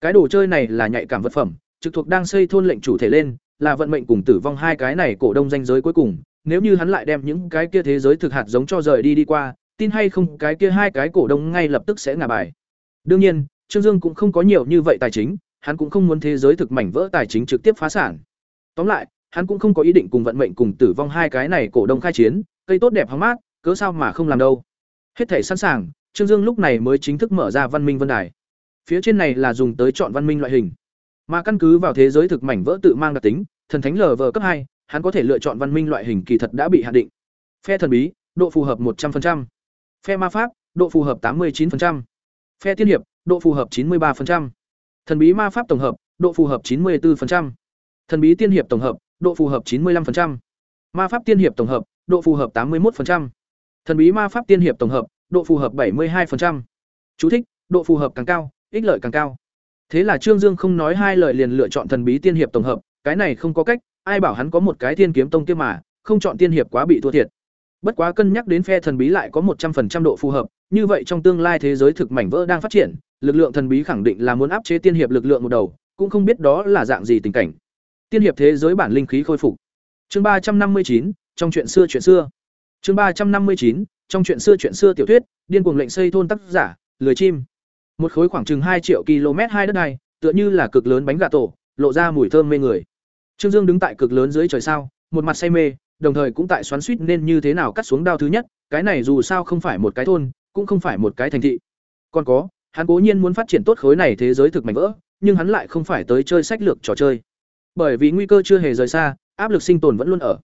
cái đồ chơi này là nhạy cảm vật phẩm, trực thuộc đang xây thôn lệnh chủ thể lên, là vận mệnh cùng tử vong hai cái này cổ đông danh giới cuối cùng. Nếu như hắn lại đem những cái kia thế giới thực hạt giống cho rời đi đi qua, tin hay không cái kia hai cái cổ đông ngay lập tức sẽ ngả bài. Đương nhiên, trương dương cũng không có nhiều như vậy tài chính, hắn cũng không muốn thế giới thực mảnh vỡ tài chính trực tiếp phá sản. Tóm lại, hắn cũng không có ý định cùng vận mệnh cùng tử vong hai cái này cổ đông khai chiến, cây tốt đẹp hóng mát, cớ sao mà không làm đâu. Hết thể sẵn sàng, trương dương lúc này mới chính thức mở ra văn minh vân đài phía trên này là dùng tới chọn văn minh loại hình mà căn cứ vào thế giới thực mảnh vỡ tự mang đặc tính thần thánh lờ vờ cấp hai hắn có thể lựa chọn văn minh loại hình kỳ thật đã bị hạn định phe thần bí độ phù hợp một trăm linh phe ma pháp độ phù hợp tám mươi chín phe tiên hiệp độ phù hợp chín mươi ba thần bí ma pháp tổng hợp độ phù hợp chín mươi bốn thần bí tiên hiệp tổng hợp độ phù hợp chín mươi 95%. Ma pháp tiên hiệp tổng hợp, độ phù hợp tám mươi 81%. Thần bí ma pháp tiên hiệp tổng hợp, độ phù hợp bảy mươi 72%. Chú thích: Độ phù hợp càng cao, ích lợi càng cao. Thế là Trương Dương không nói hai lời liền lựa chọn thần bí tiên hiệp tổng hợp, cái này không có cách, ai bảo hắn có một cái tiên kiếm tông kia mà, không chọn tiên hiệp quá bị thua thiệt. Bất quá cân nhắc đến phe thần bí lại có một trăm 100% độ phù hợp, như vậy trong tương lai thế giới thực mảnh vỡ đang phát triển, lực lượng thần bí khẳng định là muốn áp chế tiên hiệp lực lượng một đầu, cũng không biết đó là dạng gì tình cảnh. Tiên hiệp thế giới bản linh khí khôi phục. Chương ba trăm năm mươi chín trong chuyện xưa chuyện xưa. Chương ba trăm năm mươi chín trong chuyện xưa chuyện xưa tiểu thuyết, điên cuồng lệnh xây thôn tác giả, lười chim. Một khối khoảng chừng hai triệu km hai đất này, tựa như là cực lớn bánh gà tổ, lộ ra mùi thơm mê người. Trương Dương đứng tại cực lớn dưới trời sao, một mặt say mê, đồng thời cũng tại xoắn suýt nên như thế nào cắt xuống đao thứ nhất, cái này dù sao không phải một cái thôn, cũng không phải một cái thành thị. Còn có, hắn cố nhiên muốn phát triển tốt khối này thế giới thực mạnh vỡ, nhưng hắn lại không phải tới chơi sách lược trò chơi bởi vì nguy cơ chưa hề rời xa áp lực sinh tồn vẫn luôn ở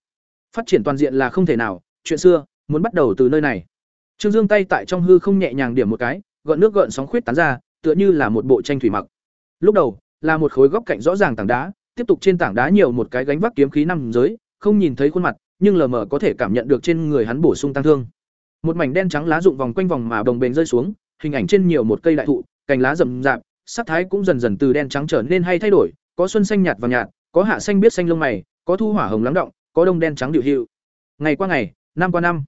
phát triển toàn diện là không thể nào chuyện xưa muốn bắt đầu từ nơi này trương dương tay tại trong hư không nhẹ nhàng điểm một cái gợn nước gợn sóng khuyết tán ra, tựa như là một bộ tranh thủy mặc. Lúc đầu, là một khối góc cạnh rõ ràng tảng đá, tiếp tục trên tảng đá nhiều một cái gánh vác kiếm khí năm giới, không nhìn thấy khuôn mặt, nhưng lờ mờ có thể cảm nhận được trên người hắn bổ sung tăng thương. Một mảnh đen trắng lá rụng vòng quanh vòng mà đồng bền rơi xuống, hình ảnh trên nhiều một cây đại thụ, cành lá rậm rạp, sắc thái cũng dần dần từ đen trắng trở nên hay thay đổi, có xuân xanh nhạt và nhạt, có hạ xanh biết xanh lông mày, có thu hỏa hồng lắng động, có đông đen trắng điệu hiệu. Ngày qua ngày, năm qua năm,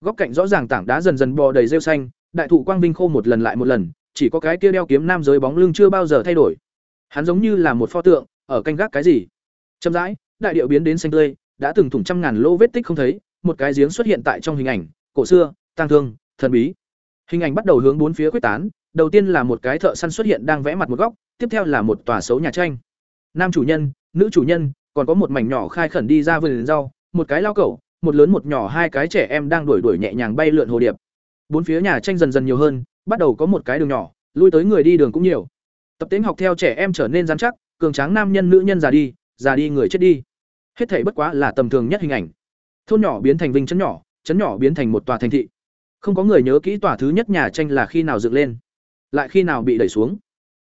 góc cạnh rõ ràng tảng đá dần dần bò đầy rêu xanh đại thụ quang vinh khô một lần lại một lần, chỉ có cái kia đeo kiếm nam giới bóng lưng chưa bao giờ thay đổi. Hắn giống như là một pho tượng, ở canh gác cái gì? Chậm rãi, đại điệu biến đến xanh tươi, đã từng thủng trăm ngàn lỗ vết tích không thấy, một cái giếng xuất hiện tại trong hình ảnh, cổ xưa, tang thương, thần bí. Hình ảnh bắt đầu hướng bốn phía quyết tán, đầu tiên là một cái thợ săn xuất hiện đang vẽ mặt một góc, tiếp theo là một tòa xấu nhà tranh. Nam chủ nhân, nữ chủ nhân, còn có một mảnh nhỏ khai khẩn đi ra vườn rau, một cái lao cẩu, một lớn một nhỏ hai cái trẻ em đang đuổi đuổi nhẹ nhàng bay lượn hồ điệp bốn phía nhà tranh dần dần nhiều hơn bắt đầu có một cái đường nhỏ lui tới người đi đường cũng nhiều. Tập tính học theo trẻ em trở nên dán chắc cường tráng nam nhân nữ nhân già đi già đi người chết đi. Hết thể bất quá là tầm thường nhất hình ảnh. Thôn nhỏ biến thành vinh chấn nhỏ chấn nhỏ biến thành một tòa thành thị. Không có người nhớ kỹ tòa thứ nhất nhà tranh là khi nào dựng lên lại khi nào bị đẩy xuống.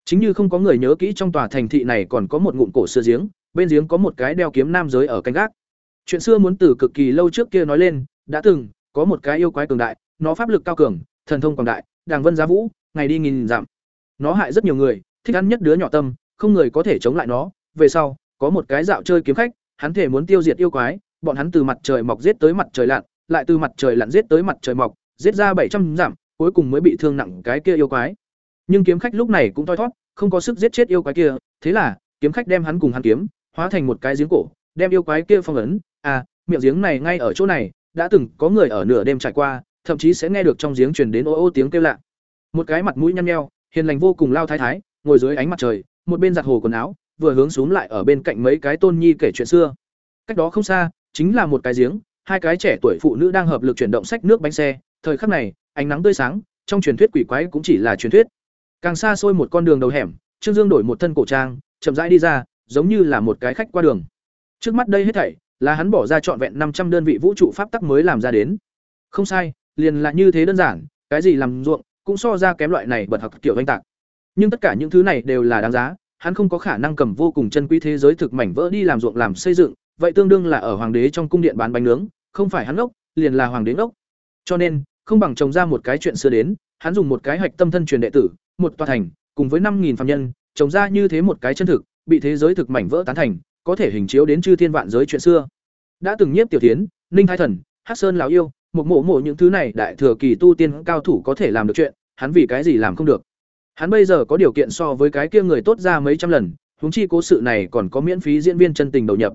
Chính như không có người nhớ kỹ trong tòa thành thị này còn có một ngụm cổ xưa giếng, bên giếng có một cái đeo kiếm nam giới ở canh gác. Chuyện xưa muốn từ cực kỳ lâu trước kia nói lên, đã từng có một cái yêu quái cường đại, nó pháp lực cao cường, thần thông quảng đại, đàng vân giá vũ, ngày đi nghìn giảm. Nó hại rất nhiều người, thích ăn nhất đứa nhỏ tâm, không người có thể chống lại nó. Về sau, có một cái dạo chơi kiếm khách, hắn thể muốn tiêu diệt yêu quái, bọn hắn từ mặt trời mọc giết tới mặt trời lặn, lại từ mặt trời lặn giết tới mặt trời mọc, giết ra bảy trăm giảm, cuối cùng mới bị thương nặng cái kia yêu quái nhưng kiếm khách lúc này cũng thoi thót không có sức giết chết yêu quái kia thế là kiếm khách đem hắn cùng hắn kiếm hóa thành một cái giếng cổ đem yêu quái kia phong ấn à miệng giếng này ngay ở chỗ này đã từng có người ở nửa đêm trải qua thậm chí sẽ nghe được trong giếng truyền đến ô ô tiếng kêu lạ. Một cái mặt mũi nhăn nheo, hiền lành vô cùng lao thái thái, ngồi dưới ánh mặt trời, một bên giặt hồ quần áo, vừa hướng xuống lại ở bên cạnh mấy cái tôn nhi kể chuyện xưa. Cách đó không xa, chính là một cái giếng, hai cái trẻ tuổi phụ nữ đang hợp lực chuyển động sách nước bánh xe. Thời khắc này, ánh nắng tươi sáng, trong truyền thuyết quỷ quái cũng chỉ là truyền thuyết. Càng xa xôi một con đường đầu hẻm, trương dương đổi một thân cổ trang, chậm rãi đi ra, giống như là một cái khách qua đường. Trước mắt đây hết thảy, là hắn bỏ ra trọn vẹn năm trăm đơn vị vũ trụ pháp tắc mới làm ra đến. Không sai liền là như thế đơn giản cái gì làm ruộng cũng so ra kém loại này bật học kiểu oanh tạc nhưng tất cả những thứ này đều là đáng giá hắn không có khả năng cầm vô cùng chân quý thế giới thực mảnh vỡ đi làm ruộng làm xây dựng vậy tương đương là ở hoàng đế trong cung điện bán bánh nướng không phải hắn ngốc, liền là hoàng đế ngốc. cho nên không bằng trồng ra một cái chuyện xưa đến hắn dùng một cái hạch tâm thân truyền đệ tử một tòa thành, cùng với 5000 phàm nhân, trồng ra như thế một cái chân thực, bị thế giới thực mảnh vỡ tán thành, có thể hình chiếu đến chư thiên vạn giới chuyện xưa. Đã từng nhiếp tiểu thiến, Ninh Thái Thần, Hắc Sơn lão yêu, một mộ mộ những thứ này đại thừa kỳ tu tiên cao thủ có thể làm được chuyện, hắn vì cái gì làm không được? Hắn bây giờ có điều kiện so với cái kia người tốt ra mấy trăm lần, huống chi cố sự này còn có miễn phí diễn viên chân tình đầu nhập.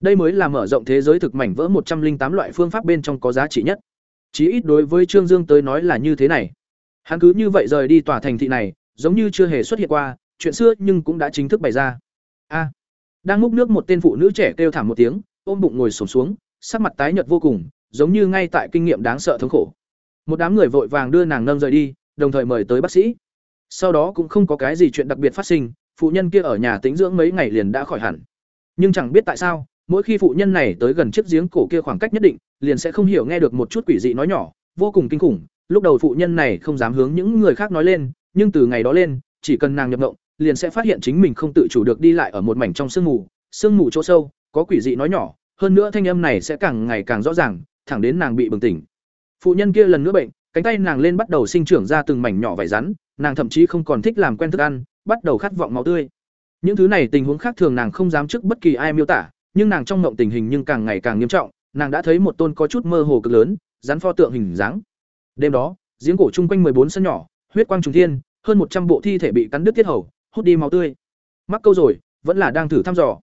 Đây mới là mở rộng thế giới thực mảnh vỡ một trăm linh tám loại phương pháp bên trong có giá trị nhất. Chí ít đối với Trương Dương tới nói là như thế này. Hắn cứ như vậy rời đi tòa thành thị này, giống như chưa hề xuất hiện qua, chuyện xưa nhưng cũng đã chính thức bày ra. A. đang múc nước một tên phụ nữ trẻ kêu thảm một tiếng, ôm bụng ngồi xổm xuống, sắc mặt tái nhợt vô cùng, giống như ngay tại kinh nghiệm đáng sợ thống khổ. Một đám người vội vàng đưa nàng nâng rời đi, đồng thời mời tới bác sĩ. Sau đó cũng không có cái gì chuyện đặc biệt phát sinh, phụ nhân kia ở nhà tĩnh dưỡng mấy ngày liền đã khỏi hẳn. Nhưng chẳng biết tại sao, mỗi khi phụ nhân này tới gần chiếc giếng cổ kia khoảng cách nhất định, liền sẽ không hiểu nghe được một chút quỷ dị nói nhỏ, vô cùng kinh khủng. Lúc đầu phụ nhân này không dám hướng những người khác nói lên, nhưng từ ngày đó lên, chỉ cần nàng nhập ngộng, liền sẽ phát hiện chính mình không tự chủ được đi lại ở một mảnh trong sương mù, sương mù chỗ sâu, có quỷ dị nói nhỏ, hơn nữa thanh âm này sẽ càng ngày càng rõ ràng, thẳng đến nàng bị bừng tỉnh. Phụ nhân kia lần nữa bệnh, cánh tay nàng lên bắt đầu sinh trưởng ra từng mảnh nhỏ vảy rắn, nàng thậm chí không còn thích làm quen thức ăn, bắt đầu khát vọng máu tươi. Những thứ này tình huống khác thường nàng không dám trước bất kỳ ai miêu tả, nhưng nàng trong mộng tình hình nhưng càng ngày càng nghiêm trọng, nàng đã thấy một tôn có chút mơ hồ cực lớn, rắn pho tượng hình dáng. Đêm đó, giếng cổ chung quanh bốn sân nhỏ, huyết quang trùng thiên, hơn một trăm bộ thi thể bị cắn đứt tiết hầu, hút đi máu tươi. Mắc câu rồi, vẫn là đang thử thăm dò.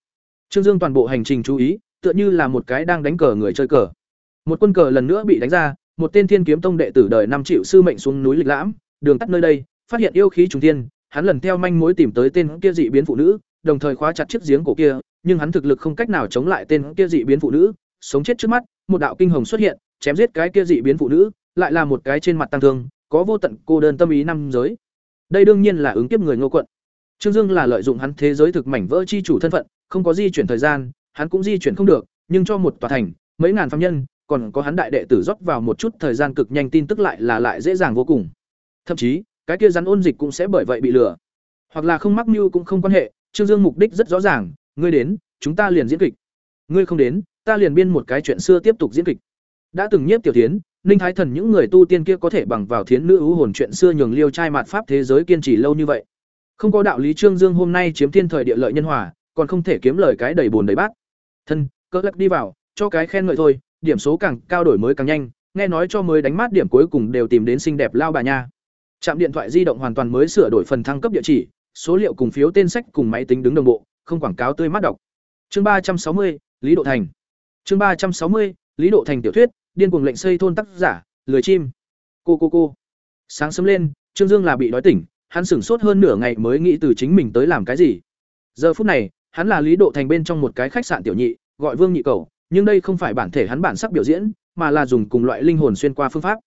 Trương Dương toàn bộ hành trình chú ý, tựa như là một cái đang đánh cờ người chơi cờ. Một quân cờ lần nữa bị đánh ra, một tên Thiên Kiếm Tông đệ tử đời năm triệu sư mệnh xuống núi lịch lãm, đường tắt nơi đây, phát hiện yêu khí trùng thiên, hắn lần theo manh mối tìm tới tên kia dị biến phụ nữ, đồng thời khóa chặt chiếc giếng cổ kia, nhưng hắn thực lực không cách nào chống lại tên kia dị biến phụ nữ, sống chết trước mắt, một đạo kinh hồng xuất hiện, chém giết cái kia dị biến phụ nữ, lại là một cái trên mặt tăng thương, có vô tận cô đơn tâm ý năm giới. Đây đương nhiên là ứng kiếp người Ngô quận. Trương Dương là lợi dụng hắn thế giới thực mảnh vỡ chi chủ thân phận, không có di chuyển thời gian, hắn cũng di chuyển không được, nhưng cho một tòa thành, mấy ngàn phàm nhân, còn có hắn đại đệ tử rót vào một chút thời gian cực nhanh tin tức lại là lại dễ dàng vô cùng. Thậm chí, cái kia rắn ôn dịch cũng sẽ bởi vậy bị lừa. Hoặc là không mắc mưu cũng không quan hệ, Trương Dương mục đích rất rõ ràng, ngươi đến, chúng ta liền diễn kịch. Ngươi không đến, ta liền biên một cái chuyện xưa tiếp tục diễn kịch. Đã từng nhiếp tiểu thiến, Ninh Thái Thần những người tu tiên kia có thể bằng vào thiến nữ ưu hồn chuyện xưa nhường liêu trai mạt pháp thế giới kiên trì lâu như vậy. Không có đạo lý Trương Dương hôm nay chiếm thiên thời địa lợi nhân hòa, còn không thể kiếm lời cái đầy bồn đầy bát. Thân, cỡ lắc đi vào, cho cái khen ngợi thôi, điểm số càng cao đổi mới càng nhanh, nghe nói cho mới đánh mát điểm cuối cùng đều tìm đến xinh đẹp lao bà nha. Trạm điện thoại di động hoàn toàn mới sửa đổi phần thăng cấp địa chỉ, số liệu cùng phiếu tên sách cùng máy tính đứng đồng bộ, không quảng cáo tươi mát đọc. Chương ba trăm sáu mươi, Lý Độ Thành. Chương ba trăm sáu mươi, Lý Độ Thành tiểu thuyết, điên cuồng lệnh xây thôn tác giả, lười chim. Cô cô cô. Sáng sớm lên, Trương Dương là bị đói tỉnh, hắn sửng sốt hơn nửa ngày mới nghĩ từ chính mình tới làm cái gì. Giờ phút này, hắn là Lý Độ Thành bên trong một cái khách sạn tiểu nhị, gọi Vương Nhị Cầu, nhưng đây không phải bản thể hắn bản sắc biểu diễn, mà là dùng cùng loại linh hồn xuyên qua phương pháp.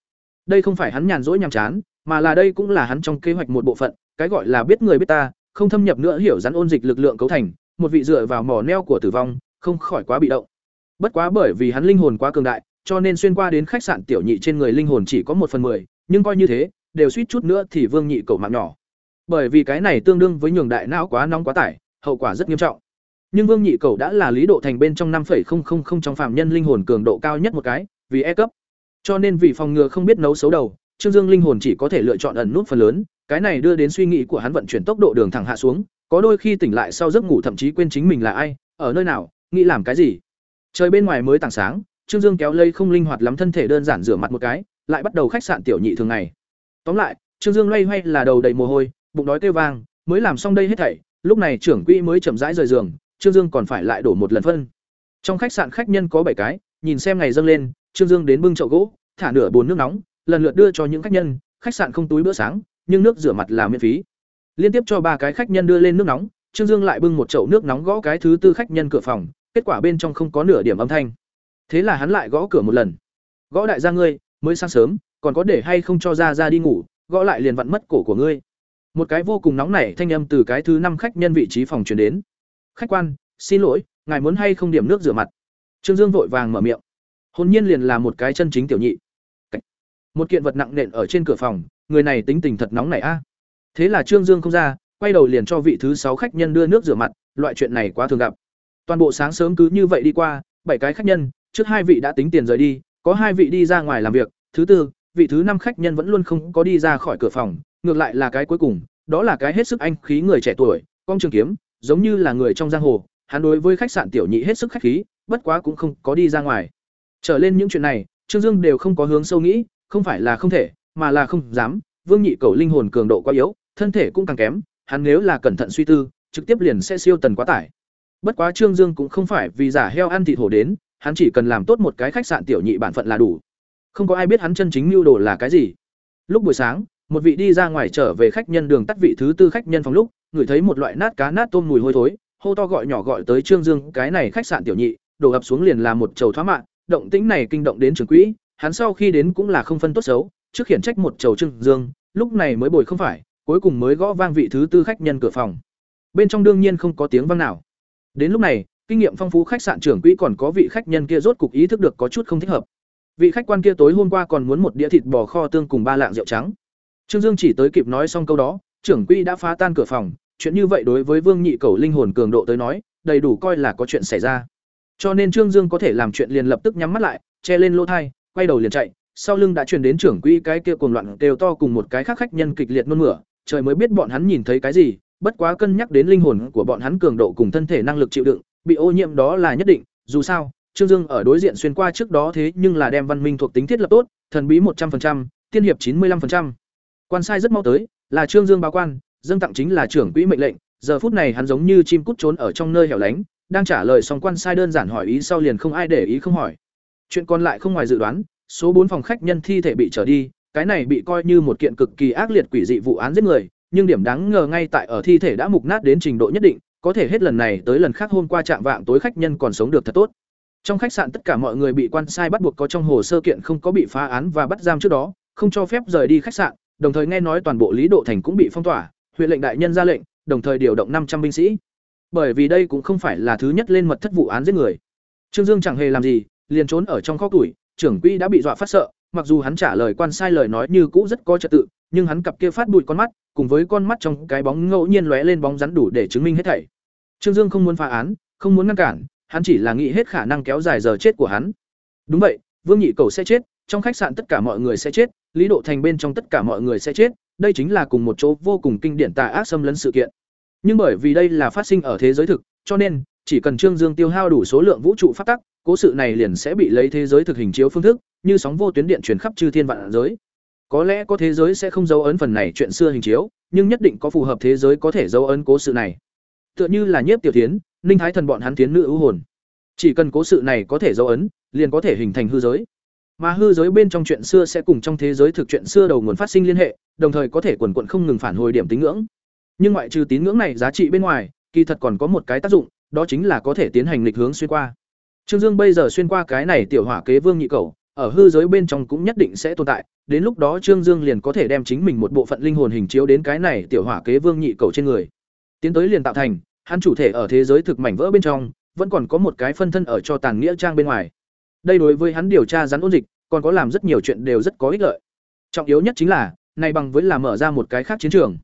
Đây không phải hắn nhàn rỗi nhàm chán, mà là đây cũng là hắn trong kế hoạch một bộ phận, cái gọi là biết người biết ta, không thâm nhập nữa hiểu rắn ôn dịch lực lượng cấu thành, một vị dựa vào mỏ neo của tử vong, không khỏi quá bị động. Bất quá bởi vì hắn linh hồn quá cường đại, cho nên xuyên qua đến khách sạn tiểu nhị trên người linh hồn chỉ có một phần mười, nhưng coi như thế, đều suýt chút nữa thì Vương Nhị cầu mạng nhỏ. Bởi vì cái này tương đương với nhường đại não quá nóng quá tải, hậu quả rất nghiêm trọng. Nhưng Vương Nhị cầu đã là lý độ thành bên trong 5.000 trong phạm nhân linh hồn cường độ cao nhất một cái, vì E cấp. Cho nên vì phòng ngừa không biết nấu xấu đầu, Trương Dương linh hồn chỉ có thể lựa chọn ẩn nút phần lớn, cái này đưa đến suy nghĩ của hắn vận chuyển tốc độ đường thẳng hạ xuống, có đôi khi tỉnh lại sau giấc ngủ thậm chí quên chính mình là ai, ở nơi nào, nghĩ làm cái gì. Trời bên ngoài mới tảng sáng, Trương Dương kéo lây không linh hoạt lắm thân thể đơn giản rửa mặt một cái, lại bắt đầu khách sạn tiểu nhị thường ngày. Tóm lại, Trương Dương loay hoay là đầu đầy mồ hôi, bụng đói kêu vang, mới làm xong đây hết thảy, lúc này trưởng quỹ mới chậm rãi rời giường, Trương Dương còn phải lại đổ một lần phân. Trong khách sạn khách nhân có bảy cái, nhìn xem ngày dâng lên, Trương Dương đến bưng chậu gỗ, thả nửa bồn nước nóng, lần lượt đưa cho những khách nhân, khách sạn không túi bữa sáng, nhưng nước rửa mặt là miễn phí. Liên tiếp cho ba cái khách nhân đưa lên nước nóng, Trương Dương lại bưng một chậu nước nóng gõ cái thứ tư khách nhân cửa phòng, kết quả bên trong không có nửa điểm âm thanh. Thế là hắn lại gõ cửa một lần. Gõ đại gia ngươi, mới sáng sớm, còn có để hay không cho ra ra đi ngủ, gõ lại liền vặn mất cổ của ngươi. Một cái vô cùng nóng nảy thanh âm từ cái thứ năm khách nhân vị trí phòng truyền đến. Khách quan, xin lỗi, ngài muốn hay không điểm nước rửa mặt? Trương Dương vội vàng mở miệng. Hồn nhiên liền là một cái chân chính tiểu nhị. Một kiện vật nặng nện ở trên cửa phòng, người này tính tình thật nóng này a. Thế là Trương Dương không ra, quay đầu liền cho vị thứ sáu khách nhân đưa nước rửa mặt, loại chuyện này quá thường gặp. Toàn bộ sáng sớm cứ như vậy đi qua, bảy cái khách nhân, trước hai vị đã tính tiền rời đi, có hai vị đi ra ngoài làm việc, thứ tư, vị thứ năm khách nhân vẫn luôn không có đi ra khỏi cửa phòng, ngược lại là cái cuối cùng, đó là cái hết sức anh khí người trẻ tuổi, con trường kiếm, giống như là người trong giang hồ, hắn đối với khách sạn tiểu nhị hết sức khách khí, bất quá cũng không có đi ra ngoài. Trở lên những chuyện này, Trương Dương đều không có hướng sâu nghĩ, không phải là không thể, mà là không dám, Vương Nhị Cầu linh hồn cường độ quá yếu, thân thể cũng càng kém, hắn nếu là cẩn thận suy tư, trực tiếp liền sẽ siêu tần quá tải. Bất quá Trương Dương cũng không phải vì giả heo ăn thịt hổ đến, hắn chỉ cần làm tốt một cái khách sạn tiểu nhị bản phận là đủ. Không có ai biết hắn chân chính mưu đồ là cái gì. Lúc buổi sáng, một vị đi ra ngoài trở về khách nhân đường tắt vị thứ tư khách nhân phòng lúc, ngửi thấy một loại nát cá nát tôm mùi hôi thối, hô to gọi nhỏ gọi tới Trương Dương, cái này khách sạn tiểu nhị, đổ ập xuống liền là một chầu thoá mạng, động tĩnh này kinh động đến trưởng quỹ, hắn sau khi đến cũng là không phân tốt xấu, trước khiển trách một chầu Trương Dương, lúc này mới bồi không phải, cuối cùng mới gõ vang vị thứ tư khách nhân cửa phòng. Bên trong đương nhiên không có tiếng vang nào. Đến lúc này, kinh nghiệm phong phú khách sạn trưởng quỹ còn có vị khách nhân kia rốt cục ý thức được có chút không thích hợp. Vị khách quan kia tối hôm qua còn muốn một đĩa thịt bò kho tương cùng ba lạng rượu trắng. Trương Dương chỉ tới kịp nói xong câu đó, trưởng quỹ đã phá tan cửa phòng, chuyện như vậy đối với Vương Nhị cầu linh hồn cường độ tới nói, đầy đủ coi là có chuyện xảy ra. Cho nên Trương Dương có thể làm chuyện liền lập tức nhắm mắt lại, che lên lỗ thai, quay đầu liền chạy, sau lưng đã truyền đến trưởng quỹ cái kia cuồng loạn kêu to cùng một cái khác khách nhân kịch liệt nôn mửa, trời mới biết bọn hắn nhìn thấy cái gì, bất quá cân nhắc đến linh hồn của bọn hắn cường độ cùng thân thể năng lực chịu đựng, bị ô nhiễm đó là nhất định, dù sao, Trương Dương ở đối diện xuyên qua trước đó thế nhưng là đem văn minh thuộc tính thiết lập tốt, thần bí một trăm 100%, tiên hiệp chín mươi 95%. Quan sai rất mau tới, là Trương Dương báo quan, dâng tặng chính là trưởng quỹ mệnh lệnh, giờ phút này hắn giống như chim cút trốn ở trong nơi hẻo lánh, đang trả lời xong quan sai đơn giản hỏi ý sau liền không ai để ý không hỏi. Chuyện còn lại không ngoài dự đoán, số bốn phòng khách nhân thi thể bị trở đi, cái này bị coi như một kiện cực kỳ ác liệt quỷ dị vụ án giết người, nhưng điểm đáng ngờ ngay tại ở thi thể đã mục nát đến trình độ nhất định, có thể hết lần này tới lần khác hôm qua chạm vạng tối khách nhân còn sống được thật tốt. Trong khách sạn tất cả mọi người bị quan sai bắt buộc có trong hồ sơ kiện không có bị phá án và bắt giam trước đó, không cho phép rời đi khách sạn, đồng thời nghe nói toàn bộ Lý Độ Thành cũng bị phong tỏa, huyện lệnh đại nhân ra lệnh, đồng thời điều động năm trăm binh sĩ. Bởi vì đây cũng không phải là thứ nhất lên mật thất vụ án giết người. Trương Dương chẳng hề làm gì, liền trốn ở trong kho tuổi, trưởng quỹ đã bị dọa phát sợ, mặc dù hắn trả lời quan sai lời nói như cũ rất có trật tự, nhưng hắn cặp kia phát bụi con mắt, cùng với con mắt trong cái bóng ngẫu nhiên lóe lên bóng rắn đủ để chứng minh hết thảy. Trương Dương không muốn phá án, không muốn ngăn cản, hắn chỉ là nghĩ hết khả năng kéo dài giờ chết của hắn. Đúng vậy, Vương Nhị Cầu sẽ chết, trong khách sạn tất cả mọi người sẽ chết, Lý Độ Thành bên trong tất cả mọi người sẽ chết, đây chính là cùng một chỗ vô cùng kinh điển tà ác xâm lấn sự kiện. Nhưng bởi vì đây là phát sinh ở thế giới thực, cho nên chỉ cần Trương Dương tiêu hao đủ số lượng vũ trụ phát tắc, cố sự này liền sẽ bị lấy thế giới thực hình chiếu phương thức, như sóng vô tuyến điện truyền khắp chư thiên vạn giới. Có lẽ có thế giới sẽ không dấu ấn phần này chuyện xưa hình chiếu, nhưng nhất định có phù hợp thế giới có thể dấu ấn cố sự này. Tựa như là Nhiếp Tiểu Thiến, Ninh Thái Thần bọn hắn tiến nữ ưu hồn. Chỉ cần cố sự này có thể dấu ấn, liền có thể hình thành hư giới. Mà hư giới bên trong chuyện xưa sẽ cùng trong thế giới thực chuyện xưa đầu nguồn phát sinh liên hệ, đồng thời có thể quần quần không ngừng phản hồi điểm tín ngưỡng. Nhưng ngoại trừ tín ngưỡng này giá trị bên ngoài, kỳ thật còn có một cái tác dụng, đó chính là có thể tiến hành lịch hướng xuyên qua. Trương Dương bây giờ xuyên qua cái này tiểu hỏa kế vương nhị cầu, ở hư giới bên trong cũng nhất định sẽ tồn tại, đến lúc đó Trương Dương liền có thể đem chính mình một bộ phận linh hồn hình chiếu đến cái này tiểu hỏa kế vương nhị cầu trên người. Tiến tới liền tạo thành, hắn chủ thể ở thế giới thực mảnh vỡ bên trong, vẫn còn có một cái phân thân ở cho tàn nghĩa trang bên ngoài. Đây đối với hắn điều tra rắn ôn dịch, còn có làm rất nhiều chuyện đều rất có ích lợi. Trọng yếu nhất chính là, này bằng với là mở ra một cái khác chiến trường.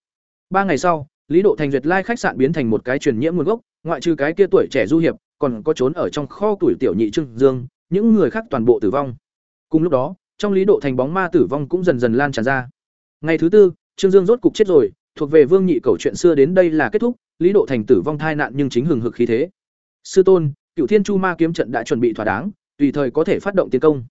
Ba ngày sau, Lý Độ Thành duyệt lai khách sạn biến thành một cái truyền nhiễm nguồn gốc, ngoại trừ cái kia tuổi trẻ du hiệp, còn có trốn ở trong kho tuổi tiểu nhị Trương Dương, những người khác toàn bộ tử vong. Cùng lúc đó, trong Lý Độ Thành bóng ma tử vong cũng dần dần lan tràn ra. Ngày thứ tư, Trương Dương rốt cục chết rồi, thuộc về Vương Nhị cầu chuyện xưa đến đây là kết thúc, Lý Độ Thành tử vong thai nạn nhưng chính hừng hực khí thế. Sư tôn, Cựu Thiên Chu Ma kiếm trận đã chuẩn bị thỏa đáng, tùy thời có thể phát động tiến công.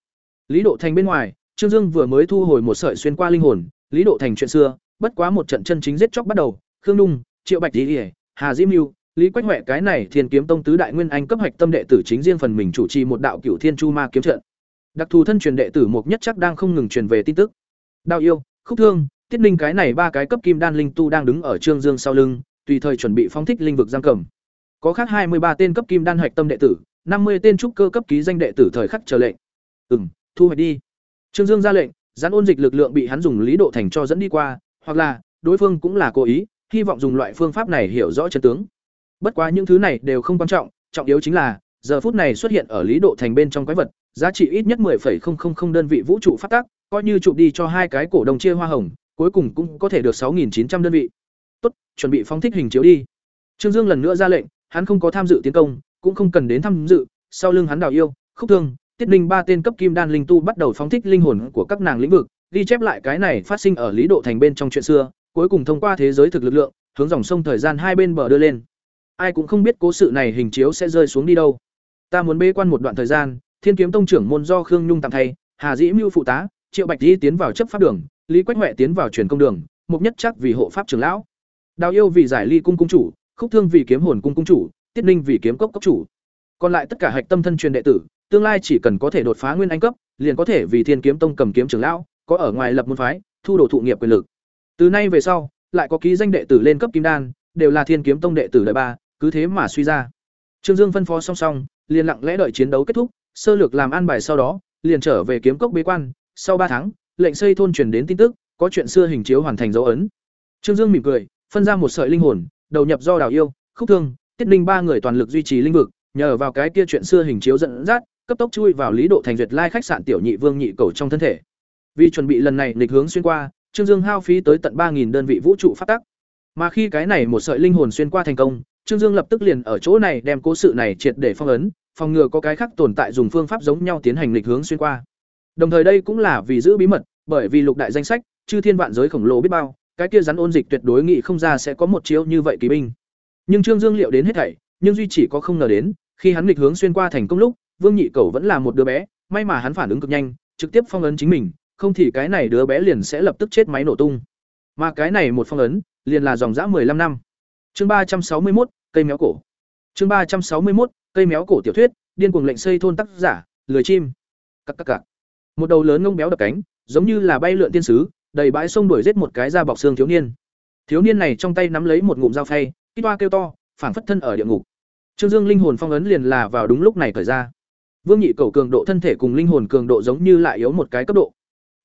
Lý Độ Thành bên ngoài, Trương Dương vừa mới thu hồi một sợi xuyên qua linh hồn, Lý Độ Thành chuyện xưa, bất quá một trận chân chính giết chóc bắt đầu, Khương Dung, Triệu Bạch Lý, Hà Diễm Nưu, Lý Quách Hoạ cái này Thiên Kiếm Tông tứ đại nguyên anh cấp hạch tâm đệ tử chính riêng phần mình chủ trì một đạo Cửu Thiên Chu Ma kiếm trận. Đặc thù thân truyền đệ tử mục nhất chắc đang không ngừng truyền về tin tức. Đao yêu, Khúc Thương, Tiết Ninh cái này ba cái cấp kim đan linh tu đang đứng ở Trương Dương sau lưng, tùy thời chuẩn bị phóng thích linh vực giam cầm. Có khác hai mươi ba tên cấp kim đan hạch tâm đệ tử, năm mươi tên trúc cơ cấp ký danh đệ tử thời khắc chờ lệnh. Ừm, thu hoạch đi. Trương Dương ra lệnh, gián ôn dịch lực lượng bị hắn dùng lý độ thành cho dẫn đi qua, hoặc là đối phương cũng là cố ý, hy vọng dùng loại phương pháp này hiểu rõ chân tướng. Bất quá những thứ này đều không quan trọng, trọng yếu chính là giờ phút này xuất hiện ở lý độ thành bên trong quái vật, giá trị ít nhất 10,000 đơn vị vũ trụ phát tác, coi như chụp đi cho hai cái cổ đồng chia hoa hồng, cuối cùng cũng có thể được 6900 đơn vị. Tốt, chuẩn bị phóng thích hình chiếu đi. Trương Dương lần nữa ra lệnh, hắn không có tham dự tiến công, cũng không cần đến tham dự, sau lưng hắn đào yêu, khúc thương, tiết linh ba tên cấp kim đan linh tu bắt đầu phóng thích linh hồn của các nàng lĩnh vực, ghi chép lại cái này phát sinh ở lý độ thành bên trong chuyện xưa, cuối cùng thông qua thế giới thực lực lượng, hướng dòng sông thời gian hai bên bờ đưa lên. Ai cũng không biết cố sự này hình chiếu sẽ rơi xuống đi đâu. Ta muốn bế quan một đoạn thời gian, Thiên Kiếm Tông trưởng môn do Khương Nhung tạm thay, Hà Dĩ Mưu phụ tá, Triệu Bạch Di tiến vào chấp pháp đường, Lý Quách huệ tiến vào truyền công đường, mục nhất chắc vì hộ pháp trưởng lão đào yêu vì giải ly cung cung chủ khúc thương vì kiếm hồn cung cung chủ tiết ninh vì kiếm cốc cốc chủ. Còn lại tất cả hạch tâm thân truyền đệ tử, tương lai chỉ cần có thể đột phá nguyên anh cấp, liền có thể vì thiên kiếm tông cầm kiếm trưởng lão, có ở ngoài lập môn phái, thu đồ thụ nghiệp quyền lực. Từ nay về sau, lại có ký danh đệ tử lên cấp kim đan, đều là thiên kiếm tông đệ tử đời ba, cứ thế mà suy ra. Trương dương phân phó song song, liền lặng lẽ đợi chiến đấu kết thúc, sơ lược làm an bài sau đó, liền trở về kiếm cốc bế quan. Sau ba tháng, lệnh xây thôn truyền đến tin tức, có chuyện xưa hình chiếu hoàn thành dấu ấn. Trương dương mỉm cười, phân ra một sợi linh hồn, đầu nhập do đào yêu, khúc thương tiết ninh ba người toàn lực duy trì linh vực, nhờ vào cái kia chuyện xưa hình chiếu dẫn dắt, cấp tốc chui vào lý độ thành duyệt lai khách sạn tiểu nhị vương nhị cầu trong thân thể. Vì chuẩn bị lần này nghịch hướng xuyên qua, trương dương hao phí tới tận ba đơn vị vũ trụ phát tắc. Mà khi cái này một sợi linh hồn xuyên qua thành công, trương dương lập tức liền ở chỗ này đem cố sự này triệt để phong ấn, phòng ngừa có cái khác tồn tại dùng phương pháp giống nhau tiến hành nghịch hướng xuyên qua. Đồng thời đây cũng là vì giữ bí mật, bởi vì lục đại danh sách, chư thiên vạn giới khổng lồ biết bao, cái kia rắn ôn dịch tuyệt đối nghị không ra sẽ có một chiếu như vậy kỳ binh nhưng trương dương liệu đến hết thảy, nhưng duy chỉ có không ngờ đến, khi hắn nghịch hướng xuyên qua thành công lúc, vương nhị cầu vẫn là một đứa bé, may mà hắn phản ứng cực nhanh, trực tiếp phong ấn chính mình, không thì cái này đứa bé liền sẽ lập tức chết máy nổ tung. Mà cái này một phong ấn, liền là dòng dã 15 năm. Chương ba trăm sáu mươi một cây méo cổ. Chương ba trăm sáu mươi một cây méo cổ tiểu thuyết, điên cuồng lệnh xây thôn tác giả, lười chim. Cặc cặc cặc. Một đầu lớn ngông béo đập cánh, giống như là bay lượn tiên sứ, đầy bãi sông đuổi giết một cái da bọc xương thiếu niên. Thiếu niên này trong tay nắm lấy một ngụm dao phay kít toa kêu to, phảng phất thân ở địa ngục. Trương dương linh hồn phong ấn liền là vào đúng lúc này thời ra. Vương nhị cầu cường độ thân thể cùng linh hồn cường độ giống như lại yếu một cái cấp độ.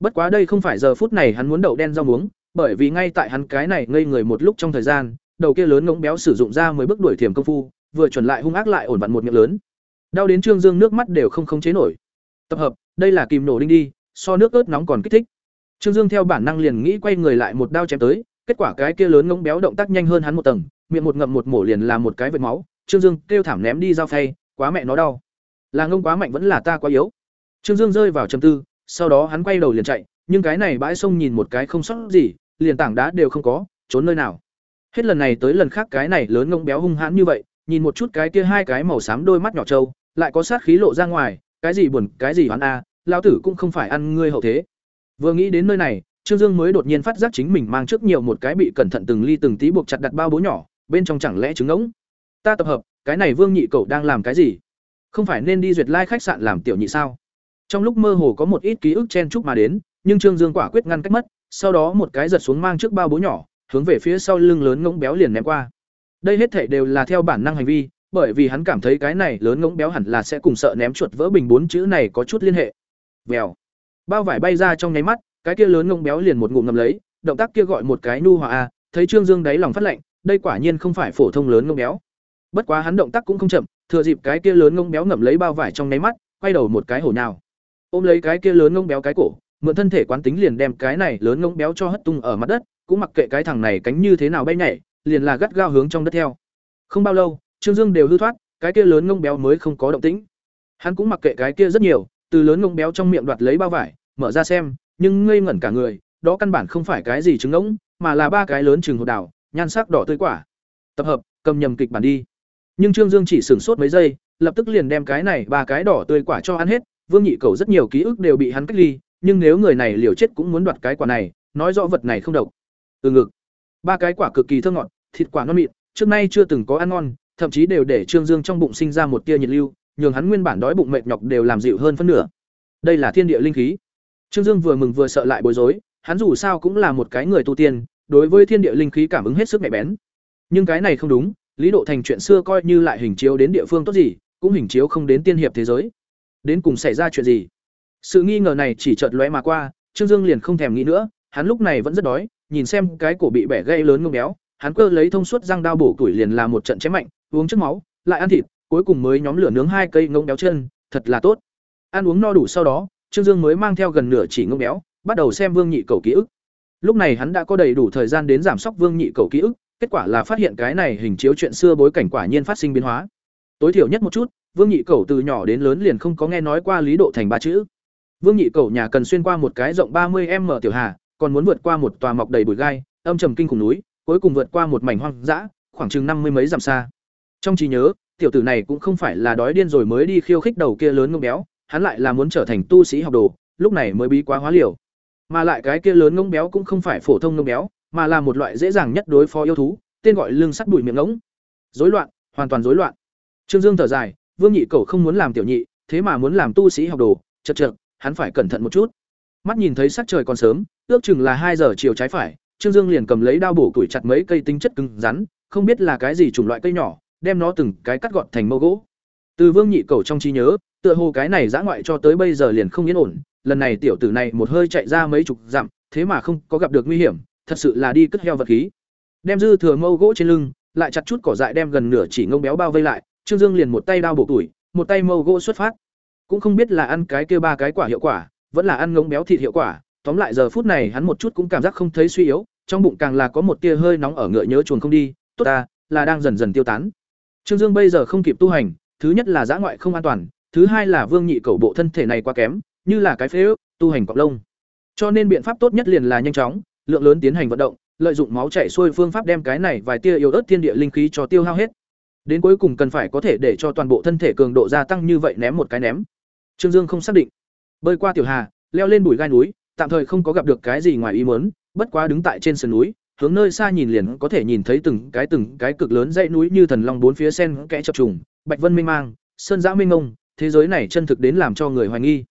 Bất quá đây không phải giờ phút này hắn muốn đậu đen rau muống, bởi vì ngay tại hắn cái này ngây người một lúc trong thời gian, đầu kia lớn ngỗng béo sử dụng ra mới bước đuổi thiểm công phu, vừa chuẩn lại hung ác lại ổn vặn một miệng lớn. Đau đến trương dương nước mắt đều không khống chế nổi. Tập hợp, đây là kìm nổ đinh đi, so nước ớt nóng còn kích thích. Trương dương theo bản năng liền nghĩ quay người lại một đao chém tới, kết quả cái kia lớn ngỗng béo động tác nhanh hơn hắn một tầng miệng một ngậm một mổ liền là một cái vệt máu trương dương kêu thảm ném đi dao phay quá mẹ nó đau. Là ngông quá mạnh vẫn là ta quá yếu. Trương dương rơi vào trầm tư sau đó hắn quay đầu liền chạy nhưng cái này bãi sông nhìn một cái không sót gì liền tảng đá đều không có trốn nơi nào. Hết lần này tới lần khác cái này lớn ngông béo hung hãn như vậy nhìn một chút cái kia hai cái màu xám đôi mắt nhỏ trâu lại có sát khí lộ ra ngoài cái gì buồn cái gì hoán a à, lao tử cũng không phải ăn ngươi hậu thế. Vừa nghĩ đến nơi này trương dương mới đột nhiên phát giác chính mình mang trước nhiều một cái bị cẩn thận từng ly từng tí buộc chặt đặt bao bố nhỏ bên trong chẳng lẽ trứng ngỗng? Ta tập hợp, cái này vương nhị cậu đang làm cái gì? Không phải nên đi duyệt lai khách sạn làm tiểu nhị sao? Trong lúc mơ hồ có một ít ký ức chen chúc mà đến, nhưng trương dương quả quyết ngăn cách mất, sau đó một cái giật xuống mang trước bao bố nhỏ, hướng về phía sau lưng lớn ngỗng béo liền ném qua. Đây hết thể đều là theo bản năng hành vi, bởi vì hắn cảm thấy cái này lớn ngỗng béo hẳn là sẽ cùng sợ ném chuột vỡ bình bốn chữ này có chút liên hệ. Vèo. Bao vải bay ra trong nháy mắt, cái kia lớn ngỗng béo liền một ngụm ngầm lấy, động tác kia gọi một cái nu hòa a, thấy trương dương đáy lòng phát lạnh đây quả nhiên không phải phổ thông lớn ngông béo. Bất quá hắn động tác cũng không chậm thừa dịp cái kia lớn ngông béo ngậm lấy bao vải trong nháy mắt quay đầu một cái hổ nào, ôm lấy cái kia lớn ngông béo cái cổ mượn thân thể quán tính liền đem cái này lớn ngông béo cho hất tung ở mặt đất cũng mặc kệ cái thằng này cánh như thế nào bay nhảy liền là gắt gao hướng trong đất theo. Không bao lâu trương dương đều hư thoát cái kia lớn ngông béo mới không có động tĩnh. Hắn cũng mặc kệ cái kia rất nhiều từ lớn ngông béo trong miệng đoạt lấy bao vải mở ra xem nhưng ngây ngẩn cả người đó căn bản không phải cái gì trứng ngỗng mà là ba cái lớn trừng hột đảo nhan sắc đỏ tươi quả. Tập hợp, cầm nhầm kịch bản đi. Nhưng trương dương chỉ sửng sốt mấy giây, lập tức liền đem cái này ba cái đỏ tươi quả cho ăn hết. Vương nhị cầu rất nhiều ký ức đều bị hắn cách ly, nhưng nếu người này liều chết cũng muốn đoạt cái quả này, nói rõ vật này không độc. Từ ngực. Ba cái quả cực kỳ thơm ngọt, thịt quả non mịn, trước nay chưa từng có ăn ngon, thậm chí đều để trương dương trong bụng sinh ra một tia nhiệt lưu, nhường hắn nguyên bản đói bụng mệt nhọc đều làm dịu hơn phân nửa. Đây là thiên địa linh khí. Trương dương vừa mừng vừa sợ lại bối rối, hắn dù sao cũng là một cái người tu tiên đối với thiên địa linh khí cảm ứng hết sức nhạy bén. Nhưng cái này không đúng, lý độ thành chuyện xưa coi như lại hình chiếu đến địa phương tốt gì, cũng hình chiếu không đến tiên hiệp thế giới. Đến cùng xảy ra chuyện gì? Sự nghi ngờ này chỉ chợt lóe mà qua, trương dương liền không thèm nghĩ nữa, hắn lúc này vẫn rất đói, nhìn xem cái cổ bị bẻ gây lớn ngông béo, hắn cơ lấy thông suốt răng đao bổ tuổi liền là một trận chém mạnh, uống trước máu, lại ăn thịt, cuối cùng mới nhóm lửa nướng hai cây ngông béo chân, thật là tốt. Ăn uống no đủ sau đó, trương dương mới mang theo gần nửa chỉ ngông béo, bắt đầu xem vương nhị cầu ký ức lúc này hắn đã có đầy đủ thời gian đến giảm sóc vương nhị cầu ký ức, kết quả là phát hiện cái này hình chiếu chuyện xưa bối cảnh quả nhiên phát sinh biến hóa. Tối thiểu nhất một chút, vương nhị cầu từ nhỏ đến lớn liền không có nghe nói qua lý độ thành ba chữ. Vương nhị cầu nhà cần xuyên qua một cái rộng ba mươi m tiểu hà, còn muốn vượt qua một tòa mọc đầy bụi gai, âm trầm kinh khủng núi, cuối cùng vượt qua một mảnh hoang dã, khoảng chừng năm mươi mấy dặm xa. Trong trí nhớ, tiểu tử này cũng không phải là đói điên rồi mới đi khiêu khích đầu kia lớn ngông béo, hắn lại là muốn trở thành tu sĩ học đồ, lúc này mới bí quá hóa liều mà lại cái kia lớn ngông béo cũng không phải phổ thông ngông béo mà là một loại dễ dàng nhất đối phó yêu thú, tên gọi lưng sắt đuổi miệng ngỗng. Rối loạn, hoàn toàn rối loạn. Trương Dương thở dài, Vương Nhị Cẩu không muốn làm tiểu nhị, thế mà muốn làm tu sĩ học đồ, chật chật hắn phải cẩn thận một chút. Mắt nhìn thấy sắc trời còn sớm, ước chừng là hai giờ chiều trái phải, Trương Dương liền cầm lấy đao bổ tuổi chặt mấy cây tính chất cứng rắn, không biết là cái gì chủng loại cây nhỏ, đem nó từng cái cắt gọn thành mâu gỗ. Từ Vương Nhị Cẩu trong trí nhớ, tựa hồ cái này dã ngoại cho tới bây giờ liền không yên ổn, lần này tiểu tử này một hơi chạy ra mấy chục dặm, thế mà không có gặp được nguy hiểm, thật sự là đi cất heo vật khí. Đem dư thừa mâu gỗ trên lưng, lại chặt chút cỏ dại đem gần nửa chỉ ngông béo bao vây lại, Trương Dương liền một tay đao bổ tuổi, một tay mâu gỗ xuất phát. Cũng không biết là ăn cái kia ba cái quả hiệu quả, vẫn là ăn ngông béo thịt hiệu quả, tóm lại giờ phút này hắn một chút cũng cảm giác không thấy suy yếu, trong bụng càng là có một tia hơi nóng ở ngựa nhớ chuồn không đi, tốt ta, là đang dần dần tiêu tán. Trương Dương bây giờ không kịp tu hành, thứ nhất là giã ngoại không an toàn, thứ hai là Vương Nhị cầu bộ thân thể này quá kém, như là cái phế ước, tu hành cọp lông. Cho nên biện pháp tốt nhất liền là nhanh chóng, lượng lớn tiến hành vận động, lợi dụng máu chảy xuôi phương pháp đem cái này vài tia yếu ớt thiên địa linh khí cho tiêu hao hết. Đến cuối cùng cần phải có thể để cho toàn bộ thân thể cường độ gia tăng như vậy ném một cái ném. Trương Dương không xác định. Bơi qua tiểu hà, leo lên bụi gai núi, tạm thời không có gặp được cái gì ngoài ý muốn, bất quá đứng tại trên sườn núi, hướng nơi xa nhìn liền có thể nhìn thấy từng cái từng cái cực lớn dãy núi như thần long bốn phía sen kẽ chập trùng, bạch vân mênh mang, sơn dã mênh mông, thế giới này chân thực đến làm cho người hoài nghi.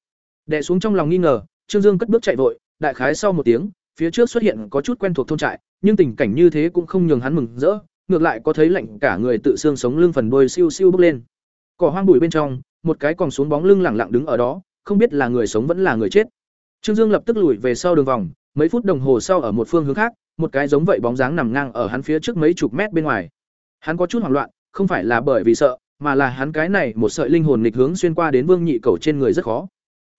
Đè xuống trong lòng nghi ngờ, Trương Dương cất bước chạy vội, đại khái sau một tiếng, phía trước xuất hiện có chút quen thuộc thôn trại, nhưng tình cảnh như thế cũng không nhường hắn mừng rỡ, ngược lại có thấy lạnh cả người tự xương sống lưng phần đôi siêu siêu bốc lên. Cỏ hoang bụi bên trong, một cái còn xuống bóng lưng lẳng lặng đứng ở đó, không biết là người sống vẫn là người chết. Trương Dương lập tức lùi về sau đường vòng, mấy phút đồng hồ sau ở một phương hướng khác, một cái giống vậy bóng dáng nằm ngang ở hắn phía trước mấy chục mét bên ngoài. Hắn có chút hoảng loạn, không phải là bởi vì sợ, mà là hắn cái này một sợi linh hồn nghịch hướng xuyên qua đến Vương Nhị Cẩu trên người rất khó.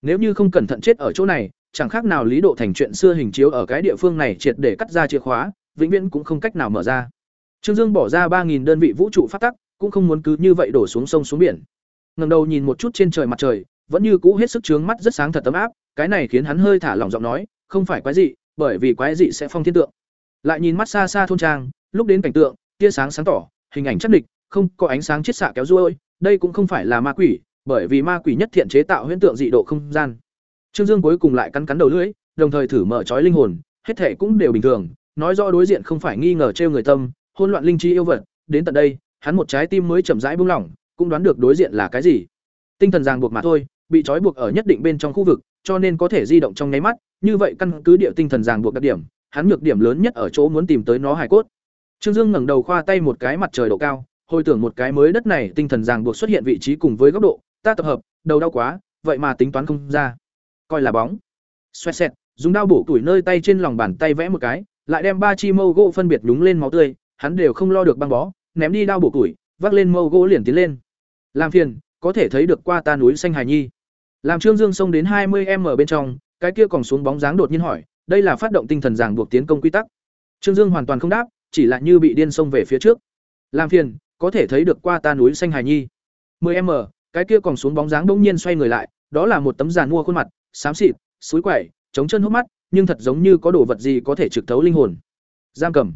Nếu như không cẩn thận chết ở chỗ này, chẳng khác nào lý độ thành chuyện xưa hình chiếu ở cái địa phương này triệt để cắt ra chìa khóa, vĩnh viễn cũng không cách nào mở ra. Trương Dương bỏ ra ba đơn vị vũ trụ phát tắc, cũng không muốn cứ như vậy đổ xuống sông xuống biển. Ngẩng đầu nhìn một chút trên trời mặt trời, vẫn như cũ hết sức trướng mắt rất sáng thật tấm áp, cái này khiến hắn hơi thả lỏng giọng nói, không phải quái dị, bởi vì quái dị sẽ phong thiên tượng. Lại nhìn mắt xa xa thôn trang, lúc đến cảnh tượng, tia sáng sáng tỏ, hình ảnh chất địch, không có ánh sáng chiết xạ kéo ruôi, đây cũng không phải là ma quỷ, bởi vì ma quỷ nhất thiện chế tạo huyễn tượng dị độ không gian. Trương Dương cuối cùng lại cắn cắn đầu lưỡi, đồng thời thử mở trói linh hồn, hết thể cũng đều bình thường, nói rõ đối diện không phải nghi ngờ trêu người tâm, hỗn loạn linh trí yêu vật, đến tận đây, hắn một trái tim mới chậm rãi buông lỏng, cũng đoán được đối diện là cái gì. Tinh thần ràng buộc mà thôi, bị trói buộc ở nhất định bên trong khu vực, cho nên có thể di động trong nháy mắt, như vậy căn cứ địa tinh thần ràng buộc đặc điểm, hắn nhược điểm lớn nhất ở chỗ muốn tìm tới nó hài cốt. Trương Dương ngẩng đầu khoa tay một cái mặt trời độ cao, hồi tưởng một cái mới đất này tinh thần ràng buộc xuất hiện vị trí cùng với góc độ, ta tập hợp, đầu đau quá, vậy mà tính toán không ra. Coi là bóng. Xoẹt xẹt, dùng đao bổ tuổi nơi tay trên lòng bàn tay vẽ một cái, lại đem ba chi mâu gỗ phân biệt nhúng lên máu tươi, hắn đều không lo được băng bó, ném đi đao bổ tuổi, vác lên mâu gỗ liền tiến lên. Làm phiền, có thể thấy được qua ta núi xanh hài nhi. Làm Trương Dương xông đến hai mươi m bên trong, cái kia còn xuống bóng dáng đột nhiên hỏi, đây là phát động tinh thần giảng buộc tiến công quy tắc. Trương Dương hoàn toàn không đáp, chỉ là như bị điên xông về phía trước. Làm phiền, có thể thấy được qua ta núi xanh hài nhi. 10m, cái kia còn xuống bóng dáng bỗng nhiên xoay người lại, đó là một tấm giàn mua khuôn mặt, xám xịt, suối quẩy, chống chân hốc mắt, nhưng thật giống như có đồ vật gì có thể trực thấu linh hồn. Giam cầm.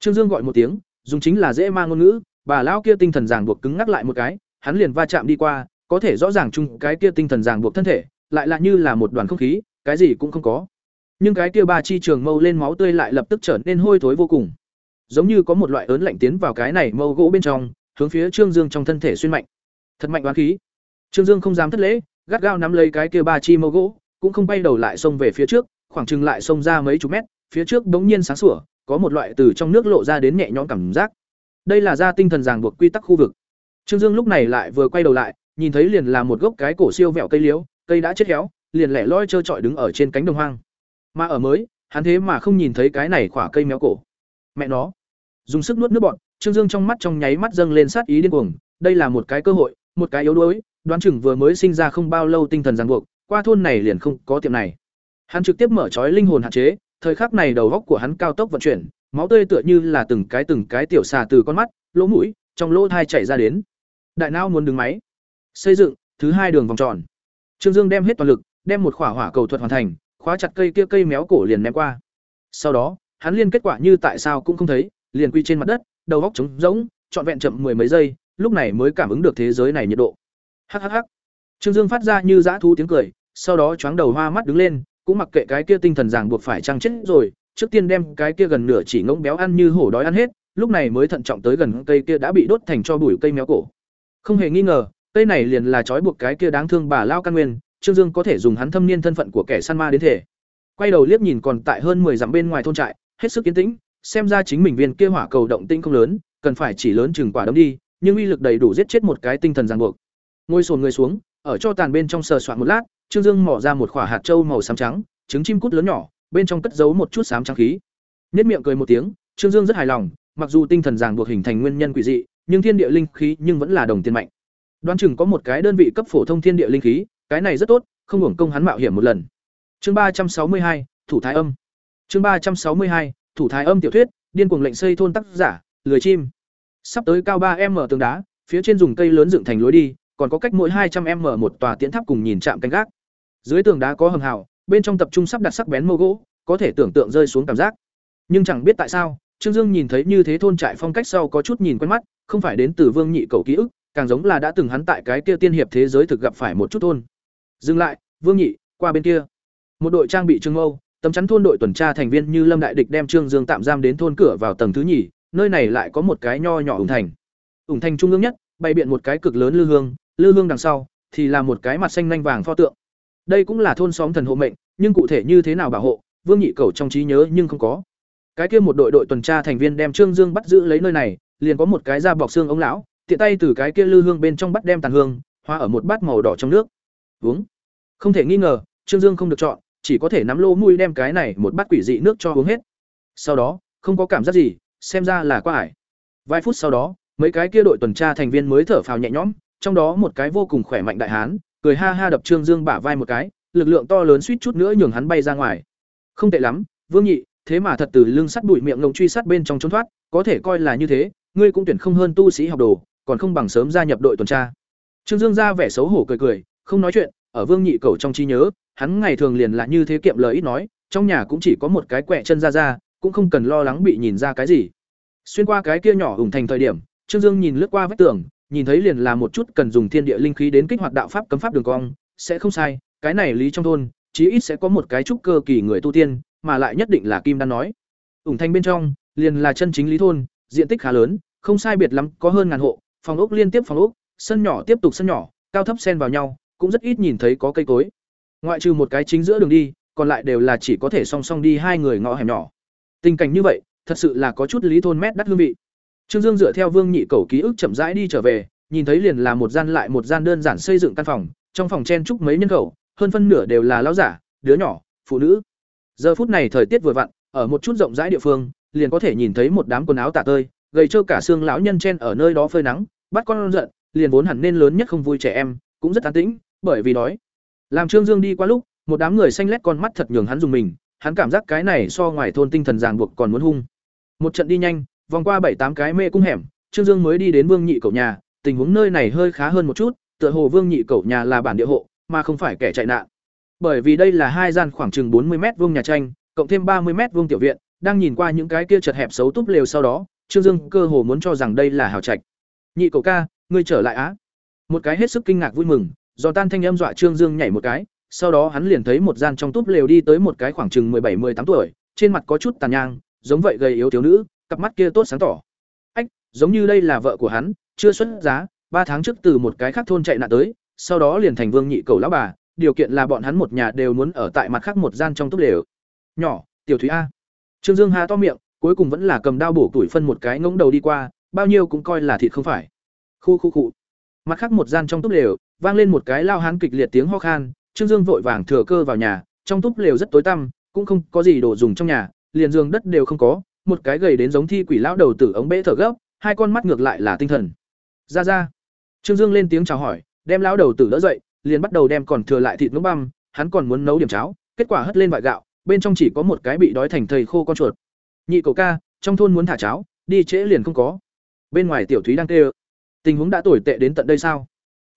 Trương Dương gọi một tiếng, dùng chính là dễ mang ngôn ngữ, bà lão kia tinh thần ràng buộc cứng ngắc lại một cái, hắn liền va chạm đi qua, có thể rõ ràng chung cái kia tinh thần ràng buộc thân thể, lại lại như là một đoàn không khí, cái gì cũng không có. Nhưng cái kia ba chi trường mâu lên máu tươi lại lập tức trở nên hôi thối vô cùng. Giống như có một loại ớn lạnh tiến vào cái này mâu gỗ bên trong, hướng phía Trương Dương trong thân thể xuyên mạnh. Thật mạnh oán khí. Trương Dương không dám thất lễ, gắt gao nắm lấy cái kia ba chi mâu gỗ, cũng không bay đầu lại xông về phía trước, khoảng chừng lại xông ra mấy chục mét, phía trước bỗng nhiên sáng sủa, có một loại từ trong nước lộ ra đến nhẹ nhõm cảm giác. Đây là ra tinh thần ràng buộc quy tắc khu vực. Trương Dương lúc này lại vừa quay đầu lại, nhìn thấy liền là một gốc cái cổ siêu vẹo cây liễu, cây đã chết héo, liền lẻ loi trơ trọi đứng ở trên cánh đồng hoang. Mà ở mới, hắn thế mà không nhìn thấy cái này khỏa cây méo cổ. Mẹ nó, dùng sức nuốt nước bọt, Trương Dương trong mắt trong nháy mắt dâng lên sát ý điên cuồng, đây là một cái cơ hội, một cái yếu đuối, đoán chừng vừa mới sinh ra không bao lâu tinh thần ràng buộc, qua thôn này liền không có tiệm này. Hắn trực tiếp mở trói linh hồn hạn chế, thời khắc này đầu góc của hắn cao tốc vận chuyển, máu tươi tựa như là từng cái từng cái tiểu xà từ con mắt, lỗ mũi, trong lỗ thai chảy ra đến. Đại não muốn đứng máy. Xây dựng, thứ hai đường vòng tròn. Trương Dương đem hết toàn lực, đem một khỏa hỏa cầu thuật hoàn thành, khóa chặt cây kia cây méo cổ liền ném qua. Sau đó, hắn liên kết quả như tại sao cũng không thấy, liền quy trên mặt đất, đầu góc trống rỗng, trọn vẹn chậm mười mấy giây, lúc này mới cảm ứng được thế giới này nhiệt độ. Hắc hắc hắc. Trương Dương phát ra như dã thú tiếng cười, sau đó choáng đầu hoa mắt đứng lên, cũng mặc kệ cái kia tinh thần ràng buộc phải chăng chết rồi, trước tiên đem cái kia gần nửa chỉ ngỗng béo ăn như hổ đói ăn hết, lúc này mới thận trọng tới gần cây kia đã bị đốt thành cho bụi cây méo cổ. Không hề nghi ngờ, cây này liền là trói buộc cái kia đáng thương bà lao căn nguyên, Trương Dương có thể dùng hắn thâm niên thân phận của kẻ săn ma đến thể. Quay đầu liếc nhìn còn tại hơn 10 dặm bên ngoài thôn trại, hết sức yên tĩnh, xem ra chính mình viên kia hỏa cầu động tinh không lớn, cần phải chỉ lớn chừng quả đấm đi, nhưng uy lực đầy đủ giết chết một cái tinh thần ràng buộc. Ngồi xổm người xuống, ở cho tàn bên trong sờ soạn một lát, Trương Dương mỏ ra một quả hạt châu màu xám trắng, trứng chim cút lớn nhỏ, bên trong cất giấu một chút xám trắng khí. Nhất miệng cười một tiếng, Trương Dương rất hài lòng, mặc dù tinh thần ràng buộc hình thành nguyên nhân quỷ dị, nhưng thiên địa linh khí nhưng vẫn là đồng tiền mạnh. Đoán chừng có một cái đơn vị cấp phổ thông thiên địa linh khí, cái này rất tốt, không hưởng công hắn mạo hiểm một lần. Chương ba trăm sáu mươi hai, thủ thái âm. Chương ba trăm sáu mươi hai, thủ thái âm tiểu thuyết, điên cuồng lệnh xây thôn tác giả, lười chim. Sắp tới cao ba m tường đá, phía trên dùng cây lớn dựng thành lối đi, còn có cách mỗi hai trăm m một tòa tiễn tháp cùng nhìn chạm canh gác. Dưới tường đá có hầm hào, bên trong tập trung sắp đặt sắc bén mô gỗ, có thể tưởng tượng rơi xuống cảm giác. Nhưng chẳng biết tại sao, Trương Dương nhìn thấy như thế thôn trại phong cách sau có chút nhìn quen mắt, không phải đến từ Vương Nhị cầu ký ức, càng giống là đã từng hắn tại cái kia tiên hiệp thế giới thực gặp phải một chút thôn. Dừng lại, Vương Nhị, qua bên kia. Một đội trang bị trương mâu, tấm chắn thôn đội tuần tra thành viên như Lâm Đại Địch đem Trương Dương tạm giam đến thôn cửa vào tầng thứ nhì, nơi này lại có một cái nho nhỏ ủng thành. Ủng thành trung ương nhất, bày biện một cái cực lớn lư hương, lư hương đằng sau thì là một cái mặt xanh nhanh vàng pho tượng. Đây cũng là thôn xóm thần hộ mệnh, nhưng cụ thể như thế nào bảo hộ, Vương Nhị Cầu trong trí nhớ nhưng không có. Cái kia một đội đội tuần tra thành viên đem Trương Dương bắt giữ lấy nơi này, liền có một cái da bọc xương ống lão, tiện tay từ cái kia lư hương bên trong bắt đem tàn hương, hoa ở một bát màu đỏ trong nước. Uống. Không thể nghi ngờ, Trương Dương không được chọn, chỉ có thể nắm lô mùi đem cái này một bát quỷ dị nước cho uống hết. Sau đó, không có cảm giác gì, xem ra là quá ải. Vài phút sau đó, mấy cái kia đội tuần tra thành viên mới thở phào nhẹ nhõm, trong đó một cái vô cùng khỏe mạnh đại hán, cười ha ha đập Trương Dương bả vai một cái, lực lượng to lớn suýt chút nữa nhường hắn bay ra ngoài. Không tệ lắm, Vương Nhị, thế mà thật từ lưng sắt bụi miệng ngông truy sát bên trong trốn thoát, có thể coi là như thế, ngươi cũng tuyển không hơn tu sĩ học đồ, còn không bằng sớm gia nhập đội tuần tra. Trương Dương ra vẻ xấu hổ cười cười, không nói chuyện, ở Vương Nhị cầu trong trí nhớ, hắn ngày thường liền là như thế kiệm lời ít nói, trong nhà cũng chỉ có một cái quẹ chân ra ra, cũng không cần lo lắng bị nhìn ra cái gì. Xuyên qua cái kia nhỏ ủng thành thời điểm, Trương Dương nhìn lướt qua vách tường, nhìn thấy liền là một chút cần dùng thiên địa linh khí đến kích hoạt đạo pháp cấm pháp đường cong, sẽ không sai, cái này lý trong thôn, chí ít sẽ có một cái trúc cơ kỳ người tu tiên, mà lại nhất định là Kim Đan nói. Ủng thành bên trong, liền là chân chính lý thôn, diện tích khá lớn, không sai biệt lắm, có hơn ngàn hộ, phòng ốc liên tiếp phòng ốc, sân nhỏ tiếp tục sân nhỏ, cao thấp xen vào nhau, cũng rất ít nhìn thấy có cây cối. Ngoại trừ một cái chính giữa đường đi, còn lại đều là chỉ có thể song song đi hai người ngõ hẻm nhỏ. Tình cảnh như vậy, thật sự là có chút lý thôn mét đắt hương vị. Trương Dương dựa theo Vương Nhị Cầu ký ức chậm rãi đi trở về, nhìn thấy liền là một gian lại một gian đơn giản xây dựng căn phòng, trong phòng chen chúc mấy nhân khẩu, hơn phân nửa đều là lão giả, đứa nhỏ, phụ nữ. Giờ phút này thời tiết vừa vặn, ở một chút rộng rãi địa phương, liền có thể nhìn thấy một đám quần áo tả tơi, gầy trơ cả xương lão nhân chen ở nơi đó phơi nắng, bắt con giận, liền vốn hẳn nên lớn nhất không vui trẻ em, cũng rất an tĩnh, bởi vì đói. Làm Trương Dương đi qua lúc, một đám người xanh lét con mắt thật nhường hắn dùng mình, hắn cảm giác cái này so ngoài thôn tinh thần ràng buộc còn muốn hung. Một trận đi nhanh, vòng qua bảy tám cái mê cung hẻm, Trương Dương mới đi đến Vương Nhị cậu nhà, tình huống nơi này hơi khá hơn một chút, tựa hồ Vương Nhị cậu nhà là bản địa hộ, mà không phải kẻ chạy nạn. Bởi vì đây là hai gian khoảng chừng bốn mươi mét vuông nhà tranh, cộng thêm ba mươi mét vuông tiểu viện, đang nhìn qua những cái kia chật hẹp xấu túp lều sau đó, Trương Dương cơ hồ muốn cho rằng đây là hào trạch. Nhị cậu ca, ngươi trở lại á? Một cái hết sức kinh ngạc vui mừng, do tan thanh âm dọa Trương Dương nhảy một cái, sau đó hắn liền thấy một gian trong túp lều đi tới một cái khoảng chừng mười bảy 18 tuổi, trên mặt có chút tàn nhang, giống vậy gầy yếu thiếu nữ, cặp mắt kia tốt sáng tỏ. Ách, giống như đây là vợ của hắn, chưa xuất giá, ba tháng trước từ một cái khác thôn chạy nạn tới, sau đó liền thành Vương Nhị cầu lão bà, điều kiện là bọn hắn một nhà đều muốn ở tại mặt khác một gian trong túp lều. Nhỏ, Tiểu Thúy a. Trương Dương há to miệng, cuối cùng vẫn là cầm đao bổ tuổi phân một cái ngỗng đầu đi qua, bao nhiêu cũng coi là thịt không phải. Khu khu cụ, Mặt khác một gian trong túp lều, vang lên một cái lao hán kịch liệt tiếng ho khan, Trương Dương vội vàng thừa cơ vào nhà, trong túp lều rất tối tăm, cũng không có gì đồ dùng trong nhà, liền giường đất đều không có, một cái gầy đến giống thi quỷ lão đầu tử ống bể thở gấp, hai con mắt ngược lại là tinh thần. Ra ra. Trương Dương lên tiếng chào hỏi, đem lão đầu tử đỡ dậy, liền bắt đầu đem còn thừa lại thịt nướng băm, hắn còn muốn nấu điểm cháo, kết quả hất lên vại gạo, bên trong chỉ có một cái bị đói thành thầy khô con chuột. Nhị cậu ca, trong thôn muốn thả cháo, đi trễ liền không có. Bên ngoài tiểu thúy đang kêu. Tình huống đã tồi tệ đến tận đây sao?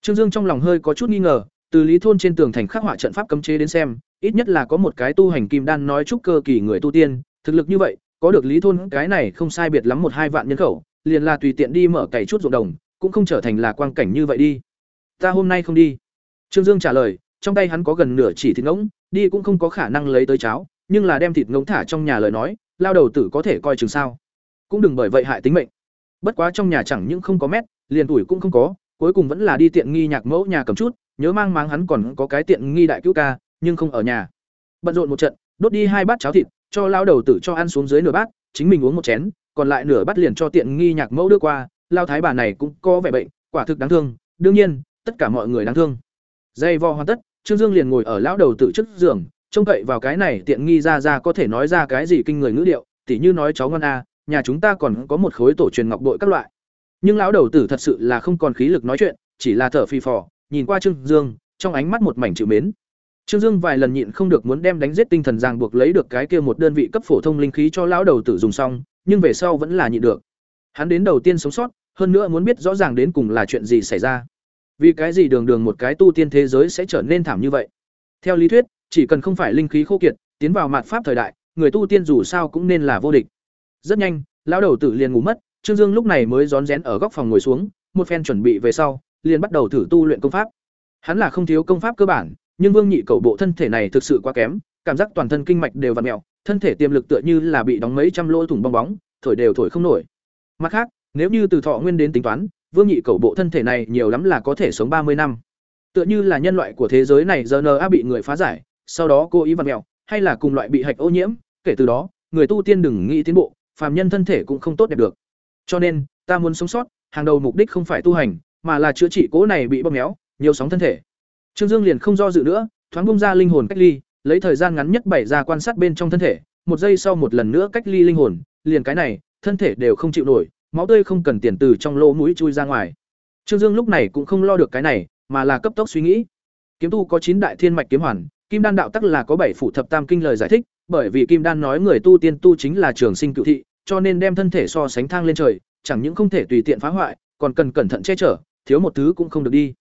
Trương Dương trong lòng hơi có chút nghi ngờ, từ lý thôn trên tường thành khắc họa trận pháp cấm chế đến xem, ít nhất là có một cái tu hành kim đan nói chúc cơ kỳ người tu tiên, thực lực như vậy, có được lý thôn cái này không sai biệt lắm một hai vạn nhân khẩu, liền là tùy tiện đi mở cày chút ruộng đồng, cũng không trở thành là quang cảnh như vậy đi. Ta hôm nay không đi. Trương Dương trả lời, trong tay hắn có gần nửa chỉ thịt ngỗng, đi cũng không có khả năng lấy tới cháo, nhưng là đem thịt ngỗng thả trong nhà lời nói lao đầu tử có thể coi chừng sao cũng đừng bởi vậy hại tính mệnh bất quá trong nhà chẳng những không có mét liền tuổi cũng không có cuối cùng vẫn là đi tiện nghi nhạc mẫu nhà cầm chút nhớ mang máng hắn còn có cái tiện nghi đại cứu ca nhưng không ở nhà bận rộn một trận đốt đi hai bát cháo thịt cho lao đầu tử cho ăn xuống dưới nửa bát, chính mình uống một chén, còn lại nửa bát liền cho tiện nghi nhạc mẫu đưa qua lao thái bà này cũng có vẻ bệnh, quả thực đáng thương, đương nhiên, tất cả mọi người đáng thương. Dây vo hoàn tất, trương dương liền ngồi ở lão đầu tử trước giường, trông cậy vào cái này tiện nghi ra ra có thể nói ra cái gì kinh người ngữ điệu, tỉ như nói cháu ngon a, nhà chúng ta còn có một khối tổ truyền ngọc bội các loại. Nhưng lão đầu tử thật sự là không còn khí lực nói chuyện, chỉ là thở phì phò, nhìn qua trương dương, trong ánh mắt một mảnh chịu mến trương dương vài lần nhịn không được muốn đem đánh giết tinh thần ràng buộc lấy được cái kia một đơn vị cấp phổ thông linh khí cho lão đầu tử dùng xong, nhưng về sau vẫn là nhịn được. Hắn đến đầu tiên sống sót, hơn nữa muốn biết rõ ràng đến cùng là chuyện gì xảy ra. Vì cái gì đường đường một cái tu tiên thế giới sẽ trở nên thảm như vậy? Theo lý thuyết, chỉ cần không phải linh khí khô kiệt, tiến vào mạt pháp thời đại, người tu tiên dù sao cũng nên là vô địch. Rất nhanh, lão đầu tử liền ngủ mất, trương dương lúc này mới rón rén ở góc phòng ngồi xuống, một phen chuẩn bị về sau, liền bắt đầu thử tu luyện công pháp. Hắn là không thiếu công pháp cơ bản nhưng vương nhị Cẩu bộ thân thể này thực sự quá kém cảm giác toàn thân kinh mạch đều vặn mèo, thân thể tiềm lực tựa như là bị đóng mấy trăm lỗ thủng bong bóng thổi đều thổi không nổi. Mặt khác nếu như từ thọ nguyên đến tính toán vương nhị Cẩu bộ thân thể này nhiều lắm là có thể sống ba mươi năm. Tựa như là nhân loại của thế giới này giờ na bị người phá giải sau đó cố ý vặn mèo, hay là cùng loại bị hạch ô nhiễm kể từ đó người tu tiên đừng nghĩ tiến bộ phàm nhân thân thể cũng không tốt đẹp được. Cho nên ta muốn sống sót hàng đầu mục đích không phải tu hành mà là chữa trị cố này bị bóp méo nhiều sóng thân thể trương dương liền không do dự nữa, thoáng bung ra linh hồn cách ly, lấy thời gian ngắn nhất bảy ra quan sát bên trong thân thể, một giây sau một lần nữa cách ly linh hồn, liền cái này, thân thể đều không chịu nổi, máu tươi không cần tiền từ trong lỗ mũi chui ra ngoài. Trương dương lúc này cũng không lo được cái này, mà là cấp tốc suy nghĩ. Kiếm tu có chín đại thiên mạch kiếm hoàn, kim đan đạo tắc là có bảy phủ thập tam kinh lời giải thích, bởi vì kim đan nói người tu tiên tu chính là trường sinh cự thị, cho nên đem thân thể so sánh thang lên trời, chẳng những không thể tùy tiện phá hoại, còn cần cẩn thận che chở, thiếu một thứ cũng không được đi.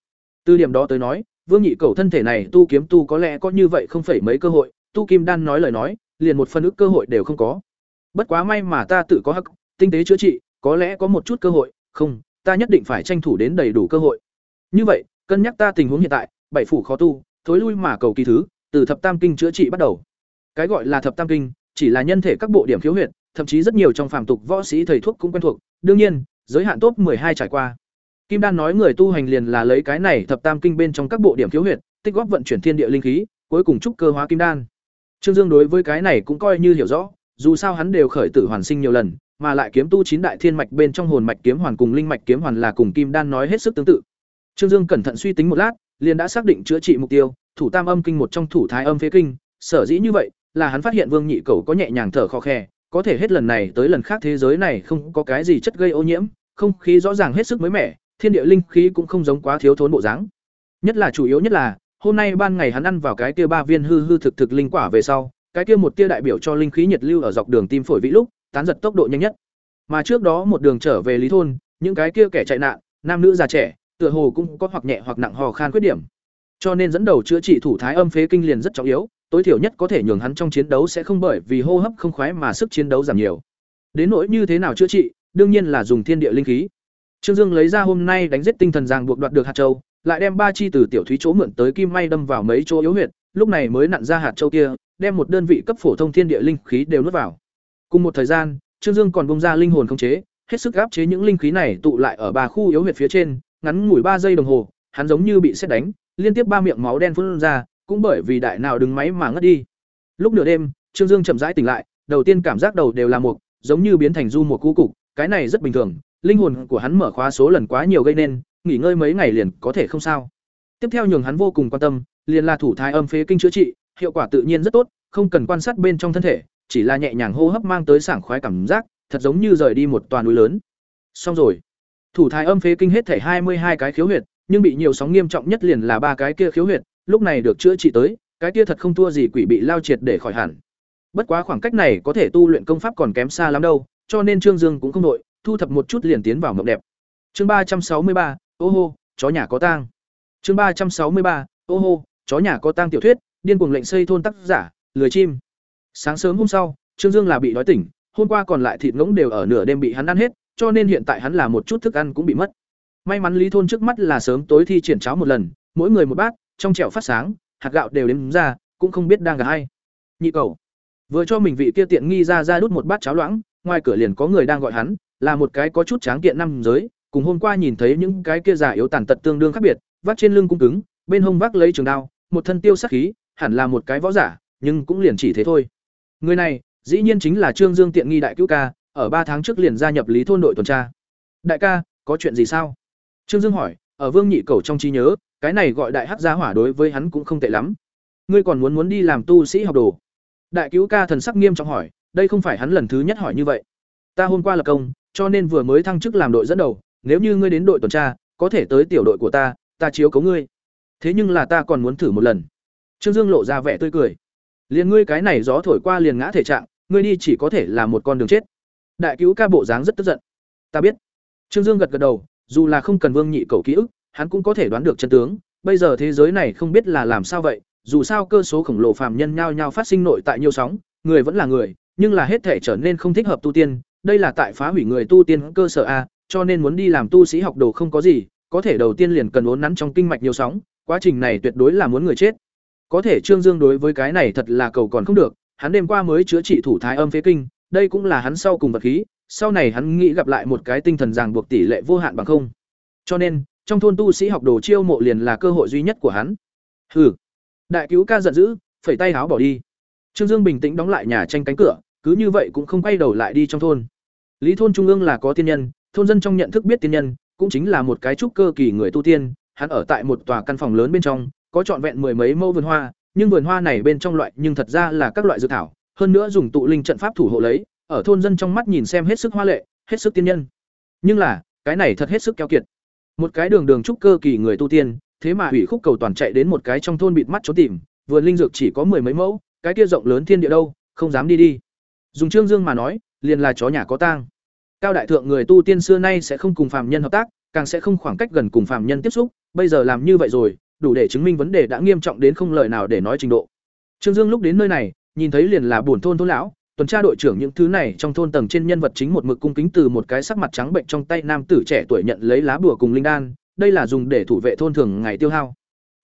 Từ điểm đó tới nói vương nhị cầu thân thể này tu kiếm tu có lẽ có như vậy không phải mấy cơ hội, tu kim đan nói lời nói, liền một phân ức cơ hội đều không có. Bất quá may mà ta tự có hắc, tinh tế chữa trị, có lẽ có một chút cơ hội, không, ta nhất định phải tranh thủ đến đầy đủ cơ hội. Như vậy, cân nhắc ta tình huống hiện tại, bảy phủ khó tu, thối lui mà cầu kỳ thứ, từ thập tam kinh chữa trị bắt đầu. Cái gọi là thập tam kinh, chỉ là nhân thể các bộ điểm khiếu huyệt, thậm chí rất nhiều trong phàm tục võ sĩ thầy thuốc cũng quen thuộc. Đương nhiên, giới hạn top hai trải qua kim đan nói người tu hành liền là lấy cái này thập tam kinh bên trong các bộ điểm thiếu huyệt, tích góp vận chuyển thiên địa linh khí, cuối cùng trúc cơ hóa kim đan. Trương dương đối với cái này cũng coi như hiểu rõ, dù sao hắn đều khởi tử hoàn sinh nhiều lần, mà lại kiếm tu chín đại thiên mạch bên trong hồn mạch kiếm hoàn cùng linh mạch kiếm hoàn là cùng kim đan nói hết sức tương tự. Trương dương cẩn thận suy tính một lát, liền đã xác định chữa trị mục tiêu, thủ tam âm kinh một trong thủ thái âm phế kinh, sở dĩ như vậy là hắn phát hiện vương nhị Cẩu có nhẹ nhàng thở khò khè, có thể hết lần này tới lần khác thế giới này không có cái gì chất gây ô nhiễm, không khí rõ ràng hết sức mới mẻ thiên địa linh khí cũng không giống quá thiếu thốn bộ dáng. Nhất là chủ yếu nhất là, hôm nay ban ngày hắn ăn vào cái kia ba viên hư hư thực thực linh quả về sau, cái kia một tia đại biểu cho linh khí nhiệt lưu ở dọc đường tim phổi vĩ lúc, tán giật tốc độ nhanh nhất. Mà trước đó một đường trở về lý thôn, những cái kia kẻ chạy nạn, nam nữ già trẻ, tựa hồ cũng có hoặc nhẹ hoặc nặng hò khan khuyết điểm. Cho nên dẫn đầu chữa trị thủ thái âm phế kinh liền rất trọng yếu, tối thiểu nhất có thể nhường hắn trong chiến đấu sẽ không bởi vì hô hấp không khoái mà sức chiến đấu giảm nhiều. Đến nỗi như thế nào chữa trị, đương nhiên là dùng thiên địa linh khí trương dương lấy ra hôm nay đánh giết tinh thần giang buộc đoạt được hạt châu, lại đem ba chi từ tiểu thúy chỗ mượn tới kim may đâm vào mấy chỗ yếu huyệt, lúc này mới nặn ra hạt châu kia, đem một đơn vị cấp phổ thông thiên địa linh khí đều nuốt vào. Cùng một thời gian, trương dương còn bung ra linh hồn khống chế, hết sức áp chế những linh khí này tụ lại ở ba khu yếu huyệt phía trên, ngắn ngủi ba giây đồng hồ, hắn giống như bị sét đánh, liên tiếp ba miệng máu đen phun ra, cũng bởi vì đại nào đứng máy mà ngất đi. Lúc nửa đêm, trương dương chậm rãi tỉnh lại, đầu tiên cảm giác đầu đều là mục, giống như biến thành du mục cũ cục, cái này rất bình thường linh hồn của hắn mở khóa số lần quá nhiều gây nên nghỉ ngơi mấy ngày liền có thể không sao. Tiếp theo nhường hắn vô cùng quan tâm liền là thủ thái âm phế kinh chữa trị hiệu quả tự nhiên rất tốt không cần quan sát bên trong thân thể chỉ là nhẹ nhàng hô hấp mang tới sảng khoái cảm giác thật giống như rời đi một toàn núi lớn. Xong rồi. Thủ thái âm phế kinh hết thể hai mươi hai cái khiếu huyệt nhưng bị nhiều sóng nghiêm trọng nhất liền là ba cái kia khiếu huyệt lúc này được chữa trị tới, cái kia thật không thua gì quỷ bị lao triệt để khỏi hẳn. Bất quá khoảng cách này có thể tu luyện công pháp còn kém xa lắm đâu, cho nên Trương Dương cũng không đội, thu thập một chút liền tiến vào mộng đẹp. Chương ba trăm sáu mươi ba, ô hô, chó nhà có tang. Chương ba trăm sáu mươi ba, ô hô, chó nhà có tang tiểu thuyết, điên cuồng lệnh xây thôn tác giả, lười chim. Sáng sớm hôm sau, Trương Dương là bị đói tỉnh, hôm qua còn lại thịt ngỗng đều ở nửa đêm bị hắn ăn hết, cho nên hiện tại hắn là một chút thức ăn cũng bị mất. May mắn Lý thôn trước mắt là sớm tối thi triển cháo một lần, mỗi người một bát, trong chẻo phát sáng, hạt gạo đều đếm ra, cũng không biết đang gà hay. Nhị cầu, Vừa cho mình vị kia tiện nghi ra ra đút một bát cháo loãng, ngoài cửa liền có người đang gọi hắn, là một cái có chút tráng kiện năm giới, cùng hôm qua nhìn thấy những cái kia già yếu tàn tật tương đương khác biệt, vác trên lưng cung cứng, bên hông vác lấy trường đao, một thân tiêu sắc khí, hẳn là một cái võ giả, nhưng cũng liền chỉ thế thôi. Người này, dĩ nhiên chính là Trương Dương tiện nghi đại cứu ca, ở ba tháng trước liền gia nhập Lý thôn đội tuần tra. Đại ca, có chuyện gì sao? Trương Dương hỏi, ở Vương Nhị Cẩu trong trí nhớ, cái này gọi đại hắc gia hỏa đối với hắn cũng không tệ lắm. Ngươi còn muốn muốn đi làm tu sĩ học đồ? Đại cứu ca thần sắc nghiêm trọng hỏi, đây không phải hắn lần thứ nhất hỏi như vậy. Ta hôm qua là công, cho nên vừa mới thăng chức làm đội dẫn đầu, nếu như ngươi đến đội tuần tra, có thể tới tiểu đội của ta, ta chiếu cố ngươi. Thế nhưng là ta còn muốn thử một lần. Trương Dương lộ ra vẻ tươi cười. Liền ngươi cái này gió thổi qua liền ngã thể trạng, ngươi đi chỉ có thể là một con đường chết. Đại cứu ca bộ dáng rất tức giận. Ta biết. Trương Dương gật gật đầu, dù là không cần Vương Nhị cầu ký ức, hắn cũng có thể đoán được chân tướng, bây giờ thế giới này không biết là làm sao vậy, dù sao cơ số khổng lồ phàm nhân nhao nhao phát sinh nội tại nhiều sóng, người vẫn là người, nhưng là hết thể trở nên không thích hợp tu tiên, đây là tại phá hủy người tu tiên cơ sở a, cho nên muốn đi làm tu sĩ học đồ không có gì, có thể đầu tiên liền cần uốn nắn trong kinh mạch nhiều sóng, quá trình này tuyệt đối là muốn người chết. Có thể Trương Dương đối với cái này thật là cầu còn không được, hắn đêm qua mới chữa trị thủ thái âm phế kinh, đây cũng là hắn sau cùng vật khí, sau này hắn nghĩ gặp lại một cái tinh thần ràng buộc tỷ lệ vô hạn bằng không. Cho nên, trong thôn tu sĩ học đồ chiêu mộ liền là cơ hội duy nhất của hắn. Hừ. Đại cứu ca giận dữ, phẩy tay áo bỏ đi. Trương Dương bình tĩnh đóng lại nhà tranh cánh cửa, cứ như vậy cũng không quay đầu lại đi trong thôn. Lý thôn trung ương là có tiên nhân, thôn dân trong nhận thức biết tiên nhân, cũng chính là một cái trúc cơ kỳ người tu tiên, hắn ở tại một tòa căn phòng lớn bên trong, có trọn vẹn mười mấy mẫu vườn hoa, nhưng vườn hoa này bên trong loại nhưng thật ra là các loại dược thảo, hơn nữa dùng tụ linh trận pháp thủ hộ lấy, ở thôn dân trong mắt nhìn xem hết sức hoa lệ, hết sức tiên nhân. Nhưng là, cái này thật hết sức keo kiệt. Một cái đường đường trúc cơ kỳ người tu tiên, thế mà hủy khúc cầu toàn chạy đến một cái trong thôn bịt mắt trốn tìm, vườn linh dược chỉ có mười mấy mẫu, cái kia rộng lớn thiên địa đâu, không dám đi đi. Dùng Trương Dương mà nói, liền là chó nhà có tang. Cao đại thượng người tu tiên xưa nay sẽ không cùng phàm nhân hợp tác, càng sẽ không khoảng cách gần cùng phàm nhân tiếp xúc, bây giờ làm như vậy rồi, đủ để chứng minh vấn đề đã nghiêm trọng đến không lời nào để nói trình độ. Trương Dương lúc đến nơi này, nhìn thấy liền là buồn thôn thôn lão, tuần tra đội trưởng những thứ này trong thôn tầng trên nhân vật chính một mực cung kính từ một cái sắc mặt trắng bệnh trong tay nam tử trẻ tuổi nhận lấy lá bùa cùng linh đan, đây là dùng để thủ vệ thôn thường ngày tiêu hao.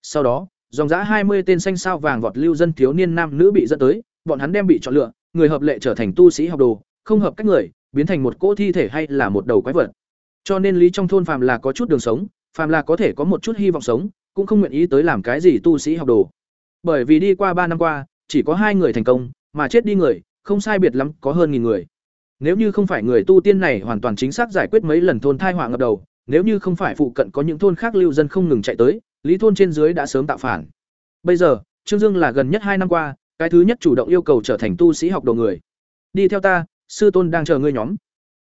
Sau đó, dòng giã hai mươi tên xanh sao vàng vọt lưu dân thiếu niên nam nữ bị dẫn tới, bọn hắn đem bị chọn lựa, người hợp lệ trở thành tu sĩ học đồ, không hợp cách người, biến thành một cỗ thi thể hay là một đầu quái vật. Cho nên lý trong thôn phàm là có chút đường sống, phàm là có thể có một chút hy vọng sống, cũng không nguyện ý tới làm cái gì tu sĩ học đồ. Bởi vì đi qua ba năm qua, chỉ có hai người thành công, mà chết đi người, không sai biệt lắm, có hơn nghìn người. Nếu như không phải người tu tiên này hoàn toàn chính xác giải quyết mấy lần thôn thai họa ngập đầu, nếu như không phải phụ cận có những thôn khác lưu dân không ngừng chạy tới, lý thôn trên dưới đã sớm tạo phản. Bây giờ, Trương Dương là gần nhất hai năm qua, cái thứ nhất chủ động yêu cầu trở thành tu sĩ học đồ người. Đi theo ta, sư tôn đang chờ ngươi nhóm.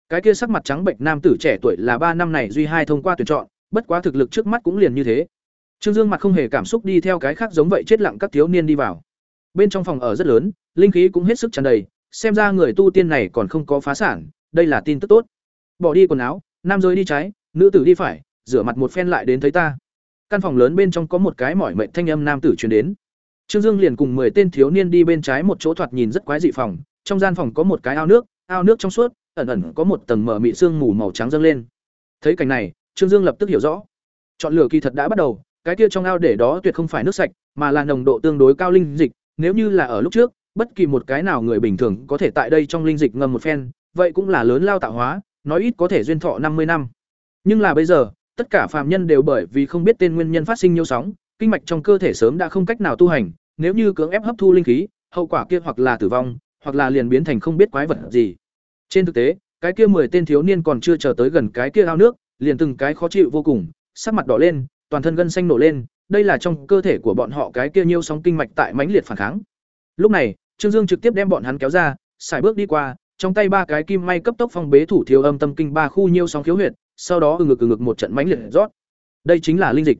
Cái kia sắc mặt trắng bệnh nam tử trẻ tuổi là ba năm này duy hai thông qua tuyển chọn, bất quá thực lực trước mắt cũng liền như thế. Trương Dương mặt không hề cảm xúc đi theo cái khác giống vậy chết lặng các thiếu niên đi vào. Bên trong phòng ở rất lớn, linh khí cũng hết sức tràn đầy, xem ra người tu tiên này còn không có phá sản, đây là tin tức tốt. Bỏ đi quần áo, nam giới đi trái, nữ tử đi phải, rửa mặt một phen lại đến thấy ta. Căn phòng lớn bên trong có một cái mỏi mệt thanh âm nam tử truyền đến. Trương Dương liền cùng 10 tên thiếu niên đi bên trái một chỗ thoạt nhìn rất quái dị phòng, trong gian phòng có một cái ao nước, ao nước trong suốt, ẩn ẩn có một tầng mờ mị sương mù màu trắng dâng lên. Thấy cảnh này, Trương Dương lập tức hiểu rõ. Chọn lựa kỳ thật đã bắt đầu, cái kia trong ao để đó tuyệt không phải nước sạch, mà là nồng độ tương đối cao linh dịch, nếu như là ở lúc trước, bất kỳ một cái nào người bình thường có thể tại đây trong linh dịch ngâm một phen, vậy cũng là lớn lao tạo hóa, nói ít có thể duyên thọ năm mươi năm. Nhưng là bây giờ, tất cả phàm nhân đều bởi vì không biết tên nguyên nhân phát sinh nhiều sóng, kinh mạch trong cơ thể sớm đã không cách nào tu hành, nếu như cưỡng ép hấp thu linh khí, hậu quả kia hoặc là tử vong, hoặc là liền biến thành không biết quái vật gì. Trên thực tế, cái kia mười tên thiếu niên còn chưa chờ tới gần cái kia ao nước, liền từng cái khó chịu vô cùng, sắc mặt đỏ lên, toàn thân gân xanh nổ lên, đây là trong cơ thể của bọn họ cái kia nhiêu sóng kinh mạch tại mãnh liệt phản kháng. Lúc này, Trương Dương trực tiếp đem bọn hắn kéo ra, xài bước đi qua, trong tay ba cái kim may cấp tốc phong bế thủ thiếu âm tâm kinh ba khu nhiêu sóng khiếu huyệt, sau đó ừ ngực ừ ngực một trận mãnh liệt rót. Đây chính là linh dịch.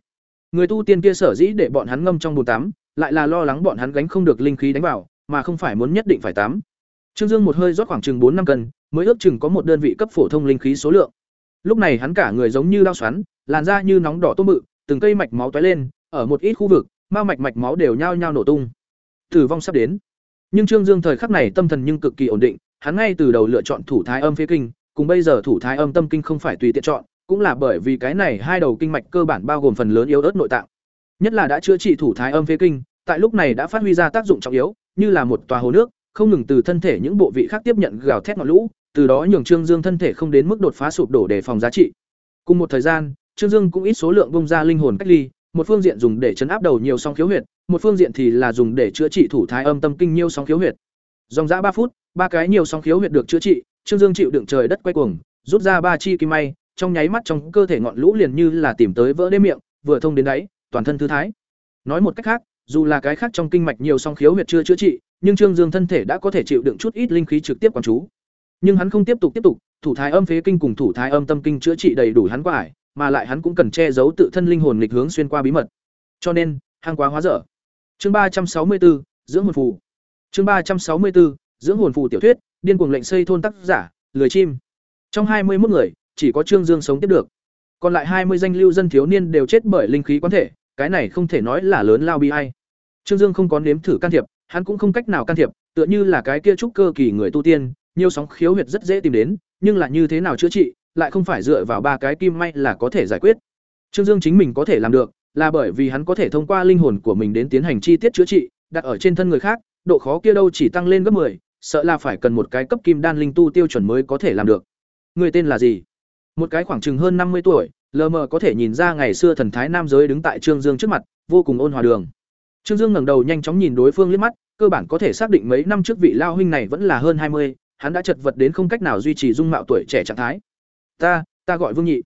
Người tu tiên kia sở dĩ để bọn hắn ngâm trong bồn tắm, lại là lo lắng bọn hắn gánh không được linh khí đánh vào, mà không phải muốn nhất định phải tắm. Trương Dương một hơi rót khoảng chừng bốn năm cân, mới ước chừng có một đơn vị cấp phổ thông linh khí số lượng. Lúc này hắn cả người giống như dao xoắn, làn da như nóng đỏ tô mự, từng cây mạch máu tóe lên, ở một ít khu vực, ma mạch mạch máu đều nhao nhao nổ tung. Tử vong sắp đến. Nhưng Trương Dương thời khắc này tâm thần nhưng cực kỳ ổn định, hắn ngay từ đầu lựa chọn thủ thái âm phế kinh, cùng bây giờ thủ thái âm tâm kinh không phải tùy tiện chọn, cũng là bởi vì cái này hai đầu kinh mạch cơ bản bao gồm phần lớn yếu ớt nội tạng. Nhất là đã chữa trị thủ thái âm phế kinh, tại lúc này đã phát huy ra tác dụng trọng yếu, như là một tòa hồ nước, không ngừng từ thân thể những bộ vị khác tiếp nhận gào thét ngọn lũ, từ đó nhường Trương Dương thân thể không đến mức đột phá sụp đổ để phòng giá trị. Cùng một thời gian, Trương Dương cũng ít số lượng bung ra linh hồn cách ly, một phương diện dùng để chấn áp đầu nhiều sóng khiếu huyệt, một phương diện thì là dùng để chữa trị thủ thái âm tâm kinh nhiều sóng khiếu huyệt. Dòng dã ba phút, ba cái nhiều sóng khiếu huyệt được chữa trị, Trương Dương chịu đựng trời đất quay cuồng, rút ra ba chi kim may, trong nháy mắt trong cơ thể ngọn lũ liền như là tìm tới vỡ đê miệng, vừa thông đến đáy, toàn thân thư thái. Nói một cách khác, dù là cái khác trong kinh mạch nhiều song khiếu huyệt chưa chữa trị, nhưng Trương Dương thân thể đã có thể chịu đựng chút ít linh khí trực tiếp quan chú. Nhưng hắn không tiếp tục tiếp tục, thủ thái âm phế kinh cùng thủ thái âm tâm kinh chữa trị đầy đủ hắn quải, mà lại hắn cũng cần che giấu tự thân linh hồn nghịch hướng xuyên qua bí mật. Cho nên, hàng quá hóa dở. Chương ba trăm sáu mươi 364, dưỡng hồn phù. Chương ba trăm sáu mươi 364, dưỡng hồn phù tiểu thuyết, điên cuồng lệnh xây thôn tác giả, lười chim. Trong hai mươi 21 người, chỉ có Trương Dương sống tiếp được. Còn lại hai mươi danh lưu dân thiếu niên đều chết bởi linh khí quán thể, cái này không thể nói là lớn lao bi ai. Trương Dương không có nếm thử can thiệp, hắn cũng không cách nào can thiệp, tựa như là cái kia trúc cơ kỳ người tu tiên, nhiều sóng khiếu huyệt rất dễ tìm đến, nhưng là như thế nào chữa trị, lại không phải dựa vào ba cái kim may là có thể giải quyết. Trương Dương chính mình có thể làm được, là bởi vì hắn có thể thông qua linh hồn của mình đến tiến hành chi tiết chữa trị, đặt ở trên thân người khác, độ khó kia đâu chỉ tăng lên gấp 10, sợ là phải cần một cái cấp kim đan linh tu tiêu chuẩn mới có thể làm được. Người tên là gì? Một cái khoảng chừng hơn năm mươi tuổi, lờ mờ có thể nhìn ra ngày xưa thần thái nam giới đứng tại Trương Dương trước mặt, vô cùng ôn hòa đường. Trương Dương ngẩng đầu nhanh chóng nhìn đối phương liếc mắt, cơ bản có thể xác định mấy năm trước vị lao huynh này vẫn là hơn hai mươi, hắn đã chật vật đến không cách nào duy trì dung mạo tuổi trẻ trạng thái. "Ta, ta gọi Vương Nhị."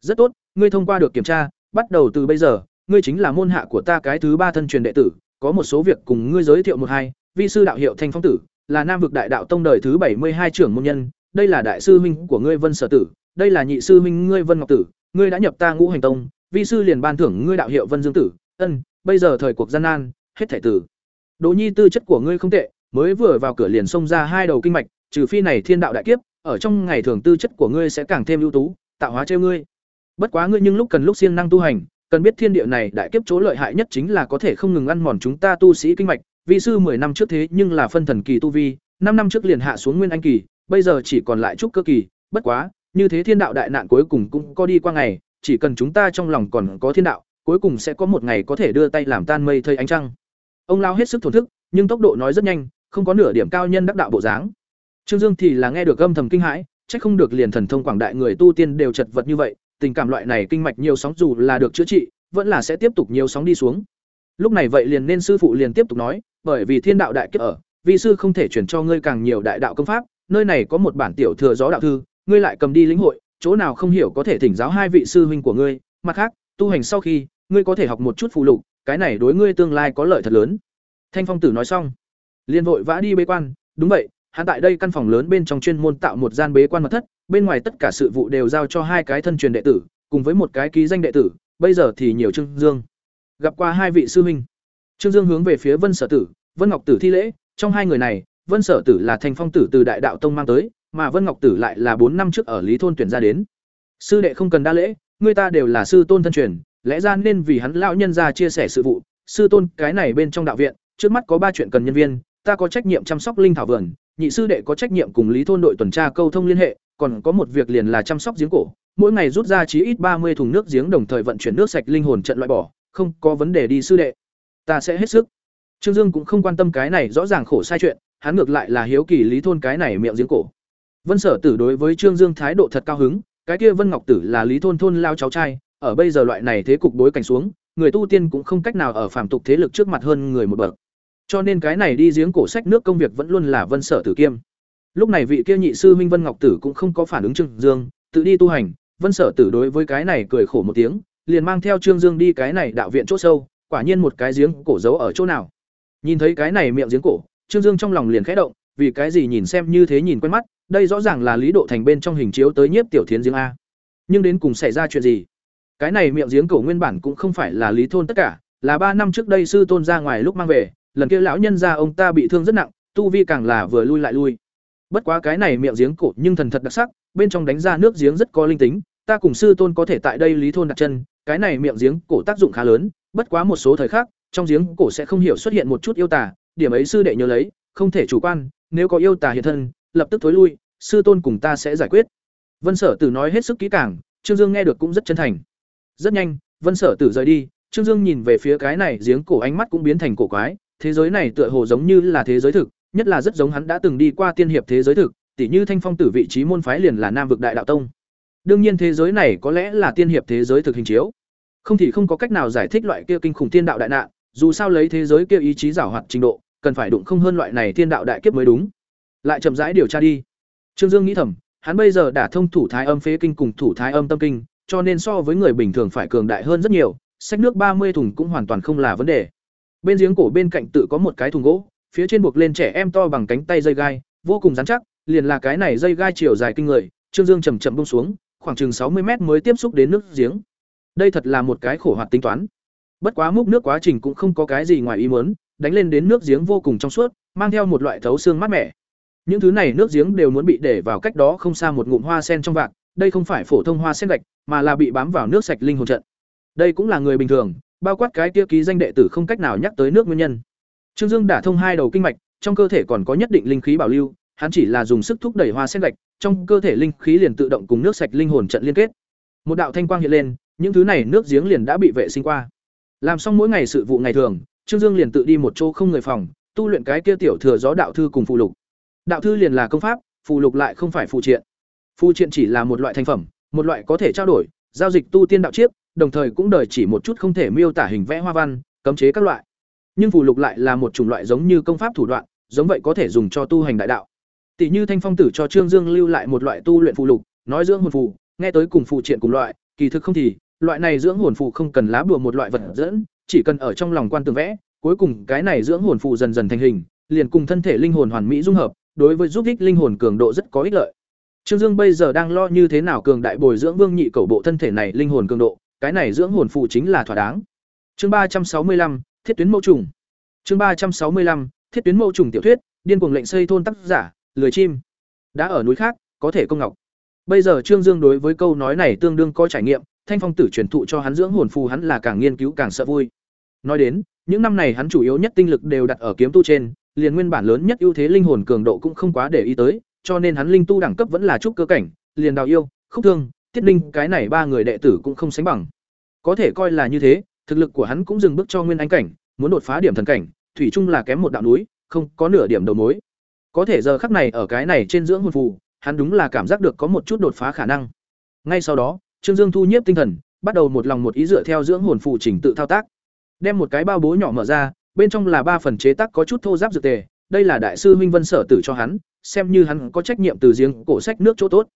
"Rất tốt, ngươi thông qua được kiểm tra, bắt đầu từ bây giờ, ngươi chính là môn hạ của ta cái thứ ba thân truyền đệ tử, có một số việc cùng ngươi giới thiệu một hai, vi sư đạo hiệu Thanh Phong tử, là Nam vực đại đạo tông đời thứ bảy mươi hai trưởng môn nhân, đây là đại sư huynh của ngươi Vân Sở tử, đây là nhị sư huynh ngươi Vân Ngọc tử, ngươi đã nhập ta Ngũ Hành tông, vi sư liền ban thưởng ngươi đạo hiệu Vân Dương tử, ân, bây giờ thời cuộc gian nan, hết thảy tử. Đỗ Nhi tư chất của ngươi không tệ, mới vừa vào cửa liền xông ra hai đầu kinh mạch, trừ phi này thiên đạo đại kiếp, ở trong ngày thường tư chất của ngươi sẽ càng thêm ưu tú, tạo hóa trêu ngươi. Bất quá ngươi nhưng lúc cần lúc siêng năng tu hành, cần biết thiên địa này đại kiếp chỗ lợi hại nhất chính là có thể không ngừng ăn mòn chúng ta tu sĩ kinh mạch, vi sư 10 năm trước thế nhưng là phân thần kỳ tu vi, 5 năm trước liền hạ xuống nguyên anh kỳ, bây giờ chỉ còn lại trúc cơ kỳ, bất quá, như thế thiên đạo đại nạn cuối cùng cũng có đi qua ngày, chỉ cần chúng ta trong lòng còn có thiên đạo, cuối cùng sẽ có một ngày có thể đưa tay làm tan mây thây ánh trăng. Ông lao hết sức thổn thức, nhưng tốc độ nói rất nhanh, không có nửa điểm cao nhân đắc đạo bộ dáng. Trương Dương thì là nghe được âm thầm kinh hãi, trách không được liền thần thông quảng đại người tu tiên đều chật vật như vậy, tình cảm loại này kinh mạch nhiều sóng dù là được chữa trị, vẫn là sẽ tiếp tục nhiều sóng đi xuống. Lúc này vậy liền nên sư phụ liền tiếp tục nói, bởi vì thiên đạo đại kiếp ở, vi sư không thể truyền cho ngươi càng nhiều đại đạo công pháp, nơi này có một bản tiểu thừa gió đạo thư, ngươi lại cầm đi lĩnh hội, chỗ nào không hiểu có thể thỉnh giáo hai vị sư huynh của ngươi, mặt khác, tu hành sau khi, ngươi có thể học một chút phụ lục, cái này đối ngươi tương lai có lợi thật lớn. Thanh Phong Tử nói xong, liền vội vã đi bế quan, đúng vậy, hắn tại đây căn phòng lớn bên trong chuyên môn tạo một gian bế quan mật thất, bên ngoài tất cả sự vụ đều giao cho hai cái thân truyền đệ tử, cùng với một cái ký danh đệ tử, bây giờ thì nhiều Trương Dương. Gặp qua hai vị sư huynh. Trương Dương hướng về phía Vân Sở Tử, Vân Ngọc Tử thi lễ, trong hai người này, Vân Sở Tử là Thanh Phong Tử từ Đại Đạo Tông mang tới, mà Vân Ngọc Tử lại là bốn năm trước ở Lý thôn tuyển ra đến. Sư đệ không cần đa lễ, người ta đều là sư tôn thân truyền, lẽ ra nên vì hắn lão nhân ra chia sẻ sự vụ, sư tôn cái này bên trong đạo viện, trước mắt có ba chuyện cần nhân viên, ta có trách nhiệm chăm sóc linh thảo vườn, nhị sư đệ có trách nhiệm cùng Lý thôn đội tuần tra câu thông liên hệ, còn có một việc liền là chăm sóc giếng cổ, mỗi ngày rút ra chí ít ba mươi thùng nước giếng đồng thời vận chuyển nước sạch linh hồn trận loại bỏ, không có vấn đề đi sư đệ. Ta sẽ hết sức. Trương Dương cũng không quan tâm cái này rõ ràng khổ sai chuyện, hắn ngược lại là hiếu kỳ Lý thôn cái này miệng giếng cổ. Vân Sở Tử đối với Trương Dương thái độ thật cao hứng, cái kia Vân Ngọc Tử là Lý thôn thôn lao cháu trai, ở bây giờ loại này thế cục đối cảnh xuống, người tu tiên cũng không cách nào ở phàm tục thế lực trước mặt hơn người một bậc. Cho nên cái này đi giếng cổ sách nước công việc vẫn luôn là Vân Sở Tử kiêm. Lúc này vị kia nhị sư Minh Vân Ngọc Tử cũng không có phản ứng Trương Dương, tự đi tu hành, Vân Sở Tử đối với cái này cười khổ một tiếng, liền mang theo Trương Dương đi cái này đạo viện chỗ sâu, quả nhiên một cái giếng cổ giấu ở chỗ nào. Nhìn thấy cái này miệng giếng cổ, Trương Dương trong lòng liền khẽ động, vì cái gì nhìn xem như thế nhìn quen mắt, đây rõ ràng là Lý Độ Thành bên trong hình chiếu tới nhiếp tiểu thiến giếng a. Nhưng đến cùng xảy ra chuyện gì? Cái này miệng giếng cổ nguyên bản cũng không phải là Lý thôn tất cả, là ba năm trước đây sư tôn ra ngoài lúc mang về, lần kia lão nhân gia ông ta bị thương rất nặng, tu vi càng là vừa lui lại lui. Bất quá cái này miệng giếng cổ nhưng thần thật đặc sắc, bên trong đánh ra nước giếng rất có linh tính, ta cùng sư tôn có thể tại đây lý thôn đặt chân, cái này miệng giếng cổ tác dụng khá lớn, bất quá một số thời khác, trong giếng cổ sẽ không hiểu xuất hiện một chút yêu tà, điểm ấy sư đệ nhớ lấy, không thể chủ quan, nếu có yêu tà hiện thân, lập tức thối lui, sư tôn cùng ta sẽ giải quyết. Vân Sở Tử nói hết sức kỹ càng, Trương Dương nghe được cũng rất chân thành. Rất nhanh, Vân Sở Tử rời đi, Trương Dương nhìn về phía cái này giếng cổ ánh mắt cũng biến thành cổ quái, thế giới này tựa hồ giống như là thế giới thực, nhất là rất giống hắn đã từng đi qua tiên hiệp thế giới thực, tỉ như Thanh Phong tử vị trí môn phái liền là Nam vực đại đạo tông. Đương nhiên thế giới này có lẽ là tiên hiệp thế giới thực hình chiếu. Không thì không có cách nào giải thích loại kia kinh khủng tiên đạo đại nạn, dù sao lấy thế giới kia ý chí giảo hoạt trình độ, cần phải đụng không hơn loại này thiên đạo đại kiếp mới đúng. Lại chậm rãi điều tra đi. Trương Dương nghĩ thầm, hắn bây giờ đã thông thủ thái âm phế kinh cùng thủ thái âm tâm kinh, cho nên so với người bình thường phải cường đại hơn rất nhiều, sách nước ba mươi thùng cũng hoàn toàn không là vấn đề. Bên giếng cổ bên cạnh tự có một cái thùng gỗ, phía trên buộc lên trẻ em to bằng cánh tay dây gai, vô cùng dán chắc, liền là cái này dây gai chiều dài kinh người, Trương Dương chậm chậm buông xuống, khoảng chừng sáu mươi mét mới tiếp xúc đến nước giếng. Đây thật là một cái khổ hoạt tính toán. Bất quá múc nước quá trình cũng không có cái gì ngoài ý muốn, đánh lên đến nước giếng vô cùng trong suốt, mang theo một loại thấu xương mát mẻ. Những thứ này nước giếng đều muốn bị để vào cách đó không xa một ngụm hoa sen trong vạc, đây không phải phổ thông hoa sen gạch, mà là bị bám vào nước sạch linh hồn trận. Đây cũng là người bình thường, bao quát cái kia ký danh đệ tử không cách nào nhắc tới nước nguyên nhân. Trương Dương đả thông hai đầu kinh mạch, trong cơ thể còn có nhất định linh khí bảo lưu, hắn chỉ là dùng sức thúc đẩy hoa sen gạch, trong cơ thể linh khí liền tự động cùng nước sạch linh hồn trận liên kết. Một đạo thanh quang hiện lên, những thứ này nước giếng liền đã bị vệ sinh qua. Làm xong mỗi ngày sự vụ ngày thường, Trương Dương liền tự đi một chỗ không người phòng, tu luyện cái kia tiểu thừa gió đạo thư cùng phụ lục. Đạo thư liền là công pháp, phụ lục lại không phải phụ triện. Phụ triện chỉ là một loại thành phẩm, một loại có thể trao đổi, giao dịch tu tiên đạo chiếc, đồng thời cũng đời chỉ một chút không thể miêu tả hình vẽ hoa văn, cấm chế các loại. Nhưng phụ lục lại là một chủng loại giống như công pháp thủ đoạn, giống vậy có thể dùng cho tu hành đại đạo. Tỷ như Thanh Phong Tử cho Trương Dương lưu lại một loại tu luyện phụ lục, nói dưỡng hồn phù, nghe tới cùng phụ triện cùng loại, kỳ thực không thì, loại này dưỡng hồn phù không cần lá bùa một loại vật dẫn, chỉ cần ở trong lòng quan tường vẽ, cuối cùng cái này dưỡng hồn phù dần dần thành hình, liền cùng thân thể linh hồn hoàn mỹ dung hợp, đối với giúp ích linh hồn cường độ rất có ích lợi. Trương Dương bây giờ đang lo như thế nào cường đại bồi dưỡng Vương Nhị cầu bộ thân thể này linh hồn cường độ, cái này dưỡng hồn phù chính là thỏa đáng. Chương ba trăm sáu mươi lăm Thiết tuyến mẫu trùng. Chương ba trăm sáu mươi lăm Thiết tuyến mẫu trùng tiểu thuyết, điên cuồng lệnh xây thôn tác giả, lười chim. Đã ở núi khác, có thể công ngọc. Bây giờ Trương Dương đối với câu nói này tương đương có trải nghiệm, Thanh Phong tử truyền thụ cho hắn dưỡng hồn phù hắn là càng nghiên cứu càng sợ vui. Nói đến, những năm này hắn chủ yếu nhất tinh lực đều đặt ở kiếm tu trên, liền nguyên bản lớn nhất ưu thế linh hồn cường độ cũng không quá để ý tới, cho nên hắn linh tu đẳng cấp vẫn là trúc cơ cảnh, liền đào yêu, khúc thương, tiết linh, cái này ba người đệ tử cũng không sánh bằng. Có thể coi là như thế, thực lực của hắn cũng dừng bước cho nguyên anh cảnh, muốn đột phá điểm thần cảnh, thủy chung là kém một đạo núi, không có nửa điểm đầu mối. Có thể giờ khắc này ở cái này trên dưỡng hồn phù, hắn đúng là cảm giác được có một chút đột phá khả năng. Ngay sau đó, Trương Dương thu nhiếp tinh thần, bắt đầu một lòng một ý dựa theo dưỡng hồn phù trình tự thao tác. Đem một cái bao bố nhỏ mở ra, bên trong là ba phần chế tác có chút thô ráp dược tề, đây là đại sư huynh Vân Sở Tử cho hắn, xem như hắn có trách nhiệm từ giếng cổ sách nước chỗ tốt.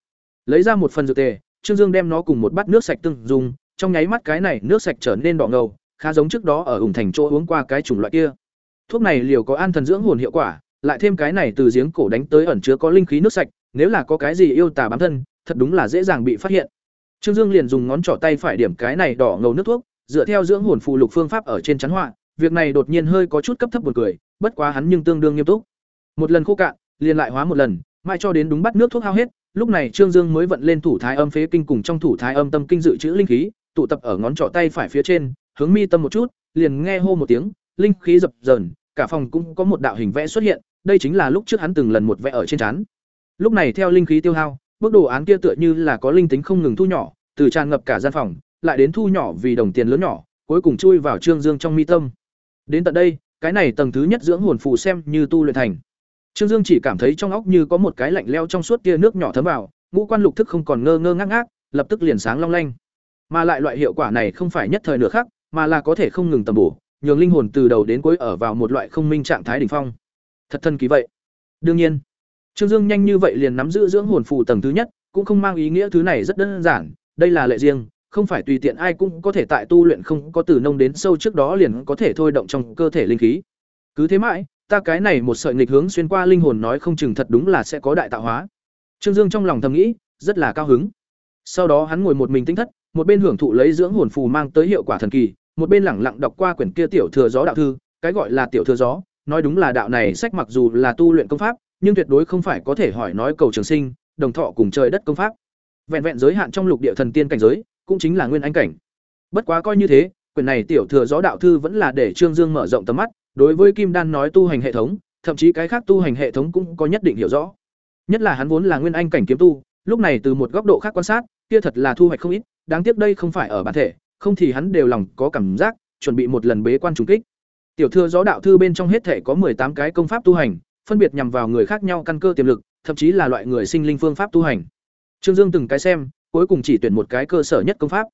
Lấy ra một phần dược tề, Trương Dương đem nó cùng một bát nước sạch tương dùng, trong nháy mắt cái này nước sạch trở nên đỏ ngầu, khá giống trước đó ở ủng thành chỗ uống qua cái chủng loại kia. Thuốc này liều có an thần dưỡng hồn hiệu quả, lại thêm cái này từ giếng cổ đánh tới ẩn chứa có linh khí nước sạch, nếu là có cái gì yêu tà bám thân, thật đúng là dễ dàng bị phát hiện. Trương Dương liền dùng ngón trỏ tay phải điểm cái này đỏ ngầu nước thuốc, dựa theo dưỡng hồn phù lục phương pháp ở trên chắn họa, việc này đột nhiên hơi có chút cấp thấp buồn cười, bất quá hắn nhưng tương đương nghiêm túc. Một lần khô cạn, liền lại hóa một lần, mai cho đến đúng bắt nước thuốc hao hết, lúc này Trương Dương mới vận lên thủ thái âm phế kinh cùng trong thủ thái âm tâm kinh dự trữ linh khí, tụ tập ở ngón trỏ tay phải phía trên, hướng mi tâm một chút, liền nghe hô một tiếng, linh khí dập dờn, cả phòng cũng có một đạo hình vẽ xuất hiện, đây chính là lúc trước hắn từng lần một vẽ ở trên trán. Lúc này theo linh khí tiêu hao, bức đồ án kia tựa như là có linh tính không ngừng thu nhỏ, từ tràn ngập cả gian phòng, lại đến thu nhỏ vì đồng tiền lớn nhỏ, cuối cùng chui vào Trương Dương trong mi tâm. Đến tận đây, cái này tầng thứ nhất dưỡng hồn phù xem như tu luyện thành. Trương Dương chỉ cảm thấy trong óc như có một cái lạnh leo trong suốt tia nước nhỏ thấm vào, ngũ quan lục thức không còn ngơ ngơ ngác ngác, lập tức liền sáng long lanh. Mà lại loại hiệu quả này không phải nhất thời nửa khắc, mà là có thể không ngừng tầm bổ, nhường linh hồn từ đầu đến cuối ở vào một loại không minh trạng thái đỉnh phong. Thật thân kỳ vậy. Đương nhiên, Trương Dương nhanh như vậy liền nắm giữ dưỡng hồn phù tầng thứ nhất, cũng không mang ý nghĩa thứ này rất đơn giản, đây là lệ riêng, không phải tùy tiện ai cũng có thể tại tu luyện không có từ nông đến sâu trước đó liền có thể thôi động trong cơ thể linh khí. Cứ thế mãi, ta cái này một sợi nghịch hướng xuyên qua linh hồn nói không chừng thật đúng là sẽ có đại tạo hóa. Trương Dương trong lòng thầm nghĩ, rất là cao hứng. Sau đó hắn ngồi một mình tinh thất, một bên hưởng thụ lấy dưỡng hồn phù mang tới hiệu quả thần kỳ, một bên lẳng lặng đọc qua quyển kia tiểu thừa gió đạo thư, cái gọi là tiểu thừa gió, nói đúng là đạo này sách mặc dù là tu luyện công pháp, nhưng tuyệt đối không phải có thể hỏi nói cầu trường sinh, đồng thọ cùng trời đất công pháp. Vẹn vẹn giới hạn trong lục địa thần tiên cảnh giới, cũng chính là nguyên anh cảnh. Bất quá coi như thế, quyển này tiểu thừa gió đạo thư vẫn là để Trương Dương mở rộng tầm mắt, đối với Kim Đan nói tu hành hệ thống, thậm chí cái khác tu hành hệ thống cũng có nhất định hiểu rõ. Nhất là hắn vốn là nguyên anh cảnh kiếm tu, lúc này từ một góc độ khác quan sát, kia thật là thu hoạch không ít, đáng tiếc đây không phải ở bản thể, không thì hắn đều lòng có cảm giác, chuẩn bị một lần bế quan trùng kích. Tiểu thừa gió đạo thư bên trong hết thể có tám cái công pháp tu hành, phân biệt nhằm vào người khác nhau căn cơ tiềm lực, thậm chí là loại người sinh linh phương pháp tu hành. Trương Dương từng cái xem, cuối cùng chỉ tuyển một cái cơ sở nhất công pháp.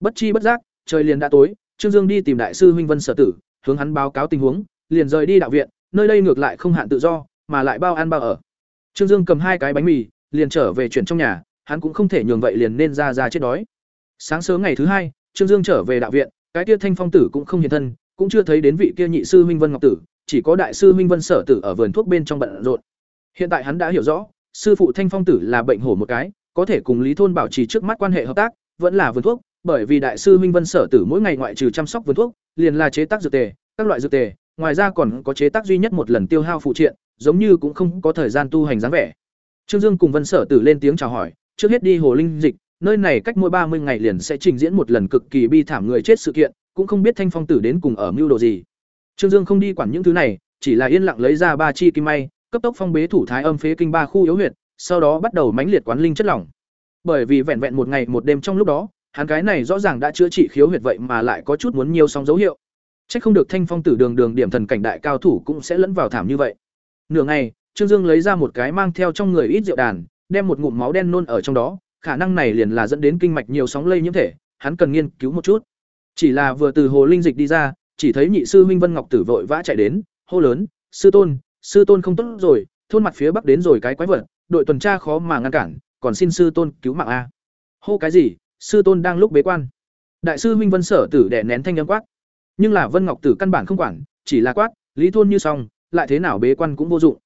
Bất chi bất giác, trời liền đã tối, Trương Dương đi tìm đại sư huynh Vân Sở Tử, hướng hắn báo cáo tình huống, liền rời đi đạo viện, nơi đây ngược lại không hạn tự do, mà lại bao ăn bao ở. Trương Dương cầm hai cái bánh mì, liền trở về chuyển trong nhà, hắn cũng không thể nhường vậy liền nên ra ra chết đói. Sáng sớm ngày thứ hai, Trương Dương trở về đạo viện, cái kia Thanh Phong tử cũng không hiện thân, cũng chưa thấy đến vị kia nhị sư huynh Vân Ngọc tử, chỉ có đại sư minh Vân Sở tử ở vườn thuốc bên trong bận rộn. Hiện tại hắn đã hiểu rõ, sư phụ Thanh Phong tử là bệnh hổ một cái, có thể cùng Lý thôn bảo trì trước mắt quan hệ hợp tác, vẫn là vườn thuốc, bởi vì đại sư minh Vân Sở tử mỗi ngày ngoại trừ chăm sóc vườn thuốc, liền là chế tác dược tề, các loại dược tề, ngoài ra còn có chế tác duy nhất một lần tiêu hao phụ triện, giống như cũng không có thời gian tu hành dáng vẻ. Trương Dương cùng Vân Sở tử lên tiếng chào hỏi, trước hết đi hồ linh dịch, nơi này cách mỗi ba mươi ngày liền sẽ trình diễn một lần cực kỳ bi thảm người chết sự kiện, cũng không biết Thanh Phong tử đến cùng ở mưu đồ gì. Trương Dương không đi quản những thứ này, chỉ là yên lặng lấy ra ba chi kim may, cấp tốc phong bế thủ thái âm phế kinh ba khu yếu huyệt, sau đó bắt đầu mãnh liệt quán linh chất lỏng. Bởi vì vẹn vẹn một ngày một đêm trong lúc đó, hắn cái này rõ ràng đã chữa trị khiếu huyệt vậy mà lại có chút muốn nhiều sóng dấu hiệu. Chắc không được Thanh Phong tử đường đường điểm thần cảnh đại cao thủ cũng sẽ lẫn vào thảm như vậy. Nửa ngày, Trương Dương lấy ra một cái mang theo trong người ít rượu đàn, đem một ngụm máu đen nôn ở trong đó, khả năng này liền là dẫn đến kinh mạch nhiều sóng lây nhiễm thể, hắn cần nghiên cứu một chút. Chỉ là vừa từ hồ linh dịch đi ra, chỉ thấy nhị sư huynh Vân Ngọc Tử vội vã chạy đến, hô lớn, "Sư tôn, sư tôn không tốt rồi, thôn mặt phía bắc đến rồi cái quái vật, đội tuần tra khó mà ngăn cản, còn xin sư tôn cứu mạng a." Hô cái gì? Sư tôn đang lúc bế quan. Đại sư huynh Vân Sở Tử đè nén thanh âm quát. Nhưng là Vân Ngọc Tử căn bản không quản, chỉ là quát, lý thôn như xong, lại thế nào bế quan cũng vô dụng.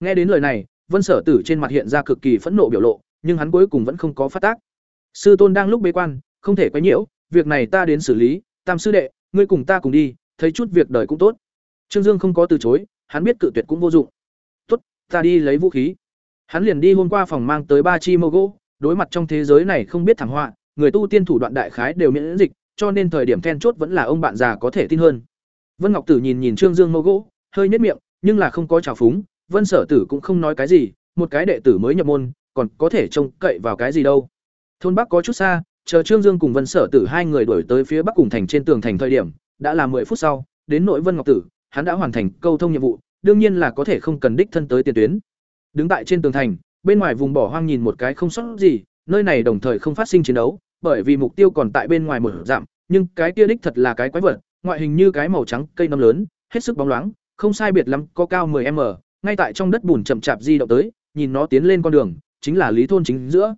Nghe đến lời này, Vân Sở Tử trên mặt hiện ra cực kỳ phẫn nộ biểu lộ, nhưng hắn cuối cùng vẫn không có phát tác. Sư tôn đang lúc bế quan, không thể quấy nhiễu, việc này ta đến xử lý, Tam sư đệ, ngươi cùng ta cùng đi, thấy chút việc đời cũng tốt. Trương Dương không có từ chối, hắn biết cự tuyệt cũng vô dụng. "Tốt, ta đi lấy vũ khí." Hắn liền đi hôm qua phòng mang tới ba chi mâu gỗ, đối mặt trong thế giới này không biết thảm họa, người tu tiên thủ đoạn đại khái đều miễn dịch, cho nên thời điểm then chốt vẫn là ông bạn già có thể tin hơn. Vân Ngọc Tử nhìn nhìn Trương Dương mâu gỗ, hơi nhếch miệng, nhưng là không có trào phúng, Vân Sở Tử cũng không nói cái gì, một cái đệ tử mới nhập môn, còn có thể trông cậy vào cái gì đâu. Thôn Bắc có chút xa, chờ Trương Dương cùng Vân Sở Tử hai người đuổi tới phía bắc cùng thành trên tường thành thời điểm, đã là 10 phút sau, đến nội Vân Ngọc Tử, hắn đã hoàn thành câu thông nhiệm vụ, đương nhiên là có thể không cần đích thân tới tiền tuyến. Đứng tại trên tường thành, bên ngoài vùng bỏ hoang nhìn một cái không sót gì, nơi này đồng thời không phát sinh chiến đấu, bởi vì mục tiêu còn tại bên ngoài một giảm, nhưng cái kia đích thật là cái quái vật, ngoại hình như cái màu trắng cây nấm lớn, hết sức bóng loáng, không sai biệt lắm, có cao 10m, ngay tại trong đất bùn chậm chạp di động tới, nhìn nó tiến lên con đường, chính là lý thôn chính giữa.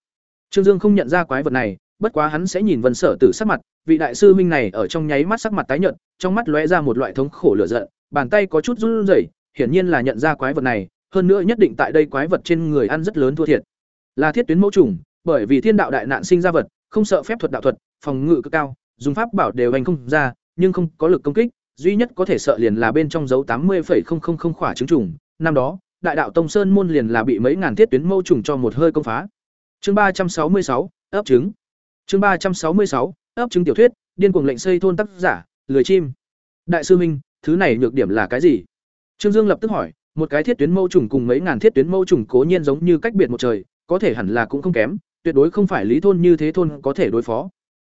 Trương Dương không nhận ra quái vật này, bất quá hắn sẽ nhìn Vân Sở Tử sắc mặt, vị đại sư huynh này ở trong nháy mắt sắc mặt tái nhợt, trong mắt lóe ra một loại thống khổ lửa giận, bàn tay có chút run rẩy, hiển nhiên là nhận ra quái vật này, hơn nữa nhất định tại đây quái vật trên người ăn rất lớn thua thiệt. Là thiết tuyến mẫu trùng, bởi vì thiên đạo đại nạn sinh ra vật, không sợ phép thuật đạo thuật, phòng ngự cực cao, dùng pháp bảo đều hành không ra, nhưng không có lực công kích, duy nhất có thể sợ liền là bên trong dấu tám 80,000 khỏa trứng trùng, năm đó, đại đạo tông sơn môn liền là bị mấy ngàn thiết tuyến mẫu trùng cho một hơi công phá. Chương ba trăm sáu mươi sáu ấp trứng. Chương ba trăm sáu mươi sáu ấp trứng tiểu thuyết, điên cuồng lệnh xây thôn tác giả, lười chim. Đại sư minh, thứ này nhược điểm là cái gì? Trương Dương lập tức hỏi, một cái thiết tuyến mâu trùng cùng mấy ngàn thiết tuyến mâu trùng cố nhiên giống như cách biệt một trời, có thể hẳn là cũng không kém, tuyệt đối không phải lý thôn như thế thôn có thể đối phó.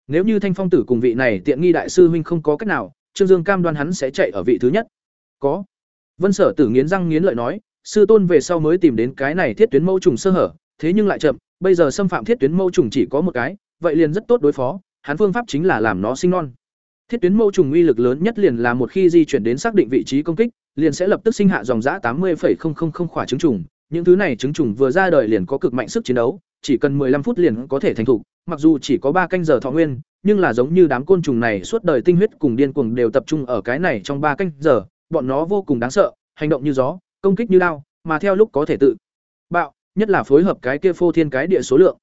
Nếu như Thanh Phong tử cùng vị này tiện nghi đại sư huynh không có cách nào, Trương Dương cam đoan hắn sẽ chạy ở vị thứ nhất. Có. Vân Sở Tử nghiến răng nghiến lợi nói, sư tôn về sau mới tìm đến cái này thiết tuyến mâu trùng sơ hở, thế nhưng lại chậm, bây giờ xâm phạm thiết tuyến mâu trùng chỉ có một cái, vậy liền rất tốt đối phó, hắn phương pháp chính là làm nó sinh non. Thiết tuyến mâu trùng uy lực lớn nhất liền là một khi di chuyển đến xác định vị trí công kích, liền sẽ lập tức sinh hạ dòng dã tám 80,000 khỏa trứng trùng, những thứ này trứng trùng vừa ra đời liền có cực mạnh sức chiến đấu, chỉ cần 15 phút liền có thể thành thục, mặc dù chỉ có ba canh giờ thọ nguyên, nhưng là giống như đám côn trùng này suốt đời tinh huyết cùng điên cuồng đều tập trung ở cái này trong ba canh giờ, bọn nó vô cùng đáng sợ, hành động như gió, công kích như lao, mà theo lúc có thể tự bạo, nhất là phối hợp cái kia phô thiên cái địa số lượng.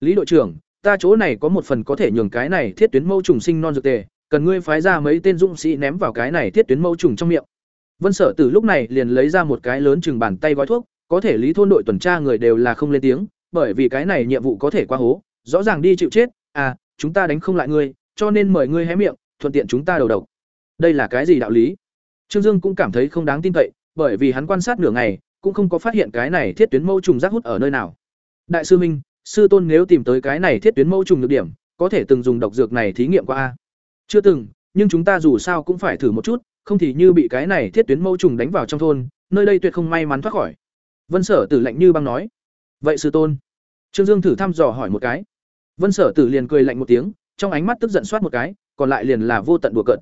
Lý đội trưởng, ta chỗ này có một phần có thể nhường cái này thiết tuyến mâu trùng sinh non dược tề, cần ngươi phái ra mấy tên dũng sĩ ném vào cái này thiết tuyến mâu trùng trong miệng. Vân Sở Tử lúc này liền lấy ra một cái lớn chừng bàn tay gói thuốc, có thể lý thôn đội tuần tra người đều là không lên tiếng, bởi vì cái này nhiệm vụ có thể qua hố, rõ ràng đi chịu chết, à, chúng ta đánh không lại ngươi, cho nên mời ngươi hé miệng, thuận tiện chúng ta đầu độc. Đây là cái gì đạo lý? Trương Dương cũng cảm thấy không đáng tin cậy, bởi vì hắn quan sát nửa ngày, cũng không có phát hiện cái này thiết tuyến mâu trùng rác hút ở nơi nào. Đại sư Minh, sư tôn nếu tìm tới cái này thiết tuyến mâu trùng được điểm, có thể từng dùng độc dược này thí nghiệm qua a? Chưa từng, nhưng chúng ta dù sao cũng phải thử một chút, không thì như bị cái này thiết tuyến mâu trùng đánh vào trong thôn, nơi đây tuyệt không may mắn thoát khỏi. Vân sở tử lạnh như băng nói. Vậy sư tôn trương dương thử thăm dò hỏi một cái. Vân sở tử liền cười lạnh một tiếng trong ánh mắt tức giận soát một cái còn lại liền là vô tận đùa cợt.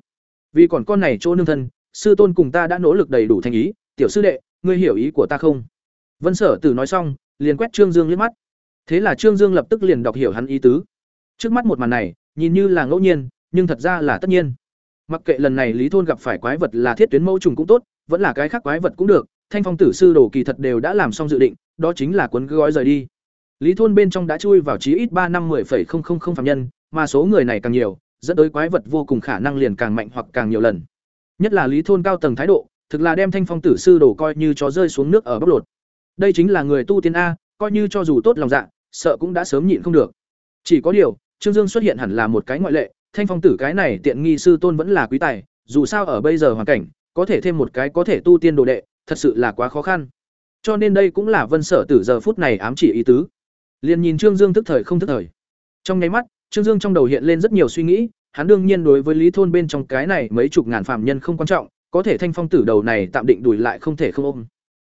Vì còn con này chỗ nương thân sư tôn cùng ta đã nỗ lực đầy đủ thành ý tiểu sư đệ ngươi hiểu ý của ta không? Vân sở tử nói xong liền quét trương dương liếc mắt thế là trương dương lập tức liền đọc hiểu hắn ý tứ. Trước mắt một màn này, nhìn như là ngẫu nhiên, nhưng thật ra là tất nhiên. Mặc kệ lần này lý thôn gặp phải quái vật là thiết tuyến mẫu trùng cũng tốt, vẫn là cái khác quái vật cũng được, thanh phong tử sư đồ kỳ thật đều đã làm xong dự định, đó chính là cuốn gói rời đi. Lý thôn bên trong đã chui vào chí ít ba năm mươi phạm nhân, mà số người này càng nhiều, dẫn tới quái vật vô cùng khả năng liền càng mạnh hoặc càng nhiều lần. Nhất là lý thôn cao tầng thái độ, thực là đem thanh phong tử sư đồ coi như chó rơi xuống nước ở bóc lột. Đây chính là người tu tiên a, coi như cho dù tốt lòng dạ sợ cũng đã sớm nhịn không được. Chỉ có điều, trương dương xuất hiện hẳn là một cái ngoại lệ, thanh phong tử cái này tiện nghi sư tôn vẫn là quý tài, dù sao ở bây giờ hoàn cảnh, có thể thêm một cái có thể tu tiên đồ đệ, thật sự là quá khó khăn. Cho nên đây cũng là vân sở tử giờ phút này ám chỉ ý tứ. Liền nhìn trương dương tức thời không tức thời. Trong nháy mắt, trương dương trong đầu hiện lên rất nhiều suy nghĩ, hắn đương nhiên đối với lý thôn bên trong cái này mấy chục ngàn phạm nhân không quan trọng, có thể thanh phong tử đầu này tạm định đuổi lại không thể không ôm.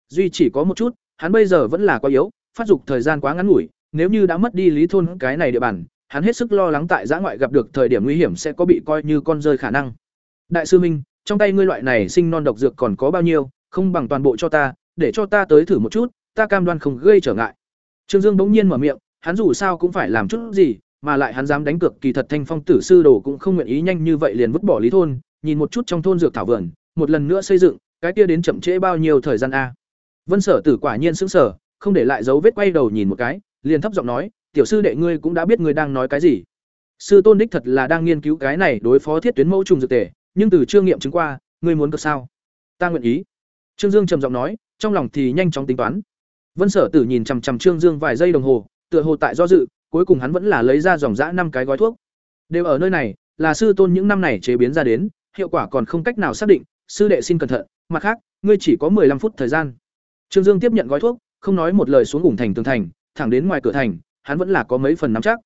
Duy chỉ có một chút, hắn bây giờ vẫn là quá yếu, phát dục thời gian quá ngắn ngủi nếu như đã mất đi lý thôn cái này địa bàn, hắn hết sức lo lắng tại giã ngoại gặp được thời điểm nguy hiểm sẽ có bị coi như con rơi khả năng. Đại sư minh, trong tay ngươi loại này sinh non độc dược còn có bao nhiêu, không bằng toàn bộ cho ta, để cho ta tới thử một chút, ta cam đoan không gây trở ngại. Trương dương bỗng nhiên mở miệng, hắn dù sao cũng phải làm chút gì, mà lại hắn dám đánh cược kỳ thật thanh phong tử sư đồ cũng không nguyện ý nhanh như vậy liền vứt bỏ lý thôn, nhìn một chút trong thôn dược thảo vườn, một lần nữa xây dựng, cái kia đến chậm trễ bao nhiêu thời gian a? Vân sở tử quả nhiên sững sờ, không để lại dấu vết quay đầu nhìn một cái liền thấp giọng nói, tiểu sư đệ ngươi cũng đã biết ngươi đang nói cái gì. Sư tôn đích thật là đang nghiên cứu cái này đối phó thiết tuyến mẫu trùng dược tề, nhưng từ chưa nghiệm chứng qua, ngươi muốn cực sao? Ta nguyện ý. Trương dương trầm giọng nói, trong lòng thì nhanh chóng tính toán. Vân sở tử nhìn chằm chằm trương dương vài giây đồng hồ, tựa hồ tại do dự, cuối cùng hắn vẫn là lấy ra dòng dã năm cái gói thuốc. Đều ở nơi này, là sư tôn những năm này chế biến ra đến, hiệu quả còn không cách nào xác định, sư đệ xin cẩn thận, mặt khác, ngươi chỉ có 15 phút thời gian. Trương dương tiếp nhận gói thuốc, không nói một lời xuống ủng thành tường thành thẳng đến ngoài cửa thành hắn vẫn là có mấy phần nắm chắc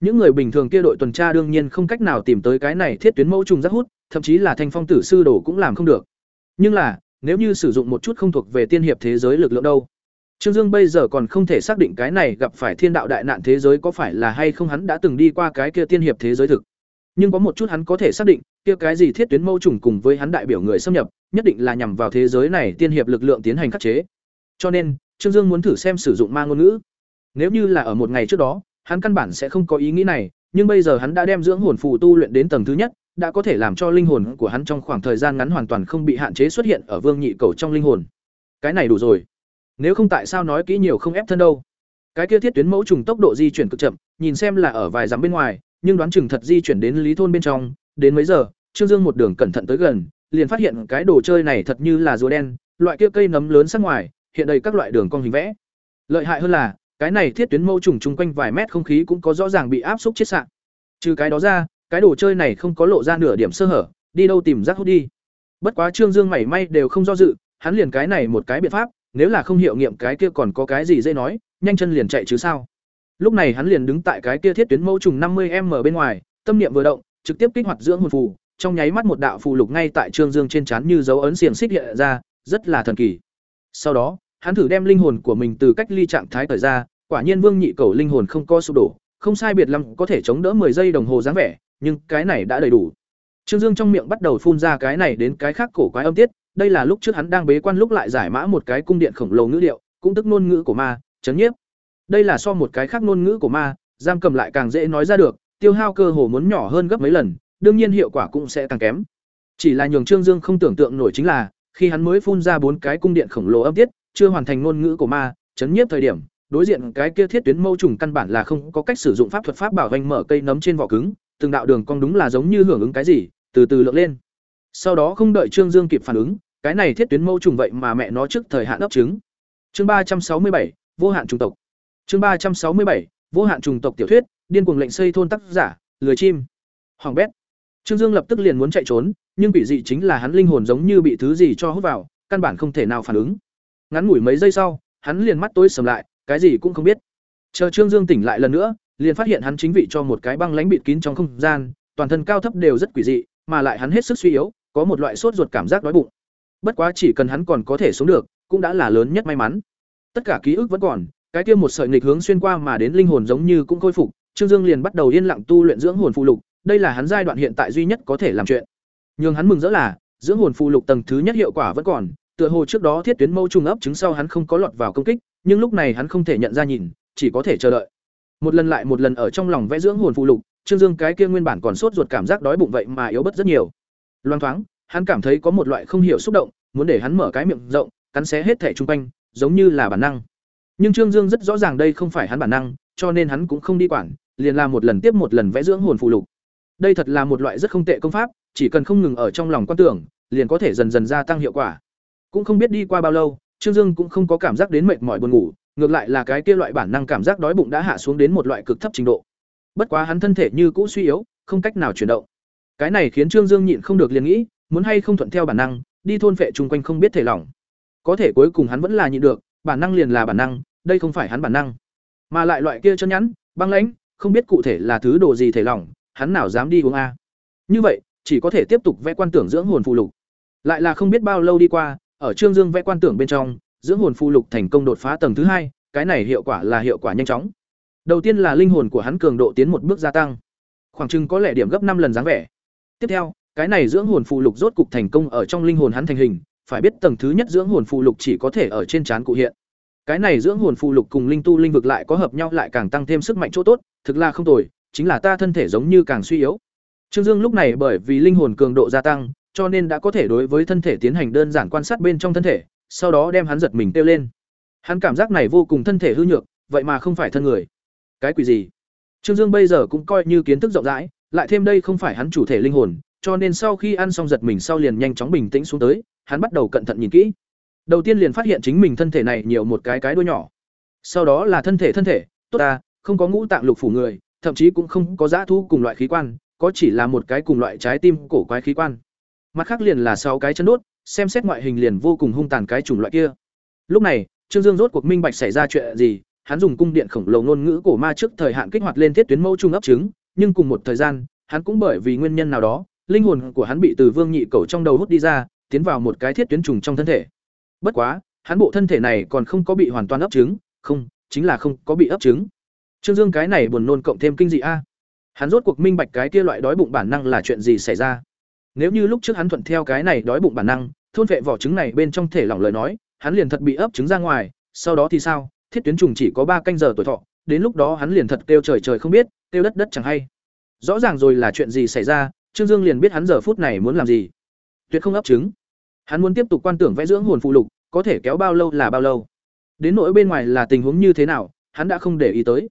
những người bình thường kia đội tuần tra đương nhiên không cách nào tìm tới cái này thiết tuyến mẫu trùng rất hút thậm chí là thanh phong tử sư đồ cũng làm không được nhưng là nếu như sử dụng một chút không thuộc về tiên hiệp thế giới lực lượng đâu Trương Dương bây giờ còn không thể xác định cái này gặp phải thiên đạo đại nạn thế giới có phải là hay không hắn đã từng đi qua cái kia tiên hiệp thế giới thực. Nhưng có một chút hắn có thể xác định, kia cái gì thiết tuyến mâu trùng cùng với hắn đại biểu người xâm nhập, nhất định là nhằm vào thế giới này tiên hiệp lực lượng tiến hành khắc chế. Cho nên, Trương Dương muốn thử xem sử dụng ma ngôn ngữ. Nếu như là ở một ngày trước đó, hắn căn bản sẽ không có ý nghĩ này, nhưng bây giờ hắn đã đem dưỡng hồn phù tu luyện đến tầng thứ nhất, đã có thể làm cho linh hồn của hắn trong khoảng thời gian ngắn hoàn toàn không bị hạn chế xuất hiện ở vương nhị cầu trong linh hồn. Cái này đủ rồi. Nếu không tại sao nói kỹ nhiều không ép thân đâu? Cái kia thiết tuyến mẫu trùng tốc độ di chuyển cực chậm, nhìn xem là ở vài dặm bên ngoài, nhưng đoán chừng thật di chuyển đến lý thôn bên trong, đến mấy giờ, Trương Dương một đường cẩn thận tới gần, liền phát hiện cái đồ chơi này thật như là rùa đen, loại kia cây nấm lớn sắc ngoài, hiện đầy các loại đường cong hình vẽ. Lợi hại hơn là, cái này thiết tuyến mẫu trùng chung quanh vài mét không khí cũng có rõ ràng bị áp xúc chết sạn. Trừ cái đó ra, cái đồ chơi này không có lộ ra nửa điểm sơ hở, đi đâu tìm rác hút đi. Bất quá Trương Dương mảy may đều không do dự, hắn liền cái này một cái biện pháp, nếu là không hiệu nghiệm cái kia còn có cái gì dễ nói, nhanh chân liền chạy chứ sao. Lúc này hắn liền đứng tại cái kia thiết tuyến mẫu trùng năm mươi m bên ngoài, tâm niệm vừa động, trực tiếp kích hoạt dưỡng hồn phù, trong nháy mắt một đạo phù lục ngay tại Trương Dương trên trán như dấu ấn xiềng xích hiện ra, rất là thần kỳ. Sau đó, hắn thử đem linh hồn của mình từ cách ly trạng thái thời ra, quả nhiên Vương Nhị Cầu linh hồn không có sụp đổ, không sai biệt lắm có thể chống đỡ 10 giây đồng hồ dáng vẻ, nhưng cái này đã đầy đủ. Trương Dương trong miệng bắt đầu phun ra cái này đến cái khác cổ quái âm tiết, đây là lúc trước hắn đang bế quan lúc lại giải mã một cái cung điện khổng lồ ngữ điệu, cũng tức ngôn ngữ của ma, chấn nhiếp. Đây là so một cái khác ngôn ngữ của ma, giam cầm lại càng dễ nói ra được, tiêu hao cơ hồ muốn nhỏ hơn gấp mấy lần, đương nhiên hiệu quả cũng sẽ càng kém. Chỉ là nhường Trương Dương không tưởng tượng nổi chính là, khi hắn mới phun ra bốn cái cung điện khổng lồ âm tiết, chưa hoàn thành ngôn ngữ của ma, chấn nhiếp thời điểm, đối diện cái kia thiết tuyến mâu trùng căn bản là không có cách sử dụng pháp thuật pháp bảo vành mở cây nấm trên vỏ cứng, từng đạo đường cong đúng là giống như hưởng ứng cái gì, từ từ lượng lên. Sau đó không đợi Trương Dương kịp phản ứng, cái này thiết tuyến mâu trùng vậy mà mẹ nó trước thời hạn ấp trứng. Chương ba trăm sáu mươi bảy vô hạn trùng tộc. Chương ba trăm sáu mươi bảy vô hạn trùng tộc tiểu thuyết, điên cuồng lệnh xây thôn tác giả, lười chim. Hoàng bét. Trương Dương lập tức liền muốn chạy trốn, nhưng quỷ dị chính là hắn linh hồn giống như bị thứ gì cho hút vào, căn bản không thể nào phản ứng. Ngắn ngủi mấy giây sau, hắn liền mắt tối sầm lại, cái gì cũng không biết. Chờ Trương Dương tỉnh lại lần nữa, liền phát hiện hắn chính vị cho một cái băng lánh bịt kín trong không gian, toàn thân cao thấp đều rất quỷ dị, mà lại hắn hết sức suy yếu, có một loại sốt ruột cảm giác đói bụng. bất quá chỉ cần hắn còn có thể sống được cũng đã là lớn nhất may mắn tất cả ký ức vẫn còn cái kia một sợi nghịch hướng xuyên qua mà đến linh hồn giống như cũng khôi phục trương dương liền bắt đầu yên lặng tu luyện dưỡng hồn phụ lục đây là hắn giai đoạn hiện tại duy nhất có thể làm chuyện nhưng hắn mừng rỡ là dưỡng hồn phụ lục tầng thứ nhất hiệu quả vẫn còn tựa hồ trước đó thiết tuyến mâu trùng ấp chứng sau hắn không có lọt vào công kích nhưng lúc này hắn không thể nhận ra nhìn, chỉ có thể chờ đợi. Một lần lại một lần ở trong lòng vẽ dưỡng hồn phụ lục, trương dương cái kia nguyên bản còn sốt ruột cảm giác đói bụng vậy mà yếu bớt rất nhiều. Loang thoáng, hắn cảm thấy có một loại không hiểu xúc động, muốn để hắn mở cái miệng rộng, cắn xé hết thẻ chung quanh, giống như là bản năng. Nhưng trương dương rất rõ ràng đây không phải hắn bản năng, cho nên hắn cũng không đi quản, liền làm một lần tiếp một lần vẽ dưỡng hồn phụ lục. Đây thật là một loại rất không tệ công pháp, chỉ cần không ngừng ở trong lòng quan tưởng, liền có thể dần dần gia tăng hiệu quả. Cũng không biết đi qua bao lâu trương dương cũng không có cảm giác đến mệt mỏi buồn ngủ, ngược lại là cái kia loại bản năng cảm giác đói bụng đã hạ xuống đến một loại cực thấp trình độ. Bất quá hắn thân thể như cũ suy yếu, không cách nào chuyển động. Cái này khiến trương dương nhịn không được liền nghĩ, muốn hay không thuận theo bản năng, đi thôn phệ chung quanh không biết thể lỏng có thể cuối cùng hắn vẫn là nhịn được, bản năng liền là bản năng, đây không phải hắn bản năng. Mà lại loại kia chân nhẵn băng lãnh, không biết cụ thể là thứ đồ gì thể lỏng hắn nào dám đi uống a. Như vậy, chỉ có thể tiếp tục vẽ quan tưởng dưỡng hồn phụ lục. Lại là không biết bao lâu đi qua ở trương dương vẽ quan tưởng bên trong, dưỡng hồn phụ lục thành công đột phá tầng thứ hai, cái này hiệu quả là hiệu quả nhanh chóng. Đầu tiên là linh hồn của hắn cường độ tiến một bước gia tăng. Khoảng chừng có lẽ điểm gấp năm lần dáng vẻ. Tiếp theo, cái này dưỡng hồn phụ lục rốt cục thành công ở trong linh hồn hắn thành hình, phải biết tầng thứ nhất dưỡng hồn phụ lục chỉ có thể ở trên trán cụ hiện. Cái này dưỡng hồn phụ lục cùng linh tu linh vực lại có hợp nhau lại càng tăng thêm sức mạnh chỗ tốt, thực là không tồi, chính là ta thân thể giống như càng suy yếu. Trương dương lúc này bởi vì linh hồn cường độ gia tăng cho nên đã có thể đối với thân thể tiến hành đơn giản quan sát bên trong thân thể, sau đó đem hắn giật mình tiêu lên. Hắn cảm giác này vô cùng thân thể hư nhược, vậy mà không phải thân người. Cái quỷ gì? Trương dương bây giờ cũng coi như kiến thức rộng rãi, lại thêm đây không phải hắn chủ thể linh hồn, cho nên sau khi ăn xong giật mình sau liền nhanh chóng bình tĩnh xuống tới, hắn bắt đầu cẩn thận nhìn kỹ. Đầu tiên liền phát hiện chính mình thân thể này nhiều một cái cái đuôi nhỏ. Sau đó là thân thể thân thể, tốt ta, không có ngũ tạng lục phủ người, thậm chí cũng không có dã thu cùng loại khí quan, có chỉ là một cái cùng loại trái tim cổ quái khí quan mặt khác liền là sáu cái chân đốt, xem xét ngoại hình liền vô cùng hung tàn cái chủng loại kia. Lúc này, trương dương rốt cuộc minh bạch xảy ra chuyện gì, hắn dùng cung điện khổng lồ ngôn ngữ cổ ma trước thời hạn kích hoạt lên thiết tuyến mẫu trung ấp trứng, nhưng cùng một thời gian, hắn cũng bởi vì nguyên nhân nào đó, linh hồn của hắn bị từ vương nhị cầu trong đầu hút đi ra, tiến vào một cái thiết tuyến trùng trong thân thể. Bất quá, hắn bộ thân thể này còn không có bị hoàn toàn ấp trứng, không, chính là không có bị ấp trứng. Trương dương cái này buồn nôn cộng thêm kinh dị a. Hắn rốt cuộc minh bạch cái kia loại đói bụng bản năng là chuyện gì xảy ra nếu như lúc trước hắn thuận theo cái này đói bụng bản năng, thôn vệ vỏ trứng này bên trong thể lỏng lời nói, hắn liền thật bị ấp trứng ra ngoài, sau đó thì sao? Thiết tuyến trùng chỉ có ba canh giờ tuổi thọ, đến lúc đó hắn liền thật kêu trời trời không biết, kêu đất đất chẳng hay. Rõ ràng rồi là chuyện gì xảy ra, trương dương liền biết hắn giờ phút này muốn làm gì. Tuyệt không ấp trứng. Hắn muốn tiếp tục quan tưởng vẽ dưỡng hồn phụ lục, có thể kéo bao lâu là bao lâu. Đến nỗi bên ngoài là tình huống như thế nào, hắn đã không để ý tới.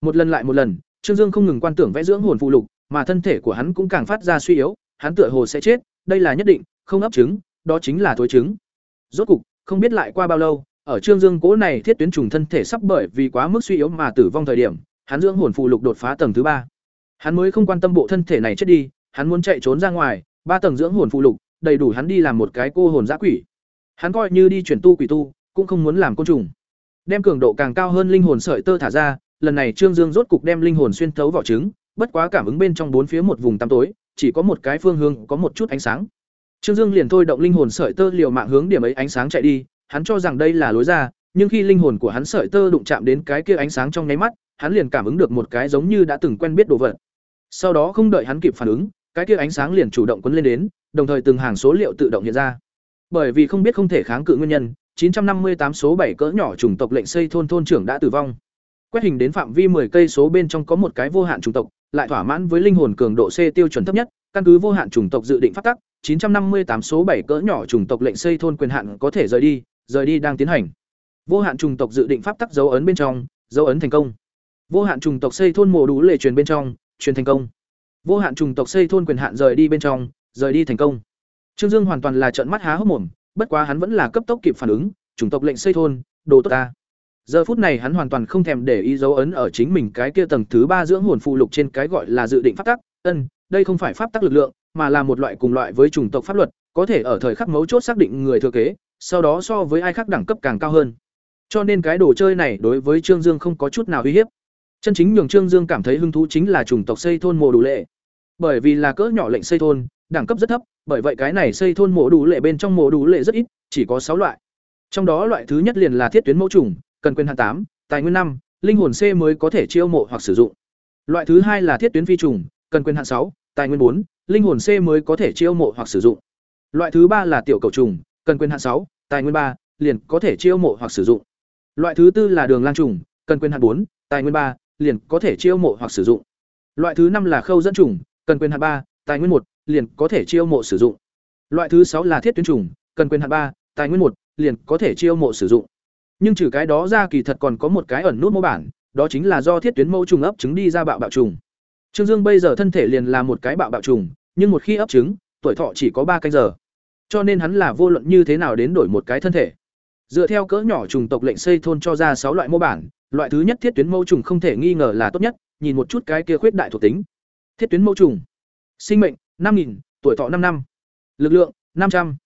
Một lần lại một lần, trương dương không ngừng quan tưởng vẽ dưỡng hồn phụ lục, mà thân thể của hắn cũng càng phát ra suy yếu hắn tựa hồ sẽ chết, đây là nhất định, không ấp trứng, đó chính là thối trứng. Rốt cục, không biết lại qua bao lâu, ở trương dương cố này thiết tuyến trùng thân thể sắp bởi vì quá mức suy yếu mà tử vong thời điểm, hắn dưỡng hồn phụ lục đột phá tầng thứ ba. Hắn mới không quan tâm bộ thân thể này chết đi, hắn muốn chạy trốn ra ngoài, ba tầng dưỡng hồn phụ lục, đầy đủ hắn đi làm một cái cô hồn giã quỷ. Hắn coi như đi chuyển tu quỷ tu, cũng không muốn làm côn trùng. Đem cường độ càng cao hơn linh hồn sợi tơ thả ra, lần này trương dương rốt cục đem linh hồn xuyên thấu vỏ trứng, bất quá cảm ứng bên trong bốn phía một vùng tăm tối chỉ có một cái phương hướng, có một chút ánh sáng. Trương dương liền thôi động linh hồn sợi tơ liều mạng hướng điểm ấy ánh sáng chạy đi, hắn cho rằng đây là lối ra, nhưng khi linh hồn của hắn sợi tơ đụng chạm đến cái kia ánh sáng trong nháy mắt, hắn liền cảm ứng được một cái giống như đã từng quen biết đồ vật. Sau đó không đợi hắn kịp phản ứng, cái kia ánh sáng liền chủ động quấn lên đến, đồng thời từng hàng số liệu tự động hiện ra. Bởi vì không biết không thể kháng cự nguyên nhân 958 số 7 cỡ nhỏ chủng tộc lệnh xây thôn thôn trưởng đã tử vong quét hình đến phạm vi 10 cây số bên trong có một cái vô hạn chủng tộc, lại thỏa mãn với linh hồn cường độ C tiêu chuẩn thấp nhất. Căn cứ vô hạn chủng tộc dự định phát tắc 958 số 7 cỡ nhỏ chủng tộc lệnh xây thôn quyền hạn có thể rời đi rời đi đang tiến hành. Vô hạn chủng tộc dự định pháp tắc dấu ấn bên trong, dấu ấn thành công. Vô hạn chủng tộc xây thôn mộ đủ lệ truyền bên trong, truyền thành công. Vô hạn chủng tộc xây thôn quyền hạn rời đi bên trong, rời đi thành công. Trương dương hoàn toàn là trợn mắt há hốc mồm, bất quá hắn vẫn là cấp tốc kịp phản ứng, chủng tộc lệnh xây thôn, đồ tốt ta giờ phút này hắn hoàn toàn không thèm để ý dấu ấn ở chính mình cái kia tầng thứ ba dưỡng hồn phụ lục trên cái gọi là dự định pháp tắc. Ân đây không phải pháp tắc lực lượng mà là một loại cùng loại với chủng tộc pháp luật có thể ở thời khắc mấu chốt xác định người thừa kế sau đó so với ai khác đẳng cấp càng cao hơn. Cho nên cái đồ chơi này đối với trương dương không có chút nào uy hiếp. Chân chính nhường trương dương cảm thấy hứng thú chính là chủng tộc xây thôn mồ đủ lệ. Bởi vì là cỡ nhỏ lệnh xây thôn đẳng cấp rất thấp bởi vậy cái này xây thôn mộ đủ lệ bên trong mộ đủ lệ rất ít, chỉ có sáu loại. Trong đó loại thứ nhất liền là thiết tuyến mẫu trùng, cần quyền hạn tám, tài nguyên năm, linh hồn C mới có thể chiêu mộ hoặc sử dụng. Loại thứ hai là thiết tuyến phi trùng, cần quyền hạn sáu, tài nguyên bốn, linh hồn C mới có thể chiêu mộ hoặc sử dụng. Loại thứ ba là tiểu cầu trùng, cần quyền hạn sáu, tài nguyên ba, liền có thể chiêu mộ hoặc sử dụng. Loại thứ tư là đường lang trùng, cần quyền hạn bốn, tài nguyên ba, liền có thể chiêu mộ hoặc sử dụng. Loại thứ năm là khâu dẫn trùng, cần quyền hạn ba, tài nguyên một, liền có thể chiêu mộ sử dụng. Loại thứ sáu là thiết tuyến trùng, cần quyền hạn ba, tài nguyên một, liền có thể chiêu mộ sử dụng. Nhưng trừ cái đó ra kỳ thật còn có một cái ẩn nút mô bản, đó chính là do thiết tuyến mẫu trùng ấp trứng đi ra bạo bạo trùng. Trương Dương bây giờ thân thể liền là một cái bạo bạo trùng, nhưng một khi ấp trứng, tuổi thọ chỉ có ba canh giờ. Cho nên hắn là vô luận như thế nào đến đổi một cái thân thể. Dựa theo cỡ nhỏ trùng tộc lệnh xây thôn cho ra sáu loại mô bản, loại thứ nhất thiết tuyến mẫu trùng không thể nghi ngờ là tốt nhất, nhìn một chút cái kia khuyết đại thuộc tính. Thiết tuyến mẫu trùng. Sinh mệnh năm nghìn tuổi thọ năm năm. Lực lượng năm trăm,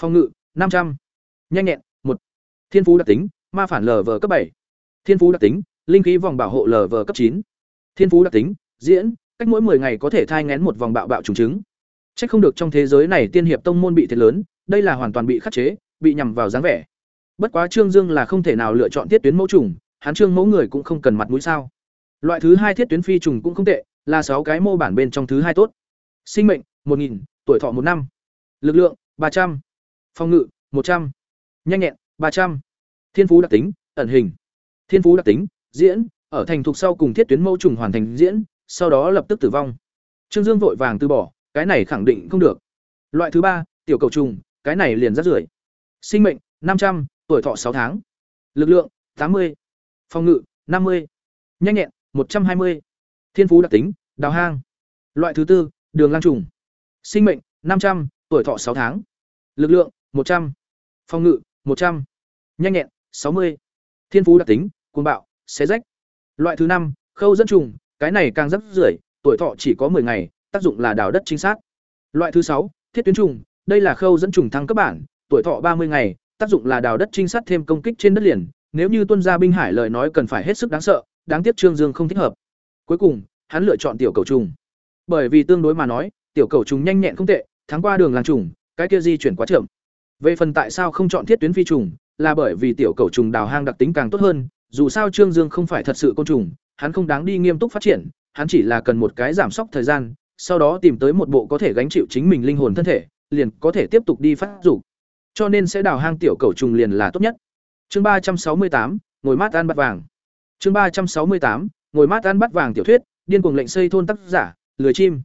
Phòng ngự năm trăm, Nhanh nhẹn một, Thiên phú đặc tính, ma phản lv cấp bảy, Thiên phú đặc tính, linh khí vòng bảo hộ lv cấp chín, Thiên phú đặc tính, diễn, cách mỗi 10 ngày có thể thai ngén một vòng bạo bạo trùng trứng. Chắc không được trong thế giới này tiên hiệp tông môn bị thiệt lớn, đây là hoàn toàn bị khắc chế, bị nhằm vào dáng vẻ. Bất quá Trương Dương là không thể nào lựa chọn thiết tuyến mẫu trùng, hắn Trương mẫu người cũng không cần mặt mũi sao? Loại thứ hai thiết tuyến phi trùng cũng không tệ, là sáu cái mô bản bên trong thứ hai tốt. Sinh mệnh 1000, tuổi thọ một năm. Lực lượng 300, phòng ngự 100, nhanh nhẹn 300, thiên phú đặc tính, ẩn hình. Thiên phú đặc tính, diễn, ở thành thuộc sau cùng thiết tuyến mẫu trùng hoàn thành diễn, sau đó lập tức tử vong. Trương Dương vội vàng từ bỏ, cái này khẳng định không được. Loại thứ ba, tiểu cầu trùng, cái này liền rắt rưởi. Sinh mệnh năm trăm, tuổi thọ sáu tháng. Lực lượng tám mươi, phòng ngự năm mươi, nhanh nhẹn một trăm hai mươi, thiên phú đặc tính, đào hang. Loại thứ tư, đường lang trùng. Sinh mệnh năm trăm, tuổi thọ sáu tháng. Lực lượng một trăm, phòng ngự một trăm, nhanh nhẹn sáu mươi, thiên phú đặc tính, cuồng bạo, xé rách. Loại thứ năm, khâu dẫn trùng, cái này càng rất rưởi, tuổi thọ chỉ có 10 ngày, tác dụng là đào đất chính xác. Loại thứ sáu, thiết tuyến trùng, đây là khâu dẫn trùng thăng cấp bản, tuổi thọ 30 ngày, tác dụng là đào đất trinh sát thêm công kích trên đất liền, nếu như tuân gia binh hải lời nói cần phải hết sức đáng sợ, đáng tiếc Trương Dương không thích hợp. Cuối cùng, hắn lựa chọn tiểu cầu trùng. Bởi vì tương đối mà nói, tiểu cầu trùng nhanh nhẹn không tệ, tháng qua đường làng trùng, cái kia di chuyển quá chậm. Về phần tại sao không chọn thiết tuyến phi trùng, là bởi vì tiểu cầu trùng đào hang đặc tính càng tốt hơn, dù sao Trương Dương không phải thật sự côn trùng, hắn không đáng đi nghiêm túc phát triển, hắn chỉ là cần một cái giảm sốc thời gian, sau đó tìm tới một bộ có thể gánh chịu chính mình linh hồn thân thể, liền có thể tiếp tục đi phát dục. Cho nên sẽ đào hang tiểu cầu trùng liền là tốt nhất. Chương ba trăm sáu mươi tám, ngồi mát ăn bắt vàng. Chương ba trăm sáu mươi tám, ngồi mát ăn bắt vàng tiểu thuyết, điên cuồng lệnh xây thôn tác giả, lười chim.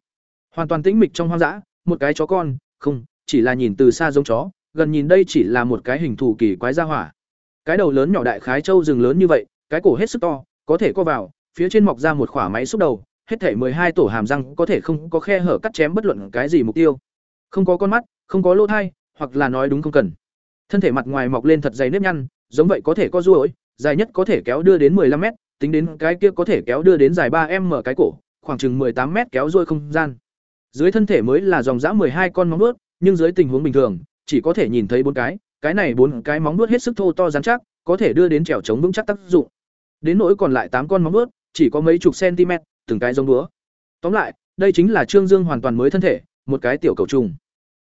Hoàn toàn tĩnh mịch trong hoang dã, một cái chó con, không, chỉ là nhìn từ xa giống chó, gần nhìn đây chỉ là một cái hình thù kỳ quái ra hỏa. Cái đầu lớn nhỏ đại khái châu rừng lớn như vậy, cái cổ hết sức to, có thể co vào, phía trên mọc ra một khỏa máy xúc đầu, hết thể hai tổ hàm răng có thể không có khe hở cắt chém bất luận cái gì mục tiêu. Không có con mắt, không có lỗ thai, hoặc là nói đúng không cần. Thân thể mặt ngoài mọc lên thật dày nếp nhăn, giống vậy có thể co duỗi, dài nhất có thể kéo đưa đến 15 mét, tính đến cái kia có thể kéo đưa đến dài 3m cái cổ, khoảng chừng 18 mét kéo duỗi không gian. Dưới thân thể mới là dòng dã hai con móng vuốt, nhưng dưới tình huống bình thường, chỉ có thể nhìn thấy bốn cái, cái này bốn cái móng vuốt hết sức thô to rắn chắc, có thể đưa đến trèo chống vững chắc tác dụng. Đến nỗi còn lại tám con móng vuốt, chỉ có mấy chục cm, từng cái giống đúa. Tóm lại, đây chính là Trương Dương hoàn toàn mới thân thể, một cái tiểu cầu trùng.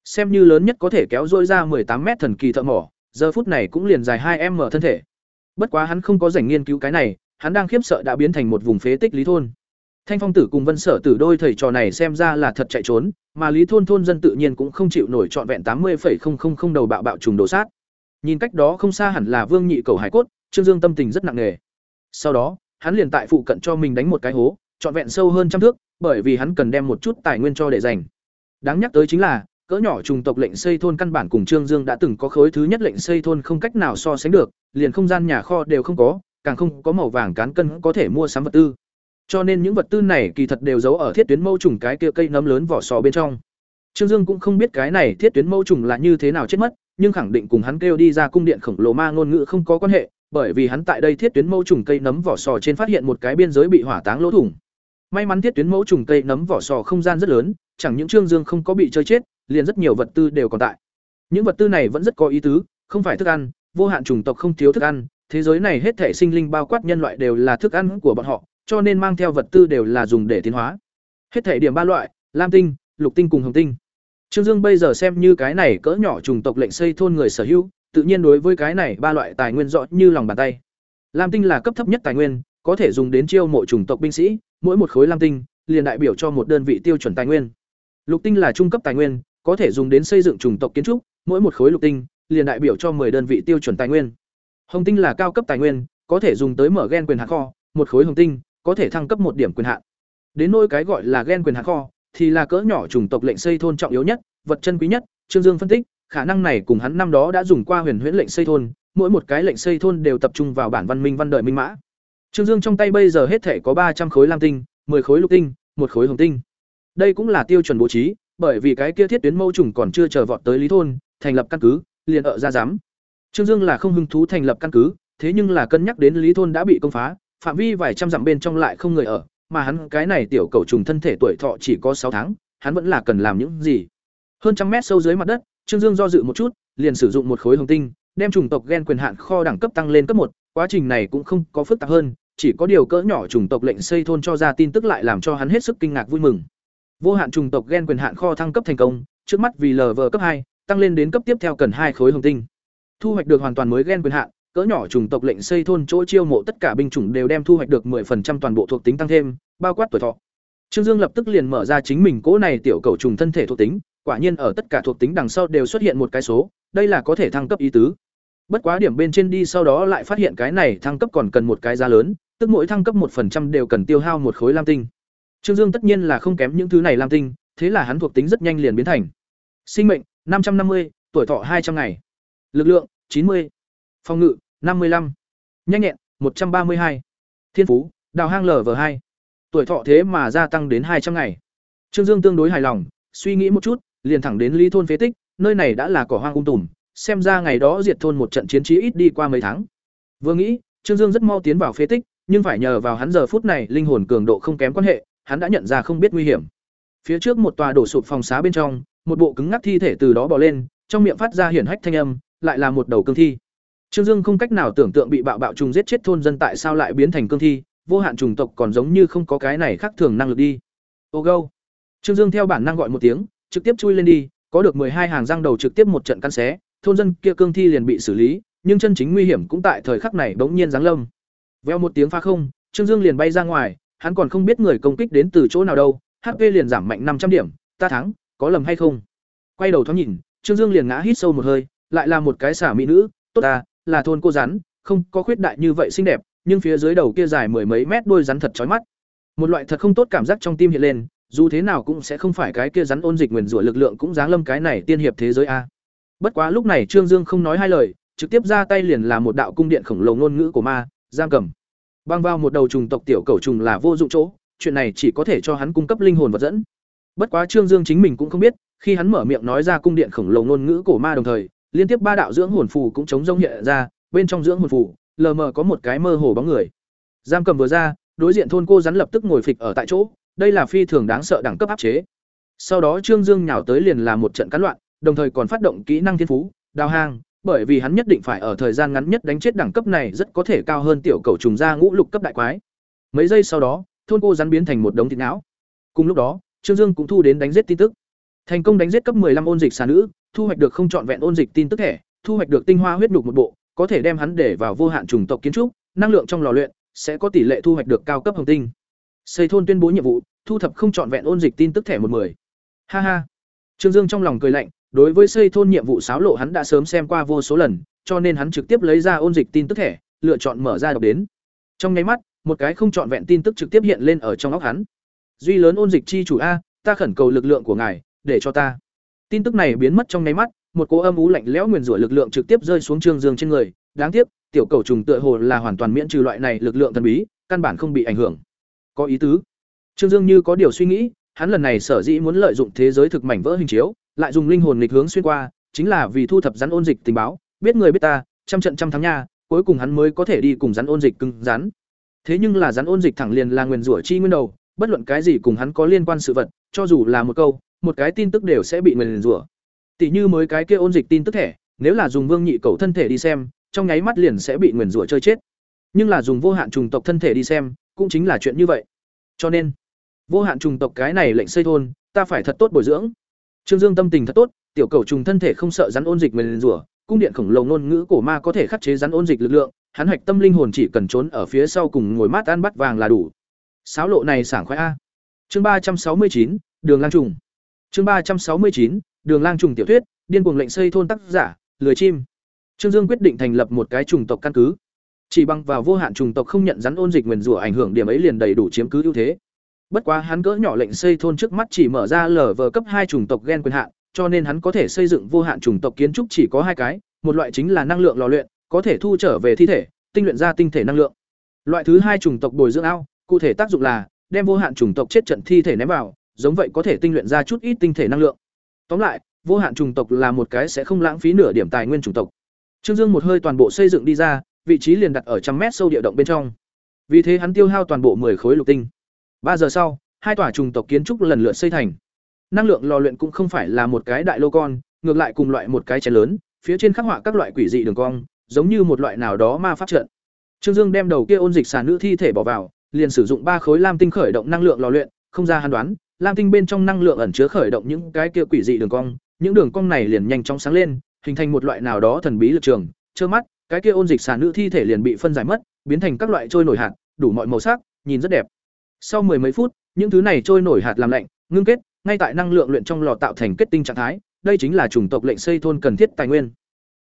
Xem như lớn nhất có thể kéo dôi ra 18 mét thần kỳ thợ mỏ, giờ phút này cũng liền dài 2m thân thể. Bất quá hắn không có rảnh nghiên cứu cái này, hắn đang khiếp sợ đã biến thành một vùng phế tích lý thôn. Thanh Phong Tử cùng Vân Sở Tử đôi thầy trò này xem ra là thật chạy trốn, mà Lý thôn thôn dân tự nhiên cũng không chịu nổi trọn vẹn 80,000 đầu bạo bạo trùng đổ sát. Nhìn cách đó không xa hẳn là Vương Nhị cầu hải cốt, Trương Dương tâm tình rất nặng nề. Sau đó, hắn liền tại phụ cận cho mình đánh một cái hố, trọn vẹn sâu hơn trăm thước, bởi vì hắn cần đem một chút tài nguyên cho để dành. Đáng nhắc tới chính là, cỡ nhỏ trùng tộc lệnh xây thôn căn bản cùng Trương Dương đã từng có khối thứ nhất lệnh xây thôn không cách nào so sánh được, liền không gian nhà kho đều không có, càng không có màu vàng cán cân có thể mua sắm vật tư. Cho nên những vật tư này kỳ thật đều giấu ở thiết tuyến mâu trùng cái kia cây nấm lớn vỏ sò bên trong. Trương Dương cũng không biết cái này thiết tuyến mâu trùng là như thế nào chết mất, nhưng khẳng định cùng hắn kêu đi ra cung điện khổng lồ ma ngôn ngữ không có quan hệ, bởi vì hắn tại đây thiết tuyến mâu trùng cây nấm vỏ sò trên phát hiện một cái biên giới bị hỏa táng lỗ thủng. May mắn thiết tuyến mâu trùng cây nấm vỏ sò không gian rất lớn, chẳng những Trương Dương không có bị chơi chết, liền rất nhiều vật tư đều còn tại. Những vật tư này vẫn rất có ý tứ, không phải thức ăn, vô hạn chủng tộc không thiếu thức ăn, thế giới này hết thể sinh linh bao quát nhân loại đều là thức ăn của bọn họ, cho nên mang theo vật tư đều là dùng để tiến hóa. Hết thể điểm ba loại, lam tinh, lục tinh cùng hồng tinh. Trương Dương bây giờ xem như cái này cỡ nhỏ trùng tộc lệnh xây thôn người sở hữu, tự nhiên đối với cái này ba loại tài nguyên rõ như lòng bàn tay. Lam tinh là cấp thấp nhất tài nguyên, có thể dùng đến chiêu mộ chủng tộc binh sĩ, mỗi một khối lam tinh liền đại biểu cho một đơn vị tiêu chuẩn tài nguyên. Lục tinh là trung cấp tài nguyên, có thể dùng đến xây dựng chủng tộc kiến trúc, mỗi một khối lục tinh liền đại biểu cho 10 đơn vị tiêu chuẩn tài nguyên. Hồng tinh là cao cấp tài nguyên, có thể dùng tới mở gen quyền hạn kho, một khối hồng tinh có thể thăng cấp một điểm quyền hạn. Đến nỗi cái gọi là gen quyền hạn kho, thì là cỡ nhỏ chủng tộc lệnh xây thôn trọng yếu nhất, vật chân quý nhất, Trương Dương phân tích, khả năng này cùng hắn năm đó đã dùng qua huyền huyễn lệnh xây thôn, mỗi một cái lệnh xây thôn đều tập trung vào bản văn minh văn đời minh mã. Trương Dương trong tay bây giờ hết thể có ba trăm khối lam tinh, 10 khối lục tinh, một khối hồng tinh. Đây cũng là tiêu chuẩn bố trí, bởi vì cái kia thiết tuyến mâu trùng còn chưa chờ vọt tới lý thôn, thành lập căn cứ, liền ở ra giám. Trương Dương là không hứng thú thành lập căn cứ, thế nhưng là cân nhắc đến lý thôn đã bị công phá, phạm vi vài trăm dặm bên trong lại không người ở, mà hắn cái này tiểu cầu trùng thân thể tuổi thọ chỉ có sáu tháng, hắn vẫn là cần làm những gì? Hơn trăm mét sâu dưới mặt đất, Trương Dương do dự một chút, liền sử dụng một khối hồng tinh, đem chủng tộc gen quyền hạn kho đẳng cấp tăng lên cấp một. quá trình này cũng không có phức tạp hơn, chỉ có điều cỡ nhỏ chủng tộc lệnh xây thôn cho ra tin tức lại làm cho hắn hết sức kinh ngạc vui mừng. Vô hạn chủng tộc gen quyền hạn kho thăng cấp thành công, trước mắt vì LV cấp hai, tăng lên đến cấp tiếp theo cần hai khối hồng tinh. Thu hoạch được hoàn toàn mới gen quyền hạn, cỡ nhỏ chủng tộc lệnh xây thôn chỗ chiêu mộ tất cả binh chủng đều đem thu hoạch được 10% toàn bộ thuộc tính tăng thêm, bao quát tuổi thọ. Trương Dương lập tức liền mở ra chính mình cỗ này tiểu cầu trùng thân thể thuộc tính, quả nhiên ở tất cả thuộc tính đằng sau đều xuất hiện một cái số, đây là có thể thăng cấp ý tứ. Bất quá điểm bên trên đi sau đó lại phát hiện cái này thăng cấp còn cần một cái giá lớn, tức mỗi thăng cấp 1% đều cần tiêu hao một khối lam tinh. Trương Dương tất nhiên là không kém những thứ này lam tinh, thế là hắn thuộc tính rất nhanh liền biến thành. Sinh mệnh 550, tuổi thọ 200 ngày. Lực lượng 90, phòng ngự 55, nhanh nhẹn 132, thiên phú, đào hang lv hai. Tuổi thọ thế mà gia tăng đến hai trăm ngày. Trương dương tương đối hài lòng suy nghĩ một chút liền thẳng đến lý thôn phế tích nơi này đã là cỏ hoang ung tùm xem ra ngày đó diệt thôn một trận chiến trí ít đi qua mấy tháng. Vừa nghĩ trương dương rất mau tiến vào phế tích nhưng phải nhờ vào hắn giờ phút này linh hồn cường độ không kém quan hệ hắn đã nhận ra không biết nguy hiểm. Phía trước một tòa đổ sụp phòng xá bên trong một bộ cứng ngắc thi thể từ đó bỏ lên trong miệng phát ra hiển hách thanh âm lại là một đầu cương thi trương dương không cách nào tưởng tượng bị bạo bạo trùng giết chết thôn dân tại sao lại biến thành cương thi vô hạn trùng tộc còn giống như không có cái này khác thường năng lực đi. Ô gâu. Trương Dương theo bản năng gọi một tiếng, trực tiếp chui lên đi, có được hai hàng răng đầu trực tiếp một trận căn xé, thôn dân kia cương thi liền bị xử lý, nhưng chân chính nguy hiểm cũng tại thời khắc này bỗng nhiên giáng lâm. Veo một tiếng phá không, Trương Dương liền bay ra ngoài, hắn còn không biết người công kích đến từ chỗ nào đâu, HP liền giảm mạnh năm trăm điểm, ta thắng, có lầm hay không? Quay đầu thoáng nhìn, Trương Dương liền ngã hít sâu một hơi, lại là một cái xả mỹ nữ, tốt ta, là thôn cô rắn, không có khuyết đại như vậy xinh đẹp, nhưng phía dưới đầu kia dài mười mấy mét đôi rắn thật chói mắt. Một loại thật không tốt cảm giác trong tim hiện lên, dù thế nào cũng sẽ không phải cái kia rắn ôn dịch nguyền rủa lực lượng cũng giáng lâm cái này tiên hiệp thế giới a. Bất quá lúc này Trương Dương không nói hai lời, trực tiếp ra tay liền là một đạo cung điện khổng lồ ngôn ngữ của ma, giam cầm. Băng vào một đầu trùng tộc tiểu cầu trùng là vô dụng chỗ, chuyện này chỉ có thể cho hắn cung cấp linh hồn vật dẫn. Bất quá Trương Dương chính mình cũng không biết, khi hắn mở miệng nói ra cung điện khổng lồ ngôn ngữ cổ ma đồng thời, liên tiếp ba đạo dưỡng hồn phù cũng chống rông hiện ra, bên trong dưỡng hồn phù lờ mờ có một cái mơ hồ bóng người. Giam cầm vừa ra đối diện thôn cô rắn lập tức ngồi phịch ở tại chỗ đây là phi thường đáng sợ đẳng cấp áp chế. Sau đó trương dương nhào tới liền là một trận cắn loạn đồng thời còn phát động kỹ năng thiên phú đào hang bởi vì hắn nhất định phải ở thời gian ngắn nhất đánh chết đẳng cấp này rất có thể cao hơn tiểu cầu trùng ra ngũ lục cấp đại quái. Mấy giây sau đó thôn cô rắn biến thành một đống thịt não. Cùng lúc đó trương dương cũng thu đến đánh giết tin tức. Thành công đánh giết cấp 15 ôn dịch xà nữ thu hoạch được không trọn vẹn ôn dịch tin tức thẻ thu hoạch được tinh hoa huyết đục một bộ có thể đem hắn để vào vô hạn chủng tộc kiến trúc, năng lượng trong lò luyện sẽ có tỷ lệ thu hoạch được cao cấp hồng tinh. Xây thôn tuyên bố nhiệm vụ, thu thập không chọn vẹn ôn dịch tin tức thẻ một mười. Ha ha. Trương Dương trong lòng cười lạnh, đối với xây thôn nhiệm vụ xáo lộ hắn đã sớm xem qua vô số lần, cho nên hắn trực tiếp lấy ra ôn dịch tin tức thẻ, lựa chọn mở ra đọc đến. Trong nháy mắt, một cái không chọn vẹn tin tức trực tiếp hiện lên ở trong óc hắn. Duy lớn ôn dịch chi chủ a, ta khẩn cầu lực lượng của ngài, để cho ta. Tin tức này biến mất trong nháy mắt, một cỗ âm u lạnh lẽo nguyền rủa lực lượng trực tiếp rơi xuống Trương Dương trên người, đáng tiếc, tiểu cầu trùng tựa hồ là hoàn toàn miễn trừ loại này lực lượng thần bí, căn bản không bị ảnh hưởng. Có ý tứ. Trương Dương như có điều suy nghĩ, hắn lần này sở dĩ muốn lợi dụng thế giới thực mảnh vỡ hình chiếu, lại dùng linh hồn nghịch hướng xuyên qua, chính là vì thu thập rắn ôn dịch tình báo, biết người biết ta, trăm trận trăm thắng nha, cuối cùng hắn mới có thể đi cùng rắn ôn dịch cứng rắn. Thế nhưng là rắn ôn dịch thẳng liền là nguyên rủa chi nguyên đầu, bất luận cái gì cùng hắn có liên quan sự vật, cho dù là một câu, một cái tin tức đều sẽ bị nguyên rủa. Tỷ như mới cái kia ôn dịch tin tức thẻ, nếu là dùng Vương Nhị Cầu thân thể đi xem, trong nháy mắt liền sẽ bị nguyền rủa chơi chết. Nhưng là dùng vô hạn trùng tộc thân thể đi xem, cũng chính là chuyện như vậy. Cho nên, vô hạn trùng tộc cái này lệnh xây thôn, ta phải thật tốt bồi dưỡng. Trương Dương tâm tình thật tốt, tiểu cầu trùng thân thể không sợ rắn ôn dịch nguyền rủa, cung điện khổng lồ ngôn ngữ cổ ma có thể khắc chế rắn ôn dịch lực lượng, hắn hạch tâm linh hồn chỉ cần trốn ở phía sau cùng ngồi mát ăn bắt vàng là đủ. Sáo lộ này sảng khoái a. Chương ba trăm sáu mươi chín, Đường Lang trùng. Chương ba trăm sáu mươi chín, Đường Lang trùng tiểu thuyết, điên cuồng lệnh xây thôn tác giả, lười chim. Trương Dương quyết định thành lập một cái trùng tộc căn cứ. Chỉ bằng vào vô hạn trùng tộc không nhận rắn ôn dịch nguyền rủa ảnh hưởng điểm ấy liền đầy đủ chiếm cứ ưu thế. Bất quá hắn cỡ nhỏ lệnh xây thôn trước mắt chỉ mở ra lở vờ cấp hai chủng tộc gen quyền hạn, cho nên hắn có thể xây dựng vô hạn chủng tộc kiến trúc chỉ có hai cái, một loại chính là năng lượng lò luyện, có thể thu trở về thi thể, tinh luyện ra tinh thể năng lượng. Loại thứ hai chủng tộc bồi dưỡng ao, cụ thể tác dụng là đem vô hạn chủng tộc chết trận thi thể ném vào, giống vậy có thể tinh luyện ra chút ít tinh thể năng lượng. Tóm lại, vô hạn chủng tộc là một cái sẽ không lãng phí nửa điểm tài nguyên chủng tộc. Trương Dương một hơi toàn bộ xây dựng đi ra, vị trí liền đặt ở trăm mét sâu địa động bên trong. Vì thế hắn tiêu hao toàn bộ 10 khối lục tinh. ba giờ sau, hai tòa trùng tộc kiến trúc lần lượt xây thành. Năng lượng lò luyện cũng không phải là một cái đại lô con, ngược lại cùng loại một cái chén lớn, phía trên khắc họa các loại quỷ dị đường cong, giống như một loại nào đó ma pháp trận. Trương Dương đem đầu kia ôn dịch xà nữ thi thể bỏ vào, liền sử dụng ba khối lam tinh khởi động năng lượng lò luyện, không ra hắn đoán, lam tinh bên trong năng lượng ẩn chứa khởi động những cái kia quỷ dị đường cong, những đường cong này liền nhanh chóng sáng lên, hình thành một loại nào đó thần bí lực trường, trơ mắt, cái kia ôn dịch xà nữ thi thể liền bị phân giải mất, biến thành các loại trôi nổi hạt, đủ mọi màu sắc, nhìn rất đẹp. Sau mười mấy phút, những thứ này trôi nổi hạt làm lạnh, ngưng kết, ngay tại năng lượng luyện trong lò tạo thành kết tinh trạng thái, đây chính là chủng tộc lệnh xây thôn cần thiết tài nguyên.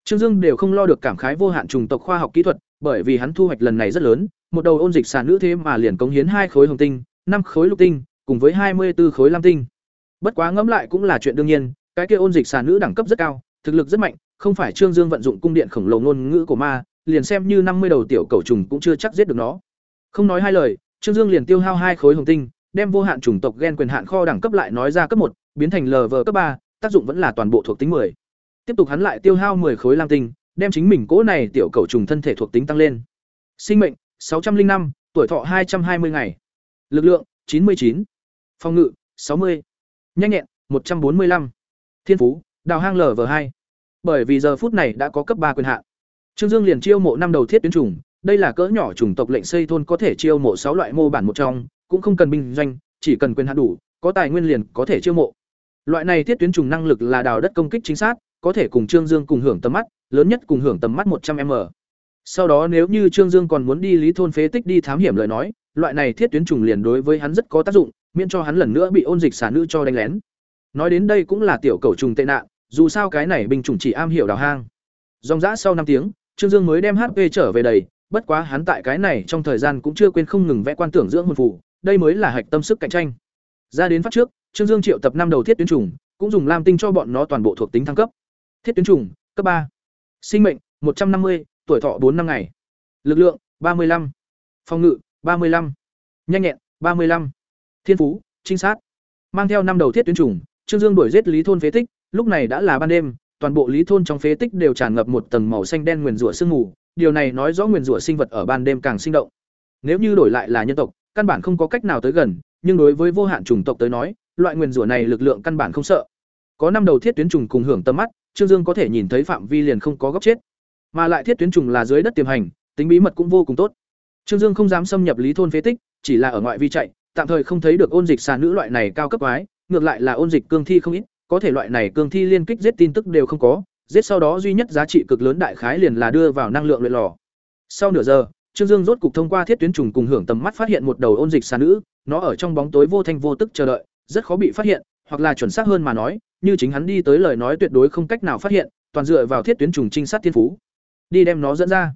Trương Dương đều không lo được cảm khái vô hạn chủng tộc khoa học kỹ thuật, bởi vì hắn thu hoạch lần này rất lớn, một đầu ôn dịch xà nữ thế mà liền cống hiến hai khối hồng tinh, năm khối lục tinh, cùng với hai mươi 24 khối lam tinh. Bất quá ngẫm lại cũng là chuyện đương nhiên, cái kia ôn dịch xà nữ đẳng cấp rất cao, thực lực rất mạnh, không phải Trương Dương vận dụng cung điện khổng lồ ngôn ngữ của ma, liền xem như năm mươi đầu tiểu cầu trùng cũng chưa chắc giết được nó. Không nói hai lời, Trương Dương liền tiêu hao hai khối hồng tinh, đem vô hạn chủng tộc gen quyền hạn kho đẳng cấp lại nói ra cấp một, biến thành LV cấp ba, tác dụng vẫn là toàn bộ thuộc tính 10. Tiếp tục hắn lại tiêu hao 10 khối lam tinh, đem chính mình cỗ này tiểu cầu trùng thân thể thuộc tính tăng lên. Sinh mệnh 605, tuổi thọ 220 ngày. Lực lượng 99. Phòng ngự 60. Nhanh nhẹn 145. Thiên phú, đào hang LV2. Bởi vì giờ phút này đã có cấp ba quyền hạn. Trương Dương liền chiêu mộ năm đầu thiết tuyến trùng, đây là cỡ nhỏ chủng tộc lệnh xây thôn có thể chiêu mộ sáu loại mô bản một trong, cũng không cần binh doanh, chỉ cần quyền hạn đủ, có tài nguyên liền có thể chiêu mộ. Loại này thiết tuyến trùng năng lực là đào đất công kích chính xác, có thể cùng Trương Dương cùng hưởng tầm mắt, lớn nhất cùng hưởng tầm mắt một trăm m Sau đó nếu như Trương Dương còn muốn đi lý thôn phế tích đi thám hiểm lời nói, loại này thiết tuyến trùng liền đối với hắn rất có tác dụng, miễn cho hắn lần nữa bị ôn dịch xà nữ cho đánh lén. Nói đến đây cũng là tiểu cầu trùng tệ nạn, dù sao cái này binh chủng chỉ am hiểu đào hang. Dòng rã sau năm tiếng, Trương Dương mới đem HP trở về đầy, bất quá hắn tại cái này trong thời gian cũng chưa quên không ngừng vẽ quan tưởng dưỡng hồn phù, đây mới là hạch tâm sức cạnh tranh. Ra đến phát trước, Trương Dương triệu tập năm đầu thiết tuyến trùng, cũng dùng lam tinh cho bọn nó toàn bộ thuộc tính thăng cấp. Thiết tuyến trùng, cấp ba Sinh mệnh, một trăm năm mươi tuổi thọ bốn năm ngày. Lực lượng, ba mươi 35. Phòng ngự, ba mươi 35. Nhanh nhẹn, ba mươi 35. Thiên phú, trinh sát. Mang theo năm đầu thiết tuyến trùng, Trương Dương đuổi giết Lý thôn phế tích, lúc này đã là ban đêm, toàn bộ Lý thôn trong phế tích đều tràn ngập một tầng màu xanh đen nguyền rủa sương mù, điều này nói rõ nguyền rủa sinh vật ở ban đêm càng sinh động. Nếu như đổi lại là nhân tộc, căn bản không có cách nào tới gần, nhưng đối với vô hạn chủng tộc tới nói, loại nguyền rủa này lực lượng căn bản không sợ. Có năm đầu thiết tuyến trùng cùng hưởng tầm mắt, Trương Dương có thể nhìn thấy phạm vi liền không có góc chết. Mà lại thiết tuyến trùng là dưới đất tiềm hành, tính bí mật cũng vô cùng tốt. Trương Dương không dám xâm nhập lý thôn phế tích, chỉ là ở ngoại vi chạy, tạm thời không thấy được ôn dịch xà nữ loại này cao cấp quái, ngược lại là ôn dịch cương thi không ít, có thể loại này cương thi liên kích giết tin tức đều không có, giết sau đó duy nhất giá trị cực lớn đại khái liền là đưa vào năng lượng luyện lò. Sau nửa giờ, Trương Dương rốt cục thông qua thiết tuyến trùng cùng hưởng tầm mắt phát hiện một đầu ôn dịch xà nữ, nó ở trong bóng tối vô thanh vô tức chờ đợi, rất khó bị phát hiện, hoặc là chuẩn xác hơn mà nói, như chính hắn đi tới lời nói tuyệt đối không cách nào phát hiện, toàn dựa vào thiết tuyến trùng trinh sát thiên phú. Đi đem nó dẫn ra.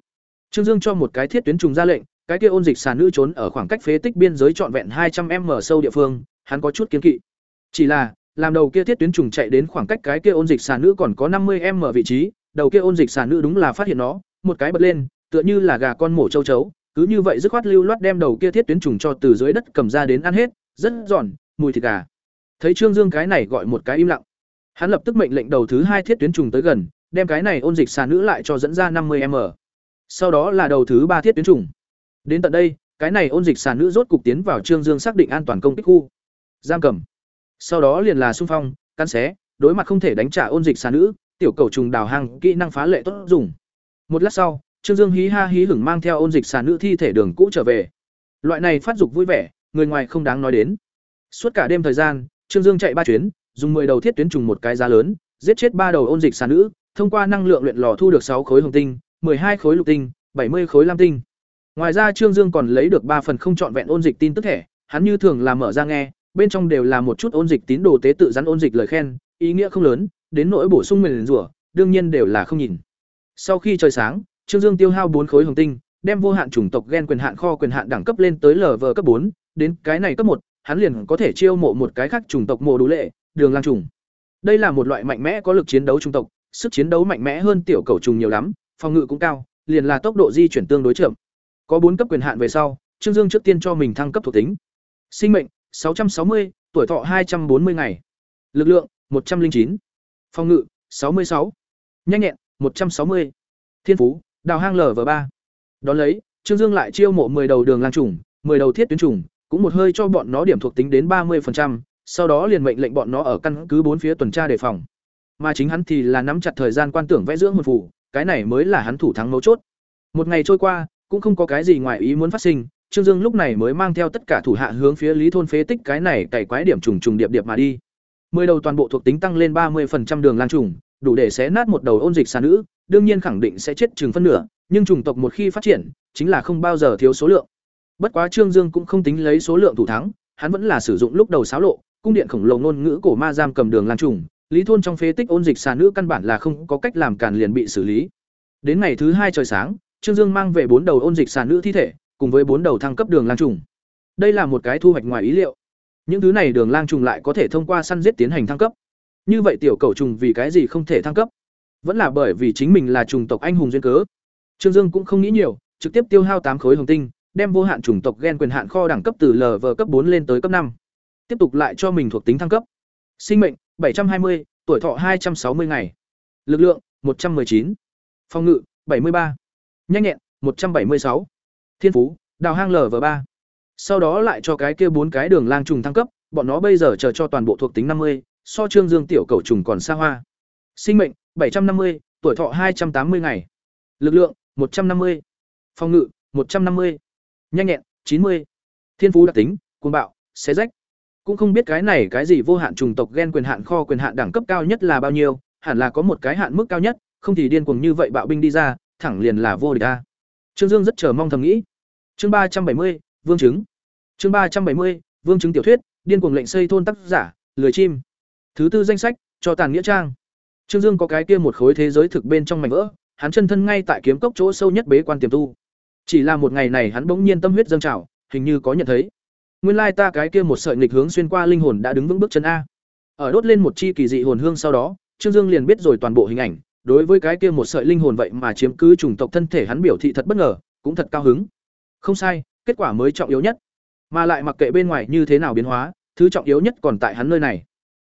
Trương Dương cho một cái thiết tuyến trùng ra lệnh, cái kia ôn dịch xà nữ trốn ở khoảng cách phế tích biên giới trọn vẹn hai trăm m sâu địa phương, hắn có chút kiên kỵ. Chỉ là, làm đầu kia thiết tuyến trùng chạy đến khoảng cách cái kia ôn dịch xà nữ còn có năm mươi m vị trí, đầu kia ôn dịch xà nữ đúng là phát hiện nó, một cái bật lên, tựa như là gà con mổ châu chấu, cứ như vậy dứt khoát lưu loát đem đầu kia thiết tuyến trùng cho từ dưới đất cầm ra đến ăn hết, rất giòn, mùi thịt gà. Thấy Trương Dương cái này gọi một cái im lặng. Hắn lập tức mệnh lệnh đầu thứ hai thiết tuyến trùng tới gần, đem cái này ôn dịch xà nữ lại cho dẫn ra năm mươi m Sau đó là đầu thứ ba thiết tuyến trùng. Đến tận đây, cái này ôn dịch sàn nữ rốt cục tiến vào Trương Dương xác định an toàn công kích khu. Giam cầm. Sau đó liền là xung phong, cắn xé, đối mặt không thể đánh trả ôn dịch sàn nữ, tiểu cầu trùng đào hang kỹ năng phá lệ tốt dùng. Một lát sau, Trương Dương hí ha hí hửng mang theo ôn dịch sàn nữ thi thể đường cũ trở về. Loại này phát dục vui vẻ, người ngoài không đáng nói đến. Suốt cả đêm thời gian, Trương Dương chạy ba chuyến, dùng 10 đầu thiết tuyến trùng một cái giá lớn, giết chết ba đầu ôn dịch sàn nữ, thông qua năng lượng luyện lò thu được sáu khối hồng tinh, 12 khối lục tinh, 70 khối lam tinh. Ngoài ra Trương Dương còn lấy được 3 phần không chọn vẹn ôn dịch tin tức thẻ, hắn như thường làm mở ra nghe, bên trong đều là một chút ôn dịch tín đồ tế tự rắn ôn dịch lời khen, ý nghĩa không lớn, đến nỗi bổ sung mình rủa, đương nhiên đều là không nhìn. Sau khi trời sáng, Trương Dương tiêu hao 4 khối hồng tinh, đem vô hạn chủng tộc gen quyền hạn kho quyền hạn đẳng cấp lên tới LV cấp 4, đến cái này cấp 1, hắn liền có thể chiêu mộ một cái khác chủng tộc mộ đủ lệ, đường lang trùng. Đây là một loại mạnh mẽ có lực chiến đấu chủng tộc, sức chiến đấu mạnh mẽ hơn tiểu cầu trùng nhiều lắm, phòng ngự cũng cao, liền là tốc độ di chuyển tương đối chậm. Có bốn cấp quyền hạn về sau, Trương Dương trước tiên cho mình thăng cấp thuộc tính. Sinh mệnh 660, tuổi thọ 240 ngày. Lực lượng 109. Phòng ngự 66. Nhanh nhẹn 160. Thiên phú, đào hang lở ba. Đón lấy, Trương Dương lại chiêu mộ 10 đầu đường lang trùng, 10 đầu thiết tuyến trùng, cũng một hơi cho bọn nó điểm thuộc tính đến 30%, sau đó liền mệnh lệnh bọn nó ở căn cứ bốn phía tuần tra đề phòng. Mà chính hắn thì là nắm chặt thời gian quan tưởng vẽ dưỡng hồn phù, cái này mới là hắn thủ thắng mấu chốt. Một ngày trôi qua, cũng không có cái gì ngoài ý muốn phát sinh, Trương Dương lúc này mới mang theo tất cả thủ hạ hướng phía Lý thôn phế tích cái này cày quái điểm trùng trùng điệp điệp mà đi. Mười đầu toàn bộ thuộc tính tăng lên ba 30% đường lan trùng, đủ để xé nát một đầu ôn dịch xà nữ, đương nhiên khẳng định sẽ chết chừng phân nửa, nhưng chủng tộc một khi phát triển, chính là không bao giờ thiếu số lượng. Bất quá Trương Dương cũng không tính lấy số lượng thủ thắng, hắn vẫn là sử dụng lúc đầu xáo lộ, cung điện khổng lồ ngôn ngữ cổ ma giam cầm đường lan trùng, lý thôn trong phế tích ôn dịch xà nữ căn bản là không có cách làm cản liền bị xử lý. Đến ngày thứ hai trời sáng, Trương Dương mang về bốn đầu ôn dịch sản nữ thi thể, cùng với bốn đầu thăng cấp đường lang trùng. Đây là một cái thu hoạch ngoài ý liệu. Những thứ này đường lang trùng lại có thể thông qua săn giết tiến hành thăng cấp. Như vậy tiểu cầu trùng vì cái gì không thể thăng cấp? Vẫn là bởi vì chính mình là trùng tộc anh hùng duyên cớ. Trương Dương cũng không nghĩ nhiều, trực tiếp tiêu hao tám khối hồng tinh, đem vô hạn chủng tộc gen quyền hạn kho đẳng cấp từ LV cấp bốn lên tới cấp năm. Tiếp tục lại cho mình thuộc tính thăng cấp. Sinh mệnh 720, tuổi thọ 260 ngày. Lực lượng 119. Phòng ngự 73. Nhanh nhẹn 176. Thiên phú, đào hang lv ba Sau đó lại cho cái kia bốn cái đường lang trùng thăng cấp, bọn nó bây giờ chờ cho toàn bộ thuộc tính năm mươi, so Trương Dương tiểu cầu trùng còn xa hoa. Sinh mệnh 750, tuổi thọ 280 ngày. Lực lượng 150. Phòng ngự 150. Nhanh nhẹn 90. Thiên phú đặc tính, cuồng bạo, xé rách. Cũng không biết cái này cái gì vô hạn trùng tộc gen quyền hạn kho quyền hạn đẳng cấp cao nhất là bao nhiêu, hẳn là có một cái hạn mức cao nhất, không thì điên cuồng như vậy bạo binh đi ra, thẳng liền là vô địch a. Trương Dương rất chờ mong thầm nghĩ. Chương ba trăm bảy mươi, Vương chứng. Chương ba trăm bảy mươi, Vương chứng tiểu thuyết, điên cuồng lệnh xây thôn tác giả, lười chim. Thứ tư danh sách, cho tàn nghĩa trang. Trương Dương có cái kia một khối thế giới thực bên trong mảnh vỡ, hắn chân thân ngay tại kiếm cốc chỗ sâu nhất bế quan tiềm tu. Chỉ là một ngày này hắn bỗng nhiên tâm huyết dâng trào, hình như có nhận thấy. Nguyên lai ta cái kia một sợi nghịch hướng xuyên qua linh hồn đã đứng vững bước chân a. Ở đốt lên một chi kỳ dị hồn hương sau đó, Trương Dương liền biết rồi toàn bộ hình ảnh, đối với cái kia một sợi linh hồn vậy mà chiếm cứ chủng tộc thân thể hắn biểu thị thật bất ngờ, cũng thật cao hứng. Không sai, kết quả mới trọng yếu nhất. Mà lại mặc kệ bên ngoài như thế nào biến hóa, thứ trọng yếu nhất còn tại hắn nơi này.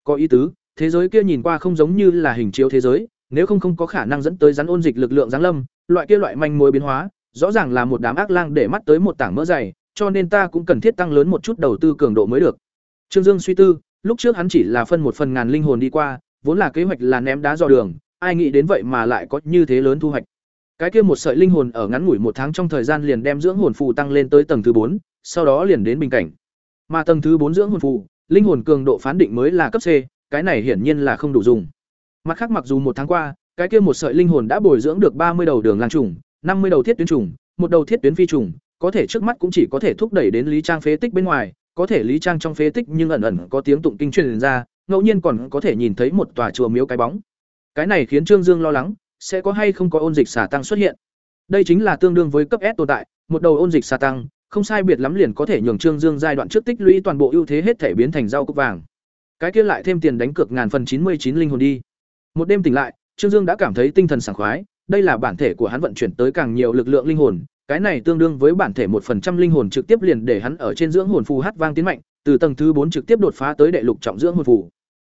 Có ý tứ, thế giới kia nhìn qua không giống như là hình chiếu thế giới, nếu không không có khả năng dẫn tới rắn ôn dịch lực lượng giáng lâm, loại kia loại manh mối biến hóa, rõ ràng là một đám ác lang để mắt tới một tảng mỡ dày, cho nên ta cũng cần thiết tăng lớn một chút đầu tư cường độ mới được. Trương Dương suy tư, lúc trước hắn chỉ là phân một phần ngàn linh hồn đi qua, vốn là kế hoạch là ném đá dò đường, ai nghĩ đến vậy mà lại có như thế lớn thu hoạch. Cái kia một sợi linh hồn ở ngắn ngủi một tháng trong thời gian liền đem dưỡng hồn phù tăng lên tới tầng thứ bốn, sau đó liền đến bình cảnh. Mà tầng thứ bốn dưỡng hồn phù, linh hồn cường độ phán định mới là cấp C, cái này hiển nhiên là không đủ dùng. Mặt khác mặc dù một tháng qua, cái kia một sợi linh hồn đã bồi dưỡng được ba mươi đầu đường lang trùng, năm mươi đầu thiết tuyến trùng, một đầu thiết tuyến phi trùng, có thể trước mắt cũng chỉ có thể thúc đẩy đến lý trang phế tích bên ngoài, có thể lý trang trong phế tích nhưng ẩn ẩn có tiếng tụng kinh truyền ra, ngẫu nhiên còn có thể nhìn thấy một tòa chùa miếu cái bóng. Cái này khiến Trương Dương lo lắng, sẽ có hay không có ôn dịch xà tăng xuất hiện. Đây chính là tương đương với cấp S tồn tại, một đầu ôn dịch xà tăng, không sai biệt lắm liền có thể nhường Trương Dương giai đoạn trước tích lũy toàn bộ ưu thế hết thể biến thành rau cúc vàng. Cái kia lại thêm tiền đánh cược ngàn phần chín mươi chín linh hồn đi. Một đêm tỉnh lại, Trương Dương đã cảm thấy tinh thần sảng khoái, đây là bản thể của hắn vận chuyển tới càng nhiều lực lượng linh hồn, cái này tương đương với bản thể một phần trăm linh hồn trực tiếp liền để hắn ở trên dưỡng hồn phù hát vang tiến mạnh, từ tầng thứ bốn trực tiếp đột phá tới đệ lục trọng dưỡng hồn phù.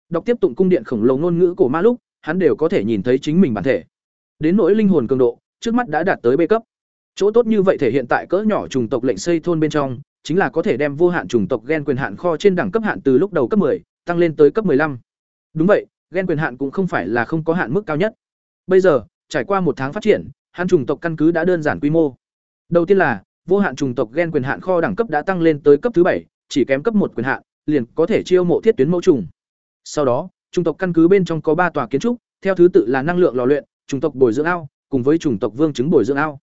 Đọc tiếp tụng cung điện khổng lồ ngôn ngữ cổ ma lúc, hắn đều có thể nhìn thấy chính mình bản thể. Đến nỗi linh hồn cường độ, trước mắt đã đạt tới B cấp. Chỗ tốt như vậy thể hiện tại cỡ nhỏ trùng tộc lệnh xây thôn bên trong, chính là có thể đem vô hạn chủng tộc gen quyền hạn kho trên đẳng cấp hạn từ lúc đầu cấp 10, tăng lên tới cấp 15. Đúng vậy, gen quyền hạn cũng không phải là không có hạn mức cao nhất. Bây giờ, trải qua một tháng phát triển, hạn chủng tộc căn cứ đã đơn giản quy mô. Đầu tiên là, vô hạn chủng tộc gen quyền hạn kho đẳng cấp đã tăng lên tới cấp thứ bảy, chỉ kém cấp một quyền hạn, liền có thể chiêu mộ thiết tuyến mẫu trùng. Sau đó, chủng tộc căn cứ bên trong có ba tòa kiến trúc, theo thứ tự là năng lượng lò luyện, chủng tộc bồi dưỡng ao, cùng với chủng tộc vương chứng bồi dưỡng ao.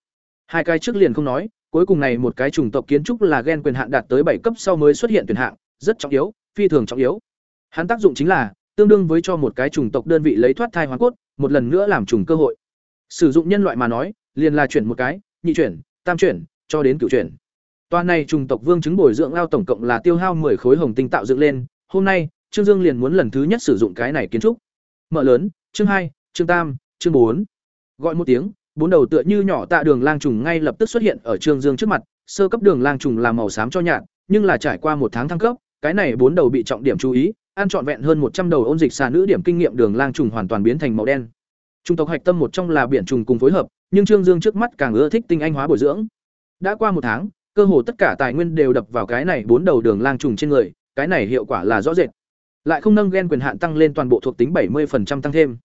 Hai cái trước liền không nói, cuối cùng này một cái chủng tộc kiến trúc là gen quyền hạn đạt tới bảy cấp sau mới xuất hiện tuyển hạng, rất trọng yếu, phi thường trọng yếu. Hắn tác dụng chính là tương đương với cho một cái chủng tộc đơn vị lấy thoát thai hoàn cốt, một lần nữa làm trùng cơ hội. Sử dụng nhân loại mà nói, liền là chuyển một cái, nhị chuyển, tam chuyển, cho đến cửu chuyển. Toàn này trùng tộc vương chứng bồi dưỡng ao tổng cộng là tiêu hao 10 khối hồng tinh tạo dựng lên, hôm nay, Trương Dương liền muốn lần thứ nhất sử dụng cái này kiến trúc. Mở lớn, chương hai, chương tam, chương bốn. Gọi một tiếng, bốn đầu tựa như nhỏ tạ đường lang trùng ngay lập tức xuất hiện ở Trương Dương trước mặt, sơ cấp đường lang trùng là màu xám cho nhạt, nhưng là trải qua một tháng thăng cấp, cái này bốn đầu bị trọng điểm chú ý, ăn trọn vẹn hơn một trăm đầu ôn dịch xà nữ điểm kinh nghiệm đường lang trùng hoàn toàn biến thành màu đen. Trung tộc hạch tâm một trong là biển trùng cùng phối hợp, nhưng Trương Dương trước mắt càng ưa thích tinh anh hóa bồi dưỡng. Đã qua một tháng, cơ hồ tất cả tài nguyên đều đập vào cái này bốn đầu đường lang trùng trên người, cái này hiệu quả là rõ rệt. Lại không nâng gen quyền hạn tăng lên toàn bộ thuộc tính 70% tăng thêm.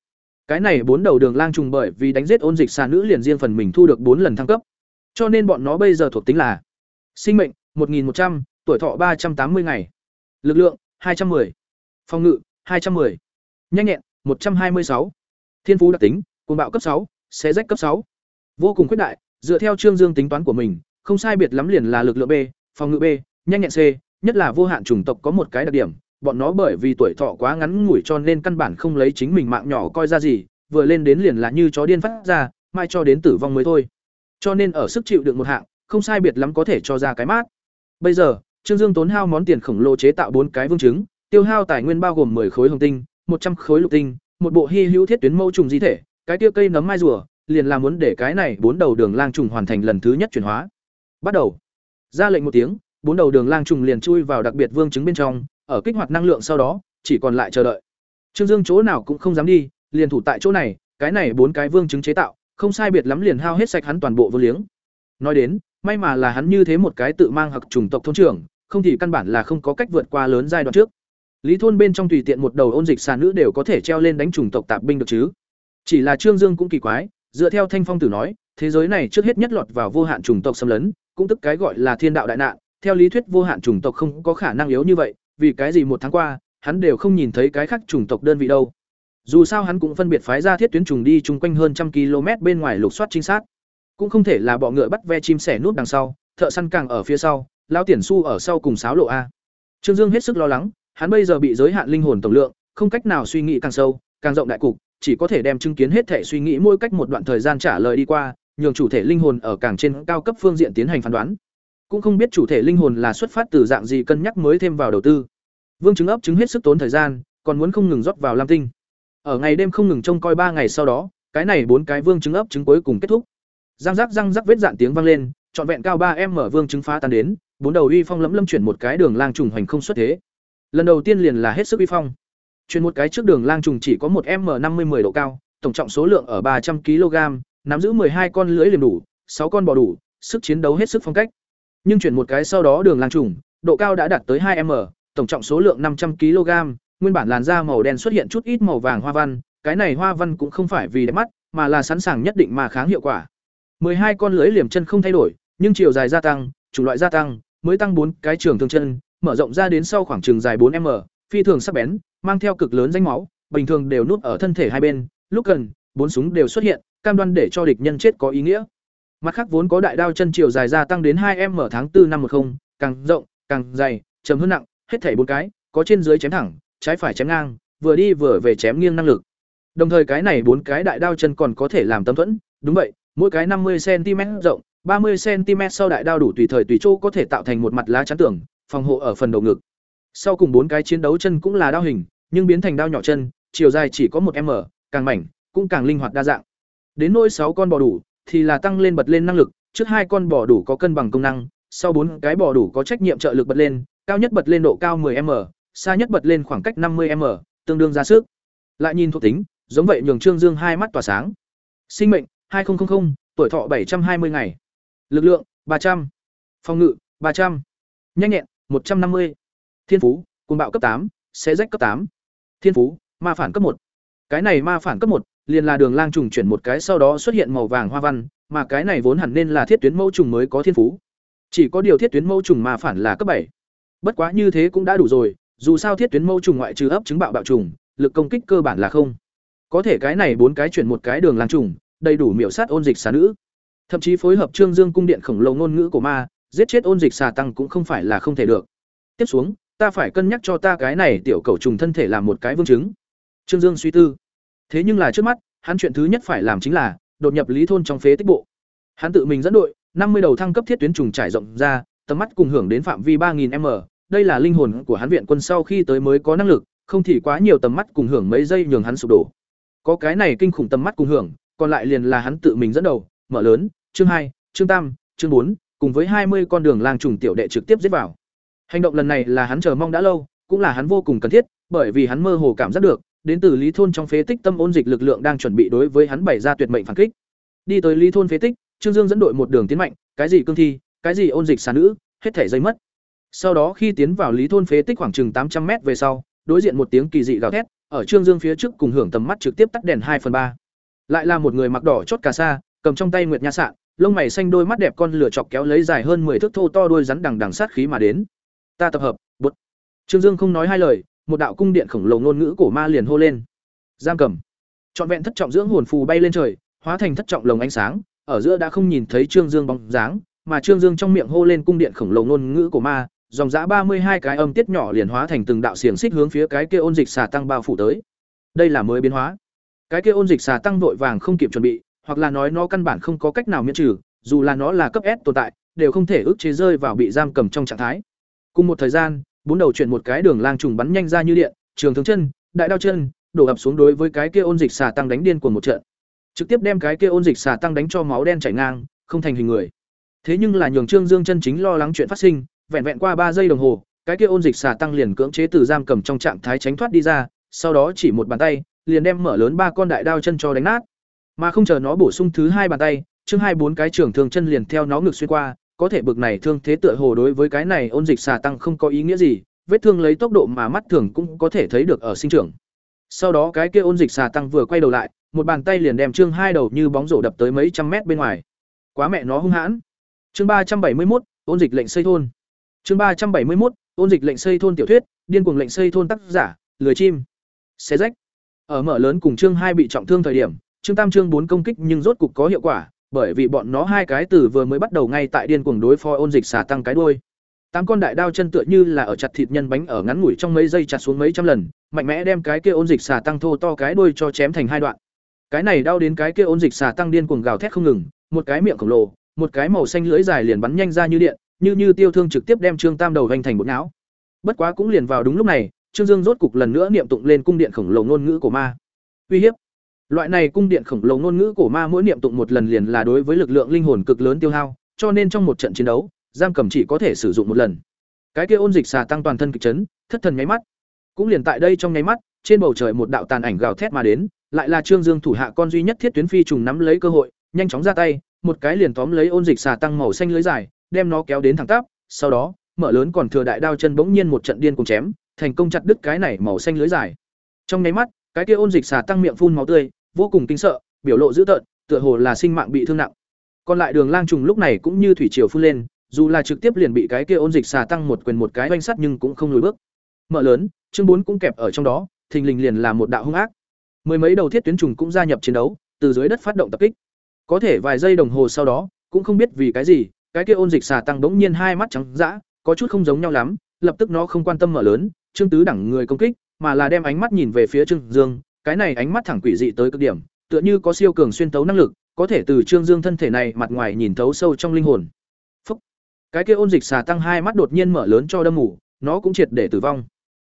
Cái này bốn đầu đường lang trùng bởi vì đánh giết ôn dịch xà nữ liền riêng phần mình thu được bốn lần thăng cấp. Cho nên bọn nó bây giờ thuộc tính là sinh mệnh 1100, tuổi thọ 380 ngày, lực lượng 210, phòng ngự 210, nhanh nhẹn 126, thiên phú đặc tính cuồng bạo cấp 6, xé rách cấp 6. Vô cùng khuyết đại, dựa theo Trương Dương tính toán của mình, không sai biệt lắm liền là lực lượng B, phòng ngự B, nhanh nhẹn C, nhất là vô hạn chủng tộc có một cái đặc điểm, bọn nó bởi vì tuổi thọ quá ngắn ngủi cho nên căn bản không lấy chính mình mạng nhỏ coi ra gì, vừa lên đến liền là như chó điên phát ra, mai cho đến tử vong mới thôi. Cho nên ở sức chịu đựng một hạng, không sai biệt lắm có thể cho ra cái mát. Bây giờ, Trương Dương tốn hao món tiền khổng lồ chế tạo bốn cái vương trứng, tiêu hao tài nguyên bao gồm 10 khối hồng tinh, 100 khối lục tinh, một bộ hy hữu thiết tuyến mẫu trùng di thể, cái tiêu cây nấm mai rùa, liền là muốn để cái này bốn đầu đường lang trùng hoàn thành lần thứ nhất chuyển hóa. Bắt đầu. Ra lệnh một tiếng, bốn đầu đường lang trùng liền chui vào đặc biệt vương trứng bên trong, ở kích hoạt năng lượng sau đó, chỉ còn lại chờ đợi. Trương Dương chỗ nào cũng không dám đi, liền thủ tại chỗ này, cái này bốn cái vương chứng chế tạo, không sai biệt lắm liền hao hết sạch hắn toàn bộ vô liếng. Nói đến, may mà là hắn như thế một cái tự mang hặc trùng tộc thôn trưởng, không thì căn bản là không có cách vượt qua lớn giai đoạn trước. Lý thôn bên trong tùy tiện một đầu ôn dịch xà nữ đều có thể treo lên đánh trùng tộc tạp binh được chứ. Chỉ là Trương Dương cũng kỳ quái, dựa theo Thanh Phong tử nói, thế giới này trước hết nhất lọt vào vô hạn trùng tộc xâm lấn, cũng tức cái gọi là thiên đạo đại nạn, theo lý thuyết vô hạn chủng tộc không có khả năng yếu như vậy, vì cái gì một tháng qua, hắn đều không nhìn thấy cái khác chủng tộc đơn vị đâu. Dù sao hắn cũng phân biệt phái ra thiết tuyến trùng đi chung quanh hơn trăm km bên ngoài lục soát trinh sát. Cũng không thể là bọ ngựa bắt ve chim sẻ nút đằng sau, thợ săn càng ở phía sau, lão tiền su ở sau cùng sáo lộ a. Trương Dương hết sức lo lắng, hắn bây giờ bị giới hạn linh hồn tổng lượng, không cách nào suy nghĩ càng sâu, càng rộng đại cục, chỉ có thể đem chứng kiến hết thể suy nghĩ mỗi cách một đoạn thời gian trả lời đi qua, nhường chủ thể linh hồn ở càng trên cao cấp phương diện tiến hành phán đoán. Cũng không biết chủ thể linh hồn là xuất phát từ dạng gì cân nhắc mới thêm vào đầu tư. Vương chứng ấp chứng hết sức tốn thời gian, còn muốn không ngừng rót vào lam tinh. Ở ngày đêm không ngừng trông coi ba ngày sau đó, cái này bốn cái vương chứng ấp chứng cuối cùng kết thúc. Răng rắc răng rắc vết dạn tiếng vang lên, trọn vẹn cao ba em mở vương chứng phá tan đến, bốn đầu uy phong lẫm lâm chuyển một cái đường lang trùng hành không xuất thế. Lần đầu tiên liền là hết sức uy phong. Chuyển một cái trước đường lang trùng chỉ có một m năm mươi 10 độ cao, tổng trọng số lượng ở ba trăm kg, nắm giữ hai con lưỡi liềm đủ, sáu con bò đủ, sức chiến đấu hết sức phong cách. Nhưng chuyển một cái sau đó đường lang trùng, độ cao đã đạt tới 2m, tổng trọng số lượng 500 kg, nguyên bản làn da màu đen xuất hiện chút ít màu vàng hoa văn, cái này hoa văn cũng không phải vì đẹp mắt, mà là sẵn sàng nhất định mà kháng hiệu quả. 12 con lưỡi liềm chân không thay đổi, nhưng chiều dài gia tăng, chủng loại gia tăng, mới tăng 4 cái trường thương chân, mở rộng ra đến sau khoảng trường dài 4m, phi thường sắc bén, mang theo cực lớn danh máu, bình thường đều nuốt ở thân thể hai bên, lúc cần, bốn súng đều xuất hiện, cam đoan để cho địch nhân chết có ý nghĩa. Mặt khác vốn có đại đao chân chiều dài gia tăng đến 2m tháng 4 năm 10, càng rộng, càng dày, chấm hơn nặng, hết thảy bốn cái, có trên dưới chém thẳng, trái phải chém ngang, vừa đi vừa về chém nghiêng năng lực. Đồng thời cái này bốn cái đại đao chân còn có thể làm tấm thuẫn, đúng vậy, mỗi cái 50 cm rộng, 30 cm sau đại đao đủ tùy thời tùy chỗ có thể tạo thành một mặt lá chắn tường, phòng hộ ở phần đầu ngực. Sau cùng bốn cái chiến đấu chân cũng là đao hình, nhưng biến thành đao nhỏ chân, chiều dài chỉ có một m càng mảnh, cũng càng linh hoạt đa dạng. Đến nỗi sáu con bò đủ, thì là tăng lên bật lên năng lực, trước hai con bò đủ có cân bằng công năng, sau bốn cái bò đủ có trách nhiệm trợ lực bật lên, cao nhất bật lên độ cao 10m, xa nhất bật lên khoảng cách 50m, tương đương ra sức. Lại nhìn thuộc tính, giống vậy nhường Trương Dương hai mắt tỏa sáng. Sinh mệnh 2000, tuổi thọ 720 ngày. Lực lượng 300, phòng ngự 300, nhanh nhẹn 150, thiên phú, cuồng bạo cấp 8, xé rách cấp 8. Thiên phú, ma phản cấp 1. Cái này ma phản cấp 1, liền là đường lang trùng chuyển một cái sau đó xuất hiện màu vàng hoa văn, mà cái này vốn hẳn nên là thiết tuyến mẫu trùng mới có thiên phú. Chỉ có điều thiết tuyến mẫu trùng mà phản là cấp bảy. Bất quá như thế cũng đã đủ rồi, dù sao thiết tuyến mẫu trùng ngoại trừ ấp trứng bạo bạo trùng, lực công kích cơ bản là không. Có thể cái này bốn cái chuyển một cái đường lang trùng, đầy đủ miểu sát ôn dịch xà nữ. Thậm chí phối hợp Trương Dương cung điện khổng lồ ngôn ngữ của ma, giết chết ôn dịch xà tăng cũng không phải là không thể được. Tiếp xuống, ta phải cân nhắc cho ta cái này tiểu cầu trùng thân thể làm một cái vương chứng. Trương Dương suy tư. Thế nhưng là trước mắt, hắn chuyện thứ nhất phải làm chính là đột nhập lý thôn trong phế tích bộ. Hắn tự mình dẫn đội, năm mươi đầu thăng cấp thiết tuyến trùng trải rộng ra, tầm mắt cùng hưởng đến phạm vi 3000m, đây là linh hồn của hắn viện quân sau khi tới mới có năng lực, không thì quá nhiều tầm mắt cùng hưởng mấy giây nhường hắn sụp đổ. Có cái này kinh khủng tầm mắt cùng hưởng, còn lại liền là hắn tự mình dẫn đầu, mở lớn, chương hai, chương tam, chương bốn, cùng với hai mươi con đường lang trùng tiểu đệ trực tiếp giết vào. Hành động lần này là hắn chờ mong đã lâu, cũng là hắn vô cùng cần thiết, bởi vì hắn mơ hồ cảm giác được, đến từ Lý thôn trong phế tích tâm ôn dịch lực lượng đang chuẩn bị đối với hắn bày ra tuyệt mệnh phản kích. Đi tới Lý thôn phế tích, Trương Dương dẫn đội một đường tiến mạnh, cái gì cương thi, cái gì ôn dịch xà nữ, hết thể dây mất. Sau đó khi tiến vào Lý thôn phế tích khoảng chừng tám trăm mét về sau, đối diện một tiếng kỳ dị gào thét, ở Trương Dương phía trước cùng hưởng tầm mắt trực tiếp tắt đèn hai phần ba. Lại là một người mặc đỏ chốt cà sa, cầm trong tay nguyệt nha sạn, lông mày xanh đôi mắt đẹp con lửa chọc kéo lấy dài hơn 10 thước thô to đuôi rắn đằng đằng sát khí mà đến. Ta tập hợp, bút. Trương Dương không nói hai lời, một đạo cung điện khổng lồ ngôn ngữ cổ ma liền hô lên. Giam cầm. Trọn vẹn thất trọng dưỡng hồn phù bay lên trời, hóa thành thất trọng lồng ánh sáng, ở giữa đã không nhìn thấy Trương Dương bóng dáng, mà Trương Dương trong miệng hô lên cung điện khổng lồ ngôn ngữ của ma, dòng dã ba mươi hai cái âm tiết nhỏ liền hóa thành từng đạo xiềng xích hướng phía cái kia ôn dịch xà tăng bao phủ tới. Đây là mới biến hóa. Cái kia ôn dịch xà tăng vội vàng không kịp chuẩn bị, hoặc là nói nó căn bản không có cách nào miễn trừ, dù là nó là cấp S tồn tại, đều không thể ức chế rơi vào bị giam cầm trong trạng thái. Cùng một thời gian, bốn đầu chuyển một cái đường lang trùng bắn nhanh ra như điện, trường thương chân, đại đao chân, đổ ập xuống đối với cái kia ôn dịch xà tăng đánh điên cuồng một trận. Trực tiếp đem cái kia ôn dịch xà tăng đánh cho máu đen chảy ngang, không thành hình người. Thế nhưng là nhường Trương Dương chân chính lo lắng chuyện phát sinh, vẹn vẹn qua ba giây đồng hồ, cái kia ôn dịch xà tăng liền cưỡng chế từ giam cầm trong trạng thái tránh thoát đi ra, sau đó chỉ một bàn tay, liền đem mở lớn ba con đại đao chân cho đánh nát. Mà không chờ nó bổ sung thứ hai bàn tay, chương hai bốn cái trưởng thương chân liền theo nó ngược xuyên qua, có thể bực này thương thế tựa hồ đối với cái này ôn dịch xà tăng không có ý nghĩa gì, vết thương lấy tốc độ mà mắt thường cũng có thể thấy được ở sinh trưởng. Sau đó cái kia ôn dịch xà tăng vừa quay đầu lại, một bàn tay liền đem trương hai đầu như bóng rổ đập tới mấy trăm mét bên ngoài. Quá mẹ nó hung hãn. Chương ba trăm bảy mươi một, ôn dịch lệnh xây thôn. Chương ba trăm bảy mươi một, ôn dịch lệnh xây thôn tiểu thuyết, điên cuồng lệnh xây thôn tác giả, lười chim. Xé rách. Ở mở lớn cùng trương hai bị trọng thương thời điểm, trương tam trương bốn công kích nhưng rốt cục có hiệu quả, bởi vì bọn nó hai cái từ vừa mới bắt đầu ngay tại điên cuồng đối phó ôn dịch xả tăng cái đuôi. Tám con đại đao chân tựa như là ở chặt thịt nhân bánh ở ngắn ngủi trong mấy giây chặt xuống mấy trăm lần, mạnh mẽ đem cái kia ôn dịch xả tăng thô to cái đuôi cho chém thành hai đoạn. Cái này đau đến cái kia ôn dịch xả tăng điên cuồng gào thét không ngừng, một cái miệng khổng lồ, một cái màu xanh lưỡi dài liền bắn nhanh ra như điện, như như tiêu thương trực tiếp đem Trương Tam đầu vành thành một não. Bất quá cũng liền vào đúng lúc này, Trương Dương rốt cục lần nữa niệm tụng lên cung điện khổng lồ ngôn ngữ của ma. Uy hiếp. Loại này cung điện khổng lồ ngôn ngữ của ma mỗi niệm tụng một lần liền là đối với lực lượng linh hồn cực lớn tiêu hao, cho nên trong một trận chiến đấu, giam cầm chỉ có thể sử dụng một lần. Cái kia ôn dịch xà tăng toàn thân kịch chấn, thất thần nháy mắt. Cũng liền tại đây trong nháy mắt, trên bầu trời một đạo tàn ảnh gào thét mà đến, lại là Trương Dương thủ hạ con duy nhất thiết tuyến phi trùng nắm lấy cơ hội, nhanh chóng ra tay, một cái liền tóm lấy ôn dịch xà tăng màu xanh lưới dài, đem nó kéo đến thẳng tắp, sau đó, mở lớn còn thừa đại đao chân bỗng nhiên một trận điên cùng chém, thành công chặt đứt cái này màu xanh lưới dài. Trong nháy mắt, cái kia ôn dịch xà tăng miệng phun máu tươi, vô cùng kinh sợ, biểu lộ dữ tợn, tựa hồ là sinh mạng bị thương nặng. Còn lại Đường Lang trùng lúc này cũng như thủy triều phun lên, dù là trực tiếp liền bị cái kia ôn dịch xà tăng một quyền một cái oanh sắt nhưng cũng không lùi bước. Mở lớn, chương bốn cũng kẹp ở trong đó, thình lình liền là một đạo hung ác. Mười mấy đầu thiết tuyến trùng cũng gia nhập chiến đấu, từ dưới đất phát động tập kích. Có thể vài giây đồng hồ sau đó, cũng không biết vì cái gì, cái kia ôn dịch xà tăng bỗng nhiên hai mắt trắng dã, có chút không giống nhau lắm, lập tức nó không quan tâm mở lớn, Trương Tứ đẳng người công kích, mà là đem ánh mắt nhìn về phía Trương Dương, cái này ánh mắt thẳng quỷ dị tới cực điểm, tựa như có siêu cường xuyên tấu năng lực, có thể từ Trương Dương thân thể này mặt ngoài nhìn thấu sâu trong linh hồn. Phúc. Cái kia ôn dịch xà tăng hai mắt đột nhiên mở lớn cho đâm ngủ, nó cũng triệt để tử vong.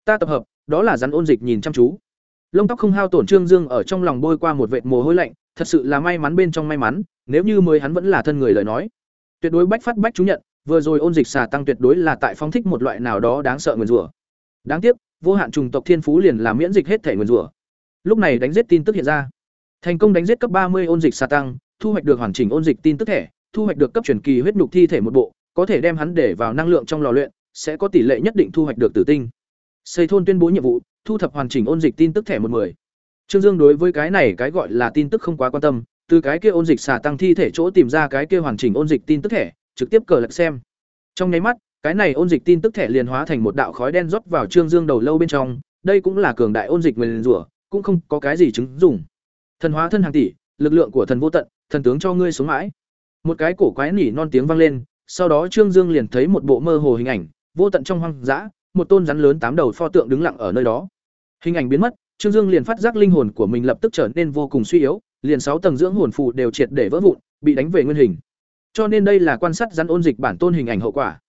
Ta tập hợp, đó là rắn ôn dịch nhìn chăm chú. Lông tóc không hao tổn Trương Dương ở trong lòng bôi qua một vệt mồ hôi lạnh, thật sự là may mắn bên trong may mắn, nếu như mới hắn vẫn là thân người lời nói. Tuyệt đối bách phát bách chú nhận, vừa rồi ôn dịch xà tăng tuyệt đối là tại phong thích một loại nào đó đáng sợ nguyên rủa. Đáng tiếc, vô hạn trùng tộc thiên phú liền làm miễn dịch hết thể nguyên rủa. Lúc này đánh giết tin tức hiện ra. Thành công đánh giết cấp ba mươi ôn dịch xà tăng, thu hoạch được hoàn chỉnh ôn dịch tin tức thẻ, thu hoạch được cấp truyền kỳ huyết nhục thi thể một bộ, có thể đem hắn để vào năng lượng trong lò luyện, sẽ có tỷ lệ nhất định thu hoạch được tử tinh. Xây thôn tuyên bố nhiệm vụ, thu thập hoàn chỉnh ôn dịch tin tức thẻ một 10. Trương Dương đối với cái này cái gọi là tin tức không quá quan tâm, từ cái kia ôn dịch xả tăng thi thể chỗ tìm ra cái kia hoàn chỉnh ôn dịch tin tức thẻ, trực tiếp cờ lật xem. Trong nháy mắt, cái này ôn dịch tin tức thẻ liền hóa thành một đạo khói đen rót vào trương dương đầu lâu bên trong, đây cũng là cường đại ôn dịch nguyền rủa, cũng không có cái gì chứng dùng thần hóa thân hàng tỷ, lực lượng của thần vô tận, thần tướng cho ngươi sống mãi. Một cái cổ quái nỉ non tiếng vang lên, sau đó trương dương liền thấy một bộ mơ hồ hình ảnh, vô tận trong hoang dã, một tôn rắn lớn tám đầu pho tượng đứng lặng ở nơi đó. Hình ảnh biến mất, trương dương liền phát giác linh hồn của mình lập tức trở nên vô cùng suy yếu, liền sáu tầng dưỡng hồn phù đều triệt để vỡ vụn, bị đánh về nguyên hình. Cho nên đây là quan sát rắn ôn dịch bản tôn hình ảnh hậu quả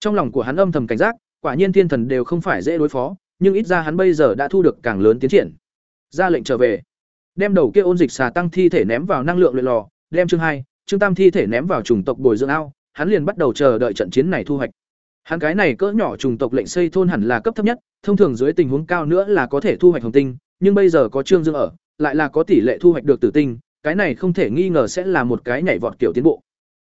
trong lòng của hắn âm thầm cảnh giác, quả nhiên thiên thần đều không phải dễ đối phó, nhưng ít ra hắn bây giờ đã thu được càng lớn tiến triển. Ra lệnh trở về. Đem đầu kia ôn dịch xà tăng thi thể ném vào năng lượng luyện lò, đem chương hai, chương tam thi thể ném vào chủng tộc bồi dưỡng ao, hắn liền bắt đầu chờ đợi trận chiến này thu hoạch. Hắn cái này cỡ nhỏ chủng tộc lệnh xây thôn hẳn là cấp thấp nhất, thông thường dưới tình huống cao nữa là có thể thu hoạch hồng tinh, nhưng bây giờ có trương dương ở, lại là có tỷ lệ thu hoạch được tử tinh, cái này không thể nghi ngờ sẽ là một cái nhảy vọt kiểu tiến bộ.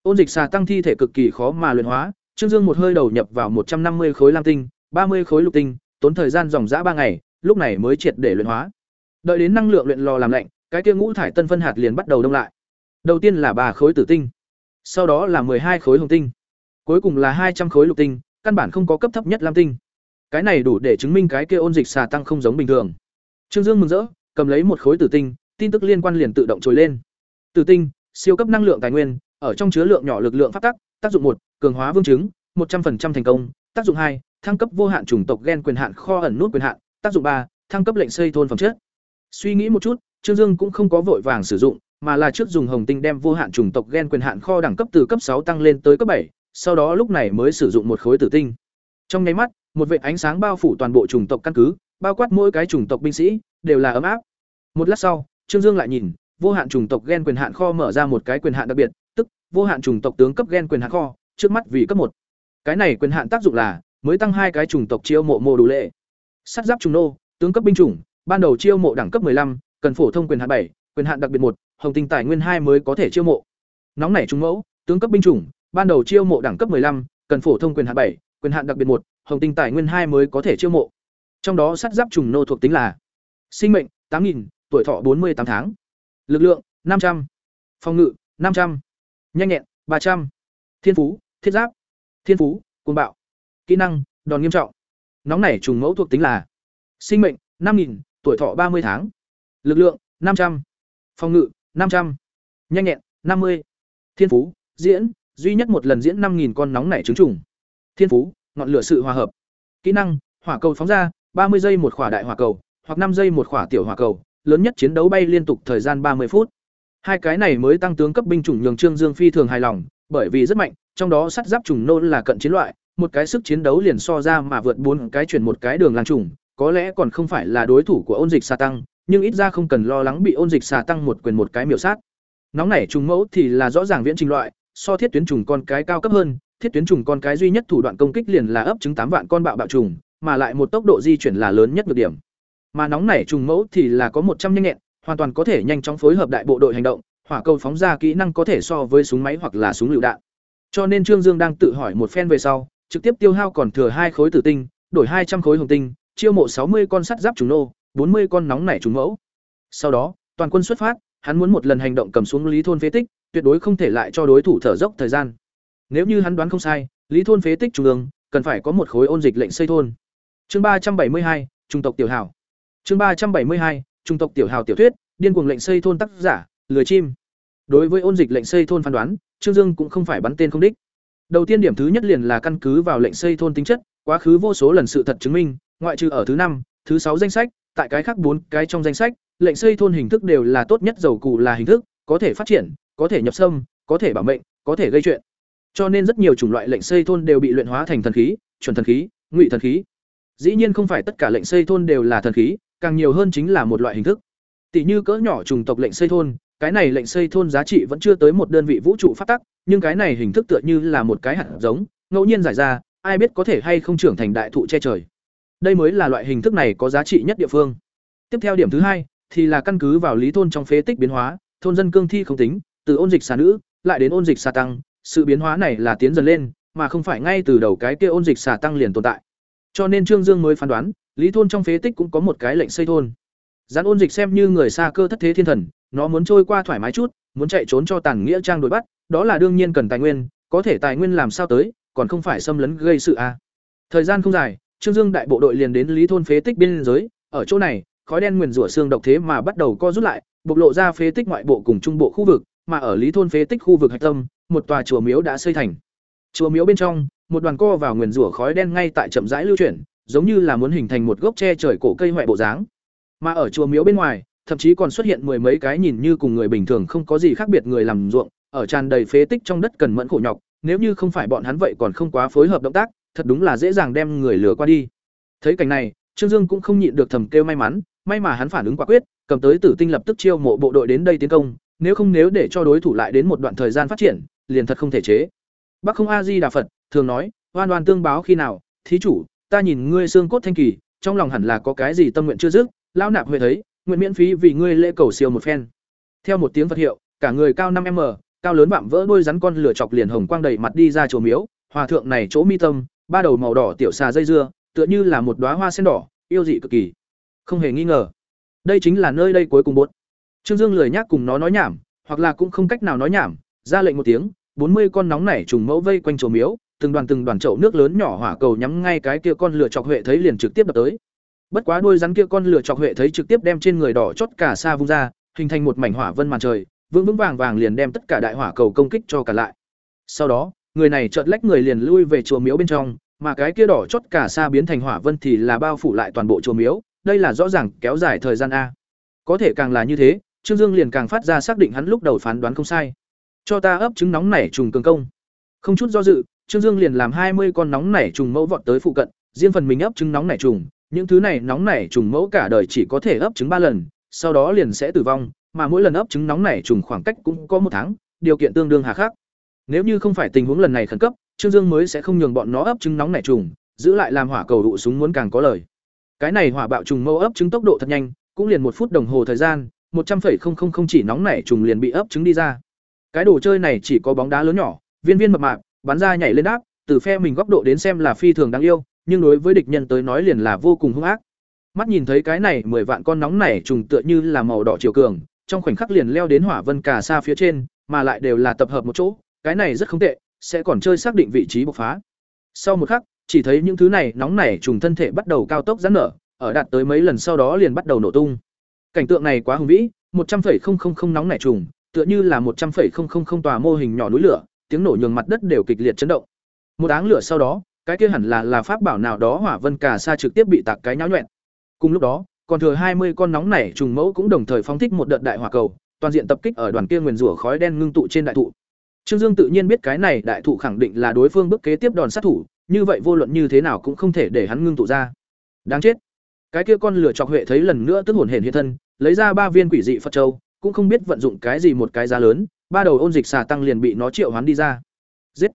Ôn dịch xà tăng thi thể cực kỳ khó mà luyện hóa trương dương một hơi đầu nhập vào một trăm năm mươi khối lam tinh, ba mươi khối lục tinh, tốn thời gian dòng dã ba ngày, lúc này mới triệt để luyện hóa. Đợi đến năng lượng luyện lò làm lạnh, cái kia ngũ thải tân phân hạt liền bắt đầu đông lại. Đầu tiên là ba khối tử tinh, sau đó là hai khối hồng tinh, cuối cùng là hai trăm khối lục tinh, căn bản không có cấp thấp nhất lam tinh. Cái này đủ để chứng minh cái kia ôn dịch xà tăng không giống bình thường. Trương dương mừng rỡ, cầm lấy một khối tử tinh, tin tức liên quan liền tự động trồi lên. Tử tinh, siêu cấp năng lượng tài nguyên, ở trong chứa lượng nhỏ lực lượng phát tắc tác dụng một cường hóa vương chứng, một trăm 100% thành công, tác dụng hai, thăng cấp vô hạn chủng tộc gen quyền hạn kho ẩn nút quyền hạn, tác dụng ba, thăng cấp lệnh xây thôn phẩm chất. Suy nghĩ một chút, trương dương cũng không có vội vàng sử dụng, mà là trước dùng hồng tinh đem vô hạn chủng tộc gen quyền hạn kho đẳng cấp từ cấp sáu tăng lên tới cấp bảy, sau đó lúc này mới sử dụng một khối tử tinh. Trong nháy mắt, một vệ ánh sáng bao phủ toàn bộ chủng tộc căn cứ, bao quát mỗi cái chủng tộc binh sĩ, đều là ấm áp. Một lát sau, trương dương lại nhìn, vô hạn chủng tộc gen quyền hạn kho mở ra một cái quyền hạn đặc biệt, tức, vô hạn chủng tộc tướng cấp gen quyền hạn kho trước mắt vì cấp một. Cái này quyền hạn tác dụng là mới tăng hai cái chủng tộc chiêu mộ mô đủ lệ. Sắt giáp trùng nô tướng cấp binh chủng ban đầu chiêu mộ đẳng cấp 15, cần phổ thông quyền hạn bảy quyền hạn đặc biệt một hồng tinh tài nguyên hai mới có thể chiêu mộ. Nóng nảy trung mẫu tướng cấp binh chủng ban đầu chiêu mộ đẳng cấp 15, cần phổ thông quyền hạn bảy quyền hạn đặc biệt một hồng tinh tài nguyên hai mới có thể chiêu mộ. Trong đó sắt giáp trùng nô thuộc tính là sinh mệnh 8000, tuổi thọ 48 tháng lực lượng 500, phòng ngự 500, nhanh nhẹn 300, thiên phú thiết giáp. Thiên phú côn bạo. Kỹ năng đòn nghiêm trọng. Nóng nảy trùng mẫu thuộc tính là sinh mệnh 5000, tuổi thọ 30 tháng. Lực lượng 500, phòng ngự 500, nhanh nhẹn 50, thiên phú diễn. Duy nhất một lần diễn 5000 con nóng nảy trứng trùng. Thiên phú ngọn lửa sự hòa hợp. Kỹ năng hỏa cầu phóng ra 30 giây một khỏa đại hỏa cầu hoặc năm giây một khỏa tiểu hỏa cầu. Lớn nhất chiến đấu bay liên tục thời gian 30 phút. Hai cái này mới tăng tướng cấp binh chủng nhường trương dương phi thường hài lòng bởi vì rất mạnh, trong đó sắt giáp trùng nôn là cận chiến loại, một cái sức chiến đấu liền so ra mà vượt bốn cái chuyển một cái đường lang trùng, có lẽ còn không phải là đối thủ của ôn dịch xà tăng, nhưng ít ra không cần lo lắng bị ôn dịch xà tăng một quyền một cái miểu sát. Nóng nảy trùng mẫu thì là rõ ràng viễn trình loại, so thiết tuyến trùng con cái cao cấp hơn, thiết tuyến trùng con cái duy nhất thủ đoạn công kích liền là ấp trứng tám vạn con bạo bạo trùng, mà lại một tốc độ di chuyển là lớn nhất được điểm. Mà nóng nảy trùng mẫu thì là có một trăm nhanh nhẹn, hoàn toàn có thể nhanh chóng phối hợp đại bộ đội hành động hỏa cầu phóng ra kỹ năng có thể so với súng máy hoặc là súng lựu đạn. Cho nên trương dương đang tự hỏi một phen về sau, trực tiếp tiêu hao còn thừa hai khối tử tinh, đổi hai trăm khối hồng tinh, chiêu mộ sáu mươi con sắt giáp trùng nô, bốn mươi con nóng nảy trùng mẫu. Sau đó, toàn quân xuất phát, hắn muốn một lần hành động cầm xuống lý thôn phế tích, tuyệt đối không thể lại cho đối thủ thở dốc thời gian. Nếu như hắn đoán không sai, lý thôn phế tích trung ương, cần phải có một khối ôn dịch lệnh xây thôn. Chương ba trăm bảy mươi hai, trung tộc tiểu hảo chương ba trăm bảy mươi hai, trung tộc tiểu hào tiểu thuyết, điên cuồng lệnh xây thôn tác giả lười chim đối với ôn dịch lệnh xây thôn phán đoán, trương dương cũng không phải bắn tên không đích. Đầu tiên điểm thứ nhất liền là căn cứ vào lệnh xây thôn tính chất, quá khứ vô số lần sự thật chứng minh, ngoại trừ ở thứ năm, thứ sáu danh sách, tại cái khác bốn cái trong danh sách, lệnh xây thôn hình thức đều là tốt nhất dầu cụ là hình thức, có thể phát triển, có thể nhập sâm có thể bảo mệnh, có thể gây chuyện. Cho nên rất nhiều chủng loại lệnh xây thôn đều bị luyện hóa thành thần khí, chuẩn thần khí, ngụy thần khí. Dĩ nhiên không phải tất cả lệnh xây thôn đều là thần khí, càng nhiều hơn chính là một loại hình thức. Tỷ như cỡ nhỏ trùng tộc lệnh xây thôn cái này lệnh xây thôn giá trị vẫn chưa tới một đơn vị vũ trụ phát tắc, nhưng cái này hình thức tựa như là một cái hạt giống, ngẫu nhiên giải ra, ai biết có thể hay không trưởng thành đại thụ che trời. Đây mới là loại hình thức này có giá trị nhất địa phương. Tiếp theo điểm thứ hai, thì là căn cứ vào lý thôn trong phế tích biến hóa, thôn dân cương thi không tính, từ ôn dịch xà nữ, lại đến ôn dịch xà tăng, sự biến hóa này là tiến dần lên, mà không phải ngay từ đầu cái kia ôn dịch xà tăng liền tồn tại. Cho nên trương dương mới phán đoán, lý thôn trong phế tích cũng có một cái lệnh xây thôn gián ôn dịch xem như người xa cơ thất thế thiên thần nó muốn trôi qua thoải mái chút muốn chạy trốn cho tàn nghĩa trang đuổi bắt đó là đương nhiên cần tài nguyên có thể tài nguyên làm sao tới còn không phải xâm lấn gây sự à. Thời gian không dài, Trương Dương đại bộ đội liền đến Lý thôn phế tích biên giới, ở chỗ này, khói đen nguyền rủa xương độc thế mà bắt đầu co rút lại, bộc lộ ra phế tích ngoại bộ cùng trung bộ khu vực, mà ở Lý thôn phế tích khu vực hạch tâm, một tòa chùa miếu đã xây thành. Chùa miếu bên trong, một đoàn co vào nguyền rủa khói đen ngay tại chậm rãi lưu chuyển, giống như là muốn hình thành một gốc tre trời cổ cây hoại bộ dáng. Mà ở chùa miếu bên ngoài, thậm chí còn xuất hiện mười mấy cái nhìn như cùng người bình thường không có gì khác biệt người làm ruộng, ở tràn đầy phế tích trong đất cần mẫn khổ nhọc, nếu như không phải bọn hắn vậy còn không quá phối hợp động tác, thật đúng là dễ dàng đem người lừa qua đi. Thấy cảnh này, Trương Dương cũng không nhịn được thầm kêu may mắn, may mà hắn phản ứng quả quyết, cầm tới Tử Tinh lập tức chiêu mộ bộ đội đến đây tiến công, nếu không nếu để cho đối thủ lại đến một đoạn thời gian phát triển, liền thật không thể chế. Bắc Không A Di Đà Phật thường nói, oan oan tương báo khi nào, thí chủ, ta nhìn ngươi xương cốt thanh kỳ, trong lòng hẳn là có cái gì tâm nguyện chưa dứt, lão nạp huệ thấy, nguyện miễn phí vì ngươi lễ cầu siêu một phen. Theo một tiếng Phật hiệu, cả người cao năm m cao lớn vạm vỡ đôi rắn con lửa chọc liền hồng quang đầy mặt đi ra chùa miếu, hòa thượng này chỗ mi tâm, ba đầu màu đỏ tiểu xà dây dưa, tựa như là một đóa hoa sen đỏ, yêu dị cực kỳ. Không hề nghi ngờ, đây chính là nơi đây cuối cùng bột. Trương Dương lười nhắc cùng nó nói nhảm, hoặc là cũng không cách nào nói nhảm, ra lệnh một tiếng, bốn mươi con nóng nảy trùng mẫu vây quanh chùa miếu, từng đoàn từng đoàn chậu nước lớn nhỏ hỏa cầu nhắm ngay cái kia con lửa chọc huệ thấy liền trực tiếp đập tới. Bất quá đuôi rắn kia con lửa chọc huệ thấy trực tiếp đem trên người đỏ chót cả xa vung ra, hình thành một mảnh hỏa vân màn trời, vững vững vàng vàng liền đem tất cả đại hỏa cầu công kích cho cả lại. Sau đó, người này chợt lách người liền lui về chùa miếu bên trong, mà cái kia đỏ chót cả xa biến thành hỏa vân thì là bao phủ lại toàn bộ chùa miếu, đây là rõ ràng kéo dài thời gian a. Có thể càng là như thế, Trương Dương liền càng phát ra xác định hắn lúc đầu phán đoán không sai. Cho ta ấp trứng nóng nảy trùng cường công. Không chút do dự, Trương Dương liền làm hai mươi con nóng nảy trùng mẫu vọt tới phụ cận, riêng phần mình ấp trứng nóng nảy trùng, những thứ này nóng nảy trùng mẫu cả đời chỉ có thể ấp trứng ba lần, sau đó liền sẽ tử vong, mà mỗi lần ấp trứng nóng nảy trùng khoảng cách cũng có một tháng, điều kiện tương đương hà khắc. Nếu như không phải tình huống lần này khẩn cấp, Trương Dương mới sẽ không nhường bọn nó ấp trứng nóng nảy trùng, giữ lại làm hỏa cầu đụ súng muốn càng có lời. Cái này hỏa bạo trùng mẫu ấp trứng tốc độ thật nhanh, cũng liền một phút đồng hồ thời gian, một trăm 100,000 chỉ nóng nảy trùng liền bị ấp trứng đi ra. Cái đồ chơi này chỉ có bóng đá lớn nhỏ, viên viên mập mạp, bắn ra nhảy lên đáp, từ phe mình góc độ đến xem là phi thường đáng yêu, nhưng đối với địch nhân tới nói liền là vô cùng hung ác. Mắt nhìn thấy cái này mười vạn con nóng nảy trùng tựa như là màu đỏ chiều cường, trong khoảnh khắc liền leo đến hỏa vân cả xa phía trên, mà lại đều là tập hợp một chỗ, cái này rất không tệ, sẽ còn chơi xác định vị trí bộc phá. Sau một khắc, chỉ thấy những thứ này nóng nảy trùng thân thể bắt đầu cao tốc giãn nở, ở đạt tới mấy lần sau đó liền bắt đầu nổ tung. Cảnh tượng này quá hùng vĩ, một trăm 100,000 nóng nảy trùng, tựa như là một trăm 100,000 tòa mô hình nhỏ núi lửa, tiếng nổ nhường mặt đất đều kịch liệt chấn động. Một áng lửa sau đó, cái kia hẳn là là pháp bảo nào đó hỏa vân cả sa trực tiếp bị tạc cái nhão nhuẹn Cùng lúc đó, còn thừa hai mươi con nóng nảy trùng mẫu cũng đồng thời phóng thích một đợt đại hỏa cầu, toàn diện tập kích ở đoàn kia nguyên rủa khói đen ngưng tụ trên đại thụ. Trương Dương tự nhiên biết cái này đại thụ khẳng định là đối phương bước kế tiếp đòn sát thủ, như vậy vô luận như thế nào cũng không thể để hắn ngưng tụ ra. Đáng chết. Cái kia con lửa chọc huệ thấy lần nữa tức hồn hển hiện thân, lấy ra ba viên quỷ dị Phật châu, cũng không biết vận dụng cái gì một cái giá lớn, ba đầu ôn dịch xà tăng liền bị nó triệu hoán đi ra. Giết.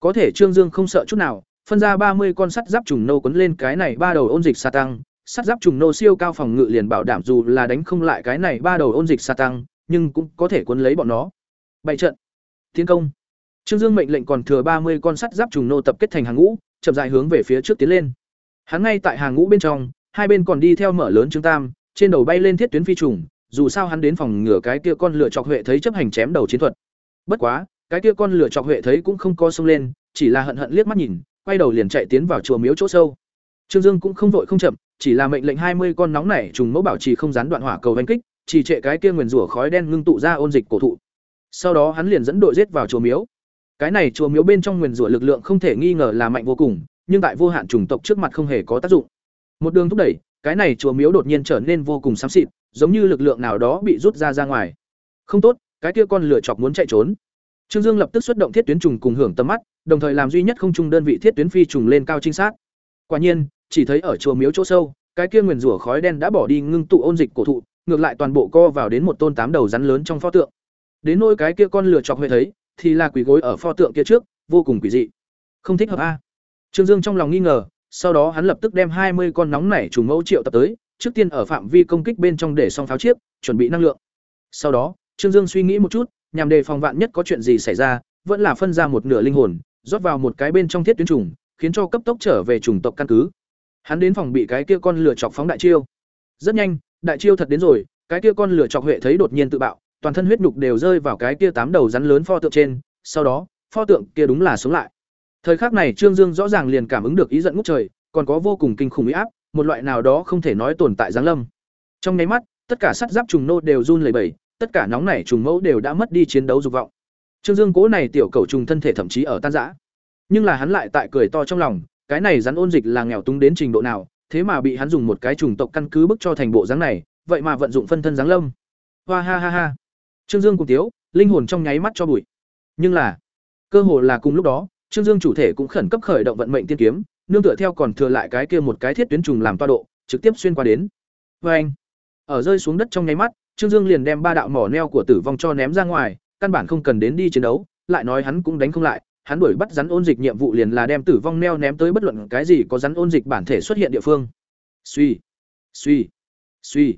Có thể Trương Dương không sợ chút nào, phân ra ba mươi con sắt giáp trùng nâu quấn lên cái này ba đầu ôn dịch sa tăng, sắt giáp trùng nô siêu cao phòng ngự liền bảo đảm dù là đánh không lại cái này ba đầu ôn dịch sa tăng, nhưng cũng có thể quấn lấy bọn nó. Bảy trận. Tiến công. Trương Dương mệnh lệnh còn thừa ba mươi con sắt giáp trùng nô tập kết thành hàng ngũ, chậm rãi hướng về phía trước tiến lên. Hắn ngay tại hàng ngũ bên trong, hai bên còn đi theo mở lớn Trương Tam, trên đầu bay lên thiết tuyến phi trùng, dù sao hắn đến phòng ngửa cái kia con lửa chọc huệ thấy chấp hành chém đầu chiến thuật. Bất quá, cái kia con lửa chọc huệ thấy cũng không có xông lên, chỉ là hận hận liếc mắt nhìn, quay đầu liền chạy tiến vào chùa miếu chỗ sâu. Trương Dương cũng không vội không chậm, chỉ là mệnh lệnh hai mươi con nóng nảy trùng mẫu bảo trì không gián đoạn hỏa cầu đánh kích, chỉ trệ cái kia nguyền rủa khói đen ngưng tụ ra ôn dịch cổ thụ. Sau đó hắn liền dẫn đội giết vào chùa miếu. Cái này chùa miếu bên trong nguyền rủa lực lượng không thể nghi ngờ là mạnh vô cùng, nhưng tại vô hạn chủng tộc trước mặt không hề có tác dụng. Một đường thúc đẩy, cái này chùa miếu đột nhiên trở nên vô cùng xám xịt, giống như lực lượng nào đó bị rút ra ra ngoài. Không tốt, cái kia con lửa chọc muốn chạy trốn. Trương Dương lập tức xuất động thiết tuyến trùng cùng hưởng tầm mắt, đồng thời làm duy nhất không trung đơn vị thiết tuyến phi trùng lên cao trinh sát. Quả nhiên, chỉ thấy ở chùa miếu chỗ sâu, cái kia nguyền rủa khói đen đã bỏ đi ngưng tụ ôn dịch cổ thụ, ngược lại toàn bộ co vào đến một tôn tám đầu rắn lớn trong pho tượng. Đến nỗi cái kia con lửa chọc huệ thấy, thì là quỷ gối ở pho tượng kia trước, vô cùng quỷ dị. Không thích hợp a. Trương Dương trong lòng nghi ngờ, sau đó hắn lập tức đem hai mươi con nóng nảy trùng mẫu triệu tập tới, trước tiên ở phạm vi công kích bên trong để xong pháo chiếc, chuẩn bị năng lượng. Sau đó, Trương Dương suy nghĩ một chút, nhằm đề phòng vạn nhất có chuyện gì xảy ra, vẫn là phân ra một nửa linh hồn, rót vào một cái bên trong thiết tuyến trùng, khiến cho cấp tốc trở về chủng tộc căn cứ. Hắn đến phòng bị cái kia con lửa chọc phóng đại chiêu. Rất nhanh, đại chiêu thật đến rồi, cái kia con lửa chọc huệ thấy đột nhiên tự bạo, toàn thân huyết nhục đều rơi vào cái kia tám đầu rắn lớn pho tượng trên, sau đó, pho tượng kia đúng là sống lại. Thời khắc này Trương Dương rõ ràng liền cảm ứng được ý giận ngút trời, còn có vô cùng kinh khủng uy áp, một loại nào đó không thể nói tồn tại giáng lâm. Trong nháy mắt, tất cả sắt giáp trùng nô đều run lẩy bẩy, tất cả nóng nảy trùng mẫu đều đã mất đi chiến đấu dục vọng. Trương Dương cố này tiểu cầu trùng thân thể thậm chí ở tan rã. Nhưng là hắn lại tại cười to trong lòng, cái này rắn ôn dịch là nghèo túng đến trình độ nào, thế mà bị hắn dùng một cái trùng tộc căn cứ bức cho thành bộ dáng này, vậy mà vận dụng phân thân dáng lâm. Hoa ha ha ha. Trương Dương cùng tiếu, linh hồn trong nháy mắt cho bụi. Nhưng là, cơ hồ là cùng lúc đó, Trương Dương chủ thể cũng khẩn cấp khởi động vận mệnh tiên kiếm, nương tựa theo còn thừa lại cái kia một cái thiết tuyến trùng làm toa độ, trực tiếp xuyên qua đến. Và anh, ở rơi xuống đất trong nháy mắt, Trương Dương liền đem ba đạo mỏ neo của tử vong cho ném ra ngoài, căn bản không cần đến đi chiến đấu, lại nói hắn cũng đánh không lại, hắn đuổi bắt rắn ôn dịch nhiệm vụ liền là đem tử vong neo ném tới bất luận cái gì có rắn ôn dịch bản thể xuất hiện địa phương. Suy, suy, suy.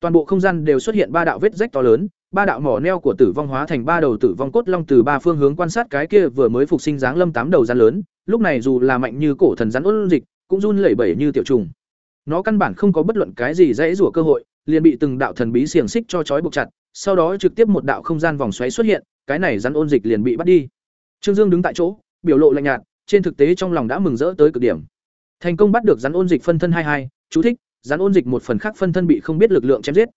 Toàn bộ không gian đều xuất hiện ba đạo vết rách to lớn, ba đạo mỏ neo của tử vong hóa thành ba đầu tử vong cốt long từ ba phương hướng quan sát cái kia vừa mới phục sinh dáng lâm tám đầu rắn lớn, lúc này dù là mạnh như cổ thần rắn ôn dịch, cũng run lẩy bẩy như tiểu trùng. Nó căn bản không có bất luận cái gì dễ rủa cơ hội, liền bị từng đạo thần bí xiềng xích cho trói buộc chặt, sau đó trực tiếp một đạo không gian vòng xoáy xuất hiện, cái này rắn ôn dịch liền bị bắt đi. Trương Dương đứng tại chỗ, biểu lộ lạnh nhạt, trên thực tế trong lòng đã mừng rỡ tới cực điểm. Thành công bắt được rắn ôn dịch phân thân hai hai, chú thích, rắn ôn dịch một phần khác phân thân bị không biết lực lượng chém giết.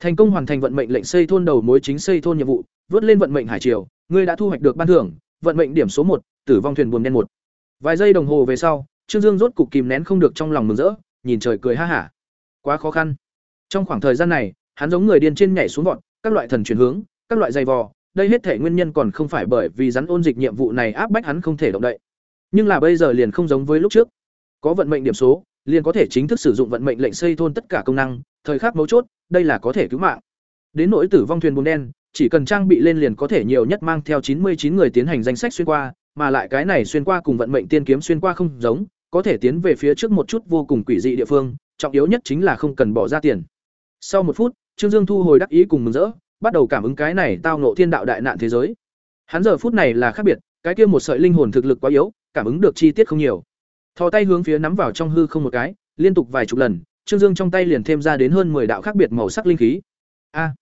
Thành công hoàn thành vận mệnh lệnh xây thôn đầu mối chính xây thôn nhiệm vụ, vượt lên vận mệnh hải triều, ngươi đã thu hoạch được ban thưởng, vận mệnh điểm số một, tử vong thuyền buồm đen một. Vài giây đồng hồ về sau, Trương Dương rốt cục kìm nén không được trong lòng mừng rỡ, nhìn trời cười ha hả. Quá khó khăn. Trong khoảng thời gian này, hắn giống người điên trên nhảy xuống vọt, các loại thần chuyển hướng, các loại dây vò, đây hết thể nguyên nhân còn không phải bởi vì rắn ôn dịch nhiệm vụ này áp bách hắn không thể động đậy. Nhưng là bây giờ liền không giống với lúc trước. Có vận mệnh điểm số, liền có thể chính thức sử dụng vận mệnh lệnh xây thôn tất cả công năng, thời khắc mấu chốt, đây là có thể cứu mạng. Đến nỗi tử vong thuyền buồm đen, chỉ cần trang bị lên liền có thể nhiều nhất mang theo chín mươi chín người tiến hành danh sách xuyên qua, mà lại cái này xuyên qua cùng vận mệnh tiên kiếm xuyên qua không giống, có thể tiến về phía trước một chút vô cùng quỷ dị địa phương, trọng yếu nhất chính là không cần bỏ ra tiền. Sau một phút, Trương Dương thu hồi đắc ý cùng mừng rỡ, bắt đầu cảm ứng cái này tao ngộ thiên đạo đại nạn thế giới. Hắn giờ phút này là khác biệt, cái kia một sợi linh hồn thực lực quá yếu, cảm ứng được chi tiết không nhiều. Thò tay hướng phía nắm vào trong hư không một cái, liên tục vài chục lần, Trương Dương trong tay liền thêm ra đến hơn 10 đạo khác biệt màu sắc linh khí. A,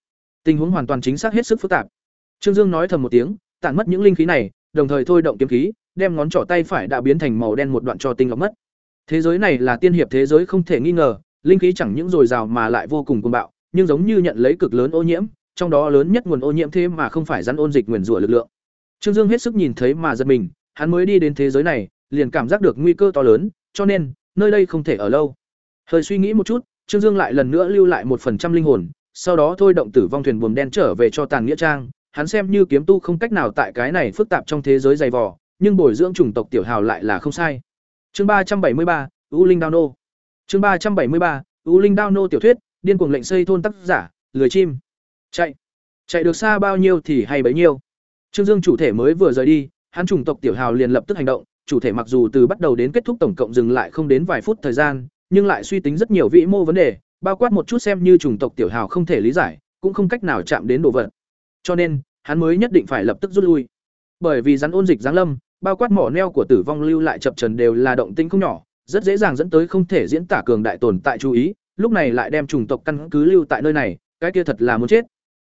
tình huống hoàn toàn chính xác hết sức phức tạp. Trương Dương nói thầm một tiếng, tản mất những linh khí này, đồng thời thôi động kiếm khí, đem ngón trỏ tay phải đã biến thành màu đen một đoạn cho tinh lọc mất. Thế giới này là tiên hiệp thế giới không thể nghi ngờ, linh khí chẳng những dồi dào mà lại vô cùng cuồng bạo, nhưng giống như nhận lấy cực lớn ô nhiễm, trong đó lớn nhất nguồn ô nhiễm thế mà không phải rắn ôn dịch nguyền rủa lực lượng. Trương Dương hết sức nhìn thấy mà giật mình, hắn mới đi đến thế giới này, liền cảm giác được nguy cơ to lớn, cho nên nơi đây không thể ở lâu. Hơi suy nghĩ một chút, Trương Dương lại lần nữa lưu lại một phần trăm linh hồn, sau đó thôi động tử vong thuyền buồm đen trở về cho Tàn Nghĩa Trang, hắn xem như kiếm tu không cách nào tại cái này phức tạp trong thế giới dày vò, nhưng bồi dưỡng chủng tộc tiểu hào lại là không sai. Chương ba trăm bảy mươi ba, U Linh Đao nô. Chương ba trăm bảy mươi ba, U Linh Đao nô tiểu thuyết, điên cuồng lệnh xây thôn tác giả, lười chim. Chạy. Chạy được xa bao nhiêu thì hay bấy nhiêu. Trương Dương chủ thể mới vừa rời đi, hắn chủng tộc tiểu hào liền lập tức hành động, chủ thể mặc dù từ bắt đầu đến kết thúc tổng cộng dừng lại không đến vài phút thời gian, nhưng lại suy tính rất nhiều vĩ mô vấn đề, bao quát một chút xem như chủng tộc tiểu hào không thể lý giải, cũng không cách nào chạm đến đồ vật. Cho nên, hắn mới nhất định phải lập tức rút lui. Bởi vì rắn ôn dịch giáng lâm, bao quát mỏ neo của tử vong lưu lại chập trần đều là động tĩnh không nhỏ, rất dễ dàng dẫn tới không thể diễn tả cường đại tồn tại chú ý, lúc này lại đem chủng tộc căn cứ lưu tại nơi này, cái kia thật là muốn chết.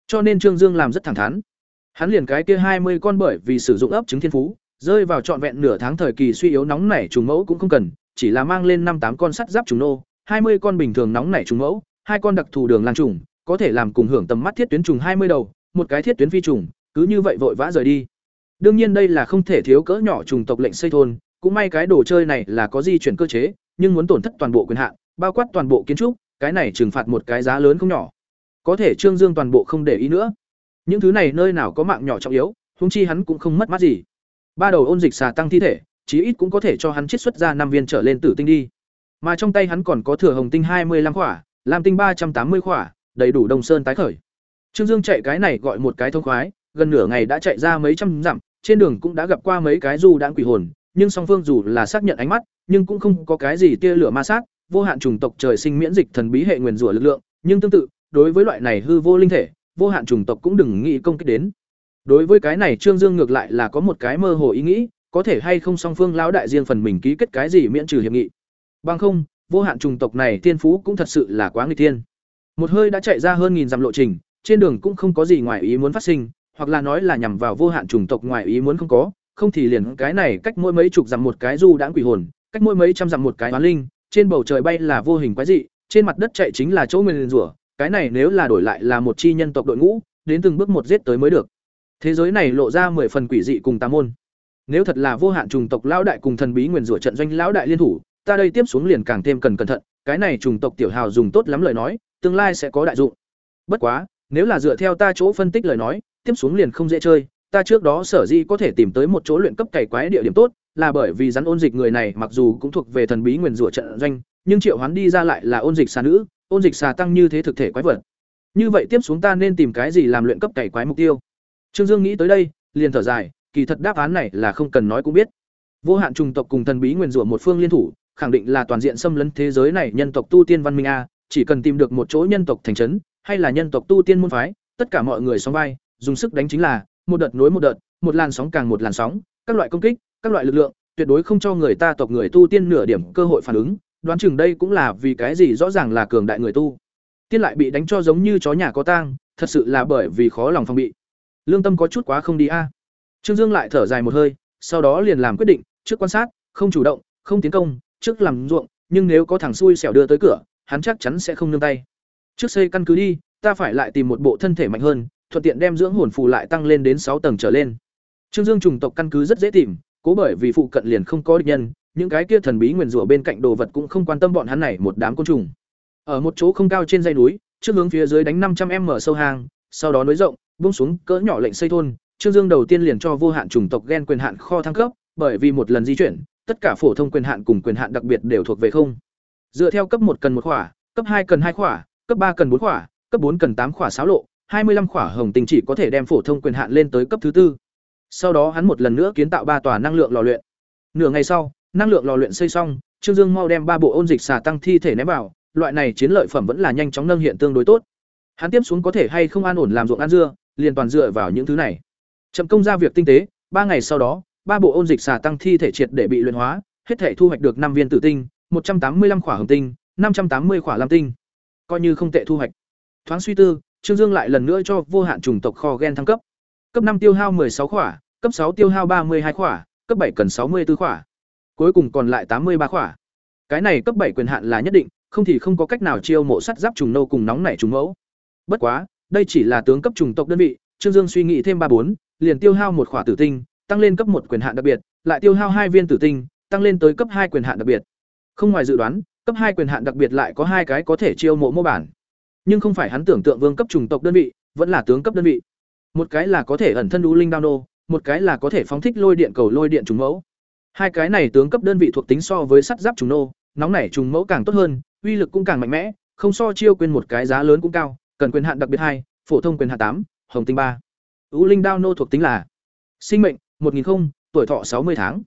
Cho nên Trương Dương làm rất thẳng thắn. Hắn liền cái kia hai mươi con bởi vì sử dụng ấp trứng thiên phú, rơi vào trọn vẹn nửa tháng thời kỳ suy yếu nóng nảy trùng mẫu cũng không cần, chỉ là mang lên năm tám con sắt giáp trùng nô, hai mươi con bình thường nóng nảy trùng mẫu, hai con đặc thù đường lan trùng, có thể làm cùng hưởng tầm mắt thiết tuyến trùng hai mươi đầu, một cái thiết tuyến phi trùng, cứ như vậy vội vã rời đi. Đương nhiên đây là không thể thiếu cỡ nhỏ trùng tộc lệnh xây thôn, cũng may cái đồ chơi này là có di chuyển cơ chế, nhưng muốn tổn thất toàn bộ quyền hạn, bao quát toàn bộ kiến trúc, cái này trừng phạt một cái giá lớn không nhỏ. Có thể Trương Dương toàn bộ không để ý nữa. Những thứ này nơi nào có mạng nhỏ trọng yếu, húng chi hắn cũng không mất mát gì. Ba đầu ôn dịch xà tăng thi thể, chí ít cũng có thể cho hắn chiết xuất ra năm viên trở lên tử tinh đi. Mà trong tay hắn còn có thừa hồng tinh hai mươi lăm khỏa, lam tinh ba trăm tám mươi khỏa, đầy đủ đồng Sơn tái khởi. Trương Dương chạy cái này gọi một cái thông khoái, gần nửa ngày đã chạy ra mấy trăm dặm, trên đường cũng đã gặp qua mấy cái du đãng quỷ hồn, nhưng song phương dù là xác nhận ánh mắt, nhưng cũng không có cái gì tia lửa ma sát, vô hạn trùng tộc trời sinh miễn dịch thần bí hệ nguyên rủa lực lượng, nhưng tương tự, đối với loại này hư vô linh thể, vô hạn trùng tộc cũng đừng nghĩ công kích đến. Đối với cái này Trương Dương ngược lại là có một cái mơ hồ ý nghĩ, có thể hay không song phương lão đại riêng phần mình ký kết cái gì miễn trừ hiệp nghị. Bằng không, vô hạn trùng tộc này tiên phú cũng thật sự là quá nguy tiên. Một hơi đã chạy ra hơn nghìn dặm lộ trình, trên đường cũng không có gì ngoài ý muốn phát sinh, hoặc là nói là nhằm vào vô hạn trùng tộc ngoài ý muốn không có, không thì liền cái này cách mỗi mấy chục dặm một cái du đãng quỷ hồn, cách mỗi mấy trăm dặm một cái oán linh, trên bầu trời bay là vô hình quái dị, trên mặt đất chạy chính là chỗ nguyên rủa, cái này nếu là đổi lại là một chi nhân tộc đội ngũ, đến từng bước một giết tới mới được. Thế giới này lộ ra mười phần quỷ dị cùng tà môn. Nếu thật là vô hạn trùng tộc lão đại cùng thần bí nguyên rủa trận doanh lão đại liên thủ, ta đây tiếp xuống liền càng thêm cần cẩn thận, cái này trùng tộc tiểu hào dùng tốt lắm lời nói, tương lai sẽ có đại dụng. Bất quá, nếu là dựa theo ta chỗ phân tích lời nói, tiếp xuống liền không dễ chơi, ta trước đó sở dĩ có thể tìm tới một chỗ luyện cấp cày quái địa điểm tốt, là bởi vì rắn ôn dịch người này mặc dù cũng thuộc về thần bí nguyên rủa trận doanh, nhưng triệu hoán đi ra lại là ôn dịch xà nữ, ôn dịch xà tăng như thế thực thể quái vật. Như vậy tiếp xuống ta nên tìm cái gì làm luyện cấp cày quái mục tiêu? Trương Dương nghĩ tới đây, liền thở dài, kỳ thật đáp án này là không cần nói cũng biết. Vô hạn trùng tộc cùng thần bí nguyên rủa một phương liên thủ, khẳng định là toàn diện xâm lấn thế giới này nhân tộc tu tiên văn minh a, chỉ cần tìm được một chỗ nhân tộc thành trấn, hay là nhân tộc tu tiên môn phái, tất cả mọi người song vai, dùng sức đánh chính là một đợt nối một đợt, một làn sóng càng một làn sóng, các loại công kích, các loại lực lượng, tuyệt đối không cho người ta tộc người tu tiên nửa điểm cơ hội phản ứng, đoán chừng đây cũng là vì cái gì rõ ràng là cường đại người tu. Tiên lại bị đánh cho giống như chó nhà có tang, thật sự là bởi vì khó lòng phòng bị. Lương Tâm có chút quá không đi a. Trương Dương lại thở dài một hơi, sau đó liền làm quyết định, trước quan sát, không chủ động, không tiến công, trước làm ruộng, nhưng nếu có thằng xui xẻo đưa tới cửa, hắn chắc chắn sẽ không nương tay. Trước xây căn cứ đi, ta phải lại tìm một bộ thân thể mạnh hơn, thuận tiện đem dưỡng hồn phù lại tăng lên đến sáu tầng trở lên. Trương Dương trùng tộc căn cứ rất dễ tìm, cố bởi vì phụ cận liền không có địch nhân, những cái kia thần bí nguyên rủa bên cạnh đồ vật cũng không quan tâm bọn hắn này một đám côn trùng. Ở một chỗ không cao trên dãy núi, trước hướng phía dưới đánh năm trăm m sâu hang, sau đó nối rộng, buông xuống cỡ nhỏ lệnh xây thôn, Trương Dương đầu tiên liền cho vô hạn trùng tộc gen quyền hạn kho thăng cấp, bởi vì một lần di chuyển, tất cả phổ thông quyền hạn cùng quyền hạn đặc biệt đều thuộc về không. Dựa theo cấp một cần một khỏa, cấp hai cần hai khỏa, cấp ba cần bốn khỏa, cấp bốn cần tám khỏa xáo lộ, hai mươi 25 khỏa hồng tinh chỉ có thể đem phổ thông quyền hạn lên tới cấp thứ tư. Sau đó hắn một lần nữa kiến tạo ba tòa năng lượng lò luyện. Nửa ngày sau, năng lượng lò luyện xây xong, Trương Dương mau đem ba bộ ôn dịch xà tăng thi thể ném vào, loại này chiến lợi phẩm vẫn là nhanh chóng nâng hiện tương đối tốt. Hắn tiếp xuống có thể hay không an ổn làm ruộng ăn dưa, liền toàn dựa vào những thứ này. Chậm công ra việc tinh tế, ba ngày sau đó, ba bộ ôn dịch xà tăng thi thể triệt để bị luyện hóa, hết thể thu hoạch được năm viên tử tinh, một trăm tám mươi 185 khỏa hồng tinh, năm trăm tám mươi khỏa lam tinh. Coi như không tệ thu hoạch. Thoáng suy tư, Trương Dương lại lần nữa cho vô hạn trùng tộc kho gen thăng cấp. Cấp năm tiêu hao 16 khỏa, cấp sáu tiêu hao 32 khỏa, cấp bảy cần 64 khỏa. Cuối cùng còn lại 83 khỏa. Cái này cấp bảy quyền hạn là nhất định, không thì không có cách nào chiêu mộ sắt giáp trùng nâu cùng nóng nảy trùng mẫu. Bất quá, đây chỉ là tướng cấp trùng tộc đơn vị, Trương Dương suy nghĩ thêm ba bốn, liền tiêu hao một khỏa tử tinh, tăng lên cấp một quyền hạn đặc biệt, lại tiêu hao hai viên tử tinh, tăng lên tới cấp hai quyền hạn đặc biệt. Không ngoài dự đoán, cấp hai quyền hạn đặc biệt lại có hai cái có thể chiêu mộ mô bản. Nhưng không phải hắn tưởng tượng vương cấp trùng tộc đơn vị, vẫn là tướng cấp đơn vị. Một cái là có thể ẩn thân đu linh đao nô, một cái là có thể phóng thích lôi điện cầu lôi điện trùng mẫu. Hai cái này tướng cấp đơn vị thuộc tính so với sắt giáp trùng nô, nóng nảy trùng mẫu càng tốt hơn, uy lực cũng càng mạnh mẽ, không so chiêu quyền một cái giá lớn cũng cao, cần quyền hạn đặc biệt hai, phổ thông quyền hạn tám, hồng tinh ba. U linh đao nô thuộc tính là sinh mệnh một nghìn không, tuổi thọ sáu mươi tháng,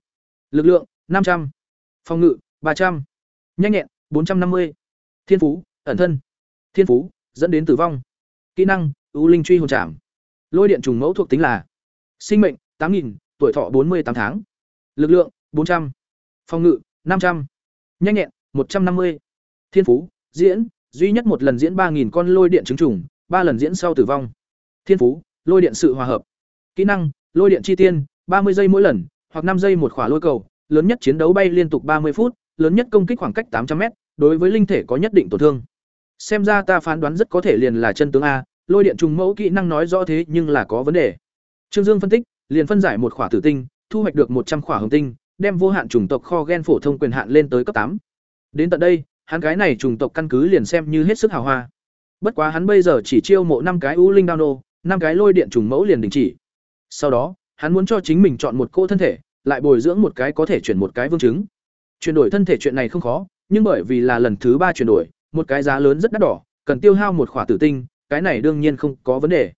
lực lượng năm trăm, phòng ngự ba trăm, nhanh nhẹn bốn trăm năm mươi, thiên phú ẩn thân, thiên phú dẫn đến tử vong, kỹ năng U linh truy hồn trảm, lôi điện trùng mẫu thuộc tính là sinh mệnh tám nghìn, tuổi thọ bốn mươi tám tháng, lực lượng bốn trăm, phòng ngự năm trăm, nhanh nhẹn một trăm năm mươi, thiên phú diễn duy nhất một lần diễn ba nghìn con lôi điện trứng trùng, ba lần diễn sau tử vong. Thiên phú, lôi điện sự hòa hợp. Kỹ năng, lôi điện chi tiên, ba mươi giây mỗi lần, hoặc năm giây một khỏa lôi cầu, lớn nhất chiến đấu bay liên tục ba mươi phút, lớn nhất công kích khoảng cách tám trăm m đối với linh thể có nhất định tổn thương. Xem ra ta phán đoán rất có thể liền là chân tướng a, lôi điện trùng mẫu kỹ năng nói rõ thế nhưng là có vấn đề. Trương Dương phân tích, liền phân giải một khỏa tử tinh, thu hoạch được một trăm khỏa hồng tinh, đem vô hạn chủng tộc kho gen phổ thông quyền hạn lên tới cấp tám. Đến tận đây, hắn cái này chủng tộc căn cứ liền xem như hết sức hào hoa. Bất quá hắn bây giờ chỉ chiêu mộ năm cái U linh đao nô, năm cái lôi điện trùng mẫu liền đình chỉ. Sau đó, hắn muốn cho chính mình chọn một cô thân thể, lại bồi dưỡng một cái có thể chuyển một cái vương chứng. Chuyển đổi thân thể chuyện này không khó, nhưng bởi vì là lần thứ ba chuyển đổi, một cái giá lớn rất đắt đỏ, cần tiêu hao một khỏa tử tinh, cái này đương nhiên không có vấn đề.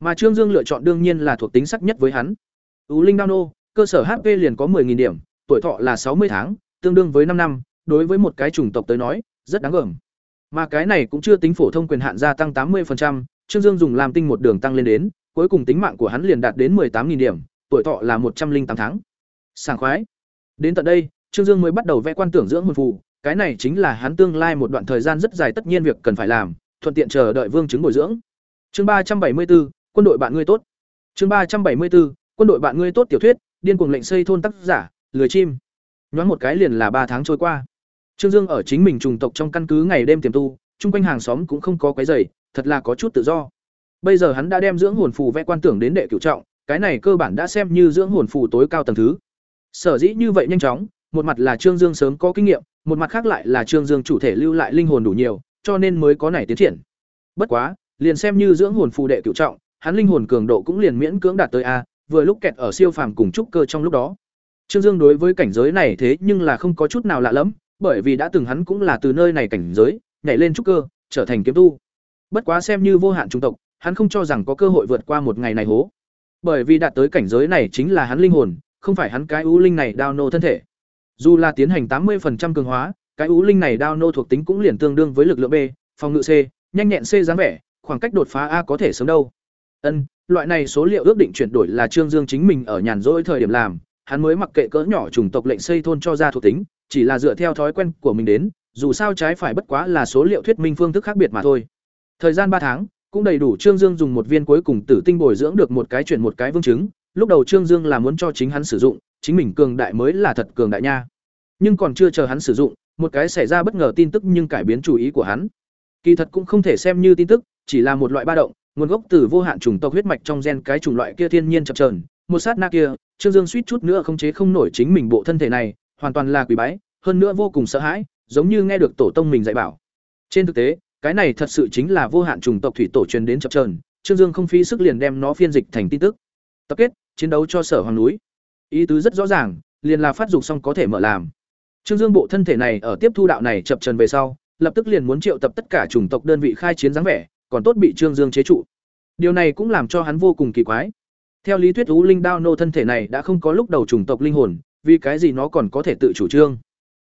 Mà Trương Dương lựa chọn đương nhiên là thuộc tính sắc nhất với hắn. U linh đao nô, cơ sở HP liền có 10000 điểm, tuổi thọ là sáu mươi tháng, tương đương với năm năm, đối với một cái chủng tộc tới nói, rất đáng gờm. Mà cái này cũng chưa tính phổ thông quyền hạn gia tăng 80%, Trương Dương dùng làm tinh một đường tăng lên đến, cuối cùng tính mạng của hắn liền đạt đến 18000 điểm, tuổi thọ là một trăm linh tám tháng. Sảng khoái. Đến tận đây, Trương Dương mới bắt đầu vẽ quan tưởng dưỡng hồn phù, cái này chính là hắn tương lai một đoạn thời gian rất dài tất nhiên việc cần phải làm, thuận tiện chờ đợi vương chứng bồi dưỡng. Chương ba trăm bảy mươi 374, quân đội bạn ngươi tốt. Chương ba trăm bảy mươi 374, quân đội bạn ngươi tốt tiểu thuyết, điên cuồng lệnh xây thôn tác giả lười chim nhoáng một cái liền là ba tháng trôi qua trương dương ở chính mình trùng tộc trong căn cứ ngày đêm tiềm tu chung quanh hàng xóm cũng không có quấy rầy thật là có chút tự do bây giờ hắn đã đem dưỡng hồn phù vẽ quan tưởng đến đệ cửu trọng cái này cơ bản đã xem như dưỡng hồn phù tối cao tầng thứ sở dĩ như vậy nhanh chóng một mặt là trương dương sớm có kinh nghiệm một mặt khác lại là trương dương chủ thể lưu lại linh hồn đủ nhiều, cho nên mới có này tiến triển. Bất quá, liền xem như dưỡng hồn phù đệ cửu trọng, hắn linh hồn cường độ cũng liền miễn cưỡng đạt tới a, vừa lúc kẹt ở siêu phàm cùng trúc cơ trong lúc đó. Trương dương đối với cảnh giới này thế nhưng là không có chút nào lạ lẫm, bởi vì đã từng hắn cũng là từ nơi này cảnh giới, nhảy lên trúc cơ, trở thành kiếm tu. Bất quá xem như vô hạn trung tộc, hắn không cho rằng có cơ hội vượt qua một ngày này hố. Bởi vì đạt tới cảnh giới này chính là hắn linh hồn, không phải hắn cái ưu linh này đao nô thân thể dù là tiến hành tám 80% cường hóa, cái ú linh này đao nô thuộc tính cũng liền tương đương với lực lượng b, phòng ngự c, nhanh nhẹn c dáng vẻ, khoảng cách đột phá a có thể sớm đâu. Ân, loại này số liệu ước định chuyển đổi là trương dương chính mình ở nhàn rỗi thời điểm làm, hắn mới mặc kệ cỡ nhỏ chủng tộc lệnh xây thôn cho ra thuộc tính, chỉ là dựa theo thói quen của mình đến, dù sao trái phải bất quá là số liệu thuyết minh phương thức khác biệt mà thôi. Thời gian ba tháng, cũng đầy đủ trương dương dùng một viên cuối cùng tử tinh bồi dưỡng được một cái chuyển một cái vương chứng, lúc đầu trương dương là muốn cho chính hắn sử dụng chính mình cường đại mới là thật cường đại nha. Nhưng còn chưa chờ hắn sử dụng một cái xảy ra bất ngờ tin tức nhưng cải biến chủ ý của hắn. Kỳ thật cũng không thể xem như tin tức chỉ là một loại ba động nguồn gốc từ vô hạn trùng tộc huyết mạch trong gen cái chủng loại kia thiên nhiên chập chờn, một sát na kia trương dương suýt chút nữa không chế không nổi chính mình bộ thân thể này hoàn toàn là quỷ bái hơn nữa vô cùng sợ hãi giống như nghe được tổ tông mình dạy bảo. Trên thực tế cái này thật sự chính là vô hạn trùng tộc thủy tổ truyền đến chập chờn, trương dương không phí sức liền đem nó phiên dịch thành tin tức. Tập kết chiến đấu cho sở hoàng núi ý tứ rất rõ ràng, liền là phát dục xong có thể mở làm. Trương dương bộ thân thể này ở tiếp thu đạo này chập trần về sau, lập tức liền muốn triệu tập tất cả chủng tộc đơn vị khai chiến dáng vẻ, còn tốt bị trương dương chế trụ. Điều này cũng làm cho hắn vô cùng kỳ quái. Theo lý thuyết ú linh đao nô thân thể này đã không có lúc đầu chủng tộc linh hồn, vì cái gì nó còn có thể tự chủ trương?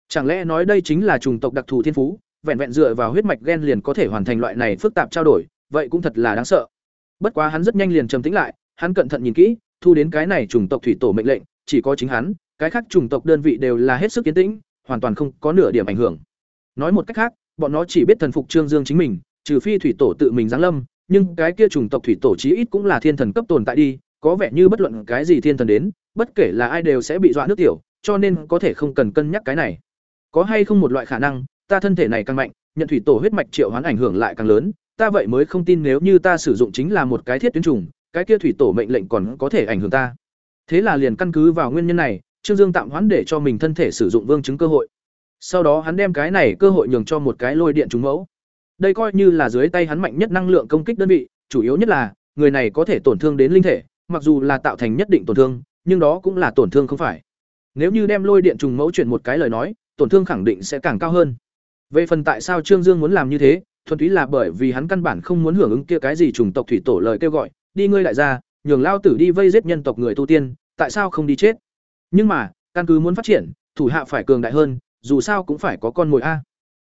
Chẳng lẽ nói đây chính là chủng tộc đặc thù thiên phú, vẹn vẹn dựa vào huyết mạch gen liền có thể hoàn thành loại này phức tạp trao đổi, vậy cũng thật là đáng sợ. Bất quá hắn rất nhanh liền trầm tĩnh lại, hắn cẩn thận nhìn kỹ, thu đến cái này chủng tộc thủy tổ mệnh lệnh chỉ có chính hắn, cái khác chủng tộc đơn vị đều là hết sức kiến tĩnh, hoàn toàn không có nửa điểm ảnh hưởng. Nói một cách khác, bọn nó chỉ biết thần phục trương dương chính mình, trừ phi thủy tổ tự mình giáng lâm, nhưng cái kia chủng tộc thủy tổ chí ít cũng là thiên thần cấp tồn tại đi, có vẻ như bất luận cái gì thiên thần đến, bất kể là ai đều sẽ bị dọa nước tiểu, cho nên có thể không cần cân nhắc cái này. Có hay không một loại khả năng, ta thân thể này càng mạnh, nhận thủy tổ huyết mạch triệu hoán ảnh hưởng lại càng lớn, ta vậy mới không tin nếu như ta sử dụng chính là một cái thiết tuyến trùng cái kia thủy tổ mệnh lệnh còn có thể ảnh hưởng ta thế là liền căn cứ vào nguyên nhân này, trương dương tạm hoãn để cho mình thân thể sử dụng vương chứng cơ hội. Sau đó hắn đem cái này cơ hội nhường cho một cái lôi điện trùng mẫu. Đây coi như là dưới tay hắn mạnh nhất năng lượng công kích đơn vị, chủ yếu nhất là, người này có thể tổn thương đến linh thể, mặc dù là tạo thành nhất định tổn thương, nhưng đó cũng là tổn thương không phải. Nếu như đem lôi điện trùng mẫu chuyển một cái lời nói, tổn thương khẳng định sẽ càng cao hơn. Về phần tại sao trương dương muốn làm như thế, thuần túy là bởi vì hắn căn bản không muốn hưởng ứng kia cái gì trùng tộc thủy tổ lời kêu gọi, đi ngươi lại ra nhường lao tử đi vây giết nhân tộc người tu tiên tại sao không đi chết? Nhưng mà căn cứ muốn phát triển thủ hạ phải cường đại hơn dù sao cũng phải có con mồi a.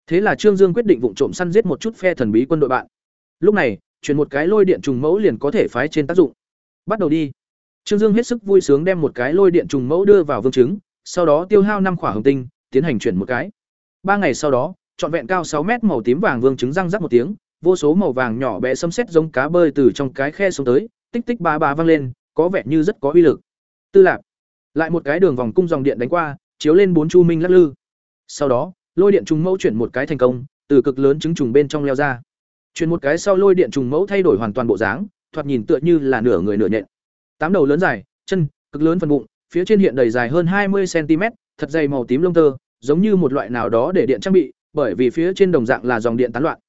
Thế là trương dương quyết định vụng trộm săn giết một chút phe thần bí quân đội bạn. Lúc này chuyển một cái lôi điện trùng mẫu liền có thể phái trên tác dụng. Bắt đầu đi. Trương dương hết sức vui sướng đem một cái lôi điện trùng mẫu đưa vào vương chứng sau đó tiêu hao năm khỏa hồng tinh tiến hành chuyển một cái. Ba ngày sau đó trọn vẹn cao sáu mét màu tím vàng vương trứng răng rắc một tiếng, vô số màu vàng nhỏ bé xâm xét giống cá bơi từ trong cái khe xuống tới, tích tích ba ba vang lên, có vẻ như rất có uy lực. Tư lạc, lại một cái đường vòng cung dòng điện đánh qua, chiếu lên bốn chu minh lắc lư. Sau đó, lôi điện trùng mẫu chuyển một cái thành công, từ cực lớn trứng trùng bên trong leo ra. Chuyển một cái sau lôi điện trùng mẫu thay đổi hoàn toàn bộ dáng, thoạt nhìn tựa như là nửa người nửa nhện. Tám đầu lớn dài, chân, cực lớn phần bụng, phía trên hiện đầy dài hơn hai mươi cm, thật dày màu tím lông tơ, giống như một loại nào đó để điện trang bị, bởi vì phía trên đồng dạng là dòng điện tán loạn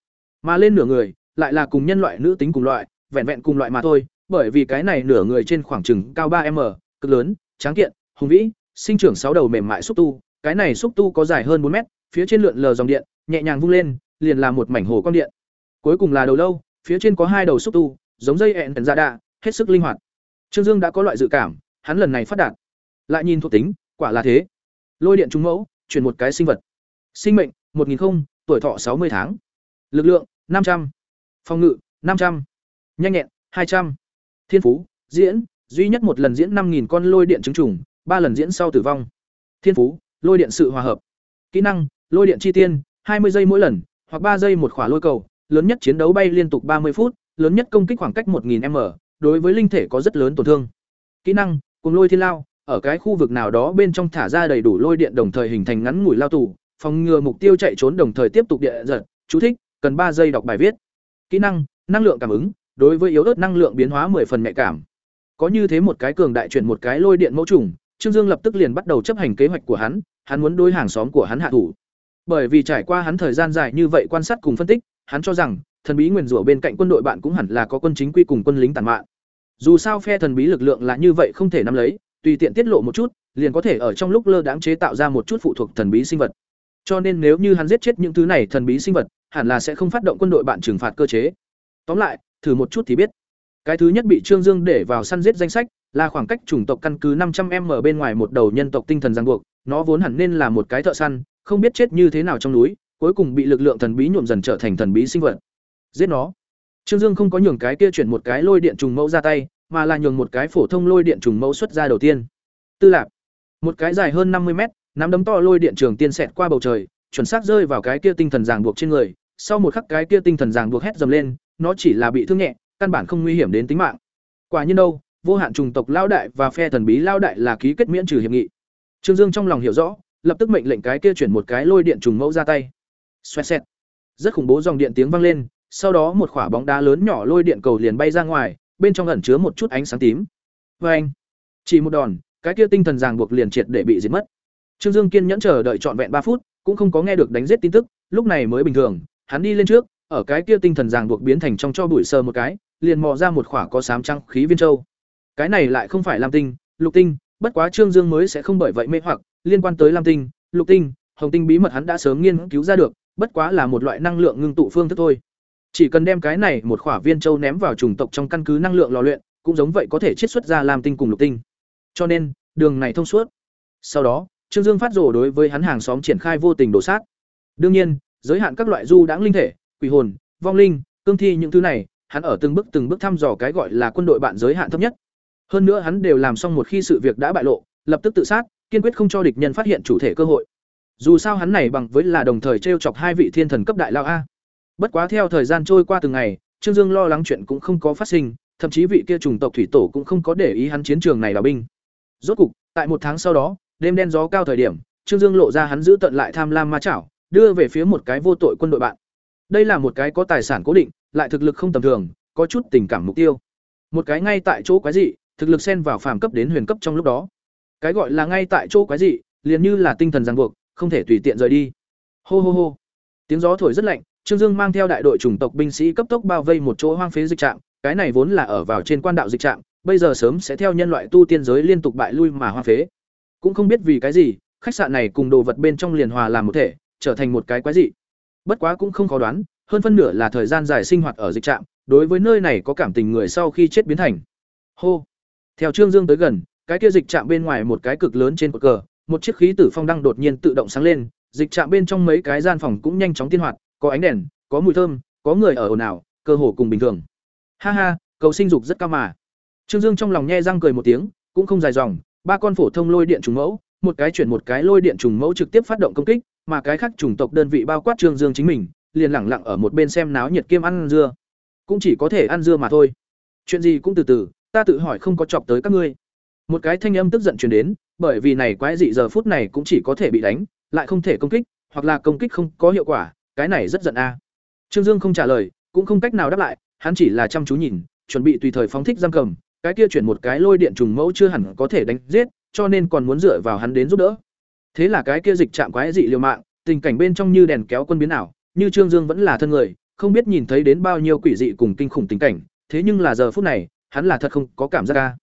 mà lên nửa người lại là cùng nhân loại nữ tính cùng loại vẹn vẹn cùng loại mà thôi bởi vì cái này nửa người trên khoảng chừng cao ba m cực lớn, tráng kiện, hùng vĩ, sinh trưởng sáu đầu mềm mại xúc tu. Cái này xúc tu có dài hơn bốn mét, phía trên lượn lờ dòng điện, nhẹ nhàng vung lên, liền là một mảnh hồ quang điện. Cuối cùng là đầu lâu, phía trên có hai đầu xúc tu, giống dây ẹn tần ra đạ, hết sức linh hoạt. Trương dương đã có loại dự cảm, hắn lần này phát đạt. Lại nhìn thuộc tính, quả là thế. Lôi điện trúng mẫu, chuyển một cái sinh vật. Sinh mệnh, một nghìn không, tuổi thọ sáu mươi tháng. Lực lượng, năm trăm. Phòng ngự, năm trăm. Nhanh nhẹn, hai trăm. Thiên phú, diễn duy nhất một lần diễn năm nghìn con lôi điện trứng trùng ba lần diễn sau tử vong thiên phú lôi điện sự hòa hợp kỹ năng lôi điện chi tiên hai mươi giây mỗi lần hoặc ba giây một khỏa lôi cầu lớn nhất chiến đấu bay liên tục ba mươi phút lớn nhất công kích khoảng cách một nghìn m đối với linh thể có rất lớn tổn thương kỹ năng cùng lôi thiên lao ở cái khu vực nào đó bên trong thả ra đầy đủ lôi điện đồng thời hình thành ngắn ngủi lao tù, phòng ngừa mục tiêu chạy trốn đồng thời tiếp tục địa giật. Chú thích: Cần ba giây đọc bài viết. Kỹ năng: Năng lượng cảm ứng, đối với yếu ớt năng lượng biến hóa 10 phần nhạy cảm. Có như thế một cái cường đại chuyển một cái lôi điện mẫu trùng, Trương Dương lập tức liền bắt đầu chấp hành kế hoạch của hắn, hắn muốn đối hàng xóm của hắn hạ thủ. Bởi vì trải qua hắn thời gian dài như vậy quan sát cùng phân tích, hắn cho rằng thần bí nguyền rủa bên cạnh quân đội bạn cũng hẳn là có quân chính quy cùng quân lính tàn mạn. Dù sao phe thần bí lực lượng là như vậy không thể nắm lấy, tùy tiện tiết lộ một chút, liền có thể ở trong lúc lơ đãng chế tạo ra một chút phụ thuộc thần bí sinh vật. Cho nên nếu như hắn giết chết những thứ này thần bí sinh vật, hẳn là sẽ không phát động quân đội bạn trừng phạt cơ chế. Tóm lại, thử một chút thì biết. Cái thứ nhất bị Trương Dương để vào săn giết danh sách, là khoảng cách chủng tộc căn cứ 500m bên ngoài một đầu nhân tộc tinh thần giang buộc, nó vốn hẳn nên là một cái thợ săn, không biết chết như thế nào trong núi, cuối cùng bị lực lượng thần bí nhuộm dần trở thành thần bí sinh vật. Giết nó. Trương Dương không có nhường cái kia chuyển một cái lôi điện trùng mẫu ra tay, mà là nhường một cái phổ thông lôi điện trùng mẫu xuất ra đầu tiên. Tư lạc. Một cái dài hơn năm mươi mét, nắm đấm to lôi điện trường tiên xẹt qua bầu trời, chuẩn xác rơi vào cái kia tinh thần ràng buộc trên người. Sau một khắc cái kia tinh thần ràng buộc hét dầm lên, nó chỉ là bị thương nhẹ, căn bản không nguy hiểm đến tính mạng. Quả nhiên đâu, vô hạn trùng tộc lao đại và phe thần bí lao đại là ký kết miễn trừ hiệp nghị. Trương Dương trong lòng hiểu rõ, lập tức mệnh lệnh cái kia chuyển một cái lôi điện trùng mẫu ra tay. Xoẹt xẹt. Rất khủng bố dòng điện tiếng vang lên, sau đó một quả bóng đá lớn nhỏ lôi điện cầu liền bay ra ngoài, bên trong ẩn chứa một chút ánh sáng tím. Và anh, chỉ một đòn, cái kia tinh thần ràng buộc liền triệt để bị diệt mất. Trương Dương kiên nhẫn chờ đợi trọn vẹn ba phút, cũng không có nghe được đánh giết tin tức, lúc này mới bình thường, hắn đi lên trước, ở cái kia tinh thần ràng buộc biến thành trong cho bụi sờ một cái, liền mò ra một khỏa có sám trăng khí viên châu. Cái này lại không phải lam tinh, lục tinh, bất quá Trương Dương mới sẽ không bởi vậy mê hoặc, liên quan tới lam tinh, lục tinh, hồng tinh bí mật hắn đã sớm nghiên cứu ra được, bất quá là một loại năng lượng ngưng tụ phương thức thôi. Chỉ cần đem cái này một khỏa viên châu ném vào trùng tộc trong căn cứ năng lượng lò luyện, cũng giống vậy có thể chiết xuất ra lam tinh cùng lục tinh. Cho nên, đường này thông suốt. Sau đó, Trương Dương phát rồ đối với hắn hàng xóm triển khai vô tình đổ sát. Đương nhiên, giới hạn các loại du đãng linh thể, quỷ hồn, vong linh, cương thi những thứ này, hắn ở từng bước từng bước thăm dò cái gọi là quân đội bạn giới hạn thấp nhất. Hơn nữa hắn đều làm xong một khi sự việc đã bại lộ, lập tức tự sát, kiên quyết không cho địch nhân phát hiện chủ thể cơ hội. Dù sao hắn này bằng với là đồng thời trêu chọc hai vị thiên thần cấp đại lao a. Bất quá theo thời gian trôi qua từng ngày, Trương Dương lo lắng chuyện cũng không có phát sinh, thậm chí vị kia chủng tộc thủy tổ cũng không có để ý hắn chiến trường này là binh. Rốt cục, tại một tháng sau đó, đêm đen gió cao thời điểm, Trương Dương lộ ra hắn giữ tận lại tham lam ma chảo, đưa về phía một cái vô tội quân đội bạn. Đây là một cái có tài sản cố định, lại thực lực không tầm thường, có chút tình cảm mục tiêu. Một cái ngay tại chỗ quái dị, thực lực xen vào phàm cấp đến huyền cấp trong lúc đó. Cái gọi là ngay tại chỗ quái dị, liền như là tinh thần ràng buộc, không thể tùy tiện rời đi. Hô hô hô. Tiếng gió thổi rất lạnh, Trương Dương mang theo đại đội chủng tộc binh sĩ cấp tốc bao vây một chỗ hoang phế dịch trạm, cái này vốn là ở vào trên quan đạo dịch trạm, bây giờ sớm sẽ theo nhân loại tu tiên giới liên tục bại lui mà hoang phế. Cũng không biết vì cái gì, khách sạn này cùng đồ vật bên trong liền hòa làm một thể, trở thành một cái quái dị. Bất quá cũng không khó đoán, hơn phân nửa là thời gian dài sinh hoạt ở dịch trạm, đối với nơi này có cảm tình người sau khi chết biến thành. Hô. Theo Trương Dương tới gần, cái kia dịch trạm bên ngoài một cái cực lớn trên cột cờ, một chiếc khí tử phong đăng đột nhiên tự động sáng lên, dịch trạm bên trong mấy cái gian phòng cũng nhanh chóng tiên hoạt, có ánh đèn, có mùi thơm, có người ở ồn ào, cơ hồ cùng bình thường. Ha ha, cầu sinh dục rất cao mà. Trương Dương trong lòng nhe răng cười một tiếng, cũng không dài dòng, ba con phổ thông lôi điện trùng mẫu, một cái chuyển một cái lôi điện trùng mẫu trực tiếp phát động công kích, mà cái khác chủng tộc đơn vị bao quát Trương Dương chính mình, liền lẳng lặng ở một bên xem náo nhiệt kiêm ăn dưa. Cũng chỉ có thể ăn dưa mà thôi. Chuyện gì cũng từ từ, ta tự hỏi không có chọc tới các ngươi. Một cái thanh âm tức giận truyền đến, bởi vì này quái dị giờ phút này cũng chỉ có thể bị đánh, lại không thể công kích, hoặc là công kích không có hiệu quả, cái này rất giận a. Trương Dương không trả lời, cũng không cách nào đáp lại, hắn chỉ là chăm chú nhìn, chuẩn bị tùy thời phóng thích giam cầm, cái kia chuyển một cái lôi điện trùng mẫu chưa hẳn có thể đánh giết, cho nên còn muốn dựa vào hắn đến giúp đỡ. Thế là cái kia dịch chạm quái dị liều mạng, tình cảnh bên trong như đèn kéo quân biến ảo, như Trương Dương vẫn là thân người, không biết nhìn thấy đến bao nhiêu quỷ dị cùng kinh khủng tình cảnh, thế nhưng là giờ phút này, hắn là thật không có cảm giác a.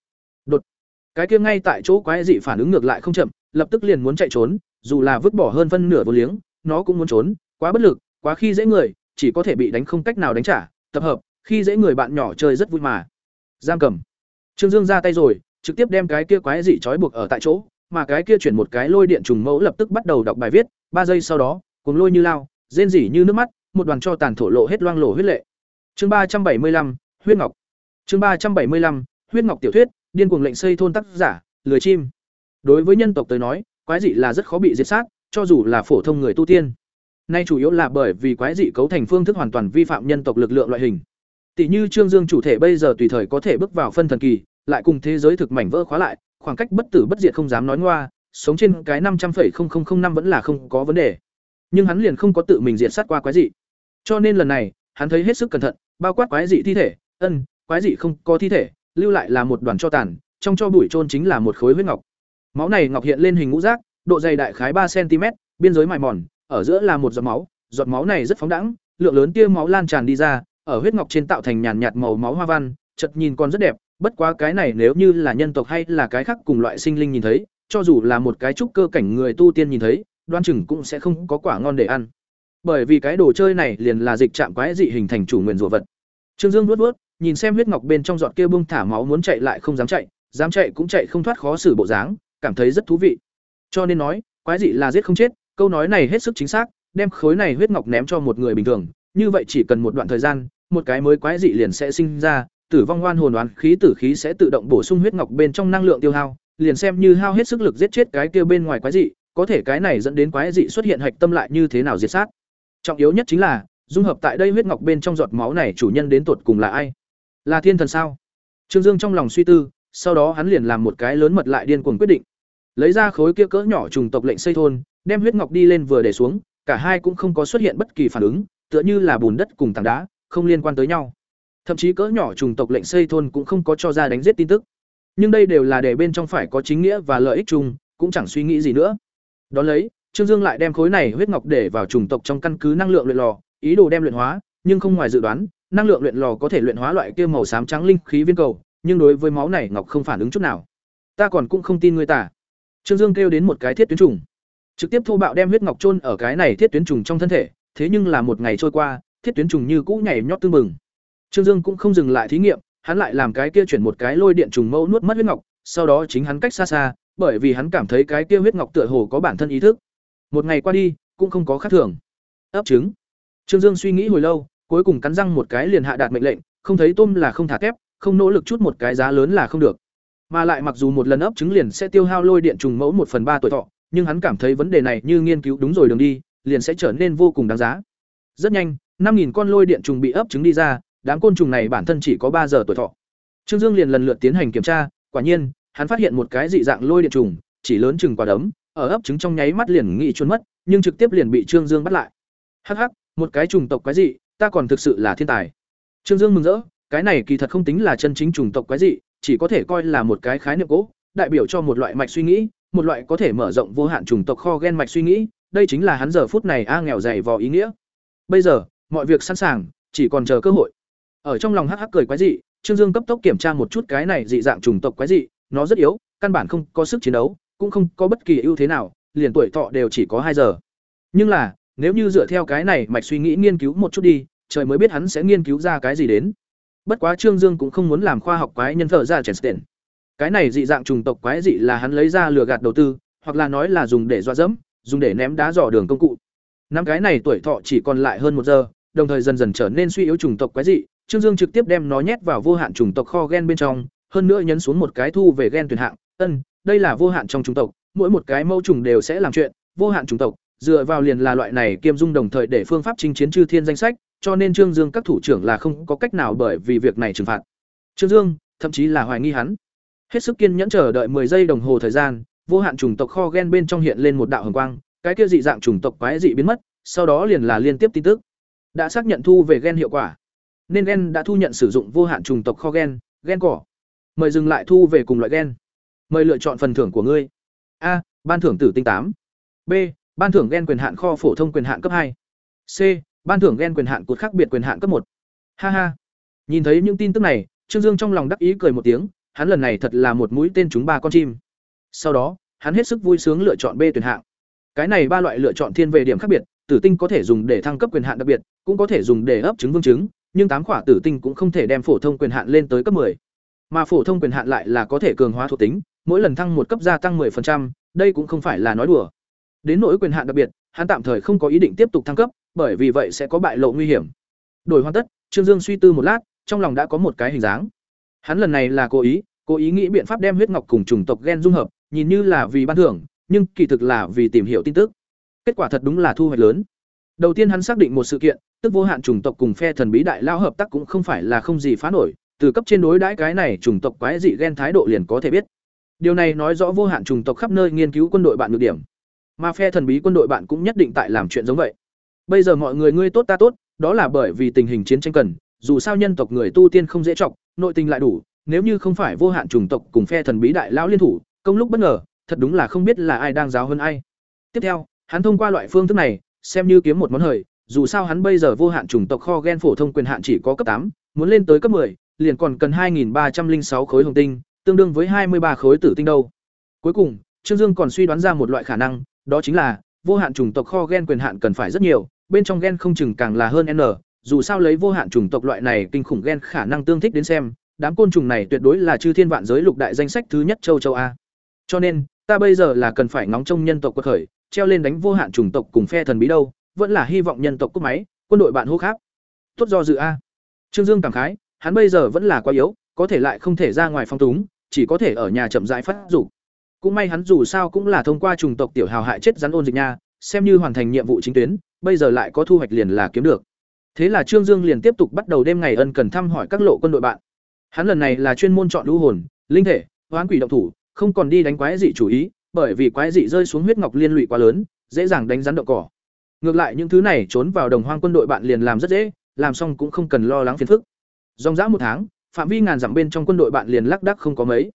Đột. Cái kia ngay tại chỗ quái dị phản ứng ngược lại không chậm, lập tức liền muốn chạy trốn, dù là vứt bỏ hơn phân nửa vô liếng, nó cũng muốn trốn, quá bất lực, quá khi dễ người, chỉ có thể bị đánh không cách nào đánh trả, tập hợp, khi dễ người bạn nhỏ chơi rất vui mà. Giang cầm. Trương Dương ra tay rồi, trực tiếp đem cái kia quái dị trói buộc ở tại chỗ, mà cái kia chuyển một cái lôi điện trùng mẫu lập tức bắt đầu đọc bài viết, ba giây sau đó, cùng lôi như lao, rên rỉ như nước mắt, một đoàn cho tàn thổ lộ hết loang lổ huyết lệ. Chương ba trăm bảy mươi lăm Huyết Ngọc. Chương ba trăm bảy mươi lăm Huyết Ngọc tiểu thuyết, điên cuồng lệnh xây thôn tác giả, lười chim. Đối với nhân tộc tới nói, quái dị là rất khó bị diệt sát, cho dù là phổ thông người tu tiên. Nay chủ yếu là bởi vì quái dị cấu thành phương thức hoàn toàn vi phạm nhân tộc lực lượng loại hình. Tỷ như Trương Dương chủ thể bây giờ tùy thời có thể bước vào phân thần kỳ, lại cùng thế giới thực mảnh vỡ khóa lại, khoảng cách bất tử bất diệt không dám nói ngoa, sống trên cái năm trăm năm vẫn là không có vấn đề. Nhưng hắn liền không có tự mình diệt sát qua quái dị. Cho nên lần này, hắn thấy hết sức cẩn thận, bao quát quái dị thi thể, ân, quái dị không có thi thể, lưu lại là một đoàn cho tàn, trong cho bụi trôn chính là một khối huyết ngọc. Máu này ngọc hiện lên hình ngũ giác, độ dày đại khái ba cm, biên giới mài mòn, ở giữa là một giọt máu, giọt máu này rất phóng đẳng, lượng lớn tia máu lan tràn đi ra, ở huyết ngọc trên tạo thành nhàn nhạt màu máu hoa văn, chợt nhìn còn rất đẹp, bất quá cái này nếu như là nhân tộc hay là cái khác cùng loại sinh linh nhìn thấy, cho dù là một cái trúc cơ cảnh người tu tiên nhìn thấy, đoan chừng cũng sẽ không có quả ngon để ăn. Bởi vì cái đồ chơi này liền là dịch chạm quái dị hình thành chủ nguyên rủa vật. Trương Dương vuốt vuốt nhìn xem huyết ngọc bên trong giọt kia bung thả máu muốn chạy lại không dám chạy, dám chạy cũng chạy không thoát khó xử bộ dáng, cảm thấy rất thú vị. Cho nên nói, quái dị là giết không chết, câu nói này hết sức chính xác, đem khối này huyết ngọc ném cho một người bình thường, như vậy chỉ cần một đoạn thời gian, một cái mới quái dị liền sẽ sinh ra, tử vong oan hồn đoán khí tử khí sẽ tự động bổ sung huyết ngọc bên trong năng lượng tiêu hao, liền xem như hao hết sức lực giết chết cái kia bên ngoài quái dị, có thể cái này dẫn đến quái dị xuất hiện hạch tâm lại như thế nào diệt sát. Trọng yếu nhất chính là, dung hợp tại đây huyết ngọc bên trong giọt máu này chủ nhân đến tột cùng là ai? Là thiên thần sao? Trương Dương trong lòng suy tư, sau đó hắn liền làm một cái lớn mật lại điên cuồng quyết định. Lấy ra khối kia cỡ nhỏ trùng tộc lệnh xây thôn, đem huyết ngọc đi lên vừa để xuống, cả hai cũng không có xuất hiện bất kỳ phản ứng, tựa như là bùn đất cùng tảng đá, không liên quan tới nhau. Thậm chí cỡ nhỏ trùng tộc lệnh xây thôn cũng không có cho ra đánh giết tin tức. Nhưng đây đều là để bên trong phải có chính nghĩa và lợi ích chung, cũng chẳng suy nghĩ gì nữa. Đó lấy, Trương Dương lại đem khối này huyết ngọc để vào trùng tộc trong căn cứ năng lượng luyện lò, ý đồ đem luyện hóa, nhưng không ngoài dự đoán, năng lượng luyện lò có thể luyện hóa loại kia màu xám trắng linh khí viên cầu, nhưng đối với máu này ngọc không phản ứng chút nào. Ta còn cũng không tin ngươi ta, Trương Dương kêu đến một cái thiết tuyến trùng, trực tiếp thô bạo đem huyết ngọc chôn ở cái này thiết tuyến trùng trong thân thể, thế nhưng là một ngày trôi qua, thiết tuyến trùng như cũ nhảy nhót tương mừng. Trương Dương cũng không dừng lại thí nghiệm, hắn lại làm cái kia chuyển một cái lôi điện trùng mẫu nuốt mất huyết ngọc, sau đó chính hắn cách xa xa, bởi vì hắn cảm thấy cái kia huyết ngọc tựa hồ có bản thân ý thức. Một ngày qua đi, cũng không có khác thường. Ấp trứng. Trương Dương suy nghĩ hồi lâu, cuối cùng cắn răng một cái liền hạ đạt mệnh lệnh, không thấy tôm là không thả kép không nỗ lực chút một cái giá lớn là không được. Mà lại mặc dù một lần ấp trứng liền sẽ tiêu hao lôi điện trùng mẫu một phần ba tuổi thọ, nhưng hắn cảm thấy vấn đề này như nghiên cứu đúng rồi đường đi, liền sẽ trở nên vô cùng đáng giá. Rất nhanh, 5000 con lôi điện trùng bị ấp trứng đi ra, đám côn trùng này bản thân chỉ có ba giờ tuổi thọ. Trương Dương liền lần lượt tiến hành kiểm tra, quả nhiên, hắn phát hiện một cái dị dạng lôi điện trùng, chỉ lớn chừng quả đấm, ở ấp trứng trong nháy mắt liền nghị chuôn mất, nhưng trực tiếp liền bị Trương Dương bắt lại. Hắc hắc, một cái trùng tộc quái dị, ta còn thực sự là thiên tài. Trương Dương mừng rỡ, cái này kỳ thật không tính là chân chính trùng tộc quái dị, chỉ có thể coi là một cái khái niệm cố, đại biểu cho một loại mạch suy nghĩ, một loại có thể mở rộng vô hạn trùng tộc kho gen mạch suy nghĩ, đây chính là hắn giờ phút này a nghèo dày vò ý nghĩa. Bây giờ, mọi việc sẵn sàng, chỉ còn chờ cơ hội. Ở trong lòng hắc hắc cười quái dị, Trương Dương cấp tốc kiểm tra một chút cái này dị dạng trùng tộc quái dị, nó rất yếu, căn bản không có sức chiến đấu, cũng không có bất kỳ ưu thế nào, liền tuổi thọ đều chỉ có hai giờ. Nhưng là, nếu như dựa theo cái này mạch suy nghĩ nghiên cứu một chút đi, trời mới biết hắn sẽ nghiên cứu ra cái gì đến. Bất quá Trương Dương cũng không muốn làm khoa học quái nhân thở ra Chester. Cái này dị dạng trùng tộc quái dị là hắn lấy ra lừa gạt đầu tư, hoặc là nói là dùng để dọa dẫm, dùng để ném đá dò đường công cụ. Năm cái này tuổi thọ chỉ còn lại hơn một giờ, đồng thời dần dần trở nên suy yếu trùng tộc quái dị, Trương Dương trực tiếp đem nó nhét vào vô hạn trùng tộc kho gen bên trong, hơn nữa nhấn xuống một cái thu về gen tuyển hạng, ân, đây là vô hạn trong trùng tộc, mỗi một cái mẫu trùng đều sẽ làm chuyện, vô hạn trùng tộc, dựa vào liền là loại này kiêm dung đồng thời để phương pháp chinh chiến chư thiên danh sách, cho nên Trương Dương các thủ trưởng là không có cách nào bởi vì việc này trừng phạt. Trương Dương, thậm chí là hoài nghi hắn. Hết sức kiên nhẫn chờ đợi 10 giây đồng hồ thời gian, vô hạn trùng tộc kho gen bên trong hiện lên một đạo hồng quang, cái kia dị dạng trùng tộc quái dị biến mất, sau đó liền là liên tiếp tin tức. Đã xác nhận thu về gen hiệu quả. Nên gen đã thu nhận sử dụng vô hạn trùng tộc kho gen, gen cỏ. Mời dừng lại thu về cùng loại gen. Mời lựa chọn phần thưởng của ngươi. A. Ban thưởng tử tinh tám. B. Ban thưởng gen quyền hạn kho phổ thông quyền hạn cấp hai. C. Ban thưởng gen quyền hạn cột khác biệt quyền hạn cấp một. Ha ha. Nhìn thấy những tin tức này, Trương Dương trong lòng đắc ý cười một tiếng, hắn lần này thật là một mũi tên trúng ba con chim. Sau đó, hắn hết sức vui sướng lựa chọn B tuyển hạng. Cái này ba loại lựa chọn thiên về điểm khác biệt, tử tinh có thể dùng để thăng cấp quyền hạn đặc biệt, cũng có thể dùng để ấp trứng vương trứng, nhưng tám khỏa tử tinh cũng không thể đem phổ thông quyền hạn lên tới cấp 10. Mà phổ thông quyền hạn lại là có thể cường hóa thuộc tính, mỗi lần thăng một cấp gia tăng 10%, đây cũng không phải là nói đùa. Đến nỗi quyền hạn đặc biệt, hắn tạm thời không có ý định tiếp tục thăng cấp, bởi vì vậy sẽ có bại lộ nguy hiểm. Đổi hoàn tất, Trương Dương suy tư một lát, trong lòng đã có một cái hình dáng. Hắn lần này là cố ý, cố ý nghĩ biện pháp đem huyết ngọc cùng chủng tộc gen dung hợp, nhìn như là vì ban thưởng, nhưng kỳ thực là vì tìm hiểu tin tức. Kết quả thật đúng là thu hoạch lớn. Đầu tiên hắn xác định một sự kiện, tức vô hạn chủng tộc cùng phe thần bí đại lao hợp tác cũng không phải là không gì phá nổi, từ cấp trên đối đãi cái này chủng tộc quái dị gen thái độ liền có thể biết. Điều này nói rõ vô hạn chủng tộc khắp nơi nghiên cứu quân đội bạn nhược điểm. Mà phe thần bí quân đội bạn cũng nhất định tại làm chuyện giống vậy. Bây giờ mọi người ngươi tốt ta tốt, đó là bởi vì tình hình chiến tranh cần, dù sao nhân tộc người tu tiên không dễ trọng, nội tình lại đủ, nếu như không phải vô hạn chủng tộc cùng phe thần bí đại lão liên thủ, công lúc bất ngờ, thật đúng là không biết là ai đang giáo hơn ai. Tiếp theo, hắn thông qua loại phương thức này, xem như kiếm một món hời, dù sao hắn bây giờ vô hạn chủng tộc kho gen phổ thông quyền hạn chỉ có cấp tám, muốn lên tới cấp 10, liền còn cần 2306 khối hồng tinh, tương đương với 23 khối tử tinh đâu. Cuối cùng, Trương Dương còn suy đoán ra một loại khả năng, đó chính là vô hạn chủng tộc kho gen quyền hạn cần phải rất nhiều, bên trong gen không chừng càng là hơn n, dù sao lấy vô hạn chủng tộc loại này kinh khủng gen khả năng tương thích đến xem, đám côn trùng này tuyệt đối là chư thiên vạn giới lục đại danh sách thứ nhất châu châu a. Cho nên, ta bây giờ là cần phải ngóng trông nhân tộc quật khởi, treo lên đánh vô hạn chủng tộc cùng phe thần bí đâu, vẫn là hy vọng nhân tộc cúp máy, quân đội bạn hô khác. Tốt do dự a. Trương Dương cảm khái, hắn bây giờ vẫn là quá yếu, có thể lại không thể ra ngoài phong túng, chỉ có thể ở nhà chậm rãi phát dục. Cũng may hắn dù sao cũng là thông qua trùng tộc tiểu hào hại chết rắn ôn dịch nha, xem như hoàn thành nhiệm vụ chính tuyến, bây giờ lại có thu hoạch liền là kiếm được. Thế là Trương Dương liền tiếp tục bắt đầu đêm ngày ân cần thăm hỏi các lộ quân đội bạn. Hắn lần này là chuyên môn chọn lũ hồn, linh thể, hoán quỷ động thủ, không còn đi đánh quái dị chủ ý, bởi vì quái dị rơi xuống huyết ngọc liên lụy quá lớn, dễ dàng đánh rắn động cỏ. Ngược lại những thứ này trốn vào đồng hoang quân đội bạn liền làm rất dễ, làm xong cũng không cần lo lắng phiền phức. Dòng dã một tháng, phạm vi ngàn dặm bên trong quân đội bạn liền lắc đắc không có mấy.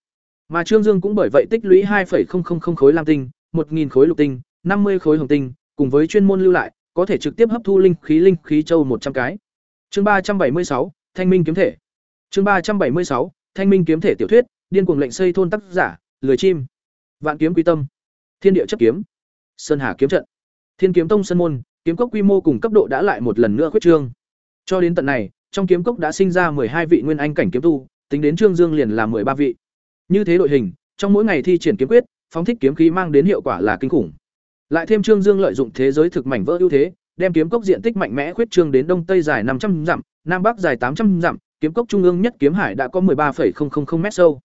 Mà Trương Dương cũng bởi vậy tích lũy 2.000 khối lam tinh, 1000 khối lục tinh, 50 khối hồng tinh, cùng với chuyên môn lưu lại, có thể trực tiếp hấp thu linh khí linh khí châu 100 cái. Chương 376, Thanh minh kiếm thể. Chương 376, Thanh minh kiếm thể tiểu thuyết, điên cuồng lệnh xây thôn tác giả, lười chim. Vạn kiếm quý tâm. Thiên địa chấp kiếm. Sơn Hà kiếm trận. Thiên kiếm tông sân môn, kiếm cốc quy mô cùng cấp độ đã lại một lần nữa khuyết trương. Cho đến tận này, trong kiếm cốc đã sinh ra hai vị nguyên anh cảnh kiếm tu, tính đến Trương Dương liền là ba vị. Như thế đội hình, trong mỗi ngày thi triển kiếm quyết, phóng thích kiếm khí mang đến hiệu quả là kinh khủng. Lại thêm Trương Dương lợi dụng thế giới thực mảnh vỡ ưu thế, đem kiếm cốc diện tích mạnh mẽ khuyết trương đến đông tây dài năm trăm dặm, nam bắc dài tám trăm dặm, kiếm cốc trung ương nhất kiếm hải đã có 13,000 m sâu.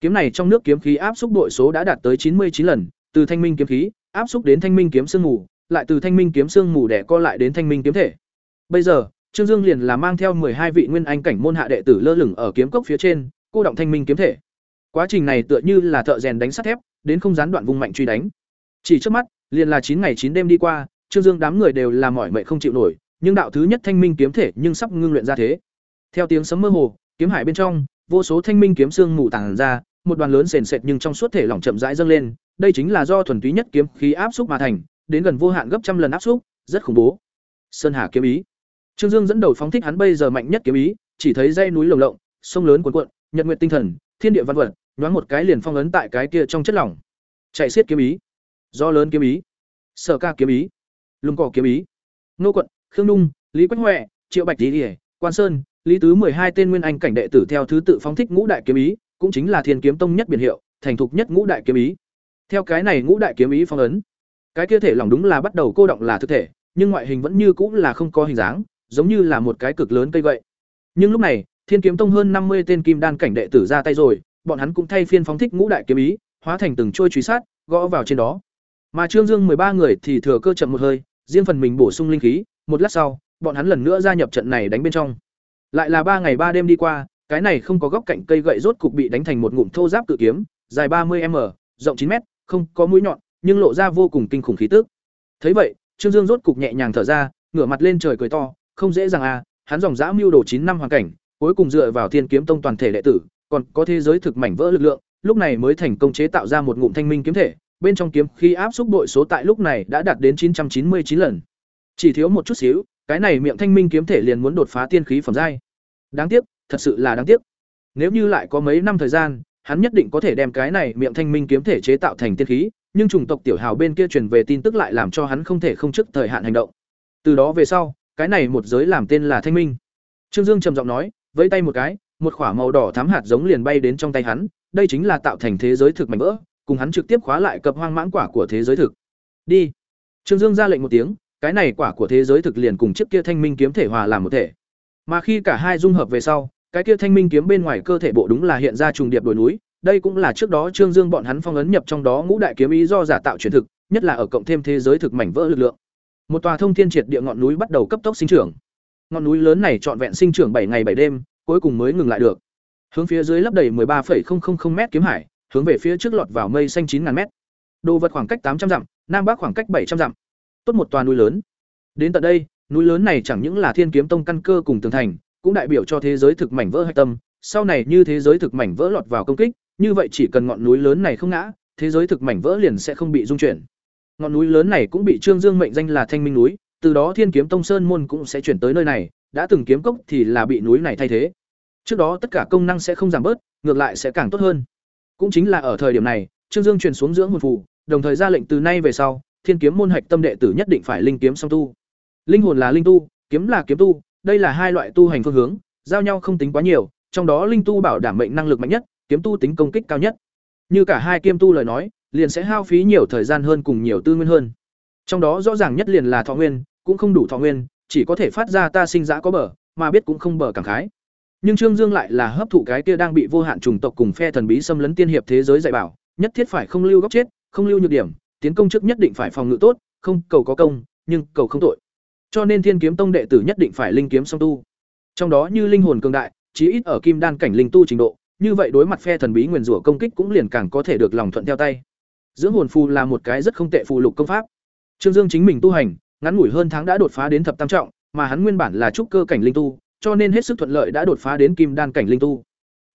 Kiếm này trong nước kiếm khí áp xúc đội số đã đạt tới chín mươi chín lần, từ thanh minh kiếm khí áp xúc đến thanh minh kiếm sương mù, lại từ thanh minh kiếm sương mù đẻ co lại đến thanh minh kiếm thể. Bây giờ, Trương Dương liền là mang theo hai vị nguyên anh cảnh môn hạ đệ tử lơ lửng ở kiếm cốc phía trên, cô động thanh minh kiếm thể. Quá trình này tựa như là thợ rèn đánh sắt thép, đến không gián đoạn vùng mạnh truy đánh. Chỉ trước mắt, liền là chín ngày chín đêm đi qua, Trương Dương đám người đều là mỏi mệt không chịu nổi, nhưng đạo thứ nhất thanh minh kiếm thể nhưng sắp ngưng luyện ra thế. Theo tiếng sấm mơ hồ, kiếm hải bên trong, vô số thanh minh kiếm xương mù tàng ra, một đoàn lớn sền sệt nhưng trong suốt thể lỏng chậm rãi dâng lên, đây chính là do thuần túy nhất kiếm khí áp xúc mà thành, đến gần vô hạn gấp trăm lần áp xúc, rất khủng bố. Sơn Hà kiếm ý. Trương Dương dẫn đầu phóng thích hắn bây giờ mạnh nhất kiếm ý, chỉ thấy dãy núi lồng lộng, sông lớn cuồn cuộn, nhật nguyệt tinh thần, thiên địa văn vật, nhoáng một cái liền phong ấn tại cái kia trong chất lỏng. Chạy xiết kiếm ý, do lớn kiếm ý, sở ca kiếm ý, lùng cỏ kiếm ý. Nô quận, Khương Nung, Lý Quách Hoè, Triệu Bạch Tỷ, Quan Sơn, Lý Tứ hai tên nguyên anh cảnh đệ tử theo thứ tự phóng thích ngũ đại kiếm ý, cũng chính là Thiên Kiếm Tông nhất biển hiệu, thành thục nhất ngũ đại kiếm ý. Theo cái này ngũ đại kiếm ý phong ấn, cái kia thể lỏng đúng là bắt đầu cô động là thực thể, nhưng ngoại hình vẫn như cũng là không có hình dáng, giống như là một cái cực lớn cây vậy. Nhưng lúc này, Thiên Kiếm Tông hơn năm mươi tên kim đan cảnh đệ tử ra tay rồi, bọn hắn cũng thay phiên phóng thích ngũ đại kiếm ý, hóa thành từng trôi truy sát, gõ vào trên đó. Mà Trương Dương ba người thì thừa cơ chậm một hơi, riêng phần mình bổ sung linh khí, một lát sau, bọn hắn lần nữa gia nhập trận này đánh bên trong. Lại là ba ngày ba đêm đi qua, cái này không có góc cạnh cây gậy rốt cục bị đánh thành một ngụm thô giáp cự kiếm, dài ba mươi m rộng chín m không có mũi nhọn, nhưng lộ ra vô cùng kinh khủng khí tức. Thấy vậy, Trương Dương rốt cục nhẹ nhàng thở ra, ngửa mặt lên trời cười to, không dễ dàng à, hắn dòng dã mưu đồ chín năm hoàn cảnh, cuối cùng dựa vào Thiên Kiếm Tông toàn thể đệ tử, còn có thế giới thực mảnh vỡ lực lượng, lúc này mới thành công chế tạo ra một ngụm thanh minh kiếm thể, bên trong kiếm khi áp xúc bội số tại lúc này đã đạt đến chín chín trăm mươi chín lần. Chỉ thiếu một chút xíu, cái này miệng thanh minh kiếm thể liền muốn đột phá tiên khí phẩm giai. Đáng tiếc, thật sự là đáng tiếc. Nếu như lại có mấy năm thời gian, hắn nhất định có thể đem cái này miệng thanh minh kiếm thể chế tạo thành tiên khí, nhưng chủng tộc tiểu hào bên kia truyền về tin tức lại làm cho hắn không thể không trước thời hạn hành động. Từ đó về sau, cái này một giới làm tên là Thanh Minh. Trương Dương trầm giọng nói, vẫy tay một cái, một quả màu đỏ thắm hạt giống liền bay đến trong tay hắn, đây chính là tạo thành thế giới thực mảnh vỡ, cùng hắn trực tiếp khóa lại cập hoang mãng quả của thế giới thực. Đi. Trương Dương ra lệnh một tiếng, cái này quả của thế giới thực liền cùng chiếc kia thanh minh kiếm thể hòa làm một thể. Mà khi cả hai dung hợp về sau, cái kia thanh minh kiếm bên ngoài cơ thể bộ đúng là hiện ra trùng điệp đồi núi, đây cũng là trước đó Trương Dương bọn hắn phong ấn nhập trong đó ngũ đại kiếm ý do giả tạo truyền thực, nhất là ở cộng thêm thế giới thực mảnh vỡ lực lượng. Một tòa thông thiên triệt địa ngọn núi bắt đầu cấp tốc sinh trưởng. Ngọn núi lớn này trọn vẹn sinh trưởng bảy ngày bảy đêm, cuối cùng mới ngừng lại được. Hướng phía dưới lấp đầy 13,000 mét kiếm hải, hướng về phía trước lọt vào mây xanh 9000 mét. Đồ vật khoảng cách 800 dặm, nam bắc khoảng cách 700 dặm. Tốt một tòa núi lớn. Đến tận đây, núi lớn này chẳng những là Thiên Kiếm Tông căn cơ cùng tường thành, cũng đại biểu cho thế giới thực mảnh vỡ hạch tâm, sau này như thế giới thực mảnh vỡ lọt vào công kích, như vậy chỉ cần ngọn núi lớn này không ngã, thế giới thực mảnh vỡ liền sẽ không bị dung chuyển. Ngọn núi lớn này cũng bị Trương Dương mệnh danh là Thanh Minh núi, từ đó Thiên Kiếm Tông Sơn môn cũng sẽ chuyển tới nơi này, đã từng kiếm cốc thì là bị núi này thay thế. Trước đó tất cả công năng sẽ không giảm bớt, ngược lại sẽ càng tốt hơn. Cũng chính là ở thời điểm này, Trương Dương truyền xuống dưỡng hồn phù, đồng thời ra lệnh từ nay về sau, Thiên Kiếm môn hạch tâm đệ tử nhất định phải linh kiếm song tu. Linh hồn là linh tu, kiếm là kiếm tu, đây là hai loại tu hành phương hướng, giao nhau không tính quá nhiều, trong đó linh tu bảo đảm mệnh năng lực mạnh nhất, kiếm tu tính công kích cao nhất. Như cả hai kiếm tu lời nói, liền sẽ hao phí nhiều thời gian hơn cùng nhiều tư nguyên hơn. Trong đó rõ ràng nhất liền là thọ nguyên, cũng không đủ thọ nguyên, chỉ có thể phát ra ta sinh dã có bờ, mà biết cũng không bờ cảm khái. Nhưng Trương Dương lại là hấp thụ cái kia đang bị vô hạn trùng tộc cùng phe thần bí xâm lấn tiên hiệp thế giới dạy bảo, nhất thiết phải không lưu góc chết, không lưu nhược điểm, tiến công trước nhất định phải phòng ngự tốt, không cầu có công, nhưng cầu không tội. Cho nên Thiên Kiếm Tông đệ tử nhất định phải linh kiếm song tu. Trong đó như linh hồn cường đại, chí ít ở kim đan cảnh linh tu trình độ, như vậy đối mặt phe thần bí nguyên rủa công kích cũng liền càng có thể được lòng thuận theo tay. Dưỡng hồn phù là một cái rất không tệ phù lục công pháp. Trương Dương chính mình tu hành, ngắn ngủi hơn tháng đã đột phá đến thập tam trọng, mà hắn nguyên bản là trúc cơ cảnh linh tu, cho nên hết sức thuận lợi đã đột phá đến kim đan cảnh linh tu.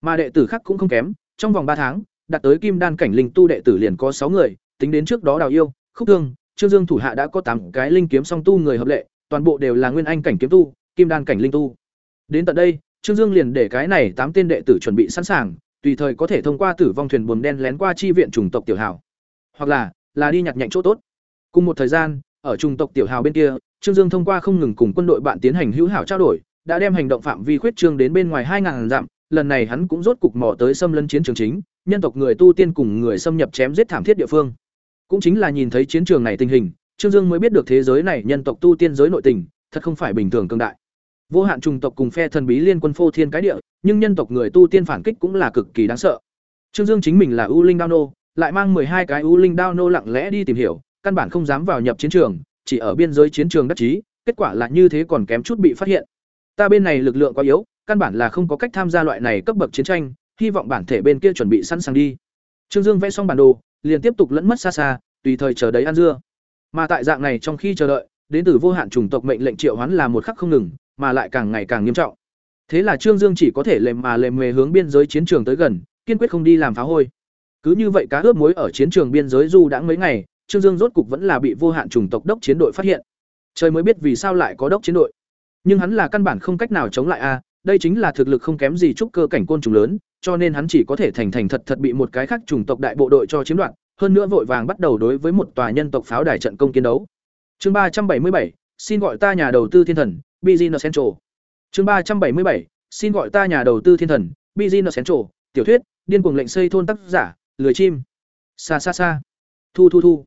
Mà đệ tử khác cũng không kém, trong vòng ba tháng, đạt tới kim đan cảnh linh tu đệ tử liền có sáu người, tính đến trước đó Đào Yêu, Khúc Thương, Trương Dương thủ hạ đã có tám cái linh kiếm song tu người hợp lệ, toàn bộ đều là nguyên anh cảnh kiếm tu, kim đan cảnh linh tu. Đến tận đây, Trương Dương liền để cái này tám tên đệ tử chuẩn bị sẵn sàng, tùy thời có thể thông qua tử vong thuyền buồm đen lén qua chi viện chủng tộc tiểu hào, hoặc là là đi nhặt nhạnh chỗ tốt. Cùng một thời gian, ở trung tộc tiểu hào bên kia, Trương Dương thông qua không ngừng cùng quân đội bạn tiến hành hữu hảo trao đổi, đã đem hành động phạm vi khuyết trương đến bên ngoài 2000 dặm, lần này hắn cũng rốt cục mò tới xâm lấn chiến trường chính, nhân tộc người tu tiên cùng người xâm nhập chém giết thảm thiết địa phương. Cũng chính là nhìn thấy chiến trường này tình hình, Trương Dương mới biết được thế giới này nhân tộc tu tiên giới nội tình, thật không phải bình thường cường đại. Vô hạn trùng tộc cùng phe thần bí liên quân phô thiên cái địa, nhưng nhân tộc người tu tiên phản kích cũng là cực kỳ đáng sợ. Trương Dương chính mình là U Linh Đao nô, lại mang hai cái U Linh Đao nô lặng lẽ đi tìm hiểu, căn bản không dám vào nhập chiến trường, chỉ ở biên giới chiến trường đắc chí, kết quả là như thế còn kém chút bị phát hiện. Ta bên này lực lượng quá yếu, căn bản là không có cách tham gia loại này cấp bậc chiến tranh, hy vọng bản thể bên kia chuẩn bị sẵn sàng đi. Trương Dương vẽ xong bản đồ, liền tiếp tục lẫn mất xa xa, tùy thời chờ đấy ăn dưa. Mà tại dạng này trong khi chờ đợi, đến từ vô hạn chủng tộc mệnh lệnh triệu hoán là một khắc không ngừng, mà lại càng ngày càng nghiêm trọng. Thế là Trương Dương chỉ có thể lèm mà lèm mề hướng biên giới chiến trường tới gần, kiên quyết không đi làm phá hôi. Cứ như vậy cá ướp muối ở chiến trường biên giới du đã mấy ngày, Trương Dương rốt cục vẫn là bị vô hạn chủng tộc đốc chiến đội phát hiện. Trời mới biết vì sao lại có đốc chiến đội. Nhưng hắn là căn bản không cách nào chống lại a, đây chính là thực lực không kém gì trúc cơ cảnh côn trùng lớn, cho nên hắn chỉ có thể thành thành thật thật bị một cái khác chủng tộc đại bộ đội cho chiếm đoạt, hơn nữa vội vàng bắt đầu đối với một tòa nhân tộc pháo đài trận công kiến đấu. Chương ba trăm bảy mươi bảy, xin gọi ta nhà đầu tư thiên thần, Business Central. Chương ba trăm bảy mươi bảy, xin gọi ta nhà đầu tư thiên thần, Business Central, tiểu thuyết, điên cuồng lệnh xây thôn tác giả, lười chim. Xa xa xa. Thu thu thu.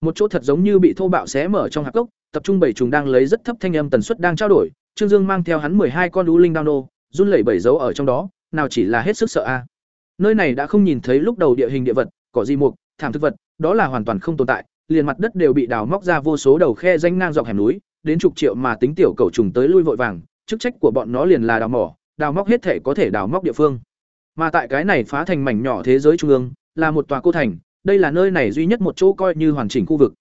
Một chỗ thật giống như bị thô bạo xé mở trong hạp cốc, tập trung bảy trùng đang lấy rất thấp thanh âm tần suất đang trao đổi, Trương Dương mang theo hắn hai con lũ linh đao nô, run lẩy bẩy dấu ở trong đó, nào chỉ là hết sức sợ a. À. Nơi này đã không nhìn thấy lúc đầu địa hình địa vật, cỏ di mục, thảm thực vật, đó là hoàn toàn không tồn tại, liền mặt đất đều bị đào móc ra vô số đầu khe danh ngang dọc hẻm núi, đến chục triệu mà tính tiểu cầu trùng tới lui vội vàng, chức trách của bọn nó liền là đào mỏ, đào móc hết thể có thể đào móc địa phương. Mà tại cái này phá thành mảnh nhỏ thế giới trung ương, là một tòa cô thành, đây là nơi này duy nhất một chỗ coi như hoàn chỉnh khu vực.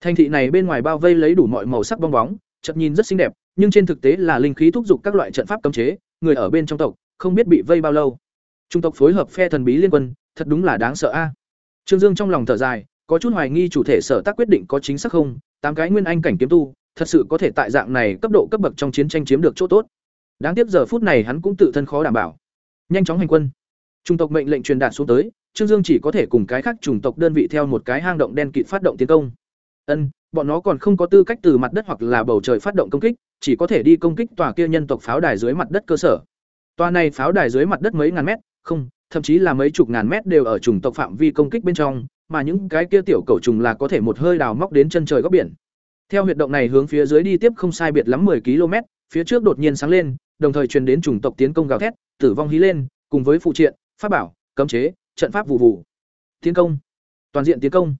Thành thị này bên ngoài bao vây lấy đủ mọi màu sắc bong bóng, chợt nhìn rất xinh đẹp, nhưng trên thực tế là linh khí thúc giục các loại trận pháp cấm chế, người ở bên trong tộc không biết bị vây bao lâu. Trung tộc phối hợp phe thần bí liên quân, thật đúng là đáng sợ a. Trương Dương trong lòng thở dài, có chút hoài nghi chủ thể sở tác quyết định có chính xác không, tám cái nguyên anh cảnh kiếm tu, thật sự có thể tại dạng này cấp độ cấp bậc trong chiến tranh chiếm được chỗ tốt. Đáng tiếc giờ phút này hắn cũng tự thân khó đảm bảo. Nhanh chóng hành quân. Trung tộc mệnh lệnh truyền đạt xuống tới, Trương Dương chỉ có thể cùng cái khác chủng tộc đơn vị theo một cái hang động đen kịt phát động tiến công. Ân, bọn nó còn không có tư cách từ mặt đất hoặc là bầu trời phát động công kích, chỉ có thể đi công kích tòa kia nhân tộc pháo đài dưới mặt đất cơ sở. Tòa này pháo đài dưới mặt đất mấy ngàn mét, không, thậm chí là mấy chục ngàn mét đều ở chủng tộc phạm vi công kích bên trong, mà những cái kia tiểu cầu trùng là có thể một hơi đào móc đến chân trời góc biển. Theo huyệt động này hướng phía dưới đi tiếp không sai biệt lắm 10 km, phía trước đột nhiên sáng lên, đồng thời truyền đến chủng tộc tiến công gào thét, tử vong hí lên, cùng với phụ triện, pháp bảo, cấm chế, trận pháp vụ vụ. Tiến công. Toàn diện tiến công.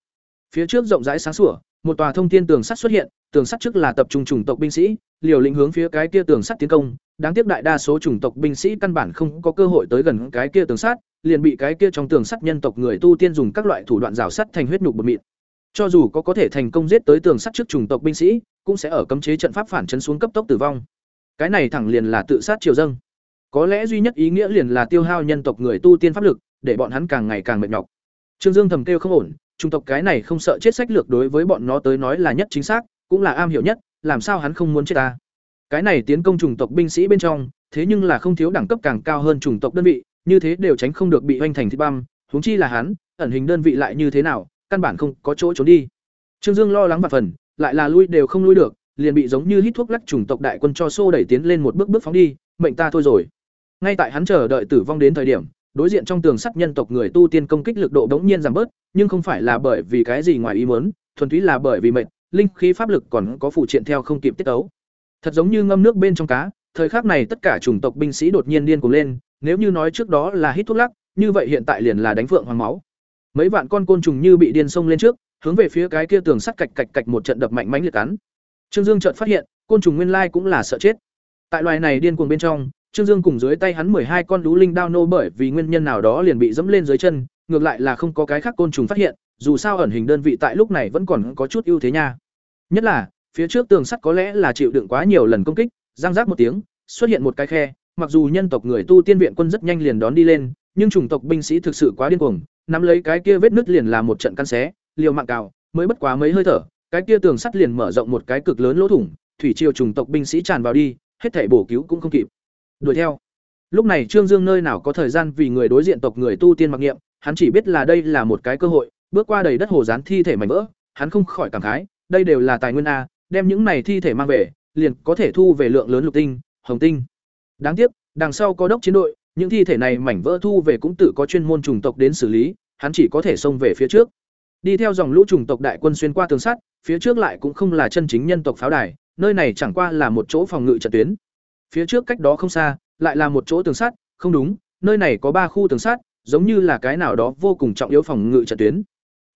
Phía trước rộng rãi sáng sủa, một tòa thông thiên tường sắt xuất hiện, tường sắt trước là tập trung chủng tộc binh sĩ, liều lĩnh hướng phía cái kia tường sắt tiến công, đáng tiếc đại đa số chủng tộc binh sĩ căn bản không có cơ hội tới gần cái kia tường sắt, liền bị cái kia trong tường sắt nhân tộc người tu tiên dùng các loại thủ đoạn rào sắt thành huyết nhục bột mịn. Cho dù có có thể thành công giết tới tường sắt trước chủng tộc binh sĩ, cũng sẽ ở cấm chế trận pháp phản chấn xuống cấp tốc tử vong. Cái này thẳng liền là tự sát triều dâng. Có lẽ duy nhất ý nghĩa liền là tiêu hao nhân tộc người tu tiên pháp lực, để bọn hắn càng ngày càng mệt nhọc. Trương Dương thầm kêu không ổn, chủng tộc cái này không sợ chết sách lược đối với bọn nó tới nói là nhất chính xác, cũng là am hiểu nhất, làm sao hắn không muốn chết ta? Cái này tiến công chủng tộc binh sĩ bên trong, thế nhưng là không thiếu đẳng cấp càng cao hơn chủng tộc đơn vị, như thế đều tránh không được bị hoành thành thịt băm, huống chi là hắn, ẩn hình đơn vị lại như thế nào, căn bản không có chỗ trốn đi. Trương Dương lo lắng và phần, lại là lui đều không lui được, liền bị giống như hít thuốc lắc chủng tộc đại quân cho xô đẩy tiến lên một bước bước phóng đi, mệnh ta thôi rồi. Ngay tại hắn chờ đợi tử vong đến thời điểm, đối diện trong tường sắt nhân tộc người tu tiên công kích lực độ bỗng nhiên giảm bớt, nhưng không phải là bởi vì cái gì ngoài ý muốn, thuần túy là bởi vì mệnh, linh khí pháp lực còn có phụ triện theo không kịp tiết tấu. Thật giống như ngâm nước bên trong cá, thời khắc này tất cả chủng tộc binh sĩ đột nhiên điên cuồng lên, nếu như nói trước đó là hít thuốc lắc, như vậy hiện tại liền là đánh phượng hoàng máu. Mấy vạn con côn trùng như bị điên xông lên trước, hướng về phía cái kia tường sắt cạch cạch cạch một trận đập mạnh mẽ liệt cắn. Trương Dương chợt phát hiện, côn trùng nguyên lai cũng là sợ chết. Tại loài này điên cuồng bên trong, Trương Dương cùng dưới tay hắn hai con đú linh đao nô bởi vì nguyên nhân nào đó liền bị dẫm lên dưới chân, ngược lại là không có cái khác côn trùng phát hiện, dù sao ẩn hình đơn vị tại lúc này vẫn còn có chút ưu thế nha. Nhất là, phía trước tường sắt có lẽ là chịu đựng quá nhiều lần công kích, răng rác một tiếng, xuất hiện một cái khe, mặc dù nhân tộc người tu tiên viện quân rất nhanh liền đón đi lên, nhưng chủng tộc binh sĩ thực sự quá điên cuồng, nắm lấy cái kia vết nứt liền là một trận căn xé, liều mạng cào, mới bất quá mấy hơi thở, cái kia tường sắt liền mở rộng một cái cực lớn lỗ thủng, thủy triều chủng tộc binh sĩ tràn vào đi, hết thảy bổ cứu cũng không kịp. Đuổi theo. Lúc này Trương Dương nơi nào có thời gian vì người đối diện tộc người tu tiên mặc nghiệm, hắn chỉ biết là đây là một cái cơ hội, bước qua đầy đất hồ dán thi thể mảnh vỡ, hắn không khỏi cảm khái, đây đều là tài nguyên a, đem những này thi thể mang về, liền có thể thu về lượng lớn lục tinh, hồng tinh. Đáng tiếc, đằng sau có đốc chiến đội, những thi thể này mảnh vỡ thu về cũng tự có chuyên môn chủng tộc đến xử lý, hắn chỉ có thể xông về phía trước. Đi theo dòng lũ chủng tộc đại quân xuyên qua tường sắt, phía trước lại cũng không là chân chính nhân tộc pháo đài, nơi này chẳng qua là một chỗ phòng ngự trận tuyến. Phía trước cách đó không xa, lại là một chỗ tường sắt, không đúng, nơi này có ba khu tường sắt, giống như là cái nào đó vô cùng trọng yếu phòng ngự trận tuyến.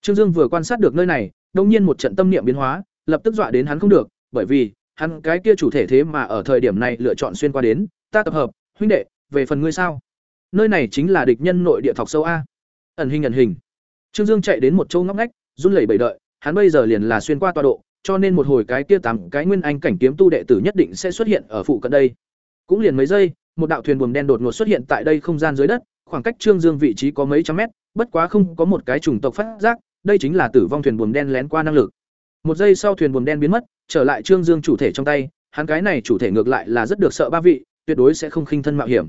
Trương Dương vừa quan sát được nơi này, đột nhiên một trận tâm niệm biến hóa, lập tức dọa đến hắn không được, bởi vì, hắn cái kia chủ thể thế mà ở thời điểm này lựa chọn xuyên qua đến, ta tập hợp, huynh đệ, về phần ngươi sao? Nơi này chính là địch nhân nội địa thọc sâu a. Ẩn hình ẩn hình. Trương Dương chạy đến một chỗ ngóc ngách, run lẩy bẩy đợi, hắn bây giờ liền là xuyên qua tọa độ, cho nên một hồi cái kia tám cái nguyên anh cảnh kiếm tu đệ tử nhất định sẽ xuất hiện ở phụ cận đây. Cũng liền mấy giây, một đạo thuyền buồm đen đột ngột xuất hiện tại đây không gian dưới đất, khoảng cách Trương Dương vị trí có mấy trăm mét, bất quá không có một cái chủng tộc phát giác, đây chính là tử vong thuyền buồm đen lén qua năng lực. Một giây sau thuyền buồm đen biến mất, trở lại Trương Dương chủ thể trong tay, hắn cái này chủ thể ngược lại là rất được sợ ba vị, tuyệt đối sẽ không khinh thân mạo hiểm.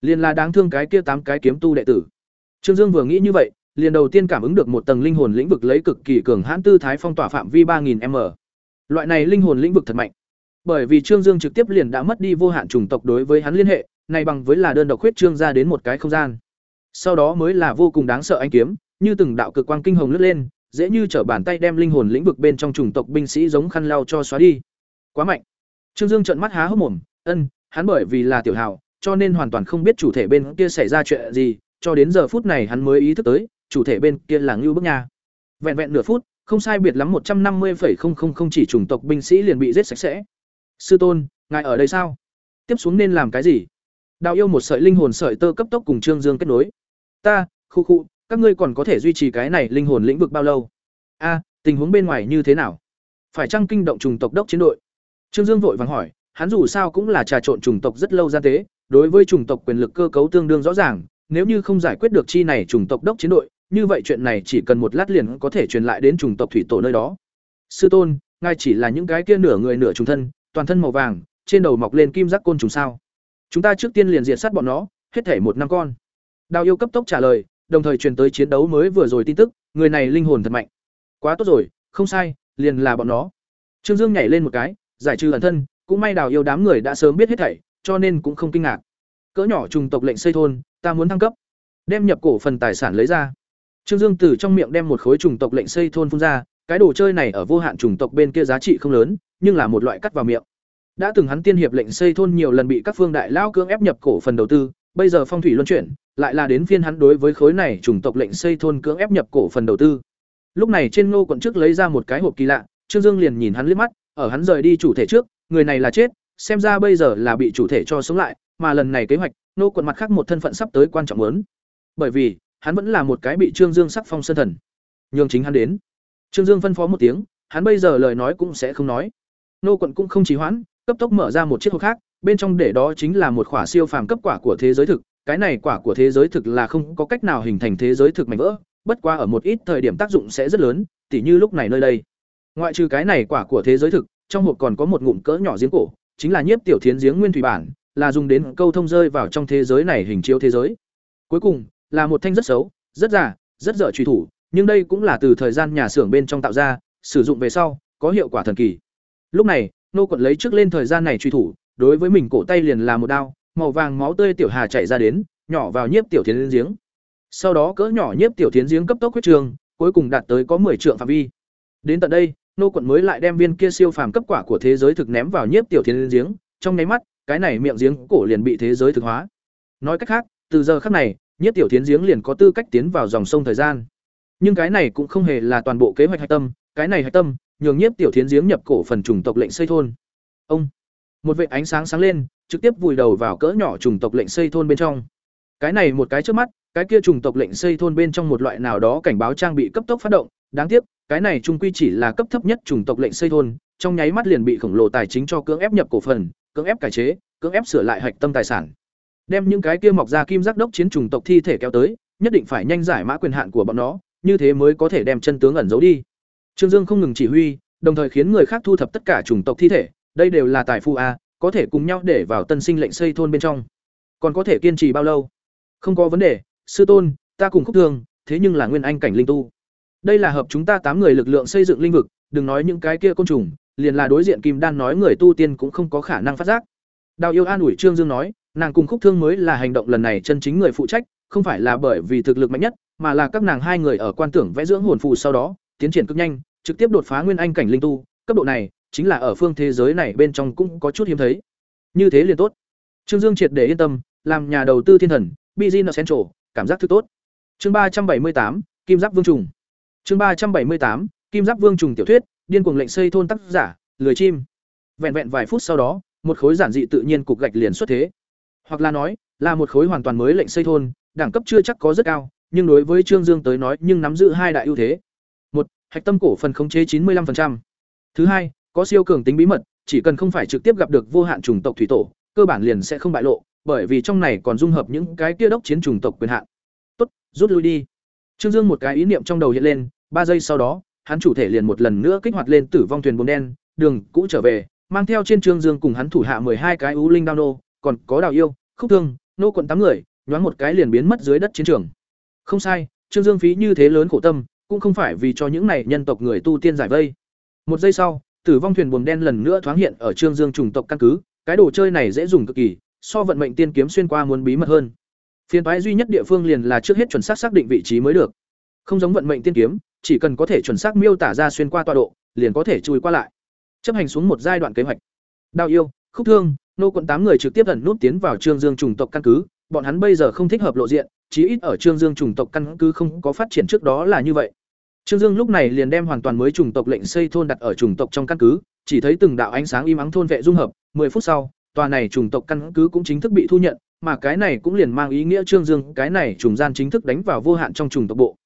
Liên là đáng thương cái kia tám cái kiếm tu đệ tử. Trương Dương vừa nghĩ như vậy, liền đầu tiên cảm ứng được một tầng linh hồn lĩnh vực lấy cực kỳ cường hãn tư thái phong tỏa phạm vi 3000m. Loại này linh hồn lĩnh vực thật mạnh. Bởi vì Trương Dương trực tiếp liền đã mất đi vô hạn chủng tộc đối với hắn liên hệ, này bằng với là đơn độc huyết trương ra đến một cái không gian. Sau đó mới là vô cùng đáng sợ anh kiếm, như từng đạo cực quang kinh hồng lướt lên, dễ như trở bàn tay đem linh hồn lĩnh vực bên trong chủng tộc binh sĩ giống khăn lau cho xóa đi. Quá mạnh. Trương Dương trợn mắt há hốc mồm, ân, hắn bởi vì là tiểu hào, cho nên hoàn toàn không biết chủ thể bên kia xảy ra chuyện gì, cho đến giờ phút này hắn mới ý thức tới, chủ thể bên kia là Ngưu Bức Nha. Vẹn vẹn nửa phút, không sai biệt lắm một trăm năm mươi không chỉ chủng tộc binh sĩ liền bị giết sạch sẽ. Sư tôn, ngài ở đây sao? Tiếp xuống nên làm cái gì? Đào yêu một sợi linh hồn sợi tơ cấp tốc cùng Trương Dương kết nối. Ta, khu khu, các ngươi còn có thể duy trì cái này linh hồn lĩnh vực bao lâu? A, tình huống bên ngoài như thế nào? Phải chăng kinh động trùng tộc đốc chiến đội? Trương Dương vội vàng hỏi, hắn dù sao cũng là trà trộn trùng tộc rất lâu gian tế, đối với trùng tộc quyền lực cơ cấu tương đương rõ ràng, nếu như không giải quyết được chi này trùng tộc đốc chiến đội, như vậy chuyện này chỉ cần một lát liền có thể truyền lại đến trùng tộc thủy tổ nơi đó. Sư tôn, ngài chỉ là những cái kia nửa người nửa trùng thân, toàn thân màu vàng, trên đầu mọc lên kim giác côn trùng sao? Chúng ta trước tiên liền diệt sát bọn nó, hết thể một năm con. Đào yêu cấp tốc trả lời, đồng thời truyền tới chiến đấu mới vừa rồi tin tức, người này linh hồn thật mạnh. Quá tốt rồi, không sai, liền là bọn nó. Trương Dương nhảy lên một cái, giải trừ ẩn thân, cũng may Đào yêu đám người đã sớm biết hết thảy, cho nên cũng không kinh ngạc. Cỡ nhỏ trùng tộc lệnh xây thôn, ta muốn thăng cấp. Đem nhập cổ phần tài sản lấy ra. Trương Dương từ trong miệng đem một khối trùng tộc lệnh xây thôn phun ra, cái đồ chơi này ở vô hạn trùng tộc bên kia giá trị không lớn, nhưng là một loại cắt vào miệng. Đã từng hắn tiên hiệp lệnh xây thôn nhiều lần bị các phương đại lao cưỡng ép nhập cổ phần đầu tư, bây giờ phong thủy luân chuyển, lại là đến phiên hắn đối với khối này trùng tộc lệnh xây thôn cưỡng ép nhập cổ phần đầu tư. Lúc này trên Ngô quận trước lấy ra một cái hộp kỳ lạ, Trương Dương liền nhìn hắn liếc mắt, ở hắn rời đi chủ thể trước, người này là chết, xem ra bây giờ là bị chủ thể cho sống lại, mà lần này kế hoạch, Ngô quận mặt khác một thân phận sắp tới quan trọng lớn. Bởi vì, hắn vẫn là một cái bị Trương Dương sắc phong sơn thần. Nhưng chính hắn đến. Trương Dương phân phó một tiếng, hắn bây giờ lời nói cũng sẽ không nói. Nô quận cũng không trì hoãn, cấp tốc mở ra một chiếc hộp khác, bên trong để đó chính là một quả siêu phàm cấp quả của thế giới thực, cái này quả của thế giới thực là không có cách nào hình thành thế giới thực mạnh vỡ, bất qua ở một ít thời điểm tác dụng sẽ rất lớn, tỉ như lúc này nơi đây. Ngoại trừ cái này quả của thế giới thực, trong hộp còn có một ngụm cỡ nhỏ giếng cổ, chính là nhiếp tiểu thiến giếng nguyên thủy bản, là dùng đến câu thông rơi vào trong thế giới này hình chiếu thế giới. Cuối cùng, là một thanh rất xấu, rất giả, rất dở truy thủ, nhưng đây cũng là từ thời gian nhà xưởng bên trong tạo ra, sử dụng về sau, có hiệu quả thần kỳ. Lúc này, nô quận lấy trước lên thời gian này truy thủ, đối với mình cổ tay liền là một đao, màu vàng máu tươi tiểu hà chảy ra đến, nhỏ vào nhiếp tiểu thiến giếng. Sau đó cỡ nhỏ nhiếp tiểu thiến giếng cấp tốc huyết trường, cuối cùng đạt tới có 10 trượng phạm vi. Đến tận đây, nô quận mới lại đem viên kia siêu phàm cấp quả của thế giới thực ném vào nhiếp tiểu thiến giếng, trong nháy mắt, cái này miệng giếng cổ liền bị thế giới thực hóa. Nói cách khác, từ giờ khắc này, Nhất tiểu thiến giếng liền có tư cách tiến vào dòng sông thời gian. Nhưng cái này cũng không hề là toàn bộ kế hoạch hạch tâm, cái này hạch tâm, nhường nhiếp tiểu thiến giếng nhập cổ phần chủng tộc lệnh xây thôn. Ông, một vệt ánh sáng sáng lên, trực tiếp vùi đầu vào cỡ nhỏ chủng tộc lệnh xây thôn bên trong. Cái này một cái trước mắt, cái kia chủng tộc lệnh xây thôn bên trong một loại nào đó cảnh báo trang bị cấp tốc phát động, đáng tiếc, cái này trung quy chỉ là cấp thấp nhất chủng tộc lệnh xây thôn, trong nháy mắt liền bị khổng lồ tài chính cho cưỡng ép nhập cổ phần, cưỡng ép cải chế, cưỡng ép sửa lại hạch tâm tài sản. Đem những cái kia mọc ra kim giác đốc chiến trùng tộc thi thể kéo tới, nhất định phải nhanh giải mã quyền hạn của bọn nó, như thế mới có thể đem chân tướng ẩn giấu đi. Trương Dương không ngừng chỉ huy, đồng thời khiến người khác thu thập tất cả chủng tộc thi thể, đây đều là tài phu a, có thể cùng nhau để vào tân sinh lệnh xây thôn bên trong. Còn có thể kiên trì bao lâu? Không có vấn đề, sư tôn, ta cùng khúc thương, thế nhưng là nguyên anh cảnh linh tu. Đây là hợp chúng ta tám người lực lượng xây dựng linh vực, đừng nói những cái kia côn trùng, liền là đối diện Kim Đan nói người tu tiên cũng không có khả năng phát giác. Đào Yêu an ủi Trương Dương nói, nàng cùng Khúc Thương mới là hành động lần này chân chính người phụ trách, không phải là bởi vì thực lực mạnh nhất, mà là các nàng hai người ở quan tưởng vẽ dưỡng hồn phù sau đó, tiến triển cực nhanh, trực tiếp đột phá nguyên anh cảnh linh tu, cấp độ này chính là ở phương thế giới này bên trong cũng có chút hiếm thấy. Như thế liền tốt. Trương Dương triệt để yên tâm, làm nhà đầu tư thiên thần, business central, cảm giác thứ tốt. Chương ba trăm bảy mươi tám, Kim Giáp Vương trùng. Chương ba trăm bảy mươi tám, Kim Giáp Vương trùng tiểu thuyết, điên cuồng lệnh xây thôn tác giả, lười chim. Vẹn vẹn vài phút sau đó, một khối giản dị tự nhiên cục gạch liền xuất thế. Hoặc là nói, là một khối hoàn toàn mới lệnh xây thôn, đẳng cấp chưa chắc có rất cao, nhưng đối với Trương Dương tới nói, nhưng nắm giữ hai đại ưu thế. Một, hạch tâm cổ phần khống chế chín mươi 95%. Thứ hai, có siêu cường tính bí mật, chỉ cần không phải trực tiếp gặp được vô hạn chủng tộc thủy tổ, cơ bản liền sẽ không bại lộ, bởi vì trong này còn dung hợp những cái kia đốc chiến chủng tộc quyền hạn. Tốt, rút lui đi. Trương Dương một cái ý niệm trong đầu hiện lên, ba giây sau đó, hắn chủ thể liền một lần nữa kích hoạt lên tử vong thuyền bồn đen, đường cũ trở về, mang theo trên Trương Dương cùng hắn thủ hạ hai cái ú linh đao nô, còn có Đào Yêu, Khúc Thương, nô quận tám người, nhoáng một cái liền biến mất dưới đất chiến trường. Không sai, Trương Dương phí như thế lớn khổ tâm, cũng không phải vì cho những này nhân tộc người tu tiên giải vây. Một giây sau, tử vong thuyền buồm đen lần nữa thoáng hiện ở Trương Dương trùng tộc căn cứ, cái đồ chơi này dễ dùng cực kỳ, so vận mệnh tiên kiếm xuyên qua muốn bí mật hơn. Phiên toái duy nhất địa phương liền là trước hết chuẩn xác xác định vị trí mới được. Không giống vận mệnh tiên kiếm, chỉ cần có thể chuẩn xác miêu tả ra xuyên qua tọa độ, liền có thể chui qua lại. Chấp hành xuống một giai đoạn kế hoạch. Đào yêu, khúc thương, nô quận tám người trực tiếp ẩn nút tiến vào Trương Dương chủng tộc căn cứ, bọn hắn bây giờ không thích hợp lộ diện, chí ít ở Trương Dương chủng tộc căn cứ không có phát triển trước đó là như vậy. Trương Dương lúc này liền đem hoàn toàn mới chủng tộc lệnh xây thôn đặt ở chủng tộc trong căn cứ, chỉ thấy từng đạo ánh sáng im ắng thôn vệ dung hợp, 10 phút sau, tòa này chủng tộc căn cứ cũng chính thức bị thu nhận, mà cái này cũng liền mang ý nghĩa Trương Dương cái này trùng gian chính thức đánh vào vô hạn trong chủng tộc bộ.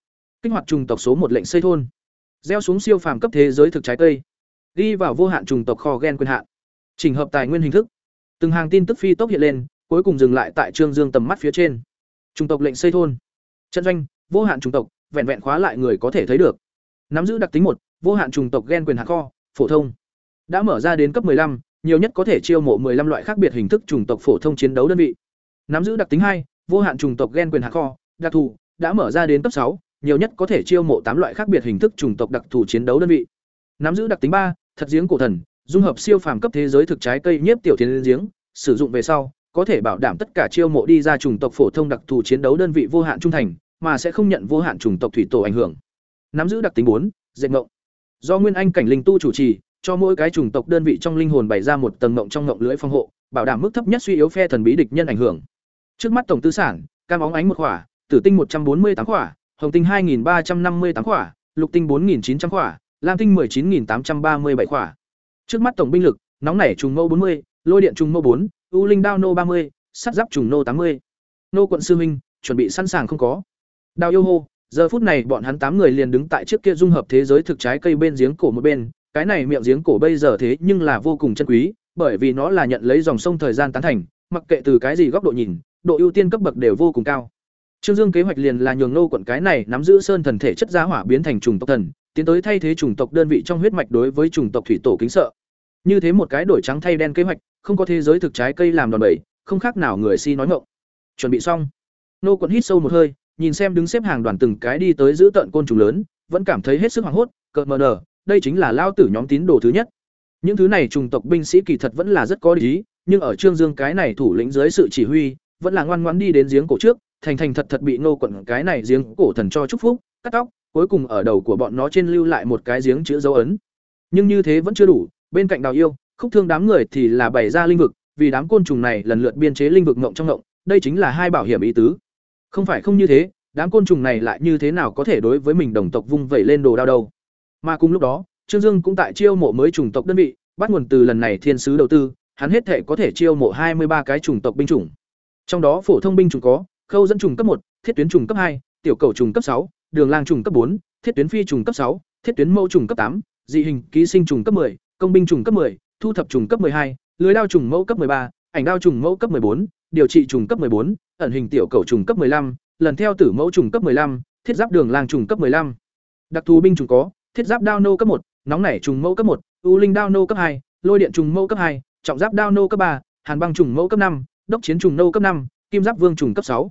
Kích hoạt chủng tộc số một lệnh xây thôn. Gieo xuống siêu phàm cấp thế giới thực trái cây. Ghi vào vô hạn chủng tộc kho gen quyền hạn. Chỉnh hợp tài nguyên hình thức. Từng hàng tin tức phi tốc hiện lên, cuối cùng dừng lại tại Trương Dương tầm mắt phía trên. Chủng tộc lệnh xây thôn. Trận doanh, vô hạn chủng tộc, vẹn vẹn khóa lại người có thể thấy được. Nắm giữ đặc tính một, vô hạn chủng tộc gen quyền hạn kho, phổ thông. Đã mở ra đến cấp 15, nhiều nhất có thể chiêu mộ 15 loại khác biệt hình thức chủng tộc phổ thông chiến đấu đơn vị. Nắm giữ đặc tính hai, vô hạn chủng tộc gen quyền hạn kho, đặc thù, đã mở ra đến cấp sáu, nhiều nhất có thể chiêu mộ tám loại khác biệt hình thức chủng tộc đặc thù chiến đấu đơn vị. Nắm giữ đặc tính ba, thật giếng cổ thần, dung hợp siêu phàm cấp thế giới thực trái cây nhiếp tiểu thiên giếng, sử dụng về sau, có thể bảo đảm tất cả chiêu mộ đi ra chủng tộc phổ thông đặc thù chiến đấu đơn vị vô hạn trung thành, mà sẽ không nhận vô hạn chủng tộc thủy tổ ảnh hưởng. Nắm giữ đặc tính bốn, dệt ngộng. Do Nguyên Anh cảnh linh tu chủ trì, cho mỗi cái chủng tộc đơn vị trong linh hồn bày ra một tầng ngộng trong ngộng lưới phòng hộ, bảo đảm mức thấp nhất suy yếu phe thần bí địch nhân ảnh hưởng. Trước mắt tổng tư sản, cam óng ánh một khỏa, tử tinh một trăm bốn mươi tám khỏa, hồng tinh hai ba trăm năm mươi tám khỏa, lục tinh bốn chín trăm khỏa, lam tinh chín tám trăm ba mươi bảy khỏa. Trước mắt tổng binh lực, nóng nảy trùng mẫu bốn mươi, lôi điện trùng mâu bốn u linh đao nô ba mươi sắt giáp trùng nô tám mươi. Nô quận sư minh chuẩn bị sẵn sàng không có. Đào yêu hô giờ phút này bọn hắn tám người liền đứng tại trước kia dung hợp thế giới thực trái cây bên giếng cổ một bên. Cái này miệng giếng cổ bây giờ thế nhưng là vô cùng chân quý bởi vì nó là nhận lấy dòng sông thời gian tán thành mặc kệ từ cái gì góc độ nhìn độ ưu tiên cấp bậc đều vô cùng cao. Trương dương kế hoạch liền là nhường nô quận cái này nắm giữ sơn thần thể chất gia hỏa biến thành trùng tộc thần tiến tới thay thế chủng tộc đơn vị trong huyết mạch đối với chủng tộc thủy tổ kính sợ. Như thế một cái đổi trắng thay đen kế hoạch, không có thế giới thực trái cây làm đòn bẩy, không khác nào người si nói ngọng. Chuẩn bị xong. Nô quận hít sâu một hơi, nhìn xem đứng xếp hàng đoàn từng cái đi tới giữ tận côn trùng lớn, vẫn cảm thấy hết sức hoảng hốt, cợt mờ nở, đây chính là lao tử nhóm tín đồ thứ nhất. Những thứ này trùng tộc binh sĩ kỳ thật vẫn là rất có lý, nhưng ở trương dương cái này thủ lĩnh dưới sự chỉ huy, vẫn là ngoan ngoãn đi đến giếng cổ trước, thành thành thật thật bị nô quận cái này giếng cổ thần cho chúc phúc, cắt tóc cuối cùng ở đầu của bọn nó trên lưu lại một cái giếng chữ dấu ấn. Nhưng như thế vẫn chưa đủ, bên cạnh đào yêu, khúc thương đám người thì là bày ra linh vực, vì đám côn trùng này lần lượt biên chế linh vực ngộng trong ngộng, đây chính là hai bảo hiểm ý tứ. Không phải không như thế, đám côn trùng này lại như thế nào có thể đối với mình đồng tộc vung vẩy lên đồ đao đâu. Mà cùng lúc đó, trương dương cũng tại chiêu mộ mới chủng tộc đơn vị, bắt nguồn từ lần này thiên sứ đầu tư, hắn hết thể có thể chiêu mộ hai mươi ba cái chủng tộc binh chủng. Trong đó phổ thông binh chủng có, khâu dẫn trùng cấp một, thiết tuyến trùng cấp hai, tiểu cầu trùng cấp sáu đường lang trùng cấp bốn thiết tuyến phi trùng cấp sáu thiết tuyến mẫu trùng cấp tám dị hình ký sinh trùng cấp 10, công binh trùng cấp 10, thu thập trùng cấp 12, lưới đao trùng mẫu cấp 13, ảnh đao trùng mẫu cấp 14, điều trị trùng cấp 14, ẩn hình tiểu cầu trùng cấp 15, lần theo tử mẫu trùng cấp 15, thiết giáp đường lang trùng cấp 15. Đặc thù binh trùng có: thiết giáp đao nô cấp 1, nóng nảy trùng mẫu cấp 1, u linh đao nô cấp 2, lôi điện trùng mẫu cấp 2, trọng giáp đao nô cấp 3, hàn băng trùng mẫu cấp 5, đốc chiến trùng nô cấp 5, kim giáp vương trùng cấp 6.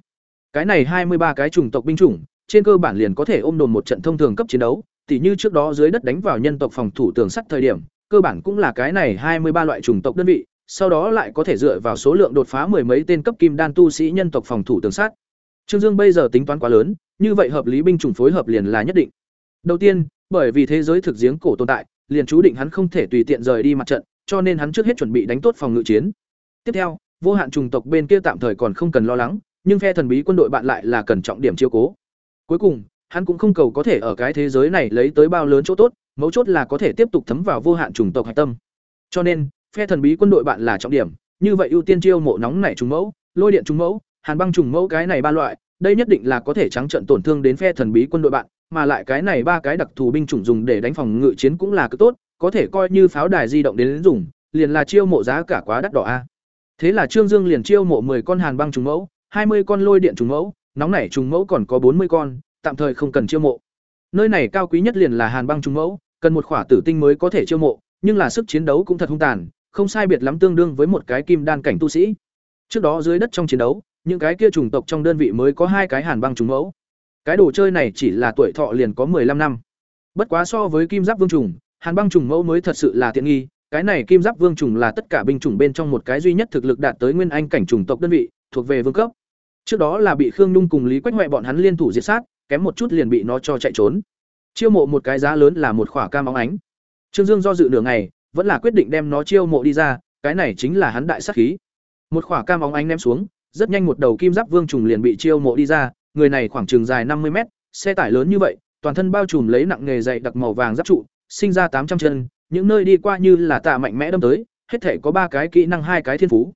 Cái này hai mươi ba cái trùng tộc binh chủng, trên cơ bản liền có thể ôm đồn một trận thông thường cấp chiến đấu, tỉ như trước đó dưới đất đánh vào nhân tộc phòng thủ tường sắt thời điểm, cơ bản cũng là cái này hai mươi ba loại chủng tộc đơn vị, sau đó lại có thể dựa vào số lượng đột phá mười mấy tên cấp kim đan tu sĩ nhân tộc phòng thủ tường sắt. Trương Dương bây giờ tính toán quá lớn, như vậy hợp lý binh chủng phối hợp liền là nhất định. Đầu tiên, bởi vì thế giới thực giếng cổ tồn tại, liền chú định hắn không thể tùy tiện rời đi mặt trận, cho nên hắn trước hết chuẩn bị đánh tốt phòng ngự chiến. Tiếp theo, vô hạn trùng tộc bên kia tạm thời còn không cần lo lắng, nhưng phe thần bí quân đội bạn lại là cần trọng điểm chiếu cố. Cuối cùng, hắn cũng không cầu có thể ở cái thế giới này lấy tới bao lớn chỗ tốt, mấu chốt là có thể tiếp tục thấm vào vô hạn chủng tộc hạch tâm. Cho nên, phe thần bí quân đội bạn là trọng điểm, như vậy ưu tiên chiêu mộ nóng nảy trùng mẫu, lôi điện trùng mẫu, hàn băng trùng mẫu cái này ba loại, đây nhất định là có thể trắng trận tổn thương đến phe thần bí quân đội bạn, mà lại cái này ba cái đặc thù binh chủng dùng để đánh phòng ngự chiến cũng là cực tốt, có thể coi như pháo đài di động đến dùng, liền là chiêu mộ giá cả quá đắt đỏ a. Thế là Trương Dương liền chiêu mộ 10 con hàn băng trùng mẫu, 20 con lôi điện trùng mẫu, nóng nảy trùng mẫu còn có 40 con, tạm thời không cần chiêu mộ. Nơi này cao quý nhất liền là Hàn Băng trùng mẫu, cần một khỏa tử tinh mới có thể chiêu mộ, nhưng là sức chiến đấu cũng thật hung tàn, không sai biệt lắm tương đương với một cái kim đan cảnh tu sĩ. Trước đó dưới đất trong chiến đấu, những cái kia trùng tộc trong đơn vị mới có hai cái Hàn Băng trùng mẫu. Cái đồ chơi này chỉ là tuổi thọ liền có 15 năm. Bất quá so với Kim Giáp Vương trùng, Hàn Băng trùng mẫu mới thật sự là tiện nghi, cái này Kim Giáp Vương trùng là tất cả binh chủng bên trong một cái duy nhất thực lực đạt tới nguyên anh cảnh trùng tộc đơn vị, thuộc về vương cấp. Trước đó là bị Khương Nung cùng Lý Quách Hoè bọn hắn liên thủ diệt sát, kém một chút liền bị nó cho chạy trốn. Chiêu mộ một cái giá lớn là một khỏa cam óng ánh. Trương Dương do dự nửa ngày, vẫn là quyết định đem nó chiêu mộ đi ra, cái này chính là hắn đại sát khí. Một khỏa cam óng ánh ném xuống, rất nhanh một đầu kim giáp vương trùng liền bị chiêu mộ đi ra, người này khoảng chừng dài năm mươi mét, xe tải lớn như vậy, toàn thân bao trùm lấy nặng nghề dày đặc màu vàng giáp trụ, sinh ra tám trăm chân, những nơi đi qua như là tạ mạnh mẽ đâm tới, hết thể có ba cái kỹ năng hai cái thiên phú.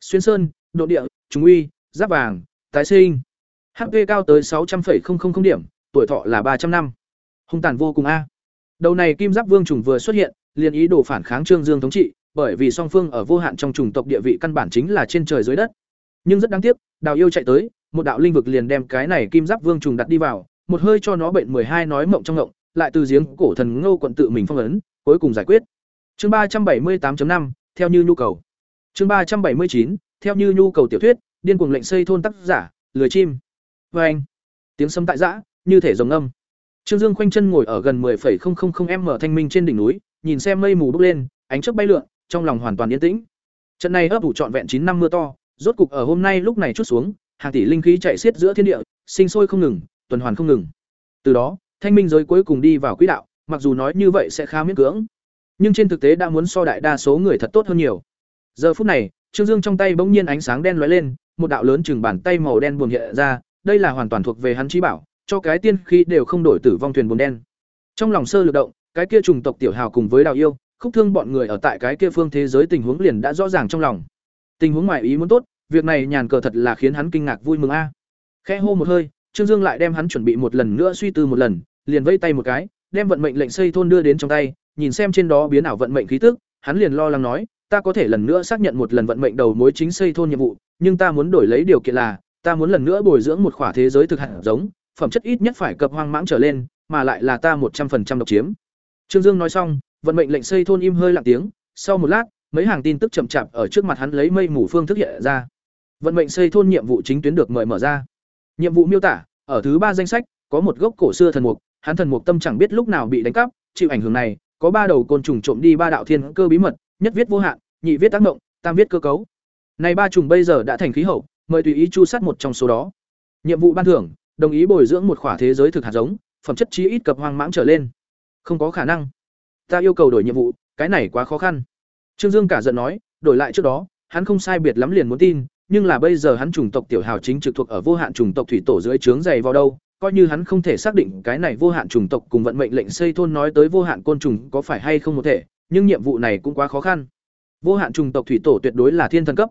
Xuyên sơn, độ địa, trùng uy, giáp vàng, tái sinh. HP cao tới sáu trăm 600,000 điểm, tuổi thọ là ba trăm năm. Hung tàn vô cùng a. Đầu này Kim Giáp Vương trùng vừa xuất hiện, liền ý đồ phản kháng Trương Dương thống trị, bởi vì song phương ở vô hạn trong chủng tộc địa vị căn bản chính là trên trời dưới đất. Nhưng rất đáng tiếc, Đào Yêu chạy tới, một đạo linh vực liền đem cái này Kim Giáp Vương trùng đặt đi vào, một hơi cho nó bệnh hai nói mộng trong ngộng, lại từ giếng cổ thần Ngô quận tự mình phong ấn, cuối cùng giải quyết. Chương ba trăm bảy mươi 378 năm theo như nhu cầu. Chương ba trăm bảy mươi chín theo như nhu cầu tiểu thuyết, điên cuồng lệnh xây thôn tác giả, lười chim. vê anh, tiếng sấm tại giã, như thể rồng âm. Trương Dương khoanh chân ngồi ở gần 10,000m thanh minh trên đỉnh núi, nhìn xem mây mù bốc lên, ánh chớp bay lượn, trong lòng hoàn toàn yên tĩnh. Trận này ấp ủ trọn vẹn chín năm mưa to, rốt cục ở hôm nay lúc này chút xuống, hàng tỷ linh khí chạy xiết giữa thiên địa, sinh sôi không ngừng, tuần hoàn không ngừng. Từ đó, thanh minh giới cuối cùng đi vào quỹ đạo, mặc dù nói như vậy sẽ khá miễn cưỡng, nhưng trên thực tế đã muốn so đại đa số người thật tốt hơn nhiều. Giờ phút này, Trương Dương trong tay bỗng nhiên ánh sáng đen lóe lên, một đạo lớn chừng bàn tay màu đen buồn hiện ra, đây là hoàn toàn thuộc về hắn trí bảo, cho cái tiên khí đều không đổi tử vong thuyền buồn đen. Trong lòng sơ lực động, cái kia trùng tộc tiểu hào cùng với Đào Yêu, khúc thương bọn người ở tại cái kia phương thế giới tình huống liền đã rõ ràng trong lòng tình huống ngoài ý muốn tốt việc này nhàn cờ thật là khiến hắn kinh ngạc vui mừng a khẽ hô một hơi trương dương lại đem hắn chuẩn bị một lần nữa suy tư một lần liền vây tay một cái đem vận mệnh lệnh xây thôn đưa đến trong tay nhìn xem trên đó biến ảo vận mệnh khí tức hắn liền lo lắng nói ta có thể lần nữa xác nhận một lần vận mệnh đầu mối chính xây thôn nhiệm vụ nhưng ta muốn đổi lấy điều kiện là, ta muốn lần nữa bồi dưỡng một khỏa thế giới thực hạt giống, phẩm chất ít nhất phải cập hoang mãng trở lên, mà lại là ta một trăm phần trăm độc chiếm. Trương dương nói xong, vận mệnh lệnh xây thôn im hơi lặng tiếng, sau một lát, mấy hàng tin tức chậm chạp ở trước mặt hắn lấy mây mù phương thức hiện ra. Vận mệnh xây thôn nhiệm vụ chính tuyến được mời mở ra. Nhiệm vụ miêu tả, ở thứ ba danh sách, có một gốc cổ xưa thần mục, hắn thần mục tâm chẳng biết lúc nào bị đánh cắp, chịu ảnh hưởng này, có ba đầu côn trùng trộm đi ba đạo thiên cơ bí mật, nhất viết vô hạn, nhị viết tác động, tam viết cơ cấu này ba trùng bây giờ đã thành khí hậu, mời tùy ý chu sát một trong số đó. Nhiệm vụ ban thưởng, đồng ý bồi dưỡng một khỏa thế giới thực hạt giống, phẩm chất chí ít cập hoang mãng trở lên. Không có khả năng. Ta yêu cầu đổi nhiệm vụ, cái này quá khó khăn. Trương dương cả giận nói, đổi lại trước đó, hắn không sai biệt lắm liền muốn tin, nhưng là bây giờ hắn chủng tộc tiểu hào chính trực thuộc ở vô hạn chủng tộc thủy tổ dưới trướng dày vào đâu, coi như hắn không thể xác định cái này vô hạn chủng tộc cùng vận mệnh lệnh xây thôn nói tới vô hạn côn trùng có phải hay không một thể, nhưng nhiệm vụ này cũng quá khó khăn. Vô hạn chủng tộc thủy tổ tuyệt đối là thiên thần cấp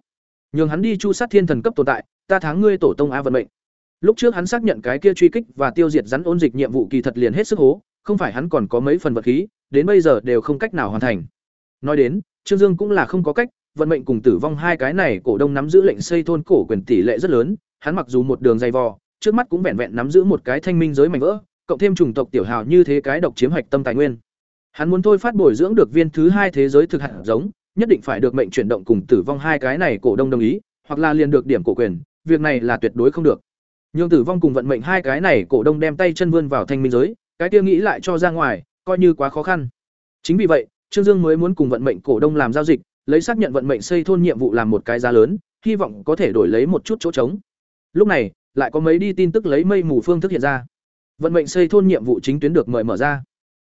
nhường hắn đi chu sát thiên thần cấp tồn tại, ta tháng ngươi tổ tông a vận mệnh. Lúc trước hắn xác nhận cái kia truy kích và tiêu diệt rắn ôn dịch nhiệm vụ kỳ thật liền hết sức hố, không phải hắn còn có mấy phần vật khí, đến bây giờ đều không cách nào hoàn thành. Nói đến, trương dương cũng là không có cách, vận mệnh cùng tử vong hai cái này cổ đông nắm giữ lệnh xây thôn cổ quyền tỷ lệ rất lớn, hắn mặc dù một đường dày vò, trước mắt cũng vẹn vẹn nắm giữ một cái thanh minh giới mảnh vỡ, cộng thêm chủng tộc tiểu hào như thế cái độc chiếm hoạch tâm tài nguyên. Hắn muốn thôi phát bồi dưỡng được viên thứ hai thế giới thực hạt giống nhất định phải được mệnh chuyển động cùng tử vong hai cái này cổ đông đồng ý, hoặc là liền được điểm cổ quyền, việc này là tuyệt đối không được. Nhưng tử vong cùng vận mệnh hai cái này cổ đông đem tay chân vươn vào thanh minh giới, cái kia nghĩ lại cho ra ngoài, coi như quá khó khăn. Chính vì vậy, trương dương mới muốn cùng vận mệnh cổ đông làm giao dịch, lấy xác nhận vận mệnh xây thôn nhiệm vụ làm một cái giá lớn, hy vọng có thể đổi lấy một chút chỗ trống. Lúc này, lại có mấy đi tin tức lấy mây mù phương thức hiện ra. Vận mệnh xây thôn nhiệm vụ chính tuyến được mời mở ra.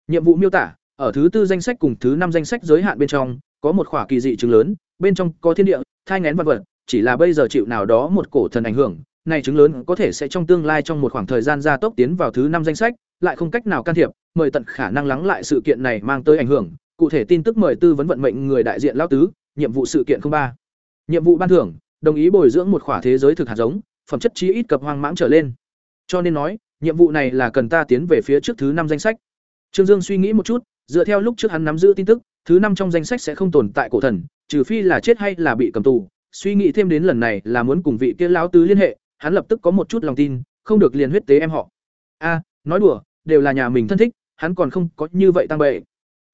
Nhiệm vụ miêu tả, ở thứ tư danh sách cùng thứ năm danh sách giới hạn bên trong có một khỏa kỳ dị trứng lớn, bên trong có thiên địa, thai ngén vật vật, chỉ là bây giờ chịu nào đó một cổ thần ảnh hưởng, này trứng lớn có thể sẽ trong tương lai trong một khoảng thời gian gia tốc tiến vào thứ năm danh sách, lại không cách nào can thiệp, mời tận khả năng lắng lại sự kiện này mang tới ảnh hưởng. Cụ thể tin tức mời tư vấn vận mệnh người đại diện lao tứ, nhiệm vụ sự kiện ba. Nhiệm vụ ban thưởng, đồng ý bồi dưỡng một khỏa thế giới thực hạt giống, phẩm chất chí ít cập hoang mãng trở lên. Cho nên nói, nhiệm vụ này là cần ta tiến về phía trước thứ năm danh sách. Trương dương suy nghĩ một chút, dựa theo lúc trước hắn nắm giữ tin tức thứ năm trong danh sách sẽ không tồn tại cổ thần, trừ phi là chết hay là bị cầm tù. Suy nghĩ thêm đến lần này là muốn cùng vị kia lão tứ liên hệ, hắn lập tức có một chút lòng tin, không được liền huyết tế em họ. A, nói đùa, đều là nhà mình thân thích, hắn còn không có như vậy tăng bệ.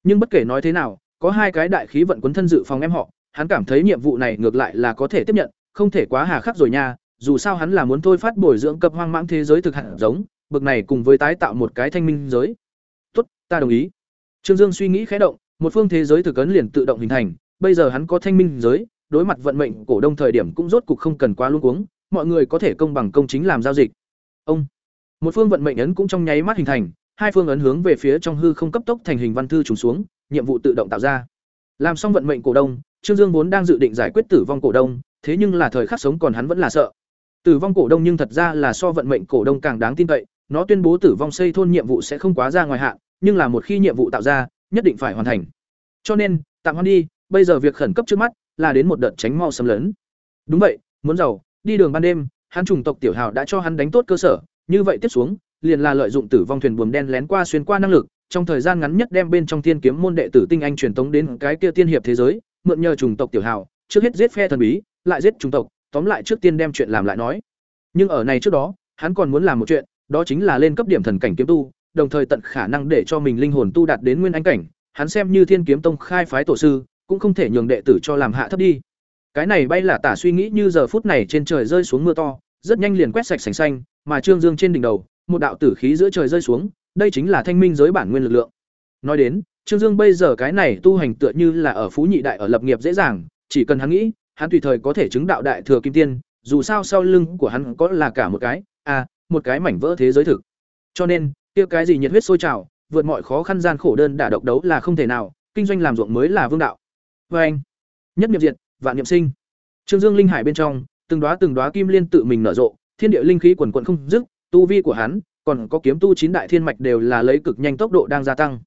Nhưng bất kể nói thế nào, có hai cái đại khí vận quấn thân dự phòng em họ, hắn cảm thấy nhiệm vụ này ngược lại là có thể tiếp nhận, không thể quá hà khắc rồi nha, dù sao hắn là muốn thôi phát bồi dưỡng cập hoang mãng thế giới thực hẳn giống, bực này cùng với tái tạo một cái thanh minh giới. Tốt, ta đồng ý. Trương dương suy nghĩ khẽ động một phương thế giới thực ấn liền tự động hình thành, bây giờ hắn có thanh minh giới, đối mặt vận mệnh cổ đông thời điểm cũng rốt cục không cần quá luống cuống, mọi người có thể công bằng công chính làm giao dịch. Ông. Một phương vận mệnh ấn cũng trong nháy mắt hình thành, hai phương ấn hướng về phía trong hư không cấp tốc thành hình văn thư trùng xuống, nhiệm vụ tự động tạo ra. Làm xong vận mệnh cổ đông, trương dương vốn đang dự định giải quyết tử vong cổ đông, thế nhưng là thời khắc sống còn hắn vẫn là sợ. Tử vong cổ đông nhưng thật ra là so vận mệnh cổ đông càng đáng tin cậy, nó tuyên bố tử vong xây thôn nhiệm vụ sẽ không quá ra ngoài hạn, nhưng là một khi nhiệm vụ tạo ra nhất định phải hoàn thành. Cho nên, tạm hoan đi, bây giờ việc khẩn cấp trước mắt là đến một đợt tránh mau xâm lấn. Đúng vậy, muốn giàu, đi đường ban đêm, hắn chủng tộc tiểu hào đã cho hắn đánh tốt cơ sở, như vậy tiếp xuống, liền là lợi dụng tử vong thuyền buồm đen lén qua xuyên qua năng lực, trong thời gian ngắn nhất đem bên trong thiên kiếm môn đệ tử tinh anh truyền tống đến cái kia tiên hiệp thế giới, mượn nhờ chủng tộc tiểu hào, trước hết giết phe thần bí, lại giết chủng tộc, tóm lại trước tiên đem chuyện làm lại nói. Nhưng ở này trước đó, hắn còn muốn làm một chuyện, đó chính là lên cấp điểm thần cảnh kiếm tu đồng thời tận khả năng để cho mình linh hồn tu đạt đến nguyên anh cảnh, hắn xem như thiên kiếm tông khai phái tổ sư, cũng không thể nhường đệ tử cho làm hạ thấp đi. Cái này bay là tả suy nghĩ như giờ phút này trên trời rơi xuống mưa to, rất nhanh liền quét sạch sành xanh, mà trương dương trên đỉnh đầu, một đạo tử khí giữa trời rơi xuống, đây chính là thanh minh giới bản nguyên lực lượng. Nói đến, trương dương bây giờ cái này tu hành tựa như là ở phú nhị đại ở lập nghiệp dễ dàng, chỉ cần hắn nghĩ, hắn tùy thời có thể chứng đạo đại thừa kim tiên, dù sao sau lưng của hắn có là cả một cái à một cái mảnh vỡ thế giới thực. Cho nên kia cái gì nhiệt huyết sôi trào vượt mọi khó khăn gian khổ đơn đả độc đấu là không thể nào kinh doanh làm ruộng mới là vương đạo vê anh nhất niệm diệt vạn niệm sinh trương dương linh hải bên trong từng đóa từng đóa kim liên tự mình nở rộ thiên địa linh khí quần quận không dứt tu vi của hắn còn có kiếm tu chín đại thiên mạch đều là lấy cực nhanh tốc độ đang gia tăng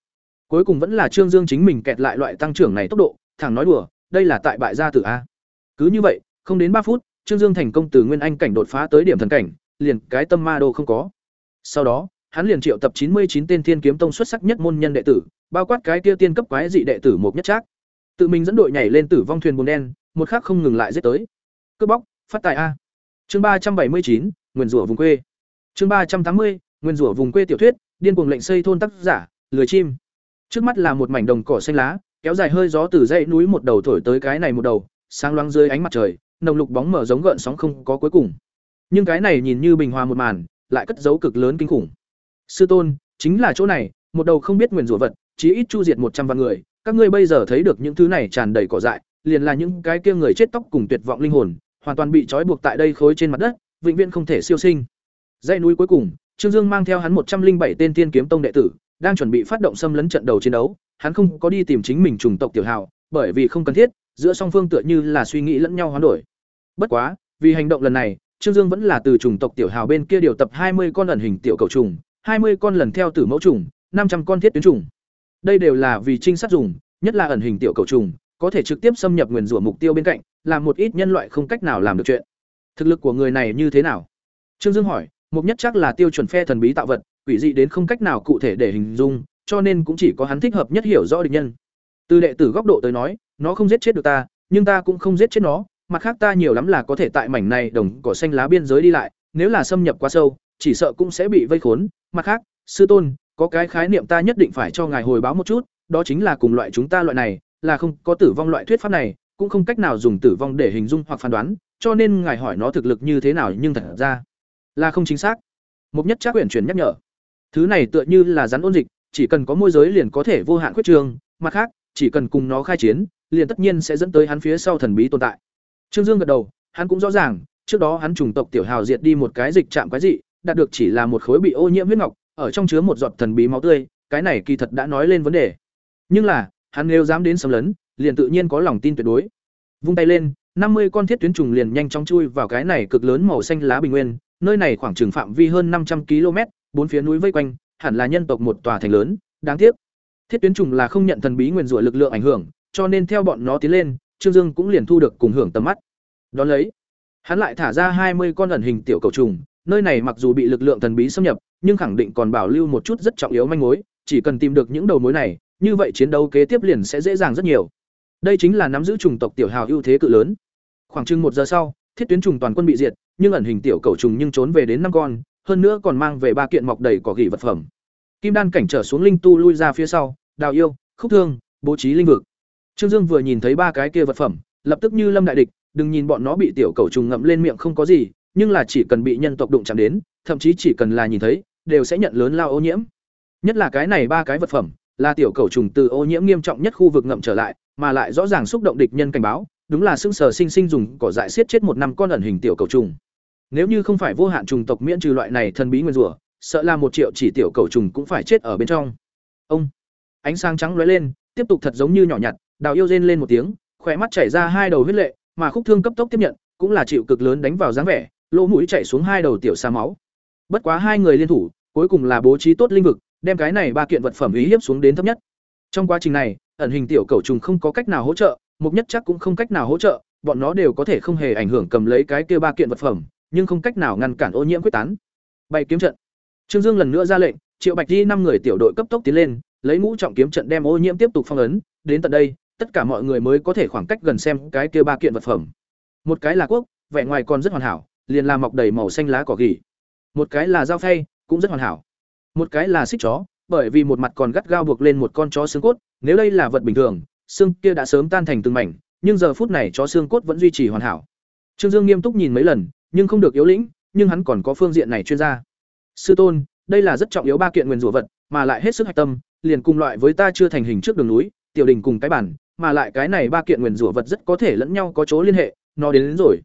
Cuối cùng vẫn là Trương Dương chính mình kẹt lại loại tăng trưởng này tốc độ, thẳng nói đùa, đây là tại bại gia tử a. Cứ như vậy, không đến ba phút, Trương Dương thành công từ nguyên anh cảnh đột phá tới điểm thần cảnh, liền cái tâm ma đô không có. Sau đó, hắn liền triệu tập chín mươi chín tên Thiên Kiếm Tông xuất sắc nhất môn nhân đệ tử, bao quát cái kia tiên cấp quái dị đệ tử một nhất trác. Tự mình dẫn đội nhảy lên tử vong thuyền buồn đen, một khắc không ngừng lại giết tới. Cướp bóc, phát tài a. Chương ba trăm bảy mươi chín, nguyên rủa vùng quê. Chương ba trăm tám mươi, nguyên rủa vùng quê tiểu thuyết, điên cuồng lệnh xây thôn tác giả, lười chim. Trước mắt là một mảnh đồng cỏ xanh lá, kéo dài hơi gió từ dãy núi một đầu thổi tới cái này một đầu, sáng loáng dưới ánh mặt trời, nồng lục bóng mở giống gợn sóng không có cuối cùng. Nhưng cái này nhìn như bình hòa một màn, lại cất dấu cực lớn kinh khủng. Sư tôn, chính là chỗ này, một đầu không biết nguyền rủa vật, chí ít chu diệt một trăm vạn người, các ngươi bây giờ thấy được những thứ này tràn đầy cỏ dại, liền là những cái kia người chết tóc cùng tuyệt vọng linh hồn, hoàn toàn bị trói buộc tại đây khối trên mặt đất, vĩnh viễn không thể siêu sinh. Dãy núi cuối cùng, Trương Dương mang theo hắn một trăm linh bảy tên tiên kiếm tông đệ tử, đang chuẩn bị phát động xâm lấn trận đầu chiến đấu, hắn không có đi tìm chính mình chủng tộc tiểu hào, bởi vì không cần thiết, giữa song phương tựa như là suy nghĩ lẫn nhau hoán đổi. Bất quá, vì hành động lần này, Trương Dương vẫn là từ chủng tộc tiểu hào bên kia điều tập hai mươi con ẩn hình tiểu cầu trùng, hai mươi con lần theo tử mẫu trùng, năm trăm con thiết tuyến trùng. Đây đều là vì trinh sát dùng, nhất là ẩn hình tiểu cầu trùng, có thể trực tiếp xâm nhập nguyên rủa mục tiêu bên cạnh, làm một ít nhân loại không cách nào làm được chuyện. Thực lực của người này như thế nào? Trương Dương hỏi, mục nhất chắc là tiêu chuẩn phe thần bí tạo vật, quỷ dị đến không cách nào cụ thể để hình dung, cho nên cũng chỉ có hắn thích hợp nhất hiểu rõ địch nhân. Từ đệ tử góc độ tới nói, nó không giết chết được ta, nhưng ta cũng không giết chết nó, mặt khác ta nhiều lắm là có thể tại mảnh này đồng cỏ xanh lá biên giới đi lại, nếu là xâm nhập quá sâu, chỉ sợ cũng sẽ bị vây khốn. Mặt khác, sư tôn, có cái khái niệm ta nhất định phải cho ngài hồi báo một chút, đó chính là cùng loại chúng ta loại này, là không có tử vong loại thuyết pháp này, cũng không cách nào dùng tử vong để hình dung hoặc phán đoán, cho nên ngài hỏi nó thực lực như thế nào nhưng thật ra là không chính xác. Mục nhất Trác quyển chuyển nhắc nhở. Thứ này tựa như là rắn ôn dịch, chỉ cần có môi giới liền có thể vô hạn khuyết trường, mặt khác, chỉ cần cùng nó khai chiến, liền tất nhiên sẽ dẫn tới hắn phía sau thần bí tồn tại. Trương Dương gật đầu, hắn cũng rõ ràng, trước đó hắn trùng tộc tiểu hào diệt đi một cái dịch chạm quái dị, đạt được chỉ là một khối bị ô nhiễm huyết ngọc, ở trong chứa một giọt thần bí máu tươi, cái này kỳ thật đã nói lên vấn đề. Nhưng là, hắn nếu dám đến xâm lấn, liền tự nhiên có lòng tin tuyệt đối. Vung tay lên, năm mươi con thiết tuyến trùng liền nhanh chóng chui vào cái này cực lớn màu xanh lá bình nguyên, nơi này khoảng chừng phạm vi hơn năm trăm km, bốn phía núi vây quanh, hẳn là nhân tộc một tòa thành lớn, đáng tiếc. Thiết tuyến trùng là không nhận thần bí nguyên rủa lực lượng ảnh hưởng, cho nên theo bọn nó tiến lên, Trương Dương cũng liền thu được cùng hưởng tầm mắt. Đón lấy, hắn lại thả ra hai mươi con ẩn hình tiểu cầu trùng, nơi này mặc dù bị lực lượng thần bí xâm nhập, nhưng khẳng định còn bảo lưu một chút rất trọng yếu manh mối, chỉ cần tìm được những đầu mối này, như vậy chiến đấu kế tiếp liền sẽ dễ dàng rất nhiều. Đây chính là nắm giữ chủng tộc tiểu hào ưu thế cự lớn. Khoảng chừng một giờ sau, thiết tuyến trùng toàn quân bị diệt, nhưng ẩn hình tiểu cầu trùng nhưng trốn về đến năm con, hơn nữa còn mang về ba kiện mọc đầy cỏ gỉ vật phẩm. Kim đan cảnh trở xuống linh tu lui ra phía sau, đào yêu, khúc thương, bố trí linh vực. Trương Dương vừa nhìn thấy ba cái kia vật phẩm, lập tức như lâm đại địch, đừng nhìn bọn nó bị tiểu cầu trùng ngậm lên miệng không có gì, nhưng là chỉ cần bị nhân tộc đụng chạm đến, thậm chí chỉ cần là nhìn thấy, đều sẽ nhận lớn lao ô nhiễm. Nhất là cái này ba cái vật phẩm, là tiểu cầu trùng từ ô nhiễm nghiêm trọng nhất khu vực ngậm trở lại, mà lại rõ ràng xúc động địch nhân cảnh báo, đúng là xương sờ sinh sinh dùng cỏ dại siết chết một năm con ẩn hình tiểu cầu trùng. Nếu như không phải vô hạn trùng tộc miễn trừ loại này thần bí nguyên rủa, sợ là một triệu chỉ tiểu cầu trùng cũng phải chết ở bên trong. Ông ánh sáng trắng lóe lên, tiếp tục thật giống như nhỏ nhặt, Đào Yêu rên lên một tiếng, khỏe mắt chảy ra hai đầu huyết lệ, mà Khúc Thương cấp tốc tiếp nhận, cũng là chịu cực lớn đánh vào dáng vẻ, lỗ mũi chảy xuống hai đầu tiểu sa máu. Bất quá hai người liên thủ, cuối cùng là bố trí tốt linh vực, đem cái này ba kiện vật phẩm ý hiếp xuống đến thấp nhất. Trong quá trình này, ẩn hình tiểu cầu trùng không có cách nào hỗ trợ, mục nhất chắc cũng không cách nào hỗ trợ, bọn nó đều có thể không hề ảnh hưởng cầm lấy cái kia ba kiện vật phẩm, nhưng không cách nào ngăn cản ô nhiễm quyết tán. Bày kiếm trận. Trương Dương lần nữa ra lệnh, Triệu Bạch Di năm người tiểu đội cấp tốc tiến lên, lấy ngũ trọng kiếm trận đem ô nhiễm tiếp tục phong ấn, đến tận đây, tất cả mọi người mới có thể khoảng cách gần xem cái kia ba kiện vật phẩm. Một cái là quốc, vẻ ngoài còn rất hoàn hảo, liền là mọc đầy màu xanh lá cỏ gỉ. Một cái là dao phay, cũng rất hoàn hảo. Một cái là xích chó, bởi vì một mặt còn gắt gao buộc lên một con chó xương cốt, nếu đây là vật bình thường, xương kia đã sớm tan thành từng mảnh, nhưng giờ phút này chó xương cốt vẫn duy trì hoàn hảo. Trương Dương nghiêm túc nhìn mấy lần, nhưng không được yếu lĩnh, nhưng hắn còn có phương diện này chuyên gia. Sư tôn, đây là rất trọng yếu ba kiện nguyên rủa vật, mà lại hết sức hạch tâm, liền cùng loại với ta chưa thành hình trước đường núi, tiểu đình cùng cái bản, mà lại cái này ba kiện nguyên rủa vật rất có thể lẫn nhau có chỗ liên hệ, nó đến, đến rồi.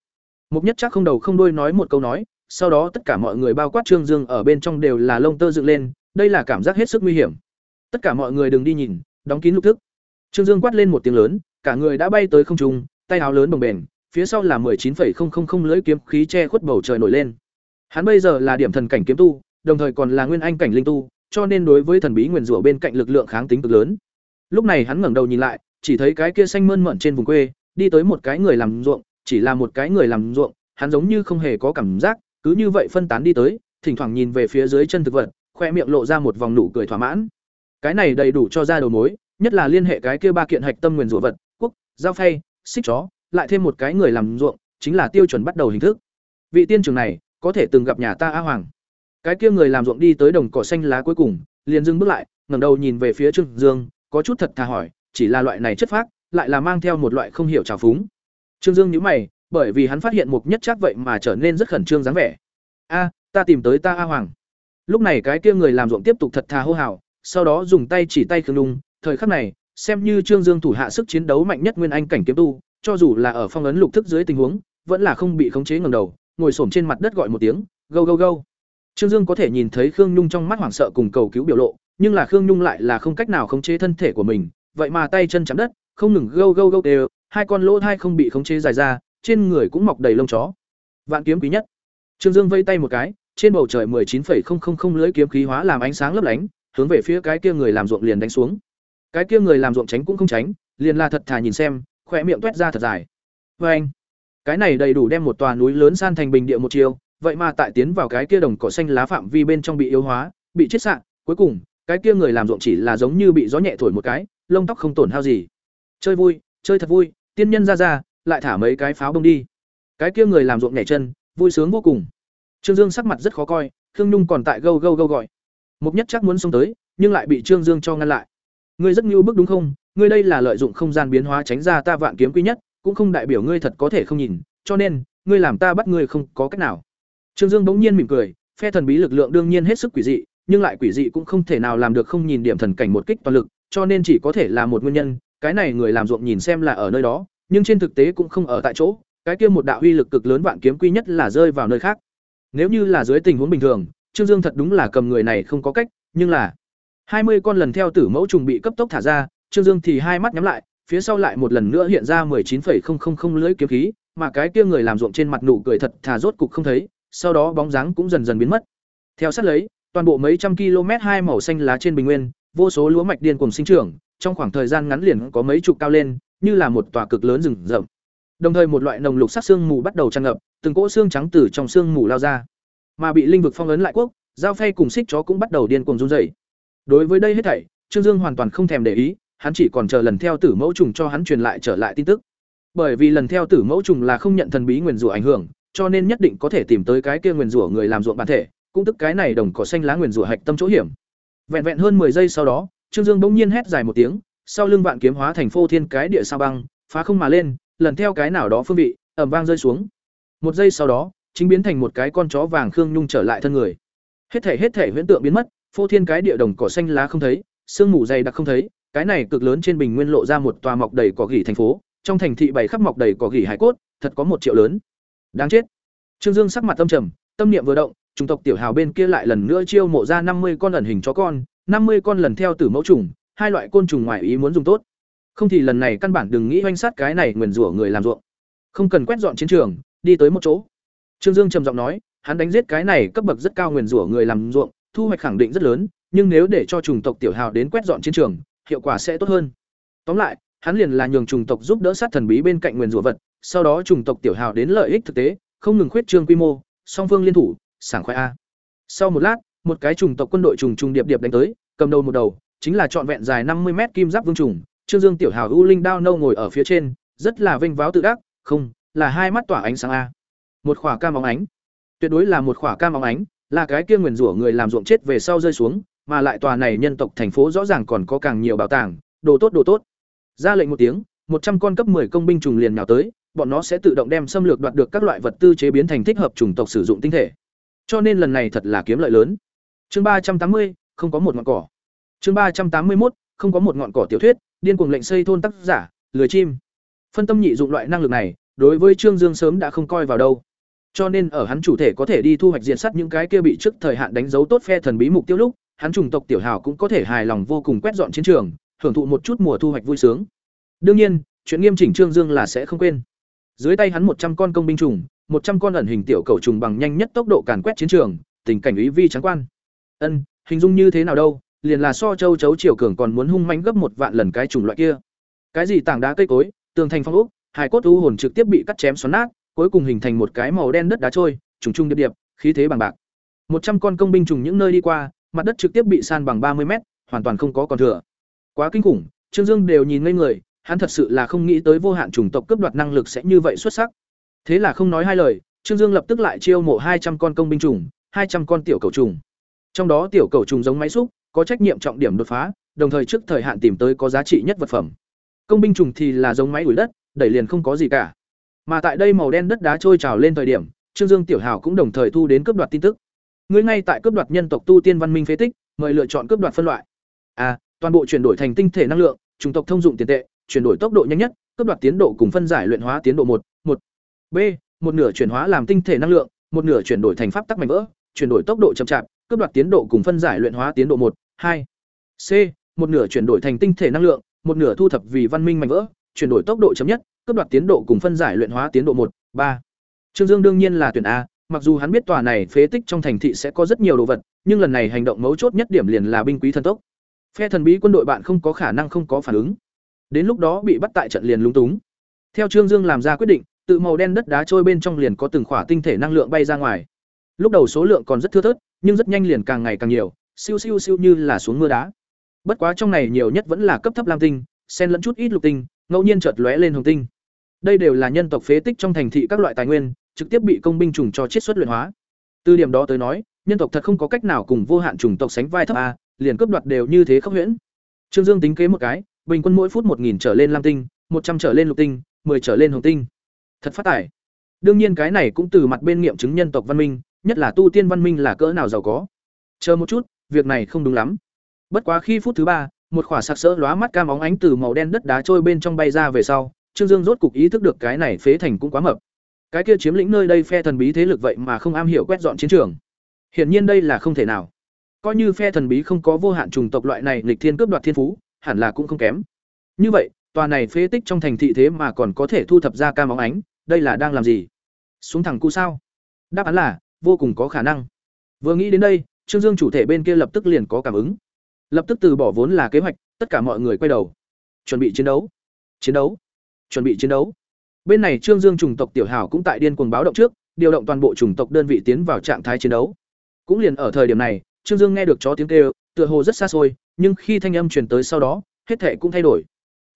Mục Nhất chắc không đầu không đuôi nói một câu nói, sau đó tất cả mọi người bao quát Trương Dương ở bên trong đều là lông tơ dựng lên, đây là cảm giác hết sức nguy hiểm. Tất cả mọi người đừng đi nhìn, đóng kín lục thức. Trương Dương quát lên một tiếng lớn, cả người đã bay tới không trung, tay áo lớn bồng bềnh, phía sau là 19,000 lưỡi kiếm khí che khuất bầu trời nổi lên. Hắn bây giờ là điểm thần cảnh kiếm tu, đồng thời còn là nguyên anh cảnh linh tu, cho nên đối với thần bí nguyền rủa bên cạnh lực lượng kháng tính cực lớn. Lúc này hắn ngẩng đầu nhìn lại, chỉ thấy cái kia xanh mơn mởn trên vùng quê, đi tới một cái người làm ruộng, chỉ là một cái người làm ruộng, hắn giống như không hề có cảm giác, cứ như vậy phân tán đi tới, thỉnh thoảng nhìn về phía dưới chân thực vật, khoe miệng lộ ra một vòng nụ cười thỏa mãn. Cái này đầy đủ cho ra đầu mối, nhất là liên hệ cái kia ba kiện hạch tâm nguyên rủa vật, quốc, giao phay, xích chó, lại thêm một cái người làm ruộng, chính là tiêu chuẩn bắt đầu hình thức. Vị tiên trưởng này, có thể từng gặp nhà ta A Hoàng. Cái kia người làm ruộng đi tới đồng cỏ xanh lá cuối cùng, liền dừng bước lại, ngẩng đầu nhìn về phía Trương Dương, có chút thật thà hỏi, chỉ là loại này chất phác, lại là mang theo một loại không hiểu trào phúng. Trương Dương nhíu mày, bởi vì hắn phát hiện Mục Nhất trác vậy mà trở nên rất khẩn trương dáng vẻ. "A, ta tìm tới ta A Hoàng." Lúc này cái kia người làm ruộng tiếp tục thật thà hô hào, sau đó dùng tay chỉ tay Khương Đung, thời khắc này, xem như Trương Dương thủ hạ sức chiến đấu mạnh nhất nguyên anh cảnh kiếm tu, cho dù là ở phong ấn lục thức dưới tình huống, vẫn là không bị khống chế ngẩng đầu, ngồi xổm trên mặt đất gọi một tiếng, "Go go go." Trương Dương có thể nhìn thấy Khương Nhung trong mắt hoảng sợ cùng cầu cứu biểu lộ, nhưng là Khương Nhung lại là không cách nào khống chế thân thể của mình, vậy mà tay chân chạm đất, không ngừng go go go đều, hai con lỗ thai không bị khống chế dài ra, trên người cũng mọc đầy lông chó. Vạn kiếm quý nhất. Trương Dương vây tay một cái, trên bầu trời 19,000 lưới kiếm khí hóa làm ánh sáng lấp lánh, hướng về phía cái kia người làm ruộng liền đánh xuống. Cái kia người làm ruộng tránh cũng không tránh, liền là thật thà nhìn xem, khỏe miệng toét ra thật dài. Và anh, cái này đầy đủ đem một tòa núi lớn san thành bình địa một chiều, vậy mà tại tiến vào cái kia đồng cỏ xanh lá phạm vi bên trong bị yếu hóa, bị chết sạn, cuối cùng, cái kia người làm ruộng chỉ là giống như bị gió nhẹ thổi một cái, lông tóc không tổn hao gì. Chơi vui, chơi thật vui, tiên nhân ra ra, lại thả mấy cái pháo bông đi. Cái kia người làm ruộng nhảy chân, vui sướng vô cùng. Trương Dương sắc mặt rất khó coi, Khương Nhung còn tại gâu gâu gâu gọi. Mục Nhất chắc muốn xông tới, nhưng lại bị Trương Dương cho ngăn lại. Ngươi rất ngưu bức đúng không? Ngươi đây là lợi dụng không gian biến hóa tránh ra ta vạn kiếm quý nhất, cũng không đại biểu ngươi thật có thể không nhìn, cho nên, ngươi làm ta bắt ngươi không có cách nào. Trương Dương bỗng nhiên mỉm cười, phe thần bí lực lượng đương nhiên hết sức quỷ dị, nhưng lại quỷ dị cũng không thể nào làm được không nhìn điểm thần cảnh một kích toàn lực, cho nên chỉ có thể là một nguyên nhân, cái này người làm ruộng nhìn xem là ở nơi đó, nhưng trên thực tế cũng không ở tại chỗ, cái kia một đạo uy lực cực lớn vạn kiếm quy nhất là rơi vào nơi khác. Nếu như là dưới tình huống bình thường, Trương Dương thật đúng là cầm người này không có cách, nhưng là hai mươi con lần theo tử mẫu trùng bị cấp tốc thả ra, Trương Dương thì hai mắt nhắm lại, phía sau lại một lần nữa hiện ra 19,000 lưỡi kiếm khí, mà cái kia người làm ruộng trên mặt nụ cười thật thà rốt cục không thấy, sau đó bóng dáng cũng dần dần biến mất. Theo sát lấy, toàn bộ mấy trăm km hai màu xanh lá trên bình nguyên, vô số lúa mạch điên cuồng sinh trưởng, trong khoảng thời gian ngắn liền có mấy chục cao lên, như là một tòa cực lớn rừng rậm. Đồng thời một loại nồng lục sắc xương mù bắt đầu tràn ngập, từng cỗ xương trắng từ trong xương mù lao ra. Mà bị linh vực phong ấn lại quốc, giao phay cùng xích chó cũng bắt đầu điên cuồng run rẩy. Đối với đây hết thảy, Trương Dương hoàn toàn không thèm để ý, hắn chỉ còn chờ lần theo tử mẫu trùng cho hắn truyền lại trở lại tin tức. Bởi vì lần theo tử mẫu trùng là không nhận thần bí nguyên rủa ảnh hưởng, cho nên nhất định có thể tìm tới cái kia nguyên rủa người làm ruộng bản thể, cũng tức cái này đồng cỏ xanh lá nguyên rủa hạch tâm chỗ hiểm. Vẹn vẹn hơn 10 giây sau đó, Trương Dương bỗng nhiên hét dài một tiếng, sau lưng vạn kiếm hóa thành phô thiên cái địa sao băng, phá không mà lên, lần theo cái nào đó phương vị, ầm vang rơi xuống. Một giây sau đó, chính biến thành một cái con chó vàng khương nhung trở lại thân người. Hết thể hết thể huyễn tượng biến mất, phô thiên cái địa đồng cỏ xanh lá không thấy, sương mù dày đặc không thấy, cái này cực lớn trên bình nguyên lộ ra một tòa mọc đầy cỏ gỉ thành phố, trong thành thị bảy khắp mọc đầy cỏ gỉ hải cốt, thật có một triệu lớn. Đáng chết. Trương Dương sắc mặt tâm trầm, tâm niệm vừa động, trung tộc tiểu hào bên kia lại lần nữa chiêu mộ ra năm mươi con ẩn hình chó con, năm mươi con lần theo tử mẫu trùng, hai loại côn trùng ngoài ý muốn dùng tốt. Không thì lần này căn bản đừng nghĩ hoành sát cái này nguyền rủa người làm ruộng. Không cần quét dọn chiến trường, đi tới một chỗ. Trương Dương trầm giọng nói, hắn đánh giết cái này cấp bậc rất cao nguyền rủa người làm ruộng, thu hoạch khẳng định rất lớn, nhưng nếu để cho chủng tộc tiểu hào đến quét dọn chiến trường, hiệu quả sẽ tốt hơn. Tóm lại, hắn liền là nhường chủng tộc giúp đỡ sát thần bí bên cạnh nguyền rủa vật, sau đó chủng tộc tiểu hào đến lợi ích thực tế, không ngừng khuyết trương quy mô, song phương liên thủ, sảng khoái a. Sau một lát, một cái chủng tộc quân đội trùng trùng điệp điệp đánh tới, cầm đầu một đầu, chính là trọn vẹn dài năm mươi mét kim giáp vương trùng, Trương Dương tiểu hào u linh đao nâu ngồi ở phía trên, rất là vinh váo tự đắc, không, là hai mắt tỏa ánh sáng a. Một khỏa cam bóng ánh. Tuyệt đối là một khỏa cam bóng ánh, là cái kia nguyền rủa người làm ruộng chết về sau rơi xuống, mà lại tòa này nhân tộc thành phố rõ ràng còn có càng nhiều bảo tàng, đồ tốt đồ tốt. Ra lệnh một tiếng, một trăm con cấp 10 công binh trùng liền nhào tới, bọn nó sẽ tự động đem xâm lược đoạt được các loại vật tư chế biến thành thích hợp chủng tộc sử dụng tinh thể. Cho nên lần này thật là kiếm lợi lớn. Chương ba trăm tám mươi, không có một ngọn cỏ. Chương ba trăm tám mươi một, không có một ngọn cỏ tiểu thuyết, điên cuồng lệnh xây thôn tác giả, lười chim. Phân tâm nhị dụng loại năng lực này, đối với Trương Dương sớm đã không coi vào đâu. Cho nên ở hắn chủ thể có thể đi thu hoạch diện sắt những cái kia bị trước thời hạn đánh dấu tốt phe thần bí mục tiêu lúc, hắn chủng tộc tiểu hào cũng có thể hài lòng vô cùng quét dọn chiến trường, hưởng thụ một chút mùa thu hoạch vui sướng. Đương nhiên, chuyện nghiêm chỉnh Trương Dương là sẽ không quên. Dưới tay hắn một trăm con công binh trùng, một trăm con ẩn hình tiểu cầu trùng bằng nhanh nhất tốc độ càn quét chiến trường, tình cảnh ý vi trắng quan. Ân, hình dung như thế nào đâu liền là so châu chấu triều cường còn muốn hung manh gấp một vạn lần cái chủng loại kia. Cái gì tảng đá cây cối tường thành phong úc, hải cốt u hồn trực tiếp bị cắt chém xoắn nát cuối cùng hình thành một cái màu đen đất đá trôi trùng trung điệp điệp khí thế bằng bạc. Một trăm con công binh trùng những nơi đi qua mặt đất trực tiếp bị san bằng ba mươi mét hoàn toàn không có còn thừa. Quá kinh khủng trương dương đều nhìn ngây người hắn thật sự là không nghĩ tới vô hạn chủng tộc cướp đoạt năng lực sẽ như vậy xuất sắc. Thế là không nói hai lời trương dương lập tức lại chiêu mộ hai trăm con công binh trùng hai trăm con tiểu cầu trùng trong đó tiểu cầu trùng giống máy xúc, có trách nhiệm trọng điểm đột phá, đồng thời trước thời hạn tìm tới có giá trị nhất vật phẩm. Công binh trùng thì là giống máy đuổi đất, đẩy liền không có gì cả. Mà tại đây màu đen đất đá trôi trào lên thời điểm, trương dương tiểu hào cũng đồng thời thu đến cướp đoạt tin tức. Ngươi ngay tại cướp đoạt nhân tộc tu tiên văn minh phế tích, mời lựa chọn cướp đoạt phân loại. A toàn bộ chuyển đổi thành tinh thể năng lượng, chủng tộc thông dụng tiền tệ, chuyển đổi tốc độ nhanh nhất, cướp đoạt tiến độ cùng phân giải luyện hóa tiến độ một một. B, một nửa chuyển hóa làm tinh thể năng lượng, một nửa chuyển đổi thành pháp tắc mảnh vỡ, chuyển đổi tốc độ chậm chạp cấp đoạt tiến độ cùng phân giải luyện hóa tiến độ một, hai, c, một nửa chuyển đổi thành tinh thể năng lượng, một nửa thu thập vì văn minh mảnh vỡ, chuyển đổi tốc độ chậm nhất cấp đoạt tiến độ cùng phân giải luyện hóa tiến độ một, ba. Trương dương đương nhiên là tuyển a, mặc dù hắn biết tòa này phế tích trong thành thị sẽ có rất nhiều đồ vật, nhưng lần này hành động mấu chốt nhất điểm liền là binh quý thần tốc. Phe thần bí quân đội bạn không có khả năng không có phản ứng. Đến lúc đó bị bắt tại trận liền lúng túng. Theo trương dương làm ra quyết định, tự màu đen đất đá trôi bên trong liền có từng khỏa tinh thể năng lượng bay ra ngoài. Lúc đầu số lượng còn rất thưa thớt nhưng rất nhanh liền càng ngày càng nhiều, siêu siêu siêu như là xuống mưa đá. Bất quá trong này nhiều nhất vẫn là cấp thấp lam tinh, xen lẫn chút ít lục tinh, ngẫu nhiên chợt lóe lên hồng tinh. Đây đều là nhân tộc phế tích trong thành thị các loại tài nguyên, trực tiếp bị công binh trùng cho chiết xuất luyện hóa. Từ điểm đó tới nói, nhân tộc thật không có cách nào cùng vô hạn chủng tộc sánh vai thấp a, liền cướp đoạt đều như thế không huyễn. Trương dương tính kế một cái, bình quân mỗi phút một nghìn trở lên lam tinh, một trăm trở lên lục tinh 10 trở lên hồng tinh. Thật phát tài. Đương nhiên cái này cũng từ mặt bên nghiệm chứng nhân tộc văn minh nhất là tu tiên văn minh là cỡ nào giàu có. Chờ một chút, việc này không đúng lắm. Bất quá khi phút thứ ba, một khỏa sặc sỡ lóa mắt cam óng ánh từ màu đen đất đá trôi bên trong bay ra về sau, trương dương rốt cục ý thức được cái này phế thành cũng quá mập. Cái kia chiếm lĩnh nơi đây phe thần bí thế lực vậy mà không am hiểu quét dọn chiến trường. Hiển nhiên đây là không thể nào. Coi như phe thần bí không có vô hạn trùng tộc loại này nghịch thiên cướp đoạt thiên phú, hẳn là cũng không kém. Như vậy, tòa này phế tích trong thành thị thế mà còn có thể thu thập ra cam óng ánh, đây là đang làm gì? Xuống thẳng cu sao? Đáp án là vô cùng có khả năng. Vừa nghĩ đến đây, trương dương chủ thể bên kia lập tức liền có cảm ứng. Lập tức từ bỏ vốn là kế hoạch, tất cả mọi người quay đầu. Chuẩn bị chiến đấu. Chiến đấu. Chuẩn bị chiến đấu. Bên này trương dương chủng tộc tiểu hào cũng tại điên cuồng báo động trước, điều động toàn bộ chủng tộc đơn vị tiến vào trạng thái chiến đấu. Cũng liền ở thời điểm này, trương dương nghe được chó tiếng kêu, tựa hồ rất xa xôi, nhưng khi thanh âm truyền tới sau đó, hết thể cũng thay đổi.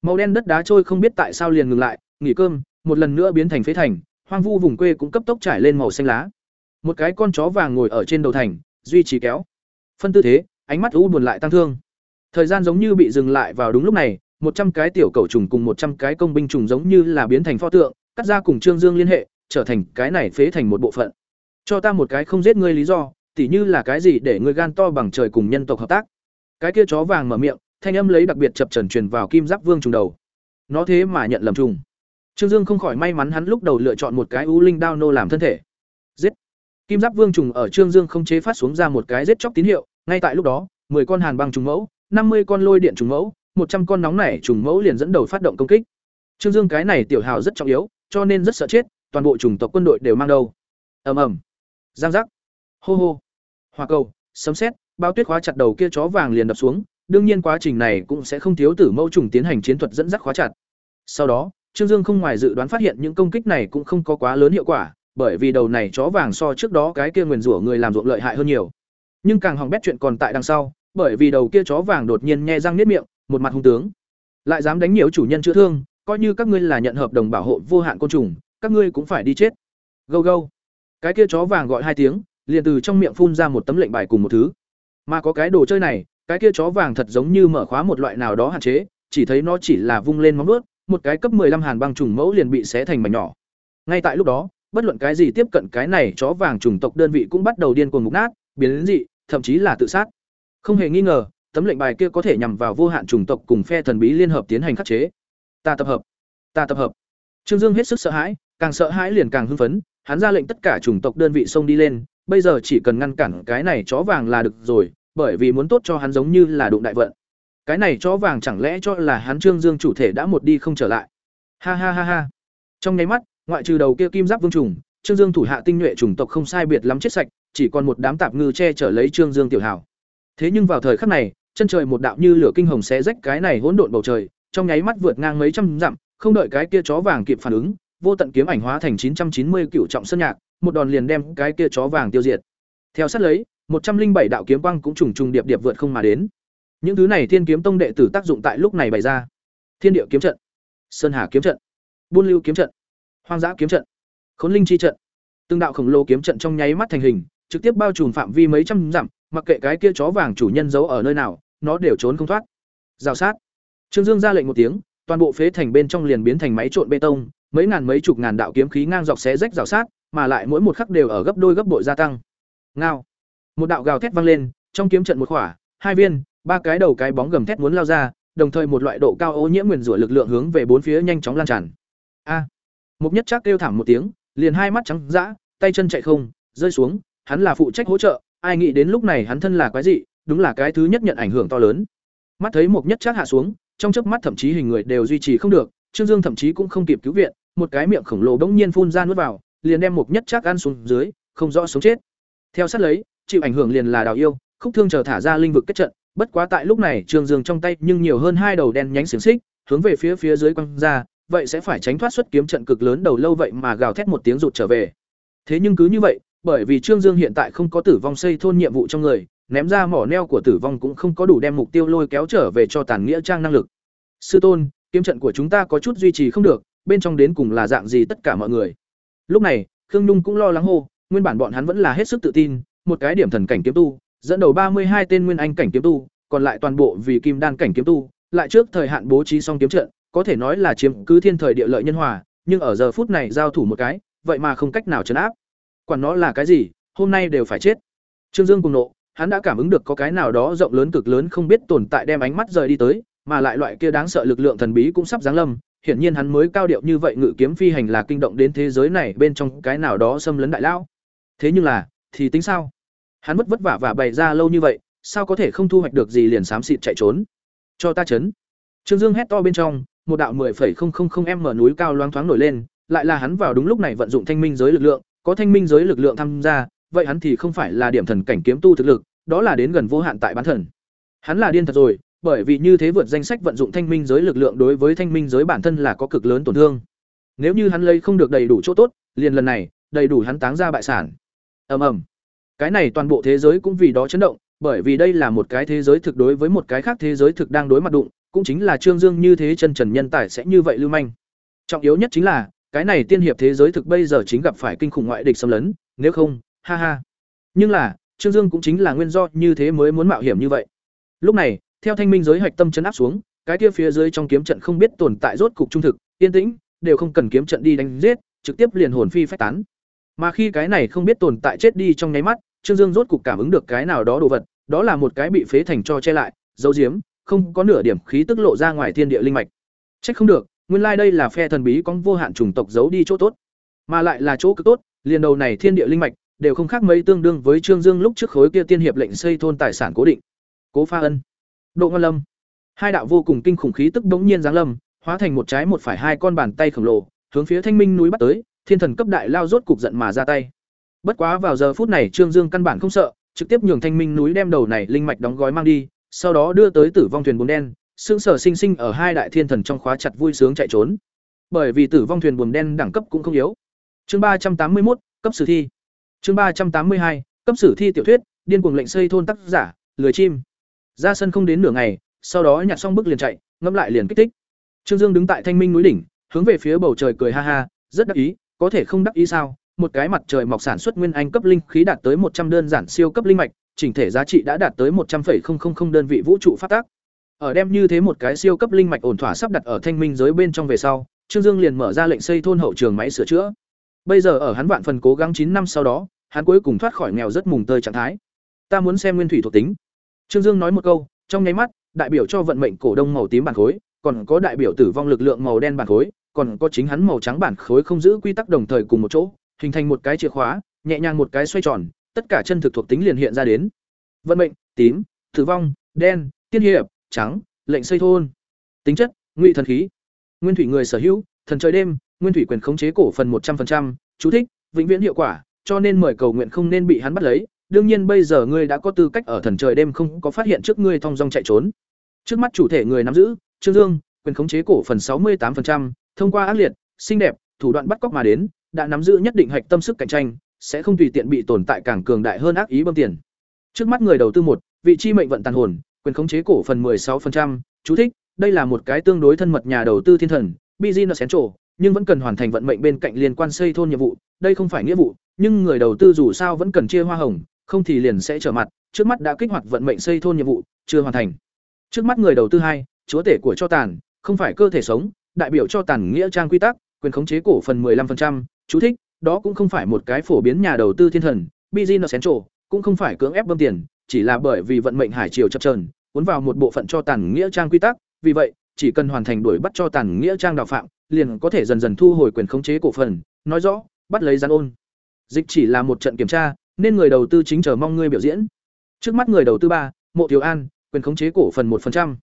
Màu đen đất đá trôi không biết tại sao liền ngừng lại, nghỉ cơm, một lần nữa biến thành phế thành, hoang vu vùng quê cũng cấp tốc trải lên màu xanh lá một cái con chó vàng ngồi ở trên đầu thành, duy trì kéo. Phân tư thế, ánh mắt u buồn lại tăng thương. Thời gian giống như bị dừng lại vào đúng lúc này, một trăm cái tiểu cầu trùng cùng một trăm cái công binh trùng giống như là biến thành pho tượng, cắt ra cùng trương dương liên hệ, trở thành cái này phế thành một bộ phận. Cho ta một cái không giết ngươi lý do, tỉ như là cái gì để ngươi gan to bằng trời cùng nhân tộc hợp tác. Cái kia chó vàng mở miệng, thanh âm lấy đặc biệt chập trần truyền vào kim giáp vương trùng đầu. Nó thế mà nhận lầm trùng. Trương dương không khỏi may mắn hắn lúc đầu lựa chọn một cái u linh đao nô làm thân thể. Giết! Kim giáp vương trùng ở trương dương không chế phát xuống ra một cái giết chóc tín hiệu, ngay tại lúc đó 10 con hàn băng trùng mẫu 50 con lôi điện trùng mẫu, một trăm con nóng nảy trùng mẫu liền dẫn đầu phát động công kích. Trương dương cái này tiểu hào rất trọng yếu, cho nên rất sợ chết, toàn bộ chủng tộc quân đội đều mang đầu. ầm ầm. Giang giác. Hô hô. Hỏa cầu, sấm sét bao tuyết khóa chặt đầu kia chó vàng liền đập xuống, đương nhiên quá trình này cũng sẽ không thiếu tử mẫu trùng tiến hành chiến thuật dẫn dắt khóa chặt. Sau đó, trương dương không ngoài dự đoán phát hiện những công kích này cũng không có quá lớn hiệu quả bởi vì đầu này chó vàng so trước đó cái kia nguyền rủa người làm ruộng lợi hại hơn nhiều. Nhưng càng hỏng bét chuyện còn tại đằng sau, bởi vì đầu kia chó vàng đột nhiên nhe răng niết miệng, một mặt hung tướng. Lại dám đánh nhiều chủ nhân chữa thương, coi như các ngươi là nhận hợp đồng bảo hộ vô hạn côn trùng, các ngươi cũng phải đi chết. Gâu gâu. Cái kia chó vàng gọi hai tiếng, liền từ trong miệng phun ra một tấm lệnh bài cùng một thứ. Mà có cái đồ chơi này, cái kia chó vàng thật giống như mở khóa một loại nào đó hạn chế, chỉ thấy nó chỉ là vung lên móng ướt một cái cấp 15 hàn băng trùng mẫu liền bị xé thành mảnh nhỏ. Ngay tại lúc đó bất luận cái gì tiếp cận cái này chó vàng chủng tộc đơn vị cũng bắt đầu điên cuồng mục nát, biến đến dị, thậm chí là tự sát. Không hề nghi ngờ, tấm lệnh bài kia có thể nhằm vào vô hạn chủng tộc cùng phe thần bí liên hợp tiến hành khắc chế. Ta tập hợp, ta tập hợp. Trương dương hết sức sợ hãi, càng sợ hãi liền càng hưng phấn, hắn ra lệnh tất cả chủng tộc đơn vị xông đi lên, bây giờ chỉ cần ngăn cản cái này chó vàng là được rồi, bởi vì muốn tốt cho hắn giống như là đụng đại vận. Cái này chó vàng chẳng lẽ cho là hắn trương dương chủ thể đã một đi không trở lại? Ha ha ha ha. Trong nháy mắt ngoại trừ đầu kia kim giáp vương trùng trương dương thủ hạ tinh nhuệ chủng tộc không sai biệt lắm chết sạch chỉ còn một đám tạp ngư che chở lấy trương dương tiểu hảo Thế nhưng vào thời khắc này, chân trời một đạo như lửa kinh hồng xé rách cái này hỗn độn bầu trời, trong nháy mắt vượt ngang mấy trăm dặm, không đợi cái kia chó vàng kịp phản ứng, vô tận kiếm ảnh hóa thành chín trăm chín mươi cựu trọng sơn nhạc, một đòn liền đem cái kia chó vàng tiêu diệt. Theo sát lấy, một trăm linh bảy đạo kiếm quang cũng trùng trùng điệp điệp vượt không mà đến. Những thứ này Thiên Kiếm Tông đệ tử tác dụng tại lúc này bày ra. Thiên Địa kiếm trận, Sơn Hà kiếm trận, Buôn Lưu kiếm trận, Hoang Dã kiếm trận, Khốn Linh chi trận. Từng đạo khổng lồ kiếm trận trong nháy mắt thành hình, trực tiếp bao trùm phạm vi mấy trăm dặm, mặc kệ cái kia chó vàng chủ nhân giấu ở nơi nào, nó đều trốn không thoát. Rào sát. Trương Dương ra lệnh một tiếng, toàn bộ phế thành bên trong liền biến thành máy trộn bê tông, mấy ngàn mấy chục ngàn đạo kiếm khí ngang dọc xé rách rào sát, mà lại mỗi một khắc đều ở gấp đôi gấp bội gia tăng. Ngao. Một đạo gào thét vang lên, trong kiếm trận một khỏa, hai viên, ba cái đầu cái bóng gầm thét muốn lao ra, đồng thời một loại độ cao ô nhiễm nguyền rủa lực lượng hướng về bốn phía nhanh chóng lan tràn. A! À. Mục Nhất Trác kêu thảm một tiếng, liền hai mắt trắng dã, tay chân chạy không, rơi xuống, hắn là phụ trách hỗ trợ, ai nghĩ đến lúc này hắn thân là quái dị, đúng là cái thứ nhất nhận ảnh hưởng to lớn. Mắt thấy Mục Nhất Trác hạ xuống, trong chớp mắt thậm chí hình người đều duy trì không được, Trương Dương thậm chí cũng không kịp cứu viện, một cái miệng khổng lồ bỗng nhiên phun ra nuốt vào, liền đem Mục Nhất Trác ăn xuống dưới, không rõ sống chết. Theo sát lấy, chịu ảnh hưởng liền là Đào Yêu, khúc thương chờ thả ra linh vực kết trận, bất quá tại lúc này Trương Dương trong tay nhưng nhiều hơn hai đầu đen nhánh xiềng xích, hướng về phía phía dưới quăng ra, vậy sẽ phải tránh thoát xuất kiếm trận cực lớn đầu lâu vậy mà gào thét một tiếng rụt trở về. Thế nhưng cứ như vậy, bởi vì Trương Dương hiện tại không có tử vong xây thôn nhiệm vụ trong người, ném ra mỏ neo của tử vong cũng không có đủ đem mục tiêu lôi kéo trở về cho tàn nghĩa trang năng lực. Sư tôn, kiếm trận của chúng ta có chút duy trì không được, bên trong đến cùng là dạng gì tất cả mọi người. Lúc này, Khương Nhung cũng lo lắng hô, nguyên bản bọn hắn vẫn là hết sức tự tin, một cái điểm thần cảnh kiếm tu, dẫn đầu ba mươi hai tên nguyên anh cảnh kiếm tu, còn lại toàn bộ vì kim đan cảnh kiếm tu, lại trước thời hạn bố trí xong kiếm trận, có thể nói là chiếm cứ thiên thời địa lợi nhân hòa, nhưng ở giờ phút này giao thủ một cái, vậy mà không cách nào trấn áp. Quản nó là cái gì, hôm nay đều phải chết. Trương Dương cùng nộ, hắn đã cảm ứng được có cái nào đó rộng lớn cực lớn không biết tồn tại đem ánh mắt rời đi tới, mà lại loại kia đáng sợ lực lượng thần bí cũng sắp giáng lâm, hiển nhiên hắn mới cao điệu như vậy ngự kiếm phi hành là kinh động đến thế giới này bên trong cái nào đó xâm lấn đại lão. Thế nhưng là, thì tính sao? Hắn vất vất vả và bày ra lâu như vậy, sao có thể không thu hoạch được gì liền xám xịt chạy trốn? Cho ta chấn. Trương Dương hét to bên trong, một đạo 10.000m núi cao loáng thoáng nổi lên, lại là hắn vào đúng lúc này vận dụng thanh minh giới lực lượng, có thanh minh giới lực lượng tham gia, vậy hắn thì không phải là điểm thần cảnh kiếm tu thực lực, đó là đến gần vô hạn tại bán thần. Hắn là điên thật rồi, bởi vì như thế vượt danh sách vận dụng thanh minh giới lực lượng đối với thanh minh giới bản thân là có cực lớn tổn thương. Nếu như hắn lấy không được đầy đủ chỗ tốt, liền lần này, đầy đủ hắn táng ra bại sản. Ầm ầm. Cái này toàn bộ thế giới cũng vì đó chấn động, bởi vì đây là một cái thế giới thực đối với một cái khác thế giới thực đang đối mặt đụng, cũng chính là Trương Dương như thế chân trần nhân tài sẽ như vậy lưu manh. Trọng yếu nhất chính là, cái này tiên hiệp thế giới thực bây giờ chính gặp phải kinh khủng ngoại địch xâm lấn, nếu không, ha ha. Nhưng là, Trương Dương cũng chính là nguyên do như thế mới muốn mạo hiểm như vậy. Lúc này, theo thanh minh giới hạch tâm chấn áp xuống, cái kia phía dưới trong kiếm trận không biết tồn tại rốt cục trung thực, yên tĩnh, đều không cần kiếm trận đi đánh giết, trực tiếp liền hồn phi phách tán. Mà khi cái này không biết tồn tại chết đi trong nháy mắt, Trương Dương rốt cục cảm ứng được cái nào đó đồ vật, đó là một cái bị phế thành cho che lại, dấu diếm, không có nửa điểm khí tức lộ ra ngoài thiên địa linh mạch. Trách không được, nguyên lai like đây là phe thần bí có vô hạn chủng tộc giấu đi chỗ tốt, mà lại là chỗ cực tốt, liền đầu này thiên địa linh mạch đều không khác mấy tương đương với Trương Dương lúc trước khối kia tiên hiệp lệnh xây thôn tài sản cố định. Cố Pha Ân, Độ Ngân Lâm, hai đạo vô cùng kinh khủng khí tức bỗng nhiên giáng lâm, hóa thành một trái một phải hai con bàn tay khổng lồ, hướng phía Thanh Minh núi bắt tới, thiên thần cấp đại lao rốt cục giận mà ra tay. Bất quá vào giờ phút này Trương Dương căn bản không sợ, trực tiếp nhường Thanh Minh núi đem đầu này linh mạch đóng gói mang đi, sau đó đưa tới Tử vong thuyền buồm đen, sững sờ sinh sinh ở hai đại thiên thần trong khóa chặt vui sướng chạy trốn. Bởi vì Tử vong thuyền buồm đen đẳng cấp cũng không yếu. Chương ba trăm tám mươi một cấp sử thi. Chương ba trăm tám mươi hai cấp sử thi tiểu thuyết, điên cuồng lệnh xây thôn tác giả, lười chim. Ra sân không đến nửa ngày, sau đó nhặt xong bước liền chạy, ngâm lại liền kích thích. Trương Dương đứng tại Thanh Minh núi đỉnh, hướng về phía bầu trời cười ha ha, rất đắc ý, có thể không đắc ý sao? Một cái mặt trời mọc sản xuất nguyên anh cấp linh khí đạt tới một trăm đơn giản siêu cấp linh mạch, chỉnh thể giá trị đã đạt tới một trăm 100,000 đơn vị vũ trụ phát tác. Ở đem như thế một cái siêu cấp linh mạch ổn thỏa sắp đặt ở Thanh Minh giới bên trong về sau, Trương Dương liền mở ra lệnh xây thôn hậu trường máy sửa chữa. Bây giờ ở hắn vạn phần cố gắng chín năm sau đó, hắn cuối cùng thoát khỏi nghèo rất mùng tơi trạng thái. Ta muốn xem nguyên thủy thuộc tính. Trương Dương nói một câu, trong nháy mắt, đại biểu cho vận mệnh cổ đông màu tím bản khối, còn có đại biểu tử vong lực lượng màu đen bản khối, còn có chính hắn màu trắng bản khối không giữ quy tắc đồng thời cùng một chỗ, hình thành một cái chìa khóa, nhẹ nhàng một cái xoay tròn, tất cả chân thực thuộc tính liền hiện ra đến. Vận mệnh, tím, tử vong, đen, tiên hiệp, trắng, lệnh xây thôn. Tính chất, ngụy thần khí. Nguyên thủy người sở hữu, thần trời đêm, nguyên thủy quyền khống chế cổ phần một trăm 100%, chú thích, vĩnh viễn hiệu quả, cho nên mời cầu nguyện không nên bị hắn bắt lấy, đương nhiên bây giờ ngươi đã có tư cách ở thần trời đêm không có phát hiện trước ngươi thong dong chạy trốn. Trước mắt chủ thể người nắm giữ, Trương Dương, quyền khống chế cổ phần 68%, thông qua ác liệt, xinh đẹp, thủ đoạn bắt cóc mà đến, đã nắm giữ nhất định hạch tâm sức cạnh tranh, sẽ không tùy tiện bị tồn tại càng cường đại hơn ác ý bơm tiền. Trước mắt người đầu tư một, vị chi mệnh vận tàn hồn, quyền khống chế cổ phần 16%, chú thích, đây là một cái tương đối thân mật nhà đầu tư thiên thần, business central, nhưng vẫn cần hoàn thành vận mệnh bên cạnh liên quan xây thôn nhiệm vụ, đây không phải nghĩa vụ, nhưng người đầu tư dù sao vẫn cần chia hoa hồng, không thì liền sẽ trở mặt, trước mắt đã kích hoạt vận mệnh xây thôn nhiệm vụ, chưa hoàn thành. Trước mắt người đầu tư hai, chúa tể của cho tàn, không phải cơ thể sống, đại biểu cho tàn nghĩa trang quy tắc, quyền khống chế cổ phần 15%, chú thích, đó cũng không phải một cái phổ biến nhà đầu tư thiên thần, business central, cũng không phải cưỡng ép bơm tiền, chỉ là bởi vì vận mệnh hải triều chập chờn, cuốn vào một bộ phận cho tàn nghĩa trang quy tắc, vì vậy, chỉ cần hoàn thành đuổi bắt cho tàn nghĩa trang đạo phạm, liền có thể dần dần thu hồi quyền khống chế cổ phần, nói rõ, bắt lấy gián ôn. Dịch chỉ là một trận kiểm tra, nên người đầu tư chính chờ mong ngươi biểu diễn. Trước mắt người đầu tư ba, Mộ Thiếu An, quyền khống chế cổ phần 1%.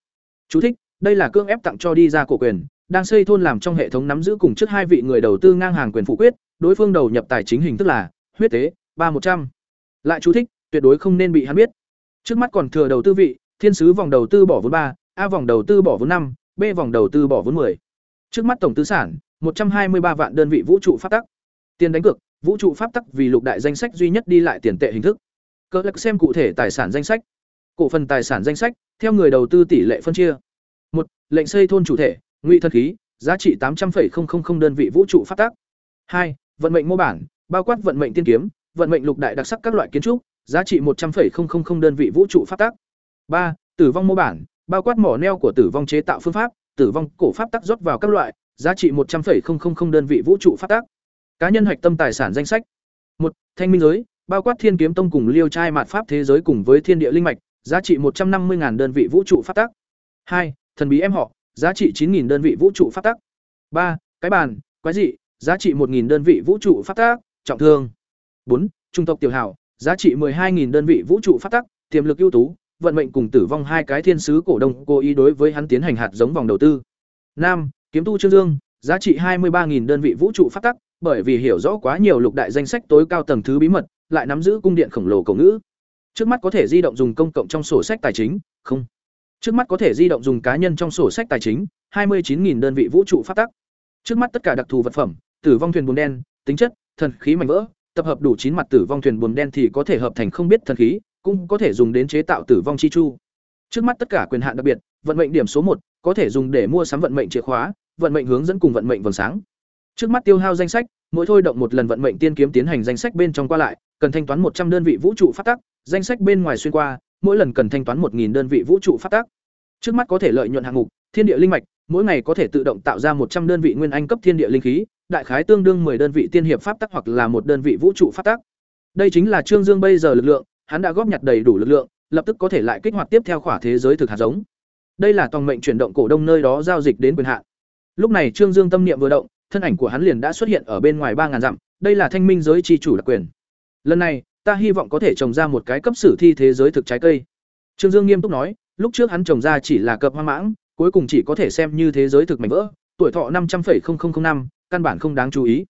Chú thích: Đây là cưỡng ép tặng cho đi ra cổ quyền, đang xây thôn làm trong hệ thống nắm giữ cùng trước hai vị người đầu tư ngang hàng quyền phụ quyết, đối phương đầu nhập tài chính hình thức là huyết tế, ba một trăm. Lại chú thích: Tuyệt đối không nên bị hắn biết. Trước mắt còn thừa đầu tư vị, thiên sứ vòng đầu tư bỏ vốn ba, A vòng đầu tư bỏ vốn năm, B vòng đầu tư bỏ vốn 10. Trước mắt tổng tư sản 123 vạn đơn vị vũ trụ pháp tắc. Tiền đánh cược, vũ trụ pháp tắc vì lục đại danh sách duy nhất đi lại tiền tệ hình thức. Cơ lắc xem cụ thể tài sản danh sách. Cổ phần tài sản danh sách, theo người đầu tư tỷ lệ phân chia. một Lệnh xây thôn chủ thể, ngụy thần khí, giá trị 800,000 đơn vị vũ trụ phát tác. hai Vận mệnh mô bản, bao quát vận mệnh tiên kiếm, vận mệnh lục đại đặc sắc các loại kiến trúc, giá trị 100,000 đơn vị vũ trụ phát tác. ba Tử vong mô bản, bao quát mỏ neo của tử vong chế tạo phương pháp, tử vong cổ pháp tắc rót vào các loại, giá trị 100,000 đơn vị vũ trụ phát tác. Cá nhân hạch tâm tài sản danh sách. một Thanh minh giới, bao quát Thiên Kiếm Tông cùng Liêu trai mạt pháp thế giới cùng với Thiên Địa linh mạch, giá trị 150.000 đơn vị vũ trụ phát tác. hai Thần bí em họ, giá trị 9.000 đơn vị vũ trụ pháp tắc. ba Cái bàn, quái dị, giá trị 1.000 đơn vị vũ trụ pháp tắc, trọng thương. bốn Trung tộc tiểu hảo, giá trị 12.000 đơn vị vũ trụ pháp tắc, tiềm lực ưu tú, vận mệnh cùng tử vong hai cái thiên sứ cổ đông cố ý đối với hắn tiến hành hạt giống vòng đầu tư. 5. kiếm tu Trương Dương, giá trị 23.000 đơn vị vũ trụ pháp tắc, bởi vì hiểu rõ quá nhiều lục đại danh sách tối cao tầng thứ bí mật, lại nắm giữ cung điện khổng lồ cổ ngữ. Trước mắt có thể di động dùng công cộng trong sổ sách tài chính, không. Trước mắt có thể di động dùng cá nhân trong sổ sách tài chính, 29.000 đơn vị vũ trụ phát tắc. Trước mắt tất cả đặc thù vật phẩm, tử vong thuyền buồm đen, tính chất, thần khí mảnh vỡ, tập hợp đủ chín mặt tử vong thuyền buồm đen thì có thể hợp thành không biết thần khí, cũng có thể dùng đến chế tạo tử vong chi chu. Trước mắt tất cả quyền hạn đặc biệt, vận mệnh điểm số một có thể dùng để mua sắm vận mệnh chìa khóa, vận mệnh hướng dẫn cùng vận mệnh vầng sáng. Trước mắt tiêu hao danh sách, mỗi thôi động một lần vận mệnh tiên kiếm tiến hành danh sách bên trong qua lại, cần thanh toán một trăm đơn vị vũ trụ phát tắc, danh sách bên ngoài xuyên qua, mỗi lần cần thanh toán một đơn vị vũ trụ phát tắc. Trước mắt có thể lợi nhuận hạng mục, thiên địa linh mạch, mỗi ngày có thể tự động tạo ra một trăm đơn vị nguyên anh cấp thiên địa linh khí, đại khái tương đương 10 đơn vị tiên hiệp pháp tắc hoặc là một đơn vị vũ trụ pháp tắc. Đây chính là Trương Dương bây giờ lực lượng, hắn đã góp nhặt đầy đủ lực lượng, lập tức có thể lại kích hoạt tiếp theo khỏa thế giới thực hạt giống. Đây là toàn mệnh chuyển động cổ đông nơi đó giao dịch đến quyền hạn. Lúc này Trương Dương tâm niệm vừa động, thân ảnh của hắn liền đã xuất hiện ở bên ngoài ba ngàn dặm, đây là thanh minh giới chi chủ đặc quyền. Lần này, ta hy vọng có thể trồng ra một cái cấp sử thi thế giới thực trái cây. Trương Dương nghiêm túc nói, lúc trước hắn trồng ra chỉ là cập hoa mãng, cuối cùng chỉ có thể xem như thế giới thực mảnh vỡ, tuổi thọ năm trăm năm, căn bản không đáng chú ý.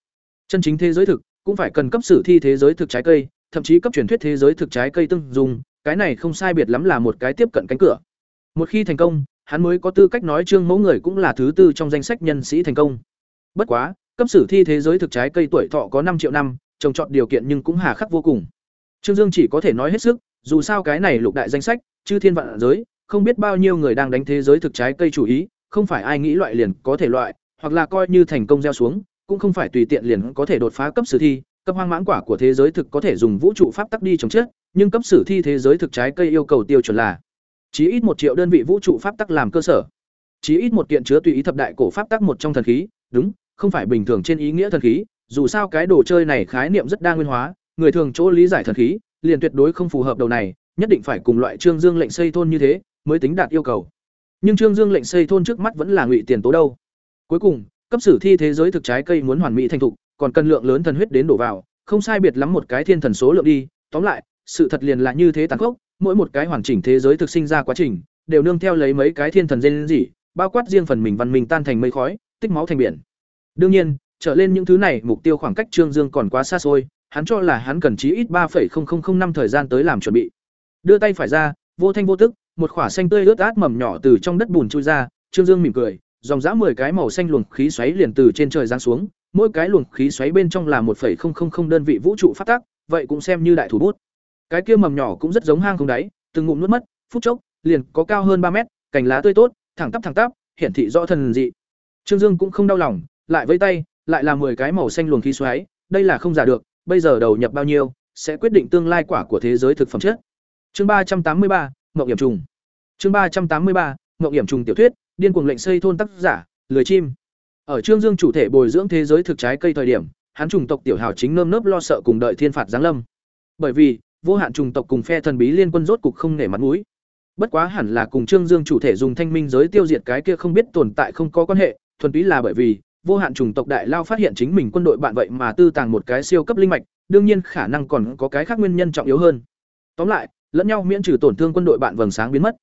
Chân chính thế giới thực cũng phải cần cấp sử thi thế giới thực trái cây, thậm chí cấp truyền thuyết thế giới thực trái cây tương dùng, cái này không sai biệt lắm là một cái tiếp cận cánh cửa. Một khi thành công, hắn mới có tư cách nói Trương Mẫu người cũng là thứ tư trong danh sách nhân sĩ thành công. Bất quá, cấp sử thi thế giới thực trái cây tuổi thọ có năm triệu năm, trồng trọt điều kiện nhưng cũng hà khắc vô cùng. Trương Dương chỉ có thể nói hết sức, dù sao cái này lục đại danh sách, chư thiên vạn giới, không biết bao nhiêu người đang đánh thế giới thực trái cây chủ ý, không phải ai nghĩ loại liền có thể loại, hoặc là coi như thành công gieo xuống, cũng không phải tùy tiện liền có thể đột phá cấp sử thi, cấp hoang mãn quả của thế giới thực có thể dùng vũ trụ pháp tắc đi chống chết, nhưng cấp sử thi thế giới thực trái cây yêu cầu tiêu chuẩn là chí ít một triệu đơn vị vũ trụ pháp tắc làm cơ sở. Chí ít một kiện chứa tùy ý thập đại cổ pháp tắc một trong thần khí, đúng, không phải bình thường trên ý nghĩa thần khí, dù sao cái đồ chơi này khái niệm rất đa nguyên hóa, người thường chỗ lý giải thần khí, liền tuyệt đối không phù hợp đầu này, nhất định phải cùng loại Trương Dương lệnh xây thôn như thế, mới tính đạt yêu cầu. Nhưng Trương Dương lệnh xây thôn trước mắt vẫn là ngụy tiền tố đâu. Cuối cùng, cấp sử thi thế giới thực trái cây muốn hoàn mỹ thành thục, còn cần lượng lớn thần huyết đến đổ vào, không sai biệt lắm một cái thiên thần số lượng đi, tóm lại, sự thật liền là như thế tàn khốc, mỗi một cái hoàn chỉnh thế giới thực sinh ra quá trình, đều nương theo lấy mấy cái thiên thần gen gì, bao quát riêng phần mình văn minh tan thành mây khói, tích máu thành biển. Đương nhiên, trở lên những thứ này, mục tiêu khoảng cách Trương Dương còn quá xa xôi, hắn cho là hắn cần chí ít ba năm thời gian tới làm chuẩn bị. Đưa tay phải ra, vô thanh vô tức, một quả xanh tươi ướt át mầm nhỏ từ trong đất bùn chui ra, Trương Dương mỉm cười, dòng dã 10 cái màu xanh luồng khí xoáy liền từ trên trời giáng xuống, mỗi cái luồng khí xoáy bên trong là 1.000 đơn vị vũ trụ phát tác, vậy cũng xem như đại thủ bút. Cái kia mầm nhỏ cũng rất giống hang không đáy, từng ngụm nuốt mất, phút chốc, liền có cao hơn ba mét, cành lá tươi tốt, thẳng tắp thẳng tắp, hiển thị rõ thần dị. Trương Dương cũng không đau lòng, lại vẫy tay, lại là 10 cái màu xanh luồng khí xoáy, đây là không giả được, bây giờ đầu nhập bao nhiêu, sẽ quyết định tương lai quả của thế giới thực phẩm chất. Chương ba trăm tám mươi ba, Ngộng Nghiệm trùng. Chương ba trăm tám mươi ba, Ngộng Nghiệm trùng tiểu thuyết, điên cuồng lệnh xây thôn tác giả, lười chim. Ở Trương Dương chủ thể bồi dưỡng thế giới thực trái cây thời điểm, hắn trùng tộc tiểu hào chính nơm nớp lo sợ cùng đợi thiên phạt giáng lâm. Bởi vì, vô hạn trùng tộc cùng phe thần bí liên quân rốt cục không nể mặt mũi. Bất quá hẳn là cùng Trương Dương chủ thể dùng thanh minh giới tiêu diệt cái kia không biết tồn tại không có quan hệ, thuần túy là bởi vì vô hạn chủng tộc đại lao phát hiện chính mình quân đội bạn vậy mà tư tàng một cái siêu cấp linh mạch, đương nhiên khả năng còn có cái khác nguyên nhân trọng yếu hơn. Tóm lại, lẫn nhau miễn trừ tổn thương quân đội bạn vầng sáng biến mất.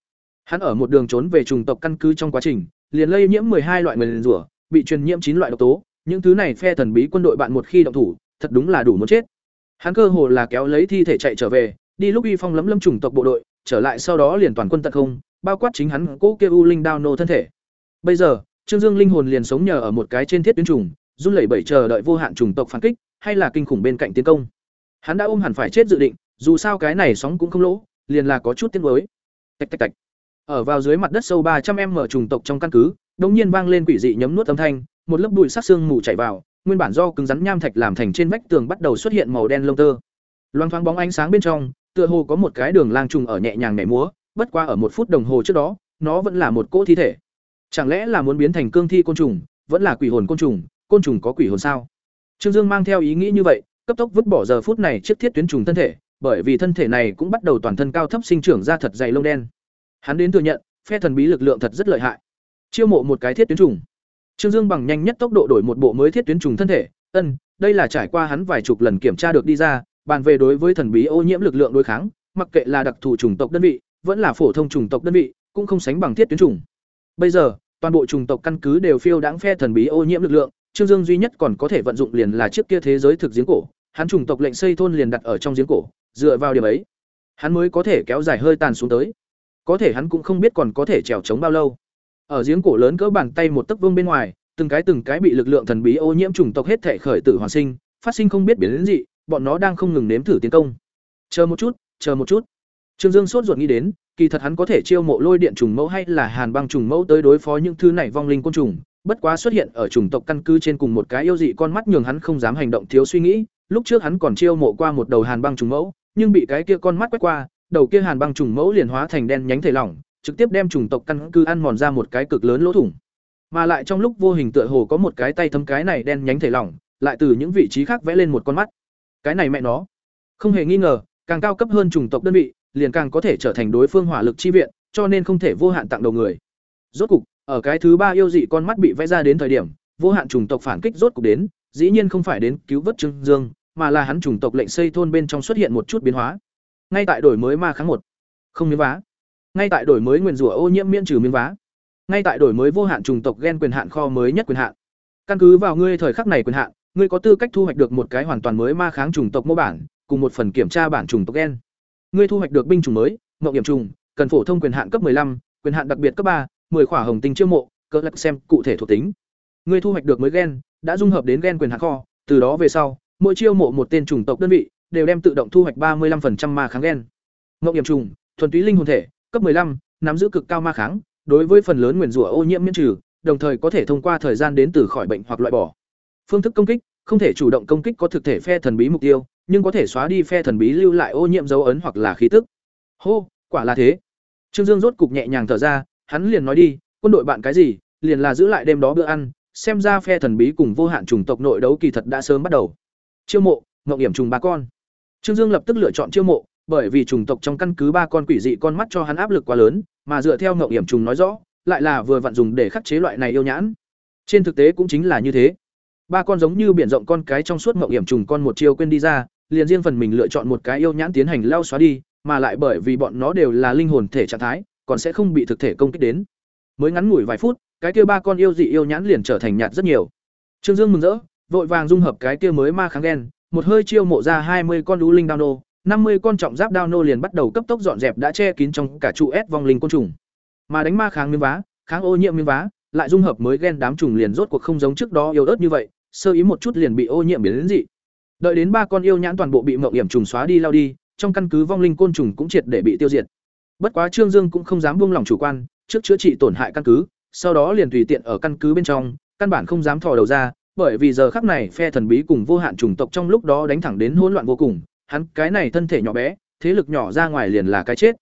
Hắn ở một đường trốn về chủng tộc căn cứ trong quá trình, liền lây nhiễm hai loại nguyên rủa, bị truyền nhiễm chín loại độc tố, những thứ này phe thần bí quân đội bạn một khi động thủ, thật đúng là đủ muốn chết. Hắn cơ hồ là kéo lấy thi thể chạy trở về, đi lúc uy phong lấm lâm chủng tộc bộ đội, trở lại sau đó liền toàn quân tận không, bao quát chính hắn cố kia u linh đao nô thân thể. Bây giờ, Trương Dương linh hồn liền sống nhờ ở một cái trên thiết tuyến trùng, run lẩy bẩy chờ đợi vô hạn trùng tộc phản kích, hay là kinh khủng bên cạnh tiến công. Hắn đã ôm hẳn phải chết dự định, dù sao cái này sóng cũng không lỗ, liền là có chút tiếng với. Tạch tạch tạch. Ở vào dưới mặt đất sâu ba trăm m trùng tộc trong căn cứ, đột nhiên vang lên quỷ dị nhấm nuốt âm thanh, một lớp bụi sắc xương mù chảy vào, nguyên bản do cứng rắn nham thạch làm thành trên vách tường bắt đầu xuất hiện màu đen lông tơ. Loang thoáng bóng ánh sáng bên trong, tựa hồ có một cái đường lang trùng ở nhẹ nhàng nhảy múa, bất qua ở một phút đồng hồ trước đó, nó vẫn là một cỗ thi thể. Chẳng lẽ là muốn biến thành cương thi côn trùng, vẫn là quỷ hồn côn trùng, côn trùng có quỷ hồn sao? Trương Dương mang theo ý nghĩ như vậy, cấp tốc vứt bỏ giờ phút này chiếc thiết tuyến trùng thân thể, bởi vì thân thể này cũng bắt đầu toàn thân cao thấp sinh trưởng ra thật dày lông đen. Hắn đến thừa nhận, phe thần bí lực lượng thật rất lợi hại. Chiêu mộ một cái thiết tuyến trùng. Trương Dương bằng nhanh nhất tốc độ đổi một bộ mới thiết tuyến trùng thân thể, ân, đây là trải qua hắn vài chục lần kiểm tra được đi ra, bàn về đối với thần bí ô nhiễm lực lượng đối kháng, mặc kệ là đặc thù chủng tộc đơn vị, vẫn là phổ thông chủng tộc đơn vị, cũng không sánh bằng thiết tuyến trùng. Bây giờ, toàn bộ chủng tộc căn cứ đều phiêu đãng phe thần bí ô nhiễm lực lượng, Trương Dương duy nhất còn có thể vận dụng liền là chiếc kia thế giới thực giếng cổ, hắn chủng tộc lệnh xây thôn liền đặt ở trong giếng cổ, dựa vào điểm ấy, hắn mới có thể kéo dài hơi tàn xuống tới. Có thể hắn cũng không biết còn có thể trèo chống bao lâu. Ở giếng cổ lớn cỡ bàn tay một tấc vuông bên ngoài, từng cái từng cái bị lực lượng thần bí ô nhiễm chủng tộc hết thể khởi tử hoàn sinh, phát sinh không biết biến đến gì, bọn nó đang không ngừng nếm thử tiến công. Chờ một chút, chờ một chút. Trương Dương sốt ruột nghĩ đến, kỳ thật hắn có thể chiêu mộ lôi điện trùng mẫu hay là hàn băng trùng mẫu tới đối phó những thứ này vong linh côn trùng, bất quá xuất hiện ở chủng tộc căn cứ trên cùng một cái yêu dị con mắt nhường hắn không dám hành động thiếu suy nghĩ, lúc trước hắn còn chiêu mộ qua một đầu hàn băng trùng mẫu, nhưng bị cái kia con mắt quét qua, đầu kia hàn băng trùng mẫu liền hóa thành đen nhánh thể lỏng, trực tiếp đem chủng tộc căn cứ ăn mòn ra một cái cực lớn lỗ thủng. Mà lại trong lúc vô hình tựa hồ có một cái tay thấm cái này đen nhánh thể lỏng, lại từ những vị trí khác vẽ lên một con mắt. Cái này mẹ nó, không hề nghi ngờ, càng cao cấp hơn chủng tộc đơn vị, liền càng có thể trở thành đối phương hỏa lực chi viện, cho nên không thể vô hạn tặng đầu người. Rốt cục, ở cái thứ ba yêu dị con mắt bị vẽ ra đến thời điểm, vô hạn chủng tộc phản kích rốt cục đến, dĩ nhiên không phải đến cứu vớt Trương Dương, mà là hắn chủng tộc lệnh xây thôn bên trong xuất hiện một chút biến hóa. Ngay tại đổi mới ma kháng một, không miếng vá. Ngay tại đổi mới nguyên rủa ô nhiễm miễn trừ miếng vá. Ngay tại đổi mới vô hạn chủng tộc gen quyền hạn kho mới nhất quyền hạn. Căn cứ vào ngươi thời khắc này quyền hạn, ngươi có tư cách thu hoạch được một cái hoàn toàn mới ma kháng chủng tộc mô bản, cùng một phần kiểm tra bản chủng tộc gen. Ngươi thu hoạch được binh chủng mới, ngộ điểm trùng, cần phổ thông quyền hạn cấp 15, quyền hạn đặc biệt cấp ba, 10 khỏa hồng tinh chiêu mộ, cỡ lắc xem cụ thể thuộc tính. Ngươi thu hoạch được mới gen, đã dung hợp đến gen quyền hạn kho, từ đó về sau, mỗi chiêu mộ một tên chủng tộc đơn vị, đều đem tự động thu hoạch 35% ma kháng gen. Ngộ điểm trùng, thuần túy linh hồn thể, cấp 15, nắm giữ cực cao ma kháng, đối với phần lớn nguyên rủa ô nhiễm miễn trừ, đồng thời có thể thông qua thời gian đến từ khỏi bệnh hoặc loại bỏ. Phương thức công kích, không thể chủ động công kích có thực thể phe thần bí mục tiêu, nhưng có thể xóa đi phe thần bí lưu lại ô nhiễm dấu ấn hoặc là khí tức. Hô, quả là thế. Trương Dương rốt cục nhẹ nhàng thở ra, hắn liền nói đi, quân đội bạn cái gì, liền là giữ lại đêm đó bữa ăn, xem ra phe thần bí cùng vô hạn chủng tộc nội đấu kỳ thật đã sớm bắt đầu. Chiêu mộ, ngộng hiểm trùng ba con. Trương Dương lập tức lựa chọn chiêu mộ, bởi vì chủng tộc trong căn cứ ba con quỷ dị con mắt cho hắn áp lực quá lớn, mà dựa theo ngộng hiểm trùng nói rõ, lại là vừa vặn dùng để khắc chế loại này yêu nhãn. Trên thực tế cũng chính là như thế. Ba con giống như biển rộng con cái trong suốt ngộng hiểm trùng con một chiêu quên đi ra, liền riêng phần mình lựa chọn một cái yêu nhãn tiến hành lao xóa đi, mà lại bởi vì bọn nó đều là linh hồn thể trạng thái, còn sẽ không bị thực thể công kích đến. Mới ngắn ngủi vài phút, cái kia ba con yêu dị yêu nhãn liền trở thành nhạt rất nhiều. Trương Dương mừng rỡ, vội vàng dung hợp cái kia mới ma kháng gen, một hơi chiêu mộ ra hai mươi con lũ linh đao nô, năm mươi con trọng giáp đao nô liền bắt đầu cấp tốc dọn dẹp đã che kín trong cả trụ S vong linh côn trùng. Mà đánh ma kháng miếng vá, kháng ô nhiễm miếng vá, lại dung hợp mới gen đám trùng liền rốt cuộc không giống trước đó yếu ớt như vậy, sơ ý một chút liền bị ô nhiễm biến đến dị. Đợi đến ba con yêu nhãn toàn bộ bị mộng hiểm trùng xóa đi lao đi, trong căn cứ vong linh côn trùng cũng triệt để bị tiêu diệt. Bất quá Trương Dương cũng không dám buông lỏng chủ quan, trước chữa trị tổn hại căn cứ, sau đó liền tùy tiện ở căn cứ bên trong, căn bản không dám thò đầu ra, bởi vì giờ khắc này phe thần bí cùng vô hạn chủng tộc trong lúc đó đánh thẳng đến hỗn loạn vô cùng, hắn cái này thân thể nhỏ bé, thế lực nhỏ ra ngoài liền là cái chết.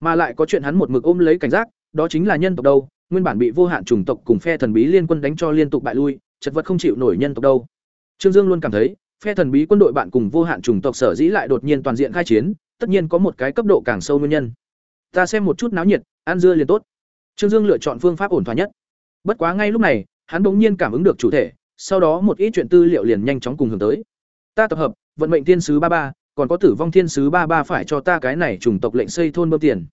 Mà lại có chuyện hắn một mực ôm lấy cảnh giác, đó chính là nhân tộc đâu, nguyên bản bị vô hạn chủng tộc cùng phe thần bí liên quân đánh cho liên tục bại lui, chật vật không chịu nổi nhân tộc đâu. Trương Dương luôn cảm thấy, phe thần bí quân đội bạn cùng vô hạn chủng tộc sở dĩ lại đột nhiên toàn diện khai chiến, tất nhiên có một cái cấp độ càng sâu nguyên nhân. Ta xem một chút náo nhiệt, ăn dưa liền tốt. Trương Dương lựa chọn phương pháp ổn thỏa nhất. Bất quá ngay lúc này, hắn bỗng nhiên cảm ứng được chủ thể, sau đó một ít chuyện tư liệu liền nhanh chóng cùng hướng tới. Ta tập hợp, vận mệnh thiên sứ ba ba, còn có tử vong thiên sứ ba ba phải cho ta cái này chủng tộc lệnh xây thôn bơm tiền.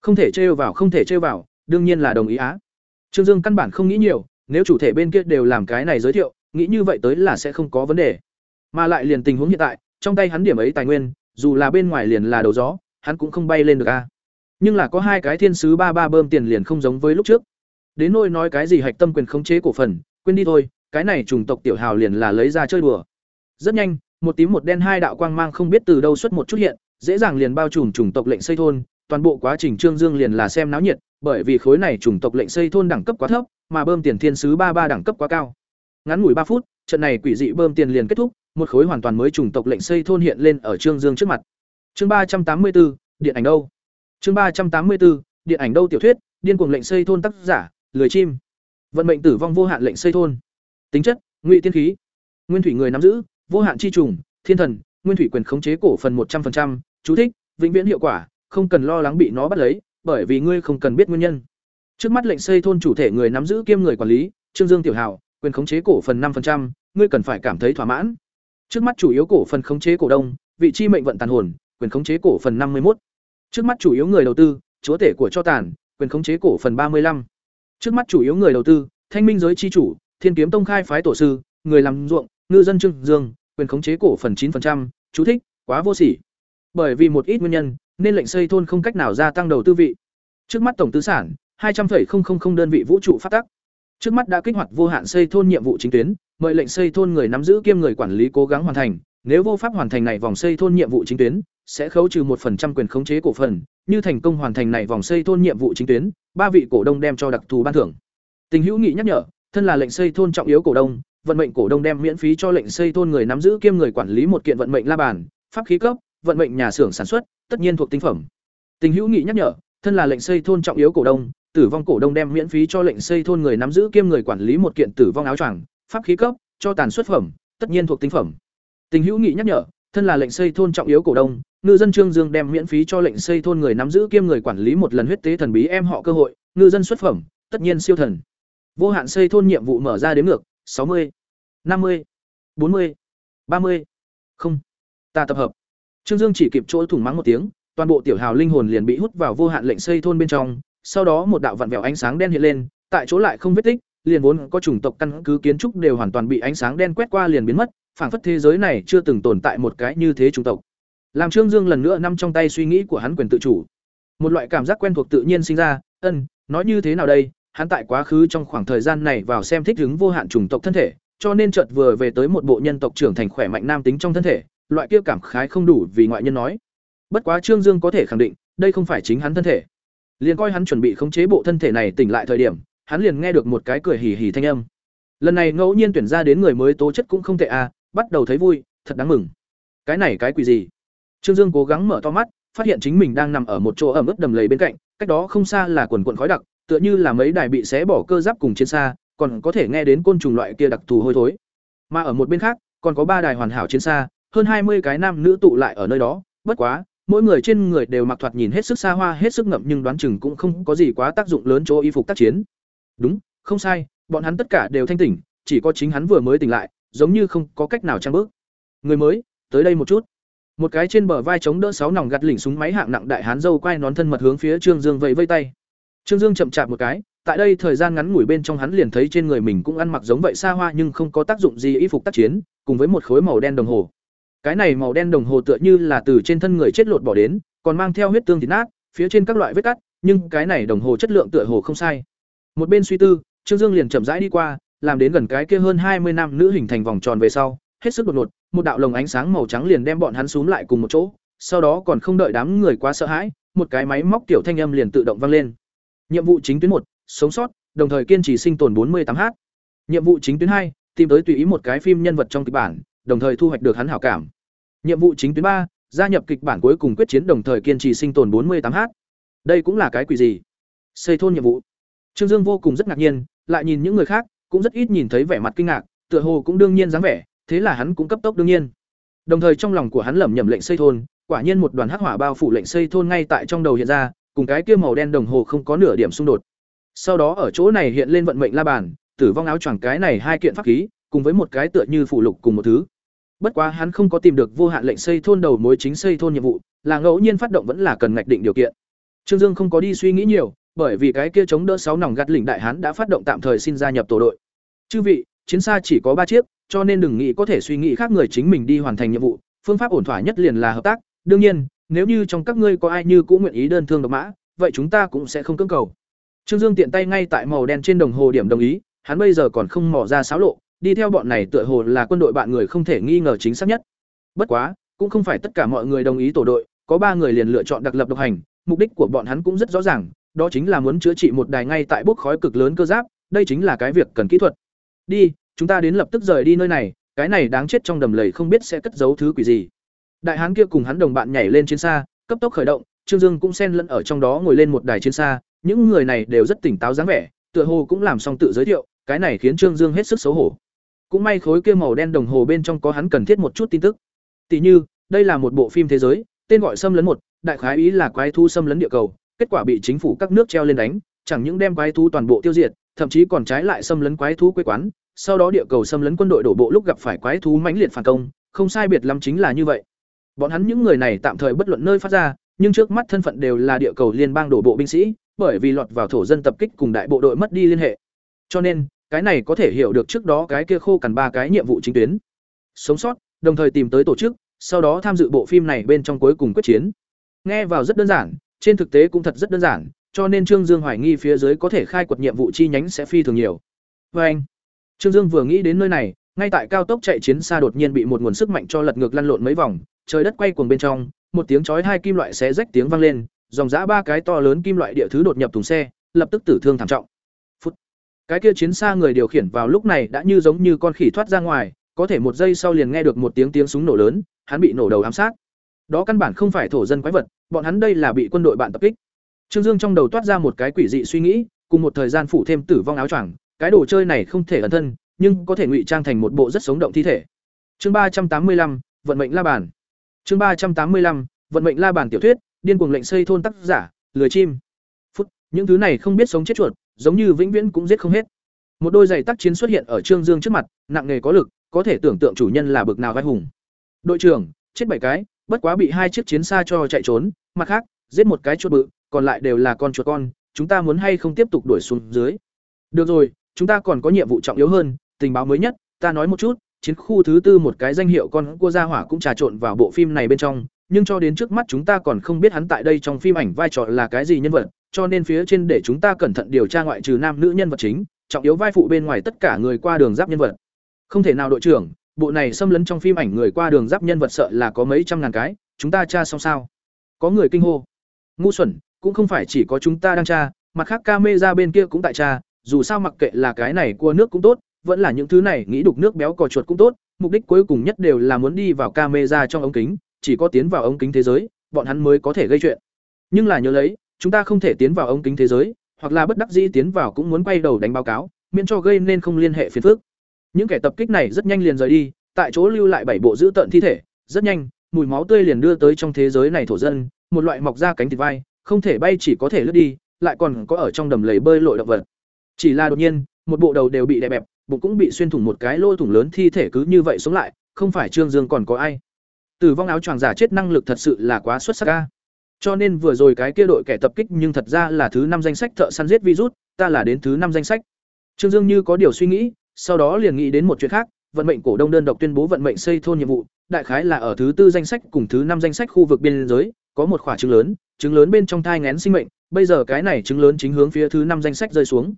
Không thể trêu vào, không thể trêu vào, đương nhiên là đồng ý á. Trương Dương căn bản không nghĩ nhiều, nếu chủ thể bên kia đều làm cái này giới thiệu, nghĩ như vậy tới là sẽ không có vấn đề. Mà lại liền tình huống hiện tại, trong tay hắn điểm ấy tài nguyên, dù là bên ngoài liền là đầu gió, hắn cũng không bay lên được a. Nhưng là có hai cái thiên sứ ba ba bơm tiền liền không giống với lúc trước. Đến nỗi nói cái gì hạch tâm quyền khống chế cổ phần, quên đi thôi, cái này trùng tộc tiểu hào liền là lấy ra chơi đùa. Rất nhanh, một tím một đen hai đạo quang mang không biết từ đâu xuất một chút hiện, dễ dàng liền bao trùm chủng tộc lệnh xây thôn, toàn bộ quá trình Trương Dương liền là xem náo nhiệt, bởi vì khối này chủng tộc lệnh xây thôn đẳng cấp quá thấp, mà bơm tiền thiên sứ ba ba đẳng cấp quá cao. Ngắn ngủi ba phút, trận này quỷ dị bơm tiền liền kết thúc, một khối hoàn toàn mới chủng tộc lệnh xây thôn hiện lên ở Trương Dương trước mặt. Chương ba trăm tám mươi bốn điện ảnh đâu? Chương ba trăm tám mươi bốn điện ảnh đâu tiểu thuyết, điên cuồng lệnh xây thôn tác giả, lười chim. Vận mệnh tử vong vô hạn lệnh xây thôn. Tính chất, ngụy tiên khí. Nguyên thủy người nắm giữ, vô hạn chi trùng, thiên thần, nguyên thủy quyền khống chế cổ phần một trăm 100%, chú thích, vĩnh viễn hiệu quả, không cần lo lắng bị nó bắt lấy, bởi vì ngươi không cần biết nguyên nhân. Trước mắt lệnh xây thôn chủ thể người nắm giữ kiêm người quản lý, Trương Dương Tiểu Hào, quyền khống chế cổ phần 5%, ngươi cần phải cảm thấy thỏa mãn. Trước mắt chủ yếu cổ phần khống chế cổ đông, vị trí mệnh vận tàn hồn, quyền khống chế cổ phần 51. Trước mắt chủ yếu người đầu tư, chúa tể của cho tàn, quyền khống chế cổ phần 35. Trước mắt chủ yếu người đầu tư, Thanh Minh giới chi chủ, Thiên Kiếm Tông khai phái tổ sư, người làm ruộng, ngư dân Trương Dương, quyền khống chế cổ phần 9%, chú thích, quá vô sỉ. Bởi vì một ít nguyên nhân, nên lệnh xây thôn không cách nào gia tăng đầu tư vị. Trước mắt tổng tư sản 200,000 đơn vị vũ trụ phát tắc. Trước mắt đã kích hoạt vô hạn xây thôn nhiệm vụ chính tuyến, mời lệnh xây thôn người nắm giữ kiêm người quản lý cố gắng hoàn thành, nếu vô pháp hoàn thành này vòng xây thôn nhiệm vụ chính tuyến, sẽ khấu trừ một phần trăm quyền khống chế cổ phần, như thành công hoàn thành này vòng xây thôn nhiệm vụ chính tuyến, ba vị cổ đông đem cho đặc thù ban thưởng. Tình hữu nghị nhắc nhở, thân là lệnh xây thôn trọng yếu cổ đông, vận mệnh cổ đông đem miễn phí cho lệnh xây thôn người nắm giữ kiêm người quản lý một kiện vận mệnh la bàn, pháp khí cấp, vận mệnh nhà xưởng sản xuất, tất nhiên thuộc tinh phẩm. Tình hữu nghị nhắc nhở, thân là lệnh xây thôn trọng yếu cổ đông, tử vong cổ đông đem miễn phí cho lệnh xây thôn người nắm giữ kiêm người quản lý một kiện tử vong áo choàng, pháp khí cấp, cho tàn xuất phẩm, tất nhiên thuộc tinh phẩm. Tình hữu nghị nhắc nhở, thân là lệnh xây thôn trọng yếu cổ đông, ngư dân Trương Dương đem miễn phí cho lệnh xây thôn người nắm giữ kiêm người quản lý một lần huyết tế thần bí em họ cơ hội, ngư dân xuất phẩm, tất nhiên siêu thần. Vô hạn xây thôn nhiệm vụ mở ra đến ngược, sáu mươi, năm mươi, bốn mươi, ba mươi, Không. Ta tập hợp. Trương Dương chỉ kịp chỗ thủng mắng một tiếng, toàn bộ tiểu hào linh hồn liền bị hút vào vô hạn lệnh xây thôn bên trong, sau đó một đạo vặn vẹo ánh sáng đen hiện lên, tại chỗ lại không vết tích, liền vốn có chủng tộc căn cứ kiến trúc đều hoàn toàn bị ánh sáng đen quét qua liền biến mất, phảng phất thế giới này chưa từng tồn tại một cái như thế chủng tộc. Làm Trương Dương lần nữa nằm trong tay suy nghĩ của hắn quyền tự chủ. Một loại cảm giác quen thuộc tự nhiên sinh ra, ân, nói như thế nào đây, hắn tại quá khứ trong khoảng thời gian này vào xem thích ứng vô hạn chủng tộc thân thể, cho nên chợt vừa về tới một bộ nhân tộc trưởng thành khỏe mạnh nam tính trong thân thể, loại kia cảm khái không đủ vì ngoại nhân nói. Bất quá Trương Dương có thể khẳng định, đây không phải chính hắn thân thể. Liền coi hắn chuẩn bị khống chế bộ thân thể này tỉnh lại thời điểm, hắn liền nghe được một cái cười hì hì thanh âm. Lần này ngẫu nhiên tuyển ra đến người mới tố chất cũng không tệ à, bắt đầu thấy vui, thật đáng mừng. Cái này cái quỷ gì? Trương Dương cố gắng mở to mắt, phát hiện chính mình đang nằm ở một chỗ ẩm ướt đầm lầy bên cạnh, cách đó không xa là quần quần khói đặc, tựa như là mấy đài bị xé bỏ cơ giáp cùng chiến xa, còn có thể nghe đến côn trùng loại kia đặc thù hôi thối. Mà ở một bên khác, còn có ba đài hoàn hảo chiến xa, hơn hai mươi cái nam nữ tụ lại ở nơi đó, bất quá, mỗi người trên người đều mặc thoạt nhìn hết sức xa hoa, hết sức ngậm nhưng đoán chừng cũng không có gì quá tác dụng lớn chỗ y phục tác chiến. Đúng, không sai, bọn hắn tất cả đều thanh tỉnh, chỉ có chính hắn vừa mới tỉnh lại, giống như không có cách nào trang bước. Người mới, tới đây một chút. Một cái trên bờ vai chống đỡ sáu nòng gạt lỉnh súng máy hạng nặng đại hán dâu quay nón thân mật hướng phía Trương Dương vẫy vây tay. Trương Dương chậm chạp một cái, tại đây thời gian ngắn ngủi bên trong hắn liền thấy trên người mình cũng ăn mặc giống vậy xa hoa nhưng không có tác dụng gì y phục tác chiến, cùng với một khối màu đen đồng hồ cái này màu đen đồng hồ tựa như là từ trên thân người chết lột bỏ đến, còn mang theo huyết tương thịt nát, phía trên các loại vết cắt, nhưng cái này đồng hồ chất lượng tựa hồ không sai. Một bên suy tư, trương dương liền chậm rãi đi qua, làm đến gần cái kia hơn hai mươi năm nữ hình thành vòng tròn về sau, hết sức đột ngột, một đạo lồng ánh sáng màu trắng liền đem bọn hắn xuống lại cùng một chỗ, sau đó còn không đợi đám người quá sợ hãi, một cái máy móc tiểu thanh âm liền tự động vang lên. Nhiệm vụ chính tuyến một, sống sót, đồng thời kiên trì sinh tồn 48 h nhiệm vụ chính tuyến hai, tìm tới tùy ý một cái phim nhân vật trong kịch bản đồng thời thu hoạch được hắn hảo cảm. Nhiệm vụ chính tuyến ba, gia nhập kịch bản cuối cùng quyết chiến đồng thời kiên trì sinh tồn 48 h. Đây cũng là cái quỷ gì? Xây thôn nhiệm vụ. Trương dương vô cùng rất ngạc nhiên, lại nhìn những người khác, cũng rất ít nhìn thấy vẻ mặt kinh ngạc, tựa hồ cũng đương nhiên dáng vẻ, thế là hắn cũng cấp tốc đương nhiên. Đồng thời trong lòng của hắn lẩm nhẩm lệnh xây thôn, quả nhiên một đoàn hắc hỏa bao phủ lệnh xây thôn ngay tại trong đầu hiện ra, cùng cái kia màu đen đồng hồ không có nửa điểm xung đột. Sau đó ở chỗ này hiện lên vận mệnh la bàn, tử vong áo choàng cái này hai kiện pháp khí, cùng với một cái tựa như phụ lục cùng một thứ bất quá hắn không có tìm được vô hạn lệnh xây thôn đầu mối chính xây thôn nhiệm vụ, là ngẫu nhiên phát động vẫn là cần ngạch định điều kiện. Trương dương không có đi suy nghĩ nhiều, bởi vì cái kia chống đỡ sáu nòng gắt lĩnh đại hán đã phát động tạm thời xin gia nhập tổ đội. Chư vị, chiến xa chỉ có ba chiếc, cho nên đừng nghĩ có thể suy nghĩ khác người chính mình đi hoàn thành nhiệm vụ, phương pháp ổn thỏa nhất liền là hợp tác. Đương nhiên, nếu như trong các ngươi có ai như cũng nguyện ý đơn thương độc mã, vậy chúng ta cũng sẽ không cưỡng cầu. Trương dương tiện tay ngay tại màu đen trên đồng hồ điểm đồng ý, hắn bây giờ còn không mò ra xáo lộ đi theo bọn này tựa hồ là quân đội bạn người không thể nghi ngờ chính xác nhất. Bất quá, cũng không phải tất cả mọi người đồng ý tổ đội, có ba người liền lựa chọn đặc lập độc hành, mục đích của bọn hắn cũng rất rõ ràng, đó chính là muốn chữa trị một đài ngay tại bốc khói cực lớn cơ giáp, đây chính là cái việc cần kỹ thuật. Đi, chúng ta đến lập tức rời đi nơi này, cái này đáng chết trong đầm lầy không biết sẽ cất giấu thứ quỷ gì. Đại hán kia cùng hắn đồng bạn nhảy lên trên xa, cấp tốc khởi động, trương dương cũng xen lẫn ở trong đó ngồi lên một đài trên xa, những người này đều rất tỉnh táo dáng vẻ, tựa hồ cũng làm xong tự giới thiệu, cái này khiến trương dương hết sức xấu hổ cũng may khối kia màu đen đồng hồ bên trong có hắn cần thiết một chút tin tức. Tỷ như, đây là một bộ phim thế giới, tên gọi xâm lấn một, đại khái ý là quái thú xâm lấn địa cầu, kết quả bị chính phủ các nước treo lên đánh, chẳng những đem quái thú toàn bộ tiêu diệt, thậm chí còn trái lại xâm lấn quái thú quê quán, sau đó địa cầu xâm lấn quân đội đổ bộ lúc gặp phải quái thú mãnh liệt phản công, không sai biệt lắm chính là như vậy. Bọn hắn những người này tạm thời bất luận nơi phát ra, nhưng trước mắt thân phận đều là địa cầu liên bang đổ bộ binh sĩ, bởi vì lọt vào thổ dân tập kích cùng đại bộ đội mất đi liên hệ. Cho nên cái này có thể hiểu được trước đó cái kia khô cằn ba cái nhiệm vụ chính tuyến. Sống sót, đồng thời tìm tới tổ chức, sau đó tham dự bộ phim này bên trong cuối cùng quyết chiến. Nghe vào rất đơn giản, trên thực tế cũng thật rất đơn giản, cho nên trương dương hoài nghi phía dưới có thể khai quật nhiệm vụ chi nhánh sẽ phi thường nhiều. Vê anh, trương dương vừa nghĩ đến nơi này, ngay tại cao tốc chạy chiến xa đột nhiên bị một nguồn sức mạnh cho lật ngược lăn lộn mấy vòng, trời đất quay cuồng bên trong, một tiếng chói hai kim loại xé rách tiếng vang lên, dòng giã ba cái to lớn kim loại địa thứ đột nhập thùng xe, lập tức tử thương thảm trọng cái kia chiến xa người điều khiển vào lúc này đã như giống như con khỉ thoát ra ngoài, có thể một giây sau liền nghe được một tiếng tiếng súng nổ lớn, hắn bị nổ đầu ám sát. Đó căn bản không phải thổ dân quái vật, bọn hắn đây là bị quân đội bạn tập kích. Trương dương trong đầu toát ra một cái quỷ dị suy nghĩ, cùng một thời gian phủ thêm tử vong áo choàng, cái đồ chơi này không thể ẩn thân, nhưng có thể ngụy trang thành một bộ rất sống động thi thể. Chương ba trăm tám mươi lăm, vận mệnh la bàn. Chương ba trăm tám mươi lăm, vận mệnh la bàn tiểu thuyết, điên cuồng lệnh xây thôn tác giả, lười chim. Phút, những thứ này không biết sống chết chuột giống như vĩnh viễn cũng giết không hết. Một đôi giày tác chiến xuất hiện ở trương dương trước mặt, nặng nghề có lực, có thể tưởng tượng chủ nhân là bực nào vai hùng. Đội trưởng, chết bảy cái, bất quá bị hai chiếc chiến xa cho chạy trốn, mặt khác, giết một cái chuột bự, còn lại đều là con chuột con, chúng ta muốn hay không tiếp tục đuổi xuống dưới? Được rồi, chúng ta còn có nhiệm vụ trọng yếu hơn, tình báo mới nhất, ta nói một chút, chiến khu thứ tư một cái danh hiệu con cua gia hỏa cũng trà trộn vào bộ phim này bên trong, nhưng cho đến trước mắt chúng ta còn không biết hắn tại đây trong phim ảnh vai trò là cái gì nhân vật cho nên phía trên để chúng ta cẩn thận điều tra ngoại trừ nam nữ nhân vật chính, trọng yếu vai phụ bên ngoài tất cả người qua đường giáp nhân vật. Không thể nào đội trưởng, bộ này xâm lấn trong phim ảnh người qua đường giáp nhân vật sợ là có mấy trăm ngàn cái, chúng ta tra xong sao? Có người kinh hô. Ngu xuẩn, cũng không phải chỉ có chúng ta đang tra, mặt khác ca mê ra bên kia cũng tại tra, dù sao mặc kệ là cái này cua nước cũng tốt, vẫn là những thứ này nghĩ đục nước béo cò chuột cũng tốt, mục đích cuối cùng nhất đều là muốn đi vào ca mê ra trong ống kính, chỉ có tiến vào ống kính thế giới, bọn hắn mới có thể gây chuyện. Nhưng là nhớ lấy chúng ta không thể tiến vào ống kính thế giới, hoặc là bất đắc dĩ tiến vào cũng muốn quay đầu đánh báo cáo, miễn cho gây nên không liên hệ phiền phức. Những kẻ tập kích này rất nhanh liền rời đi, tại chỗ lưu lại bảy bộ giữ tận thi thể, rất nhanh, mùi máu tươi liền đưa tới trong thế giới này thổ dân, một loại mọc ra cánh thịt vai, không thể bay chỉ có thể lướt đi, lại còn có ở trong đầm lầy bơi lội động vật. Chỉ là đột nhiên, một bộ đầu đều bị đè bẹp, bụng cũng bị xuyên thủng một cái lỗ thủng lớn thi thể cứ như vậy sống lại, không phải trương dương còn có ai. Tử vong áo choàng giả chết năng lực thật sự là quá xuất sắc ca cho nên vừa rồi cái kia đội kẻ tập kích nhưng thật ra là thứ năm danh sách thợ săn giết virus ta là đến thứ năm danh sách trương dương như có điều suy nghĩ sau đó liền nghĩ đến một chuyện khác vận mệnh cổ đông đơn độc tuyên bố vận mệnh xây thôn nhiệm vụ đại khái là ở thứ tư danh sách cùng thứ năm danh sách khu vực biên giới, có một quả trứng lớn, trứng lớn bên trong thai ngén sinh mệnh, bây giờ cái này trứng lớn chính hướng phía thứ năm danh sách rơi xuống.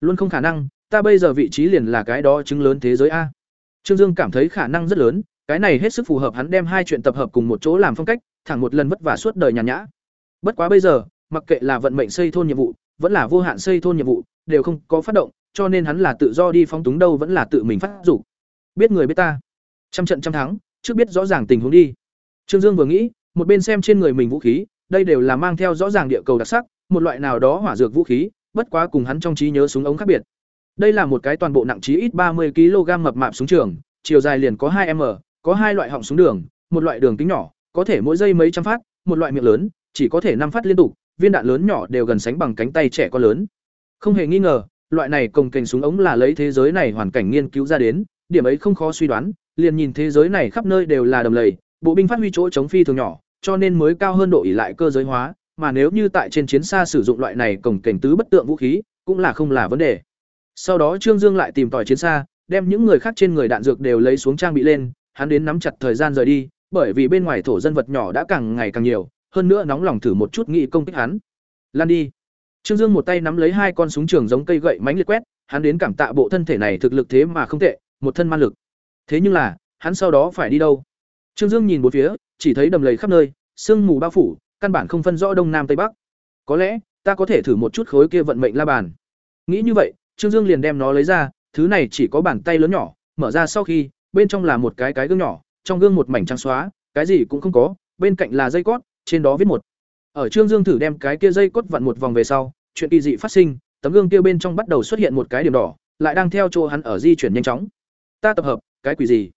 Luôn không khả năng, ta bây giờ vị trí liền là cái đó trứng lớn thế giới a. Trương Dương cảm thấy khả năng rất lớn, cái này hết sức phù hợp hắn đem hai chuyện tập hợp cùng một chỗ làm phong cách, thẳng một lần vất vả suốt đời nhàn nhã. Bất quá bây giờ, mặc kệ là vận mệnh xây thôn nhiệm vụ, vẫn là vô hạn xây thôn nhiệm vụ, đều không có phát động, cho nên hắn là tự do đi phóng túng đâu vẫn là tự mình phát dục. Biết người biết ta, trăm trận trăm thắng, trước biết rõ ràng tình huống đi. Trương Dương vừa nghĩ, một bên xem trên người mình vũ khí, đây đều là mang theo rõ ràng địa cầu đặc sắc, một loại nào đó hỏa dược vũ khí, bất quá cùng hắn trong trí nhớ súng ống khác biệt. Đây là một cái toàn bộ nặng trí ít ba mươi kg mập mạp súng trường, chiều dài liền có hai m có hai loại họng súng đường, một loại đường kính nhỏ, có thể mỗi giây mấy trăm phát, một loại miệng lớn, chỉ có thể năm phát liên tục, viên đạn lớn nhỏ đều gần sánh bằng cánh tay trẻ con lớn. Không hề nghi ngờ, loại này cồng kềnh súng ống là lấy thế giới này hoàn cảnh nghiên cứu ra đến, điểm ấy không khó suy đoán, liền nhìn thế giới này khắp nơi đều là đầm lầy, bộ binh phát huy chỗ chống phi thường nhỏ, cho nên mới cao hơn độ ỷ lại cơ giới hóa, mà nếu như tại trên chiến xa sử dụng loại này cồng kềnh tứ bất tượng vũ khí, cũng là không là vấn đề. Sau đó Trương Dương lại tìm tòi chiến xa, đem những người khác trên người đạn dược đều lấy xuống trang bị lên, hắn đến nắm chặt thời gian rời đi, bởi vì bên ngoài thổ dân vật nhỏ đã càng ngày càng nhiều, hơn nữa nóng lòng thử một chút nghị công kích hắn. Lan đi. Trương Dương một tay nắm lấy hai con súng trường giống cây gậy mánh liệt quét, hắn đến cảm tạ bộ thân thể này thực lực thế mà không tệ, một thân ma lực. Thế nhưng là, hắn sau đó phải đi đâu? Trương Dương nhìn bốn phía, chỉ thấy đầm lầy khắp nơi, sương mù bao phủ, căn bản không phân rõ đông nam tây bắc. Có lẽ, ta có thể thử một chút khối kia vận mệnh la bàn. Nghĩ như vậy, Trương Dương liền đem nó lấy ra, thứ này chỉ có bàn tay lớn nhỏ, mở ra sau khi, bên trong là một cái cái gương nhỏ, trong gương một mảnh trắng xóa, cái gì cũng không có, bên cạnh là dây cót, trên đó viết một. Ở Trương Dương thử đem cái kia dây cót vặn một vòng về sau, chuyện kỳ dị phát sinh, tấm gương kia bên trong bắt đầu xuất hiện một cái điểm đỏ, lại đang theo chỗ hắn ở di chuyển nhanh chóng. Ta tập hợp, cái quỷ gì?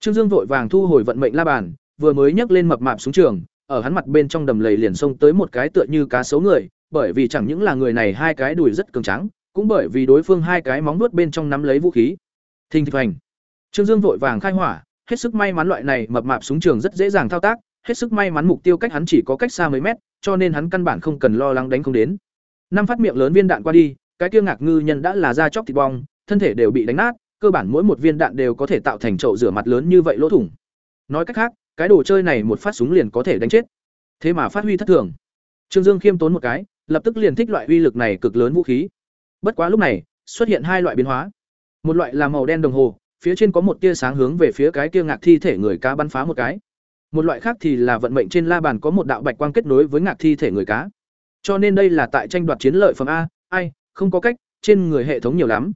Trương Dương vội vàng thu hồi vận mệnh la bàn, vừa mới nhấc lên mập mạp xuống trường, ở hắn mặt bên trong đầm lầy liền xông tới một cái tựa như cá sấu người, bởi vì chẳng những là người này hai cái đùi rất cường trắng, cũng bởi vì đối phương hai cái móng vuốt bên trong nắm lấy vũ khí. Thình thịch hành. Trương Dương vội vàng khai hỏa, hết sức may mắn loại này mập mạp súng trường rất dễ dàng thao tác, hết sức may mắn mục tiêu cách hắn chỉ có cách xa mấy mét, cho nên hắn căn bản không cần lo lắng đánh không đến. Năm phát miệng lớn viên đạn qua đi, cái kia ngạc ngư nhân đã là da chóc thịt bong, thân thể đều bị đánh nát, cơ bản mỗi một viên đạn đều có thể tạo thành chậu rửa mặt lớn như vậy lỗ thủng. Nói cách khác, cái đồ chơi này một phát súng liền có thể đánh chết. Thế mà phát huy thất thường. Trương Dương khiêm tốn một cái, lập tức liền thích loại uy lực này cực lớn vũ khí. Bất quá lúc này, xuất hiện hai loại biến hóa. Một loại là màu đen đồng hồ, phía trên có một tia sáng hướng về phía cái kia ngạc thi thể người cá bắn phá một cái. Một loại khác thì là vận mệnh trên la bàn có một đạo bạch quang kết nối với ngạc thi thể người cá. Cho nên đây là tại tranh đoạt chiến lợi phẩm a, ai, không có cách, trên người hệ thống nhiều lắm.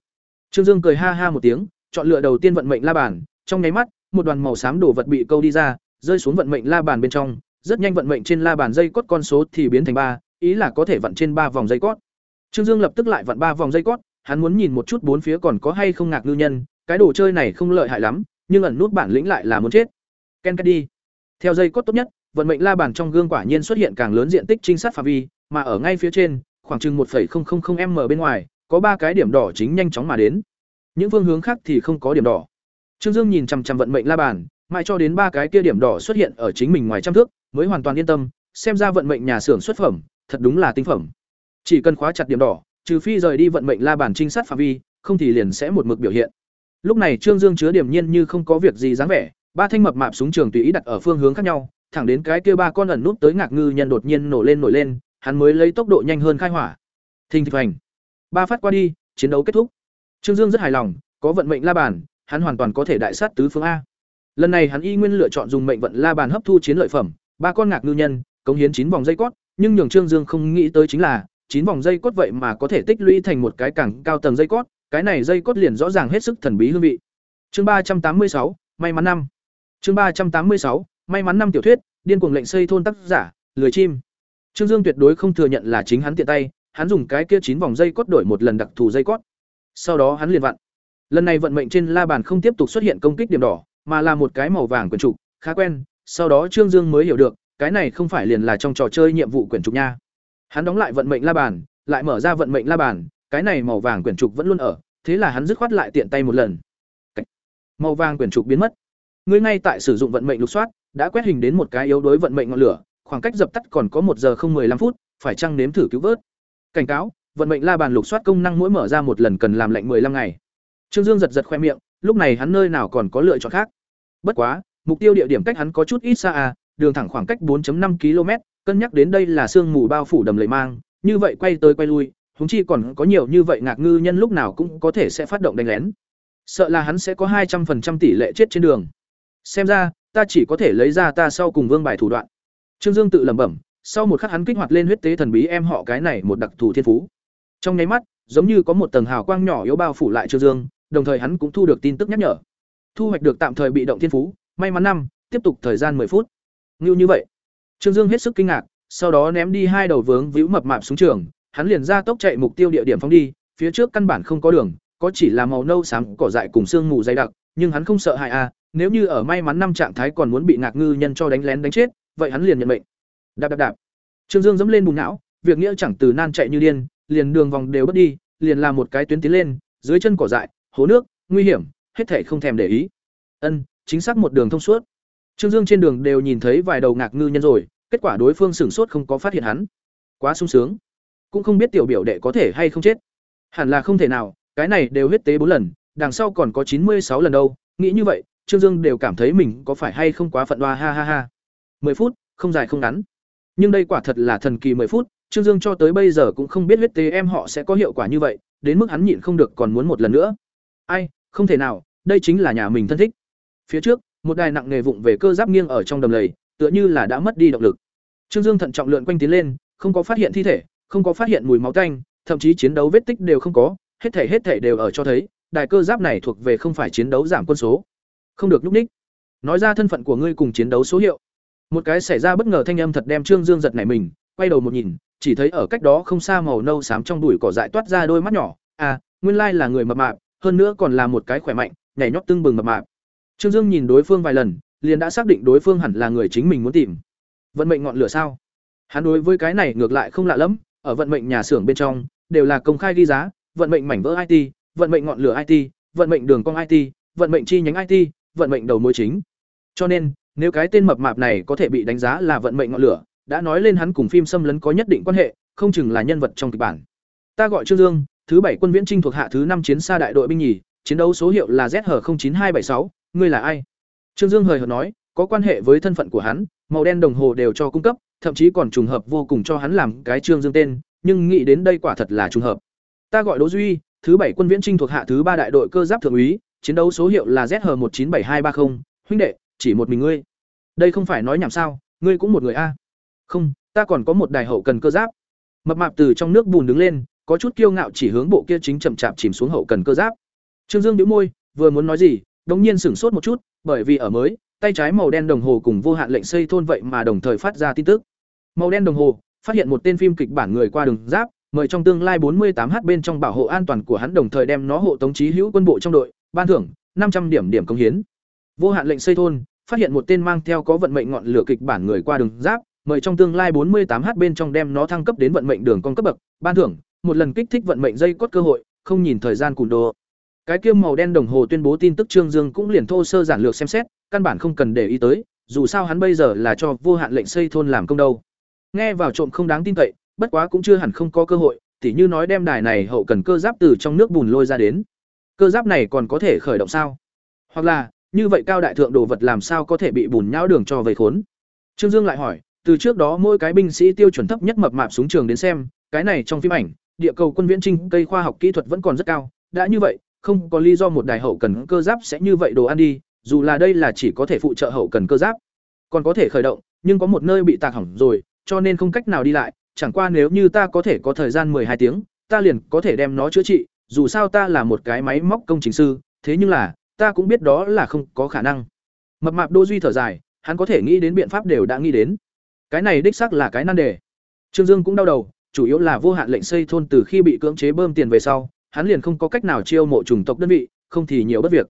Trương Dương cười ha ha một tiếng, chọn lựa đầu tiên vận mệnh la bàn, trong nháy mắt, một đoàn màu xám đổ vật bị câu đi ra, rơi xuống vận mệnh la bàn bên trong, rất nhanh vận mệnh trên la bàn dây cốt con số thì biến thành ba, ý là có thể vận trên ba vòng dây cốt. Trương Dương lập tức lại vận ba vòng dây cốt, hắn muốn nhìn một chút bốn phía còn có hay không ngạc lưu nhân, cái đồ chơi này không lợi hại lắm, nhưng ẩn nút bản lĩnh lại là muốn chết. Ken đi. Theo dây cốt tốt nhất, vận mệnh la bàn trong gương quả nhiên xuất hiện càng lớn diện tích trinh sát phạm vi, mà ở ngay phía trên, khoảng chừng 1.000m bên ngoài, có ba cái điểm đỏ chính nhanh chóng mà đến. Những phương hướng khác thì không có điểm đỏ. Trương Dương nhìn chằm chằm vận mệnh la bàn, mãi cho đến ba cái kia điểm đỏ xuất hiện ở chính mình ngoài trăm thước, mới hoàn toàn yên tâm, xem ra vận mệnh nhà xưởng xuất phẩm, thật đúng là tinh phẩm. Chỉ cần khóa chặt điểm đỏ, trừ phi rời đi vận mệnh la bàn trinh sát phạm vi, không thì liền sẽ một mực biểu hiện. Lúc này Trương Dương chứa điểm nhiên như không có việc gì dáng vẻ, ba thanh mập mạp súng trường tùy ý đặt ở phương hướng khác nhau, thẳng đến cái kia ba con ẩn nút tới ngạc ngư nhân đột nhiên nổ lên nổi lên, hắn mới lấy tốc độ nhanh hơn khai hỏa. Thình thịch hoành Ba phát qua đi, chiến đấu kết thúc. Trương Dương rất hài lòng, có vận mệnh la bàn, hắn hoàn toàn có thể đại sát tứ phương a. Lần này hắn y nguyên lựa chọn dùng mệnh vận la bàn hấp thu chiến lợi phẩm, ba con ngạc ngư nhân, cống hiến chín vòng dây cốt, nhưng nhường Trương Dương không nghĩ tới chính là, chín vòng dây cốt vậy mà có thể tích lũy thành một cái càng cao tầng dây cốt, cái này dây cốt liền rõ ràng hết sức thần bí hương vị. Chương ba trăm tám mươi sáu, may mắn năm. Chương ba trăm tám mươi sáu, may mắn năm tiểu thuyết, điên cuồng lệnh xây thôn tác giả, lười chim. Trương Dương tuyệt đối không thừa nhận là chính hắn tiện tay, hắn dùng cái kia chín vòng dây cốt đổi một lần đặc thù dây cốt. Sau đó hắn liền vặn. Lần này vận mệnh trên la bàn không tiếp tục xuất hiện công kích điểm đỏ, mà là một cái màu vàng quyển trục, khá quen, sau đó Trương Dương mới hiểu được, cái này không phải liền là trong trò chơi nhiệm vụ quyển trục nha. Hắn đóng lại vận mệnh la bàn, lại mở ra vận mệnh la bàn, cái này màu vàng quyển trục vẫn luôn ở, thế là hắn dứt khoát lại tiện tay một lần. Cách. Màu vàng quyển trục biến mất. Ngươi ngay tại sử dụng vận mệnh lục soát, đã quét hình đến một cái yếu đối vận mệnh ngọn lửa, khoảng cách dập tắt còn có một giờ không 15 phút, phải chăng nếm thử cứu vớt. Cảnh cáo, vận mệnh la bàn lục soát công năng mỗi mở ra một lần cần làm lạnh 15 ngày. Trương Dương giật giật khoe miệng, lúc này hắn nơi nào còn có lựa chọn khác. Bất quá, mục tiêu địa điểm cách hắn có chút ít xa à, đường thẳng khoảng cách 4.5 km, cân nhắc đến đây là sương mù bao phủ đầm lầy mang, như vậy quay tới quay lui, huống chi còn có nhiều như vậy ngạc ngư nhân lúc nào cũng có thể sẽ phát động đánh lén. Sợ là hắn sẽ có 200% tỷ lệ chết trên đường. Xem ra, ta chỉ có thể lấy ra ta sau cùng vương bài thủ đoạn. Trương Dương tự lẩm bẩm, sau một khắc hắn kích hoạt lên huyết tế thần bí em họ cái này một đặc thù thiên phú. Trong nháy mắt, giống như có một tầng hào quang nhỏ yếu bao phủ lại Trương Dương, đồng thời hắn cũng thu được tin tức nhắc nhở. Thu hoạch được tạm thời bị động thiên phú, may mắn năm, tiếp tục thời gian 10 phút. Ngưu như vậy. Trương Dương hết sức kinh ngạc, sau đó ném đi hai đầu vướng víu mập mạp xuống trường, hắn liền ra tốc chạy mục tiêu địa điểm phóng đi, phía trước căn bản không có đường, có chỉ là màu nâu xám cỏ dại cùng sương mù dày đặc, nhưng hắn không sợ hại a, à, nếu như ở may mắn năm trạng thái còn muốn bị ngạc ngư nhân cho đánh lén đánh chết, vậy hắn liền nhận mệnh. Đạp đạp đạp. Trương Dương dẫm lên bùn não, việc nghĩa chẳng từ nan chạy như điên, liền đường vòng đều bất đi, liền làm một cái tuyến tiến lên, dưới chân cỏ dại, hố nước, nguy hiểm, hết thảy không thèm để ý. Ân, chính xác một đường thông suốt. Trương Dương trên đường đều nhìn thấy vài đầu ngạc ngư nhân rồi, kết quả đối phương sửng sốt không có phát hiện hắn. Quá sung sướng. Cũng không biết tiểu biểu đệ có thể hay không chết. Hẳn là không thể nào, cái này đều huyết tế bốn lần, đằng sau còn có chín mươi sáu lần đâu, nghĩ như vậy, Trương Dương đều cảm thấy mình có phải hay không quá phận đoa ha ha ha. 10 phút, không dài không ngắn. Nhưng đây quả thật là thần kỳ 10 phút, Trương Dương cho tới bây giờ cũng không biết huyết tế em họ sẽ có hiệu quả như vậy, đến mức hắn nhịn không được còn muốn một lần nữa. Ai, không thể nào, đây chính là nhà mình thân thích. Phía trước, một đài nặng nghề vụng về cơ giáp nghiêng ở trong đầm lầy, tựa như là đã mất đi động lực. Trương Dương thận trọng lượn quanh tiến lên, không có phát hiện thi thể, không có phát hiện mùi máu tanh, thậm chí chiến đấu vết tích đều không có, hết thảy hết thảy đều ở cho thấy, đài cơ giáp này thuộc về không phải chiến đấu giảm quân số. Không được lúc ních. Nói ra thân phận của ngươi cùng chiến đấu số hiệu. Một cái xảy ra bất ngờ thanh âm thật đem Trương Dương giật nảy mình, quay đầu một nhìn, chỉ thấy ở cách đó không xa màu nâu xám trong bụi cỏ dại toát ra đôi mắt nhỏ, à, nguyên lai là người mập mạp, hơn nữa còn là một cái khỏe mạnh, nhảy nhót tưng bừng mập mạp. Trương Dương nhìn đối phương vài lần, liền đã xác định đối phương hẳn là người chính mình muốn tìm. Vận mệnh ngọn lửa sao? Hắn đối với cái này ngược lại không lạ lắm, ở vận mệnh nhà xưởng bên trong đều là công khai ghi giá, vận mệnh mảnh vỡ IT, vận mệnh ngọn lửa IT, vận mệnh đường cong IT, vận mệnh chi nhánh IT, vận mệnh đầu mối chính. Cho nên, nếu cái tên mập mạp này có thể bị đánh giá là vận mệnh ngọn lửa, đã nói lên hắn cùng phim xâm lấn có nhất định quan hệ, không chừng là nhân vật trong kịch bản. Ta gọi Trương Dương, thứ bảy quân viễn trinh thuộc hạ thứ năm chiến xa đại đội binh nhì, chiến đấu số hiệu là ZH09276, ngươi là ai? Trương Dương hời hợt nói, có quan hệ với thân phận của hắn, màu đen đồng hồ đều cho cung cấp, thậm chí còn trùng hợp vô cùng cho hắn làm cái Trương Dương tên, nhưng nghĩ đến đây quả thật là trùng hợp. Ta gọi Đỗ Duy, thứ bảy quân viễn trinh thuộc hạ thứ ba đại đội cơ giáp thượng úy, chiến đấu số hiệu là ZH197230, huynh đệ, chỉ một mình ngươi. Đây không phải nói nhảm sao, ngươi cũng một người a. Không, ta còn có một đài hậu cần cơ giáp. Mập mạp từ trong nước bùn đứng lên, có chút kiêu ngạo chỉ hướng bộ kia chính chậm chạp chìm xuống hậu cần cơ giáp. Trương Dương nhíu môi, vừa muốn nói gì, đống nhiên sửng sốt một chút, bởi vì ở mới, tay trái màu đen đồng hồ cùng vô hạn lệnh xây thôn vậy mà đồng thời phát ra tin tức. Màu đen đồng hồ phát hiện một tên phim kịch bản người qua đường giáp, mời trong tương lai 48h bên trong bảo hộ an toàn của hắn đồng thời đem nó hộ tống chí hữu quân bộ trong đội, ban thưởng 500 điểm điểm công hiến. Vô hạn lệnh xây thôn, phát hiện một tên mang theo có vận mệnh ngọn lửa kịch bản người qua đường giáp, mời trong tương lai 48h bên trong đem nó thăng cấp đến vận mệnh đường con cấp bậc, ban thưởng, một lần kích thích vận mệnh dây cốt cơ hội, không nhìn thời gian cùn đồ. Cái kia màu đen đồng hồ tuyên bố tin tức Trương Dương cũng liền thô sơ giản lược xem xét, căn bản không cần để ý tới, dù sao hắn bây giờ là cho vô hạn lệnh xây thôn làm công đâu. Nghe vào trộm không đáng tin cậy, bất quá cũng chưa hẳn không có cơ hội, tỉ như nói đem đài này hậu cần cơ giáp từ trong nước bùn lôi ra đến. Cơ giáp này còn có thể khởi động sao? Hoặc là, như vậy cao đại thượng đồ vật làm sao có thể bị bùn nhão đường cho vây khốn? Trương Dương lại hỏi, từ trước đó mỗi cái binh sĩ tiêu chuẩn thấp nhất mập mạp xuống trường đến xem, cái này trong phim ảnh, địa cầu quân viễn trinh cây khoa học kỹ thuật vẫn còn rất cao, đã như vậy, không có lý do một đài hậu cần cơ giáp sẽ như vậy đồ ăn đi, dù là đây là chỉ có thể phụ trợ hậu cần cơ giáp, còn có thể khởi động, nhưng có một nơi bị tạc hỏng rồi, cho nên không cách nào đi lại, chẳng qua nếu như ta có thể có thời gian hai tiếng, ta liền có thể đem nó chữa trị, dù sao ta là một cái máy móc công trình sư, thế nhưng là, ta cũng biết đó là không có khả năng. Mập mạp Đô Duy thở dài, hắn có thể nghĩ đến biện pháp đều đã nghĩ đến. Cái này đích xác là cái nan đề. Trương Dương cũng đau đầu, chủ yếu là vô hạn lệnh xây thôn từ khi bị cưỡng chế bơm tiền về sau, hắn liền không có cách nào chiêu mộ chủng tộc đơn vị, không thì nhiều bất việc.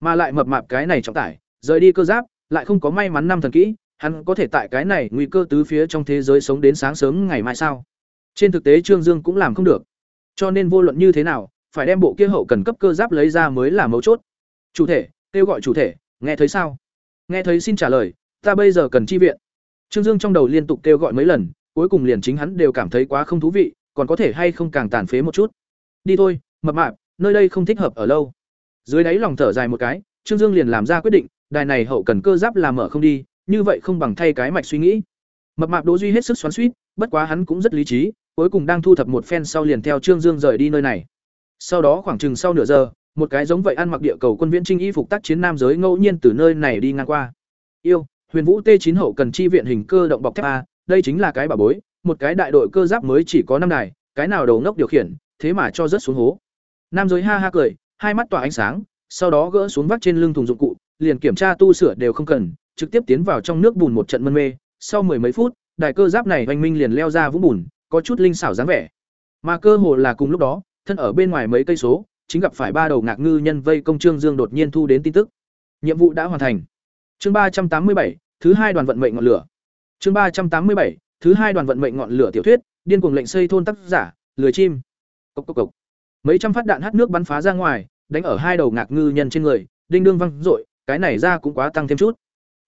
Mà lại mập mạp cái này trọng tải, rời đi cơ giáp, lại không có may mắn năm thần kỹ, hắn có thể tại cái này nguy cơ tứ phía trong thế giới sống đến sáng sớm ngày mai sao? Trên thực tế Trương Dương cũng làm không được. Cho nên vô luận như thế nào, phải đem bộ kia hậu cần cấp cơ giáp lấy ra mới là mấu chốt. Chủ thể, kêu gọi chủ thể, nghe thấy sao? Nghe thấy xin trả lời, ta bây giờ cần chi viện. Trương Dương trong đầu liên tục kêu gọi mấy lần, cuối cùng liền chính hắn đều cảm thấy quá không thú vị, còn có thể hay không càng tàn phế một chút. Đi thôi, mập mạp, nơi đây không thích hợp ở lâu. Dưới đáy lòng thở dài một cái, Trương Dương liền làm ra quyết định, đài này hậu cần cơ giáp làm mở không đi như vậy không bằng thay cái mạch suy nghĩ. Mập mạp đỗ duy hết sức xoắn xuýt bất quá hắn cũng rất lý trí cuối cùng đang thu thập một phen sau liền theo trương dương rời đi nơi này. Sau đó khoảng chừng sau nửa giờ một cái giống vậy ăn mặc địa cầu quân viễn trinh y phục tác chiến nam giới ngẫu nhiên từ nơi này đi ngang qua. Yêu huyền vũ t 9 hậu cần chi viện hình cơ động bọc thép a đây chính là cái bà bối một cái đại đội cơ giáp mới chỉ có năm đài cái nào đầu ngốc điều khiển thế mà cho rất xuống hố. Nam giới ha ha cười hai mắt tỏa ánh sáng, sau đó gỡ xuống vác trên lưng thùng dụng cụ, liền kiểm tra tu sửa đều không cần, trực tiếp tiến vào trong nước bùn một trận mân mê. Sau mười mấy phút đại cơ giáp này hoành minh liền leo ra vũng bùn, có chút linh xảo dáng vẻ. Mà cơ hồ là cùng lúc đó, thân ở bên ngoài mấy cây số, chính gặp phải ba đầu ngạc ngư nhân vây công trương dương đột nhiên thu đến tin tức. Nhiệm vụ đã hoàn thành. Chương ba trăm tám mươi bảy, thứ hai đoàn vận mệnh ngọn lửa. Chương ba trăm tám mươi bảy, thứ hai đoàn vận mệnh ngọn lửa tiểu thuyết, điên cuồng lệnh xây thôn tác giả, lười chim. Cốc cốc cốc mấy trăm phát đạn hát nước bắn phá ra ngoài đánh ở hai đầu ngạc ngư nhân trên người đinh đương văng rội cái này ra cũng quá tăng thêm chút.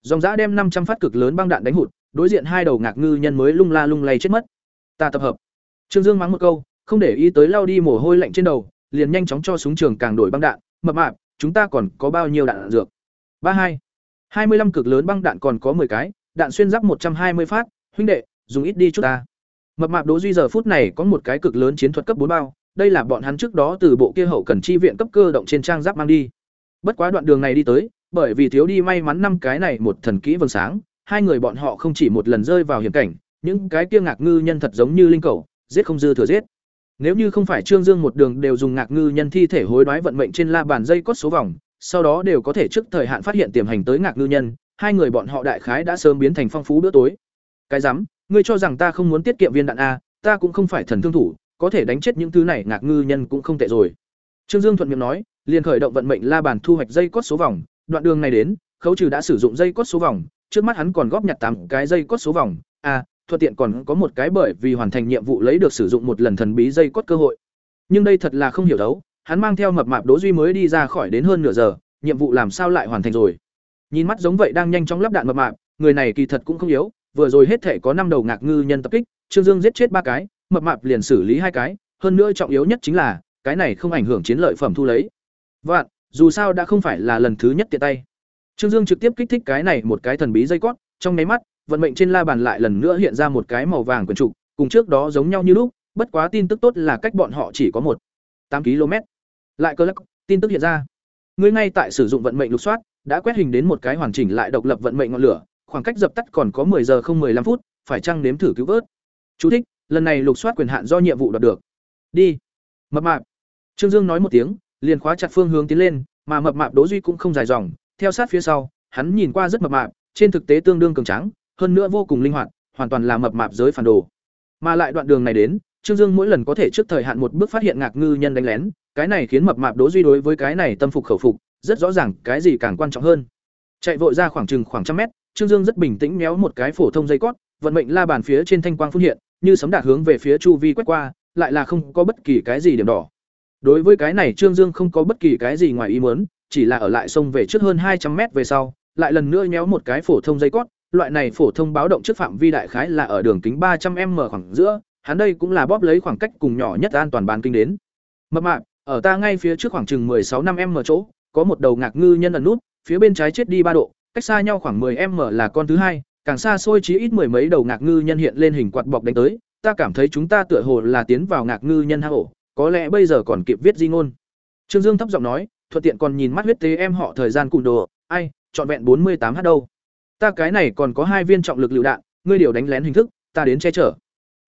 Dòng giã đem năm trăm phát cực lớn băng đạn đánh hụt đối diện hai đầu ngạc ngư nhân mới lung la lung lay chết mất. Ta tập hợp. Trương dương mắng một câu không để ý tới lao đi mồ hôi lạnh trên đầu liền nhanh chóng cho súng trường càng đổi băng đạn mập mạp chúng ta còn có bao nhiêu đạn, dược? Ba hai. Hai mươi lăm cực lớn băng đạn còn có 10 cái đạn xuyên giáp một trăm hai mươi phát huynh đệ dùng ít đi chút ta. Mập mạp đỗ duy giờ phút này có một cái cực lớn chiến thuật cấp bốn bao đây là bọn hắn trước đó từ bộ kia hậu cần chi viện cấp cơ động trên trang giáp mang đi. Bất quá đoạn đường này đi tới, bởi vì thiếu đi may mắn năm cái này một thần kỹ vầng sáng, hai người bọn họ không chỉ một lần rơi vào hiểm cảnh, những cái kia ngạc ngư nhân thật giống như linh cầu, giết không dư thừa giết. Nếu như không phải trương dương một đường đều dùng ngạc ngư nhân thi thể hối đoái vận mệnh trên la bàn dây cốt số vòng, sau đó đều có thể trước thời hạn phát hiện tiềm hành tới ngạc ngư nhân, hai người bọn họ đại khái đã sớm biến thành phong phú bữa tối. Cái rắm, ngươi cho rằng ta không muốn tiết kiệm viên đạn a ta cũng không phải thần thương thủ có thể đánh chết những thứ này, ngạc ngư nhân cũng không tệ rồi. Trương dương thuận miệng nói, liền khởi động vận mệnh la bàn thu hoạch dây cốt số vòng. Đoạn đường này đến, khấu trừ đã sử dụng dây cốt số vòng, trước mắt hắn còn góp nhặt tám cái dây cốt số vòng. A thuận tiện còn có một cái bởi vì hoàn thành nhiệm vụ lấy được sử dụng một lần thần bí dây cốt cơ hội. Nhưng đây thật là không hiểu đấu, hắn mang theo mập mạp đỗ duy mới đi ra khỏi đến hơn nửa giờ, nhiệm vụ làm sao lại hoàn thành rồi? Nhìn mắt giống vậy đang nhanh chóng lắp đạn mập mạp, người này kỳ thật cũng không yếu, vừa rồi hết thể có năm đầu ngạc ngư nhân tập kích, trương dương giết chết ba cái mập mạp liền xử lý hai cái, hơn nữa trọng yếu nhất chính là, cái này không ảnh hưởng chiến lợi phẩm thu lấy. Vạn, dù sao đã không phải là lần thứ nhất tiện tay. Trương dương trực tiếp kích thích cái này một cái thần bí dây cót, trong nháy mắt, vận mệnh trên la bàn lại lần nữa hiện ra một cái màu vàng quần trục, cùng trước đó giống nhau như lúc, bất quá tin tức tốt là cách bọn họ chỉ có một, tám km. Lại cơ lắc, tin tức hiện ra. Ngươi ngay tại sử dụng vận mệnh lục soát, đã quét hình đến một cái hoàn chỉnh lại độc lập vận mệnh ngọn lửa, khoảng cách dập tắt còn có 10 giờ không 15 phút, phải chăng nếm thử cứu vớt. Chú thích lần này lục soát quyền hạn do nhiệm vụ đoạt được. Đi. Mập mạp. Trương dương nói một tiếng, liền khóa chặt phương hướng tiến lên, mà mập mạp đỗ duy cũng không dài dòng. Theo sát phía sau, hắn nhìn qua rất mập mạp, trên thực tế tương đương cường tráng, hơn nữa vô cùng linh hoạt, hoàn toàn là mập mạp giới phản đồ. Mà lại đoạn đường này đến, trương dương mỗi lần có thể trước thời hạn một bước phát hiện ngạc ngư nhân đánh lén, cái này khiến mập mạp đỗ duy đối với cái này tâm phục khẩu phục, rất rõ ràng cái gì càng quan trọng hơn. Chạy vội ra khoảng chừng khoảng trăm mét, trương dương rất bình tĩnh méo một cái phổ thông dây cót, vận mệnh la bàn phía trên thanh quang phun hiện như sấm đạt hướng về phía chu vi quét qua, lại là không có bất kỳ cái gì điểm đỏ. Đối với cái này trương dương không có bất kỳ cái gì ngoài ý muốn, chỉ là ở lại sông về trước hơn hai trăm mét về sau, lại lần nữa nhéo một cái phổ thông dây cót, loại này phổ thông báo động trước phạm vi đại khái là ở đường kính ba trăm m khoảng giữa, hắn đây cũng là bóp lấy khoảng cách cùng nhỏ nhất an toàn bán kinh đến. Mập mạp, ở ta ngay phía trước khoảng chừng sáu năm m chỗ, có một đầu ngạc ngư nhân ẩn nút, phía bên trái chết đi ba độ, cách xa nhau khoảng 10 m là con thứ hai càng xa xôi chí ít mười mấy đầu ngạc ngư nhân hiện lên hình quạt bọc đánh tới, ta cảm thấy chúng ta tựa hồ là tiến vào ngạc ngư nhân hang ổ, có lẽ bây giờ còn kịp viết di ngôn. Trương dương thấp giọng nói, thuận tiện còn nhìn mắt huyết tế em họ thời gian cùn đồ, ai, trọn vẹn bốn mươi tám h đâu. Ta cái này còn có hai viên trọng lực lựu đạn, ngươi điều đánh lén hình thức, ta đến che chở.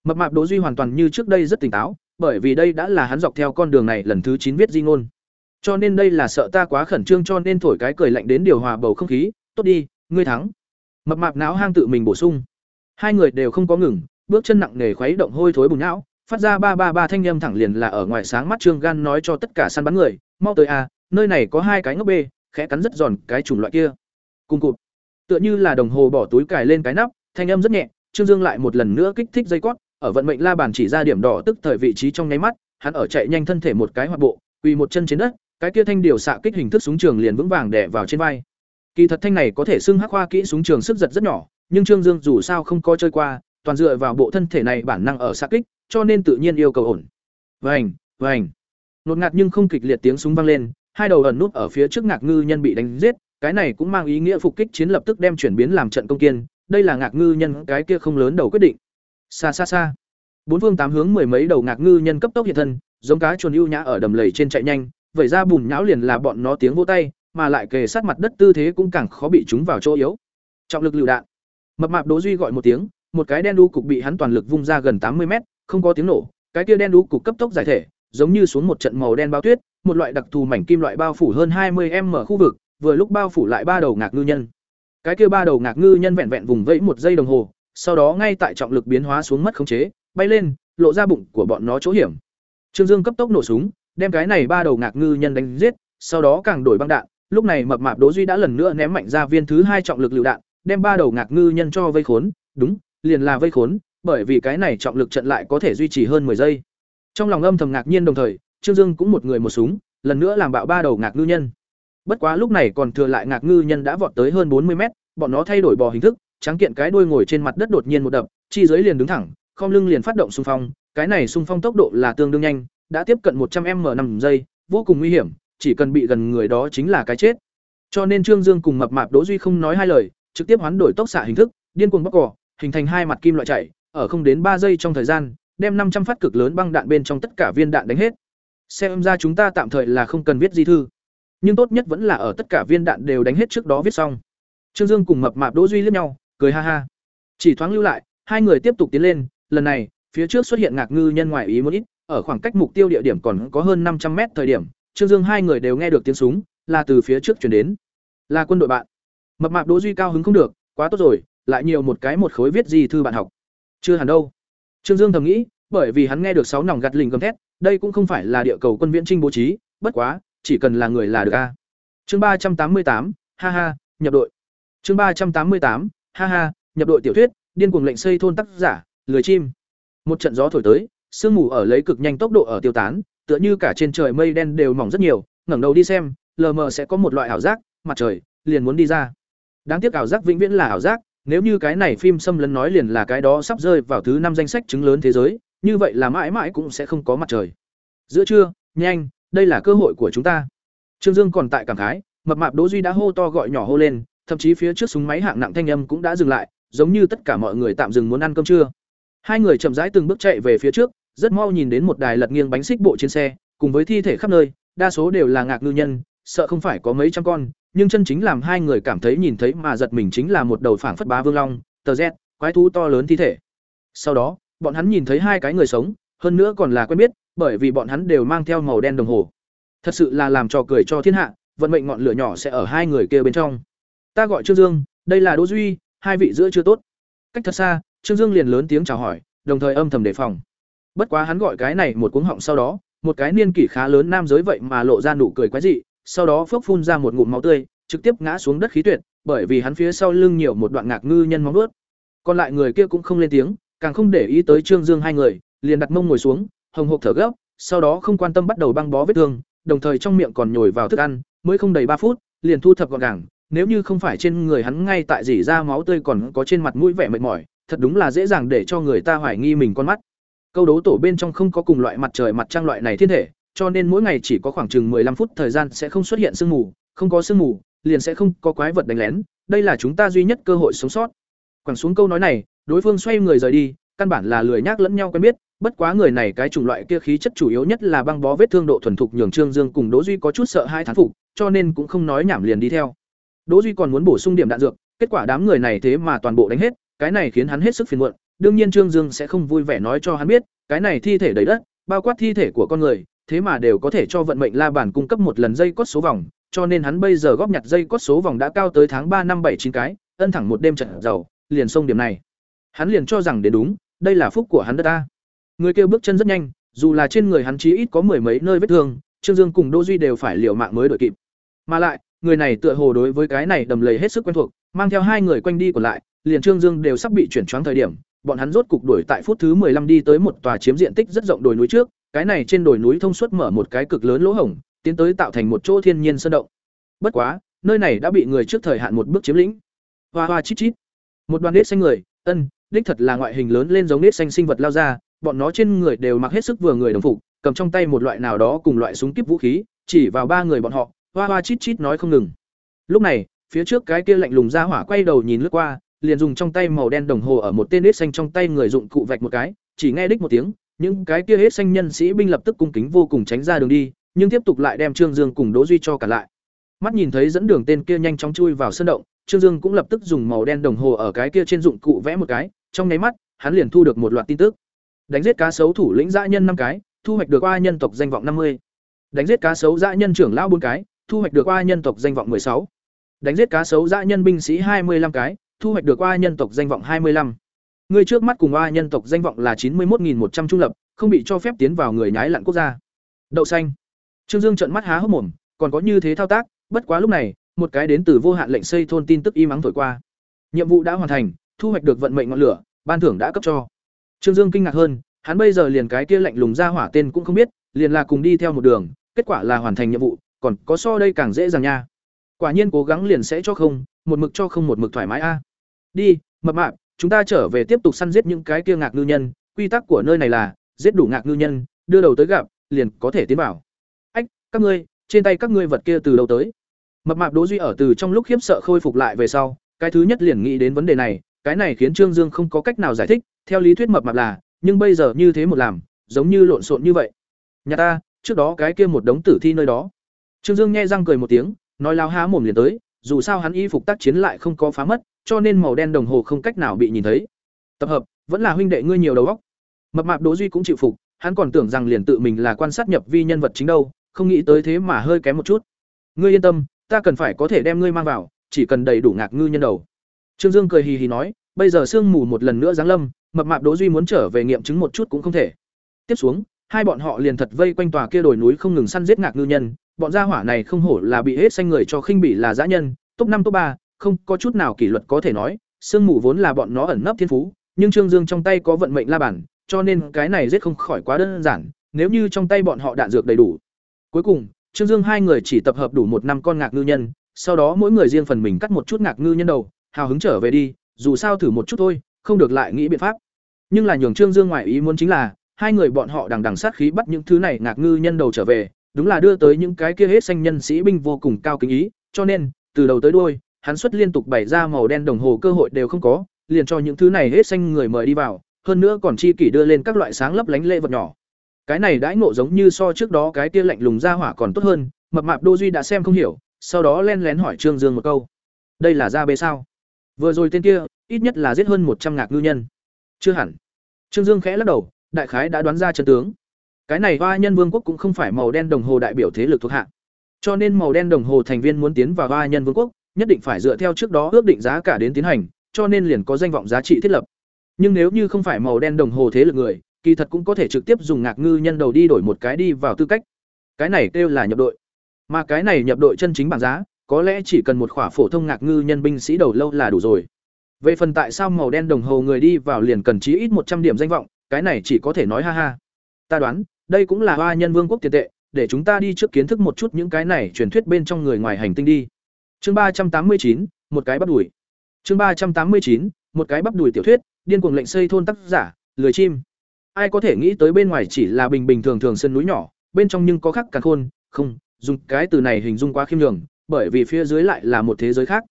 Mập mạp đỗ duy hoàn toàn như trước đây rất tỉnh táo, bởi vì đây đã là hắn dọc theo con đường này lần thứ chín viết di ngôn. Cho nên đây là sợ ta quá khẩn trương cho nên thổi cái cười lạnh đến điều hòa bầu không khí, tốt đi, ngươi thắng mập mạp não hang tự mình bổ sung. Hai người đều không có ngừng, bước chân nặng nề khuấy động hôi thối bùn não, phát ra ba ba ba thanh âm thẳng liền là ở ngoài sáng mắt trương gan nói cho tất cả săn bắn người, mau tới a nơi này có hai cái ngốc bê, khẽ cắn rất giòn cái chủng loại kia. Cùng cụt. Tựa như là đồng hồ bỏ túi cài lên cái nắp, thanh âm rất nhẹ, trương dương lại một lần nữa kích thích dây cót, ở vận mệnh la bàn chỉ ra điểm đỏ tức thời vị trí trong nháy mắt, hắn ở chạy nhanh thân thể một cái hoạt bộ, quỳ một chân trên đất, cái kia thanh điều xạ kích hình thức súng trường liền vững vàng đè vào trên vai kỳ thật thanh này có thể xưng hắc khoa kỹ súng trường sức giật rất nhỏ nhưng trương dương dù sao không có chơi qua toàn dựa vào bộ thân thể này bản năng ở xạ kích cho nên tự nhiên yêu cầu ổn. Vành vành. Nột ngạt nhưng không kịch liệt tiếng súng vang lên hai đầu ẩn nút ở phía trước ngạc ngư nhân bị đánh giết cái này cũng mang ý nghĩa phục kích chiến lập tức đem chuyển biến làm trận công kiên, đây là ngạc ngư nhân cái kia không lớn đầu quyết định. Xa xa xa, bốn phương tám hướng mười mấy đầu ngạc ngư nhân cấp tốc hiện thân, giống cá chuồn ưu nhã ở đầm lầy trên chạy nhanh, vậy ra bùn nhão liền là bọn nó tiếng vỗ tay, mà lại kề sát mặt đất tư thế cũng càng khó bị chúng vào chỗ yếu. Trọng lực lựu đạn. Mập mạp Đỗ Duy gọi một tiếng, một cái đen đu cục bị hắn toàn lực vung ra gần tám mươi mét, không có tiếng nổ, cái kia đen đu cục cấp tốc giải thể, giống như xuống một trận màu đen bao tuyết, một loại đặc thù mảnh kim loại bao phủ hơn hai 20m khu vực, vừa lúc bao phủ lại ba đầu ngạc ngư nhân. Cái kia ba đầu ngạc ngư nhân vẹn vẹn vùng vẫy một giây đồng hồ, sau đó ngay tại trọng lực biến hóa xuống mất khống chế, bay lên, lộ ra bụng của bọn nó chỗ hiểm. Trương Dương cấp tốc nổ súng, đem cái này ba đầu ngạc ngư nhân đánh giết, sau đó càng đổi băng đạn, lúc này mập mạp Đỗ Duy đã lần nữa ném mạnh ra viên thứ hai trọng lực lựu đạn, đem ba đầu ngạc ngư nhân cho vây khốn, đúng, liền là vây khốn, bởi vì cái này trọng lực trận lại có thể duy trì hơn 10 giây. Trong lòng âm thầm ngạc nhiên đồng thời, Trương Dương cũng một người một súng, lần nữa làm bạo ba đầu ngạc ngư nhân. Bất quá lúc này còn thừa lại ngạc ngư nhân đã vọt tới hơn 40 mét, bọn nó thay đổi bò hình thức, trắng kiện cái đuôi ngồi trên mặt đất đột nhiên một đập, chi dưới liền đứng thẳng, khom lưng liền phát động xung phong, cái này xung phong tốc độ là tương đương nhanh, đã tiếp cận 100m 5 giây, vô cùng nguy hiểm, chỉ cần bị gần người đó chính là cái chết. Cho nên Trương Dương cùng mập mạp Đỗ Duy không nói hai lời, trực tiếp hoán đổi tốc xạ hình thức, điên cuồng bóc cỏ, hình thành hai mặt kim loại chạy, ở không đến ba giây trong thời gian, đem năm trăm phát cực lớn băng đạn bên trong tất cả viên đạn đánh hết. Xem ra chúng ta tạm thời là không cần viết di thư, nhưng tốt nhất vẫn là ở tất cả viên đạn đều đánh hết trước đó viết xong. Trương Dương cùng mập mạp Đỗ Duy liếc nhau, cười ha ha. Chỉ thoáng lưu lại, hai người tiếp tục tiến lên, lần này, phía trước xuất hiện ngạc ngư nhân ngoài ý muốn ít, ở khoảng cách mục tiêu địa điểm còn có hơn năm trăm mét thời điểm, Trương Dương hai người đều nghe được tiếng súng, là từ phía trước truyền đến. Là quân đội bạn. Mập mạp Đỗ Duy cao hứng không được, quá tốt rồi, lại nhiều một cái một khối viết gì thư bạn học. Chưa hẳn đâu. Trương Dương thầm nghĩ, bởi vì hắn nghe được sáu nòng gạt lình gầm thét, đây cũng không phải là địa cầu quân viễn trinh bố trí, bất quá, chỉ cần là người là được a. Chương ba trăm tám mươi tám, ha ha, nhập đội. Chương ba trăm tám mươi tám, ha ha, nhập đội tiểu thuyết, điên cuồng lệnh xây thôn tác giả, lười chim. Một trận gió thổi tới, sương mù ở lấy cực nhanh tốc độ ở tiêu tán, tựa như cả trên trời mây đen đều mỏng rất nhiều, ngẩng đầu đi xem, lờ mờ sẽ có một loại ảo giác, mặt trời liền muốn đi ra. Đáng tiếc ảo giác vĩnh viễn là ảo giác, nếu như cái này phim xâm lấn nói liền là cái đó sắp rơi vào thứ năm danh sách chứng lớn thế giới, như vậy là mãi mãi cũng sẽ không có mặt trời. Giữa trưa, nhanh, đây là cơ hội của chúng ta. Trương Dương còn tại cảm khái, mập mạp Đỗ Duy đã hô to gọi nhỏ hô lên, thậm chí phía trước súng máy hạng nặng thanh âm cũng đã dừng lại, giống như tất cả mọi người tạm dừng muốn ăn cơm trưa. Hai người chậm rãi từng bước chạy về phía trước, rất mau nhìn đến một đài lật nghiêng bánh xích bộ trên xe, cùng với thi thể khắp nơi, đa số đều là ngạc ngư nhân, sợ không phải có mấy trăm con, nhưng chân chính làm hai người cảm thấy nhìn thấy mà giật mình chính là một đầu phảng phất bá vương long, tờ Z, quái thú to lớn thi thể. Sau đó, bọn hắn nhìn thấy hai cái người sống, hơn nữa còn là quen biết, bởi vì bọn hắn đều mang theo màu đen đồng hồ. Thật sự là làm trò cười cho thiên hạ, vận mệnh ngọn lửa nhỏ sẽ ở hai người kia bên trong. Ta gọi Trương Dương, đây là Đỗ Duy, hai vị giữa chưa tốt. Cách thật xa, Trương Dương liền lớn tiếng chào hỏi, đồng thời âm thầm đề phòng. Bất quá hắn gọi cái này một cuống họng sau đó, một cái niên kỷ khá lớn nam giới vậy mà lộ ra nụ cười quái dị, sau đó phốc phun ra một ngụm máu tươi, trực tiếp ngã xuống đất khí tuyệt, bởi vì hắn phía sau lưng nhiều một đoạn ngạc ngư nhân móng vuốt. Còn lại người kia cũng không lên tiếng, càng không để ý tới Trương Dương hai người, liền đặt mông ngồi xuống, hồng hộc thở gấp, sau đó không quan tâm bắt đầu băng bó vết thương, đồng thời trong miệng còn nhồi vào thức ăn, mới không đầy ba phút, liền thu thập gọn gàng, nếu như không phải trên người hắn ngay tại rỉ ra máu tươi còn có trên mặt mũi vẻ mệt mỏi, thật đúng là dễ dàng để cho người ta hoài nghi mình con mắt. Câu đấu tổ bên trong không có cùng loại mặt trời mặt trăng loại này thiên thể, cho nên mỗi ngày chỉ có khoảng chừng 15 phút thời gian sẽ không xuất hiện sương mù, không có sương mù, liền sẽ không có quái vật đánh lén, đây là chúng ta duy nhất cơ hội sống sót. Quẳng xuống câu nói này, đối phương xoay người rời đi, căn bản là lười nhác lẫn nhau quen biết, bất quá người này cái chủng loại kia khí chất chủ yếu nhất là băng bó vết thương độ thuần thục nhường Trương Dương cùng Đỗ Duy có chút sợ hai thán phục, cho nên cũng không nói nhảm liền đi theo. Đỗ Duy còn muốn bổ sung điểm đạn dược, kết quả đám người này thế mà toàn bộ đánh hết, cái này khiến hắn hết sức phiền muộn, đương nhiên Trương Dương sẽ không vui vẻ nói cho hắn biết, cái này thi thể đầy đất, bao quát thi thể của con người, thế mà đều có thể cho vận mệnh la bàn cung cấp một lần dây cốt số vòng, cho nên hắn bây giờ góp nhặt dây cốt số vòng đã cao tới tháng ba năm bảy chín cái, ân thẳng một đêm trận giàu, liền xông điểm này. Hắn liền cho rằng đến đúng, đây là phúc của hắn đất ta. Người kêu bước chân rất nhanh, dù là trên người hắn chí ít có mười mấy nơi vết thương, Trương Dương cùng Đỗ Duy đều phải liều mạng mới đuổi kịp. Mà lại, người này tựa hồ đối với cái này đầm lầy hết sức quen thuộc, mang theo hai người quanh đi còn lại, liền Trương Dương đều sắp bị chuyển choáng thời điểm, bọn hắn rốt cục đuổi tại phút thứ 15 đi tới một tòa chiếm diện tích rất rộng đồi núi trước, cái này trên đồi núi thông suốt mở một cái cực lớn lỗ hổng, tiến tới tạo thành một chỗ thiên nhiên sơn động. Bất quá, nơi này đã bị người trước thời hạn một bước chiếm lĩnh. Hoa hoa chít chít. Một đoàn nết xanh người, ân, đích thật là ngoại hình lớn lên giống nết xanh sinh vật lao ra, bọn nó trên người đều mặc hết sức vừa người đồng phục, cầm trong tay một loại nào đó cùng loại súng kíp vũ khí, chỉ vào ba người bọn họ, hoa hoa chít chít nói không ngừng. Lúc này, phía trước cái kia lạnh lùng ra hỏa quay đầu nhìn lướt qua, liền dùng trong tay màu đen đồng hồ ở một tên hết xanh trong tay người dụng cụ vạch một cái, chỉ nghe đích một tiếng, những cái kia hết xanh nhân sĩ binh lập tức cung kính vô cùng tránh ra đường đi, nhưng tiếp tục lại đem Trương Dương cùng Đỗ Duy cho cả lại. Mắt nhìn thấy dẫn đường tên kia nhanh chóng chui vào sơn động, Trương Dương cũng lập tức dùng màu đen đồng hồ ở cái kia trên dụng cụ vẽ một cái, trong nháy mắt, hắn liền thu được một loạt tin tức. Đánh giết cá sấu thủ lĩnh dã nhân năm cái, thu hoạch được oa nhân tộc danh vọng năm mươi. Đánh giết cá sấu dã nhân trưởng lão bốn cái, thu hoạch được oa nhân tộc danh vọng sáu. Đánh giết cá sấu dã nhân binh sĩ hai mươi 25 cái, thu hoạch được oa nhân tộc danh vọng 25. Người trước mắt cùng oa nhân tộc danh vọng là chín mươi một một trăm trung lập, không bị cho phép tiến vào người nhái lặn quốc gia. Đậu xanh. Trương Dương trợn mắt há hốc mồm, còn có như thế thao tác, bất quá lúc này, một cái đến từ vô hạn lệnh xây thôn tin tức im mắng thổi qua. Nhiệm vụ đã hoàn thành, thu hoạch được vận mệnh ngọn lửa, ban thưởng đã cấp cho. Trương Dương kinh ngạc hơn, hắn bây giờ liền cái kia lạnh lùng ra hỏa tên cũng không biết, liền là cùng đi theo một đường, kết quả là hoàn thành nhiệm vụ, còn có so đây càng dễ dàng nha. Quả nhiên cố gắng liền sẽ cho không, một mực cho không một mực thoải mái a. Đi, mập mạp, chúng ta trở về tiếp tục săn giết những cái kia ngạc ngư nhân, quy tắc của nơi này là giết đủ ngạc ngư nhân, đưa đầu tới gặp, liền có thể tiến vào. Ách, các ngươi, trên tay các ngươi vật kia từ đâu tới? Mập mạp Đỗ Duy ở từ trong lúc khiếp sợ khôi phục lại về sau, cái thứ nhất liền nghĩ đến vấn đề này, cái này khiến Trương Dương không có cách nào giải thích, theo lý thuyết mập mạp là, nhưng bây giờ như thế một làm, giống như lộn xộn như vậy. Nhà ta, trước đó cái kia một đống tử thi nơi đó. Trương Dương nghe răng cười một tiếng, nói lao há mồm liền tới, dù sao hắn y phục tác chiến lại không có phá mất, cho nên màu đen đồng hồ không cách nào bị nhìn thấy. Tập hợp, vẫn là huynh đệ ngươi nhiều đầu óc. Mập mạp Đỗ Duy cũng chịu phục, hắn còn tưởng rằng liền tự mình là quan sát nhập vi nhân vật chính đâu, không nghĩ tới thế mà hơi kém một chút. Ngươi yên tâm, ta cần phải có thể đem ngươi mang vào, chỉ cần đầy đủ ngạc ngư nhân đầu. Trương Dương cười hì hì nói, bây giờ sương mù một lần nữa giáng lâm, mập mạp Đỗ Duy muốn trở về nghiệm chứng một chút cũng không thể. Tiếp xuống, hai bọn họ liền thật vây quanh tòa kia đồi núi không ngừng săn giết ngạc ngư nhân, bọn gia hỏa này không hổ là bị hết xanh người cho khinh bỉ là dã nhân, top năm top ba, không có chút nào kỷ luật có thể nói, sương mù vốn là bọn nó ẩn nấp thiên phú, nhưng Trương Dương trong tay có vận mệnh la bản, cho nên cái này giết không khỏi quá đơn giản, nếu như trong tay bọn họ đạn dược đầy đủ. Cuối cùng, Trương Dương hai người chỉ tập hợp đủ một năm con ngạc ngư nhân, sau đó mỗi người riêng phần mình cắt một chút ngạc ngư nhân đầu, hào hứng trở về đi, dù sao thử một chút thôi, không được lại nghĩ biện pháp. Nhưng là nhường Trương Dương ngoại ý muốn chính là, hai người bọn họ đằng đằng sát khí bắt những thứ này ngạc ngư nhân đầu trở về, đúng là đưa tới những cái kia hết xanh nhân sĩ binh vô cùng cao kính ý, cho nên, từ đầu tới đuôi, hắn xuất liên tục bày ra màu đen đồng hồ cơ hội đều không có, liền cho những thứ này hết xanh người mời đi vào, hơn nữa còn chi kỷ đưa lên các loại sáng lấp lánh lễ vật nhỏ. Cái này đãi ngộ giống như so trước đó cái kia lạnh lùng ra hỏa còn tốt hơn, mập mạp Đô Duy đã xem không hiểu, sau đó len lén hỏi Trương Dương một câu. Đây là ra bê sao? Vừa rồi tên kia, ít nhất là giết hơn một trăm ngạc ngư nhân. Chưa hẳn. Trương Dương khẽ lắc đầu, đại khái đã đoán ra chân tướng. Cái này Hoa Nhân Vương quốc cũng không phải màu đen đồng hồ đại biểu thế lực thuộc hạ. Cho nên màu đen đồng hồ thành viên muốn tiến vào Hoa Nhân Vương quốc, nhất định phải dựa theo trước đó ước định giá cả đến tiến hành, cho nên liền có danh vọng giá trị thiết lập. Nhưng nếu như không phải màu đen đồng hồ thế lực người, kỳ thật cũng có thể trực tiếp dùng ngạc ngư nhân đầu đi đổi một cái đi vào tư cách. Cái này kêu là nhập đội. Mà cái này nhập đội chân chính bảng giá, có lẽ chỉ cần một khỏa phổ thông ngạc ngư nhân binh sĩ đầu lâu là đủ rồi. Về phần tại sao màu đen đồng hồ người đi vào liền cần chí ít một trăm điểm danh vọng, cái này chỉ có thể nói ha ha. Ta đoán, đây cũng là hoa nhân vương quốc tiền tệ, để chúng ta đi trước kiến thức một chút những cái này truyền thuyết bên trong người ngoài hành tinh đi. Chương ba trăm tám mươi chín, một cái bắp đùi. Chương ba trăm tám mươi chín, một cái bắp đùi tiểu thuyết, điên cuồng lệnh xây thôn tác giả, lười chim. Ai có thể nghĩ tới bên ngoài chỉ là bình bình thường thường sân núi nhỏ, bên trong nhưng có khắc càng khôn, không, dùng cái từ này hình dung quá khiêm nhường, bởi vì phía dưới lại là một thế giới khác.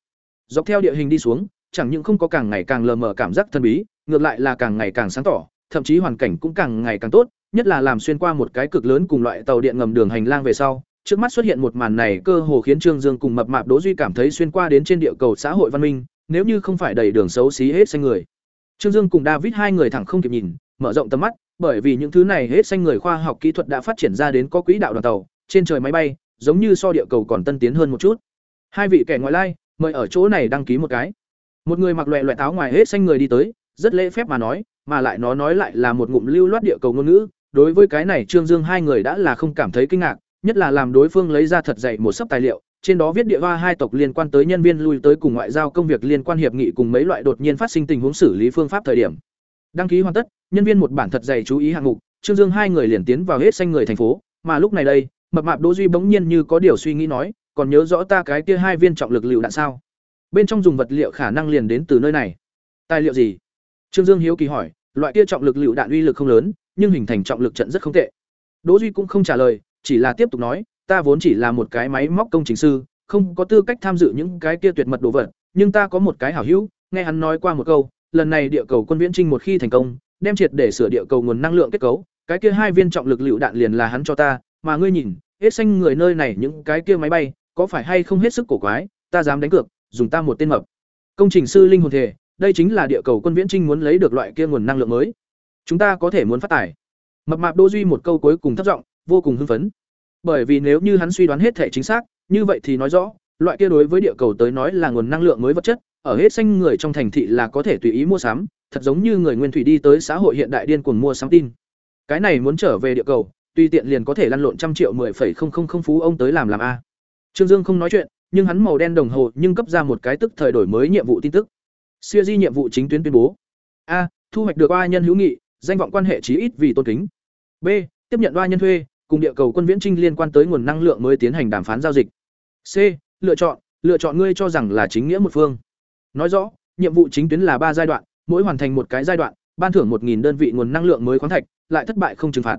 Dọc theo địa hình đi xuống, chẳng những không có càng ngày càng lờ mờ cảm giác thần bí, ngược lại là càng ngày càng sáng tỏ, thậm chí hoàn cảnh cũng càng ngày càng tốt, nhất là làm xuyên qua một cái cực lớn cùng loại tàu điện ngầm đường hành lang về sau, trước mắt xuất hiện một màn này cơ hồ khiến Trương Dương cùng mập mạp Đỗ Duy cảm thấy xuyên qua đến trên địa cầu xã hội văn minh, nếu như không phải đầy đường xấu xí hết xanh người. Trương Dương cùng David hai người thẳng không kịp nhìn, mở rộng tầm mắt, bởi vì những thứ này hết xanh người khoa học kỹ thuật đã phát triển ra đến có quỹ đạo đoàn tàu, trên trời máy bay, giống như so địa cầu còn tân tiến hơn một chút. Hai vị kẻ ngoại lai, mời ở chỗ này đăng ký một cái. Một người mặc loẹ loẹ áo ngoài hết xanh người đi tới, rất lễ phép mà nói, mà lại nó nói lại là một ngụm lưu loát địa cầu ngôn ngữ, đối với cái này Trương Dương hai người đã là không cảm thấy kinh ngạc, nhất là làm đối phương lấy ra thật dày một sấp tài liệu, trên đó viết địa hoa hai tộc liên quan tới nhân viên lui tới cùng ngoại giao công việc liên quan hiệp nghị cùng mấy loại đột nhiên phát sinh tình huống xử lý phương pháp thời điểm. Đăng ký hoàn tất, nhân viên một bản thật dày chú ý hạng mục, Trương Dương hai người liền tiến vào hết xanh người thành phố, mà lúc này đây, mập mạp Đỗ Duy bỗng nhiên như có điều suy nghĩ nói, còn nhớ rõ ta cái kia hai viên trọng lực liệu đạn sao? Bên trong dùng vật liệu khả năng liền đến từ nơi này. Tài liệu gì? Trương Dương hiếu kỳ hỏi, loại kia trọng lực liệu đạn uy lực không lớn, nhưng hình thành trọng lực trận rất không tệ. Đỗ Duy cũng không trả lời, chỉ là tiếp tục nói, ta vốn chỉ là một cái máy móc công trình sư, không có tư cách tham dự những cái kia tuyệt mật đồ vật, nhưng ta có một cái hảo hữu, nghe hắn nói qua một câu, lần này địa cầu quân viễn trinh một khi thành công, đem triệt để sửa địa cầu nguồn năng lượng kết cấu, cái kia hai viên trọng lực lựu đạn liền là hắn cho ta, mà ngươi nhìn, hết xanh người nơi này những cái kia máy bay, có phải hay không hết sức cổ quái, ta dám đánh cược, dùng ta một tên mập. Công trình sư linh hồn thể, đây chính là địa cầu quân viễn trinh muốn lấy được loại kia nguồn năng lượng mới. Chúng ta có thể muốn phát tài. Mập mạp Đô Duy một câu cuối cùng thất vọng vô cùng hưng phấn. Bởi vì nếu như hắn suy đoán hết thể chính xác, như vậy thì nói rõ, loại kia đối với địa cầu tới nói là nguồn năng lượng mới vật chất, ở hết xanh người trong thành thị là có thể tùy ý mua sắm, thật giống như người nguyên thủy đi tới xã hội hiện đại điên cuồng mua sắm tin. Cái này muốn trở về địa cầu, tùy tiện liền có thể lăn lộn trăm triệu mười phẩy không không không phú ông tới làm làm a. Trương Dương không nói chuyện, nhưng hắn màu đen đồng hồ nhưng cấp ra một cái tức thời đổi mới nhiệm vụ tin tức. Siêu di nhiệm vụ chính tuyến tuyên bố. A, thu hoạch được oa nhân hữu nghị, danh vọng quan hệ chí ít vì tôn kính. B, tiếp nhận oa nhân thuê, cùng địa cầu quân viễn trinh liên quan tới nguồn năng lượng mới tiến hành đàm phán giao dịch. C, lựa chọn, lựa chọn ngươi cho rằng là chính nghĩa một phương. Nói rõ, nhiệm vụ chính tuyến là ba giai đoạn, mỗi hoàn thành một cái giai đoạn, ban thưởng 1000 đơn vị nguồn năng lượng mới khoáng thạch, lại thất bại không trừng phạt.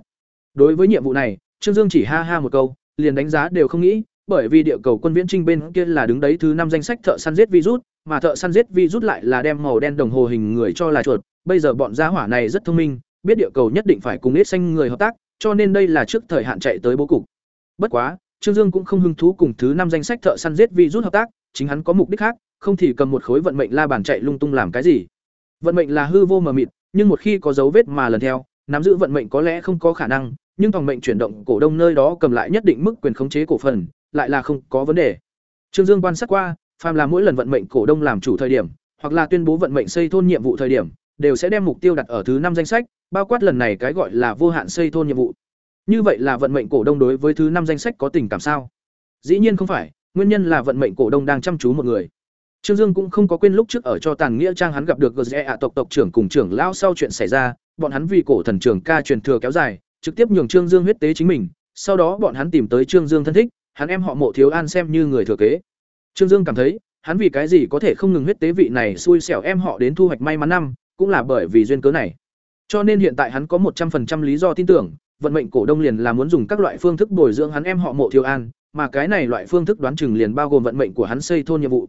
Đối với nhiệm vụ này, Trương Dương chỉ ha ha một câu, liền đánh giá đều không nghĩ, bởi vì địa cầu quân viễn trinh bên kia là đứng đấy thứ năm danh sách thợ săn giết virus, mà thợ săn giết virus lại là đem màu đen đồng hồ hình người cho là chuột, bây giờ bọn gia hỏa này rất thông minh, biết địa cầu nhất định phải cùng ít xanh người hợp tác, cho nên đây là trước thời hạn chạy tới bố cục. Bất quá, Trương Dương cũng không hứng thú cùng thứ năm danh sách thợ săn giết virus hợp tác, chính hắn có mục đích khác, không thì cầm một khối vận mệnh la bàn chạy lung tung làm cái gì. Vận mệnh là hư vô mờ mịt, nhưng một khi có dấu vết mà lần theo, nắm giữ vận mệnh có lẽ không có khả năng, nhưng phòng mệnh chuyển động cổ đông nơi đó cầm lại nhất định mức quyền khống chế cổ phần, lại là không có vấn đề. Trương Dương quan sát qua, phàm là mỗi lần vận mệnh cổ đông làm chủ thời điểm, hoặc là tuyên bố vận mệnh xây thôn nhiệm vụ thời điểm, đều sẽ đem mục tiêu đặt ở thứ năm danh sách, bao quát lần này cái gọi là vô hạn xây thôn nhiệm vụ. Như vậy là vận mệnh cổ đông đối với thứ năm danh sách có tình cảm sao? Dĩ nhiên không phải, nguyên nhân là vận mệnh cổ đông đang chăm chú một người. Trương Dương cũng không có quên lúc trước ở cho tàn nghĩa trang hắn gặp được GZE ạ tộc tộc trưởng cùng trưởng lão sau chuyện xảy ra, bọn hắn vì cổ thần trưởng ca truyền thừa kéo dài, trực tiếp nhường Trương Dương huyết tế chính mình, sau đó bọn hắn tìm tới Trương Dương thân thích, hắn em họ Mộ Thiếu An xem như người thừa kế. Trương Dương cảm thấy, hắn vì cái gì có thể không ngừng huyết tế vị này xui xẻo em họ đến thu hoạch may mắn năm, cũng là bởi vì duyên cớ này. Cho nên hiện tại hắn có một trăm 100% lý do tin tưởng, vận mệnh cổ đông liền là muốn dùng các loại phương thức bồi dưỡng hắn em họ Mộ Thiếu An, mà cái này loại phương thức đoán chừng liền bao gồm vận mệnh của hắn xây thôn nhiệm vụ.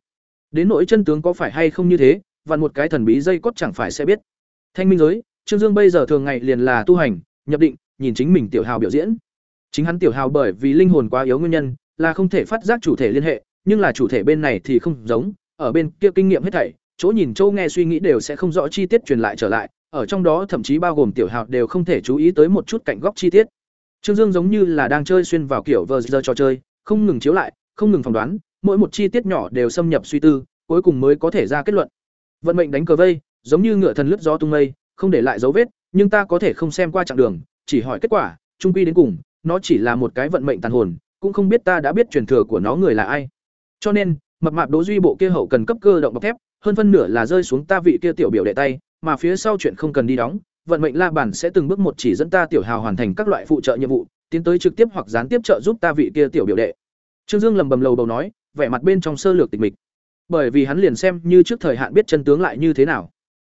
Đến nỗi chân tướng có phải hay không như thế, và một cái thần bí dây cốt chẳng phải sẽ biết. Thanh minh giới, Trương Dương bây giờ thường ngày liền là tu hành, nhập định, nhìn chính mình tiểu hào biểu diễn. Chính hắn tiểu hào bởi vì linh hồn quá yếu nguyên nhân, là không thể phát giác chủ thể liên hệ, nhưng là chủ thể bên này thì không giống, ở bên kia kinh nghiệm hết thảy, chỗ nhìn chỗ nghe suy nghĩ đều sẽ không rõ chi tiết truyền lại trở lại, ở trong đó thậm chí bao gồm tiểu hào đều không thể chú ý tới một chút cạnh góc chi tiết. Trương Dương giống như là đang chơi xuyên vào kiểu vờ giờ trò chơi, không ngừng chiếu lại, không ngừng phỏng đoán, mỗi một chi tiết nhỏ đều xâm nhập suy tư, cuối cùng mới có thể ra kết luận. Vận mệnh đánh cờ vây, giống như ngựa thần lướt gió tung mây, không để lại dấu vết, nhưng ta có thể không xem qua chặng đường, chỉ hỏi kết quả, trung quy đến cùng, nó chỉ là một cái vận mệnh tàn hồn, cũng không biết ta đã biết truyền thừa của nó người là ai. Cho nên, mập mạp Đỗ Duy bộ kia hậu cần cấp cơ động bọc thép, hơn phân nửa là rơi xuống ta vị kia tiểu biểu đệ tay, mà phía sau chuyện không cần đi đóng, vận mệnh la bản sẽ từng bước một chỉ dẫn ta tiểu hào hoàn thành các loại phụ trợ nhiệm vụ, tiến tới trực tiếp hoặc gián tiếp trợ giúp ta vị kia tiểu biểu đệ. Trương Dương lầm bầm lầu bầu nói, vẻ mặt bên trong sơ lược tịch mịch. Bởi vì hắn liền xem như trước thời hạn biết chân tướng lại như thế nào.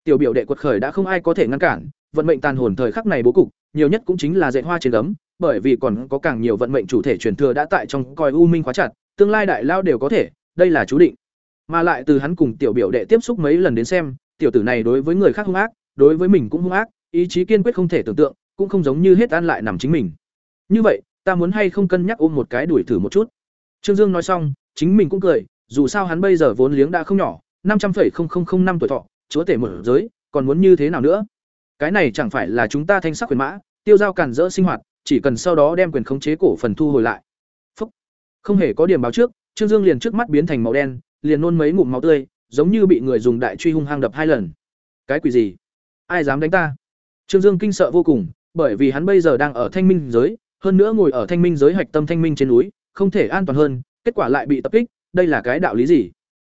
Tiểu biểu đệ quật khởi đã không ai có thể ngăn cản, vận mệnh tàn hồn thời khắc này bố cục, nhiều nhất cũng chính là dệt hoa trên gấm, bởi vì còn có càng nhiều vận mệnh chủ thể truyền thừa đã tại trong coi u minh khóa chặt, tương lai đại lao đều có thể, đây là chú định. Mà lại từ hắn cùng tiểu biểu đệ tiếp xúc mấy lần đến xem, tiểu tử này đối với người khác hung ác, đối với mình cũng hung ác, ý chí kiên quyết không thể tưởng tượng, cũng không giống như hết ăn lại nằm chính mình. Như vậy, ta muốn hay không cân nhắc ôm một cái đuổi thử một chút. Trương Dương nói xong, chính mình cũng cười, dù sao hắn bây giờ vốn liếng đã không nhỏ, năm trăm năm tuổi thọ, chúa tể mở giới, còn muốn như thế nào nữa? Cái này chẳng phải là chúng ta thanh sắc quyền mã, tiêu giao cản rỡ sinh hoạt, chỉ cần sau đó đem quyền khống chế cổ phần thu hồi lại. Phúc. Không hề có điểm báo trước, Trương Dương liền trước mắt biến thành màu đen, liền nôn mấy ngụm máu tươi, giống như bị người dùng đại truy hung hăng đập hai lần. Cái quỷ gì? Ai dám đánh ta? Trương Dương kinh sợ vô cùng, bởi vì hắn bây giờ đang ở Thanh Minh giới, hơn nữa ngồi ở Thanh Minh giới hạch tâm Thanh Minh trên núi, không thể an toàn hơn, kết quả lại bị tập kích, đây là cái đạo lý gì?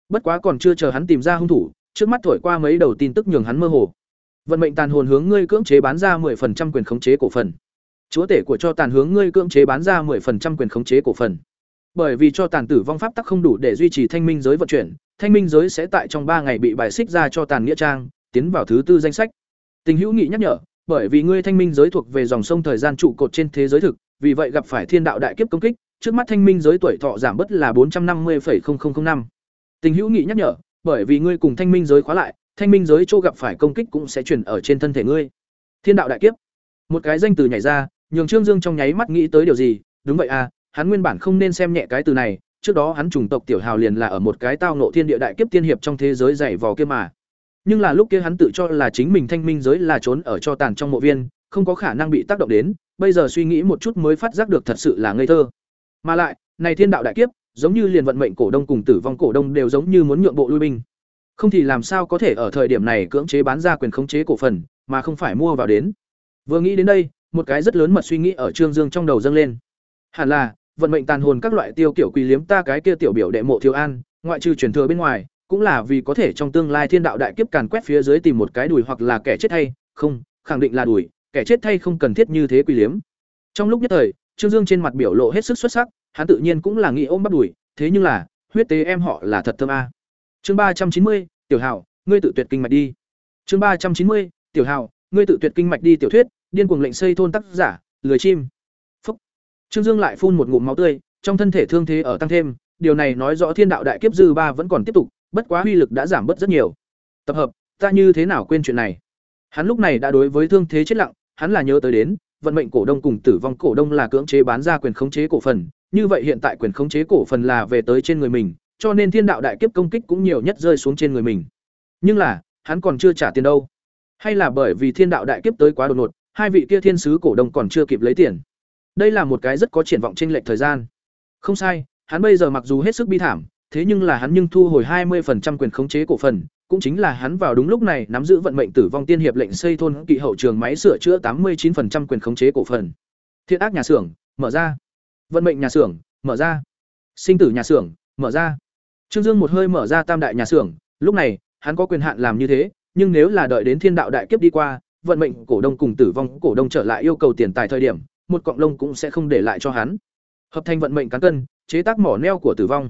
Bất quá còn chưa chờ hắn tìm ra hung thủ, trước mắt thổi qua mấy đầu tin tức nhường hắn mơ hồ. Vận mệnh tàn hồn hướng ngươi cưỡng chế bán ra 10% quyền khống chế cổ phần. Chúa tể của cho tàn hướng ngươi cưỡng chế bán ra 10% quyền khống chế cổ phần. Bởi vì cho tàn tử vong pháp tắc không đủ để duy trì thanh minh giới vận chuyển, thanh minh giới sẽ tại trong ba ngày bị bài xích ra cho tàn nghĩa trang, tiến vào thứ tư danh sách. Tình hữu nghị nhắc nhở, bởi vì ngươi thanh minh giới thuộc về dòng sông thời gian trụ cột trên thế giới thực, vì vậy gặp phải thiên đạo đại kiếp công kích, trước mắt thanh minh giới tuổi thọ giảm bớt là bốn trăm năm mươi năm. Tình hữu nghị nhắc nhở bởi vì ngươi cùng thanh minh giới khóa lại thanh minh giới chỗ gặp phải công kích cũng sẽ chuyển ở trên thân thể ngươi. Thiên đạo đại kiếp. Một cái danh từ nhảy ra nhường trương dương trong nháy mắt nghĩ tới điều gì đúng vậy à hắn nguyên bản không nên xem nhẹ cái từ này, trước đó hắn trùng tộc tiểu hào liền là ở một cái tao nộ thiên địa đại kiếp tiên hiệp trong thế giới dày vò kia mà. Nhưng là lúc kia hắn tự cho là chính mình thanh minh giới là trốn ở cho tàn trong mộ viên, không có khả năng bị tác động đến, bây giờ suy nghĩ một chút mới phát giác được thật sự là ngây thơ. Mà lại, này thiên đạo đại kiếp, giống như liền vận mệnh cổ đông cùng tử vong cổ đông đều giống như muốn nhượng bộ lui binh. Không thì làm sao có thể ở thời điểm này cưỡng chế bán ra quyền khống chế cổ phần, mà không phải mua vào đến. Vừa nghĩ đến đây, một cái rất lớn mật suy nghĩ ở trương dương trong đầu dâng lên. Hẳn là vận mệnh tàn hồn các loại tiêu kiểu quỳ liếm ta cái kia tiểu biểu đệ mộ thiếu an, ngoại trừ truyền thừa bên ngoài, cũng là vì có thể trong tương lai thiên đạo đại kiếp càn quét phía dưới tìm một cái đùi hoặc là kẻ chết thay không, khẳng định là đùi, kẻ chết thay không cần thiết như thế quỳ liếm. Trong lúc nhất thời, trương dương trên mặt biểu lộ hết sức xuất sắc, hắn tự nhiên cũng là nghĩ ôm bắt đùi, thế nhưng là, huyết tế em họ là thật thơm a. Chương ba trăm chín mươi, tiểu hảo ngươi tự tuyệt kinh mạch đi. Chương ba trăm chín mươi, tiểu hảo ngươi tự tuyệt kinh mạch đi tiểu thuyết, điên cuồng lệnh xây thôn tác giả, lười chim trương dương lại phun một ngụm máu tươi, trong thân thể thương thế ở tăng thêm, điều này nói rõ thiên đạo đại kiếp dư ba vẫn còn tiếp tục, bất quá uy lực đã giảm bớt rất nhiều. Tập hợp, ta như thế nào quên chuyện này? Hắn lúc này đã đối với thương thế chết lặng, hắn là nhớ tới đến, vận mệnh cổ đông cùng tử vong cổ đông là cưỡng chế bán ra quyền khống chế cổ phần, như vậy hiện tại quyền khống chế cổ phần là về tới trên người mình, cho nên thiên đạo đại kiếp công kích cũng nhiều nhất rơi xuống trên người mình. Nhưng là, hắn còn chưa trả tiền đâu. Hay là bởi vì thiên đạo đại kiếp tới quá đột ngột, hai vị kia thiên sứ cổ đông còn chưa kịp lấy tiền đây là một cái rất có triển vọng trên lệch thời gian không sai hắn bây giờ mặc dù hết sức bi thảm thế nhưng là hắn nhưng thu hồi 20% quyền khống chế cổ phần, cũng chính là hắn vào đúng lúc này nắm giữ vận mệnh tử vong tiên hiệp lệnh xây thôn kỵ hậu trường máy sửa chữa 89% quyền khống chế cổ phần. Thiện ác nhà xưởng, mở ra. Vận mệnh nhà xưởng, mở ra. Sinh tử nhà xưởng, mở ra. Trương Dương một hơi mở ra tam đại nhà xưởng, lúc này, hắn có quyền hạn làm như thế, nhưng nếu là đợi đến thiên đạo đại kiếp đi qua, vận mệnh cổ đông cùng tử vong cổ đông trở lại yêu cầu tiền tài thời điểm, một cọng lông cũng sẽ không để lại cho hắn. Hợp thành vận mệnh cán cân, chế tác mỏ neo của tử vong.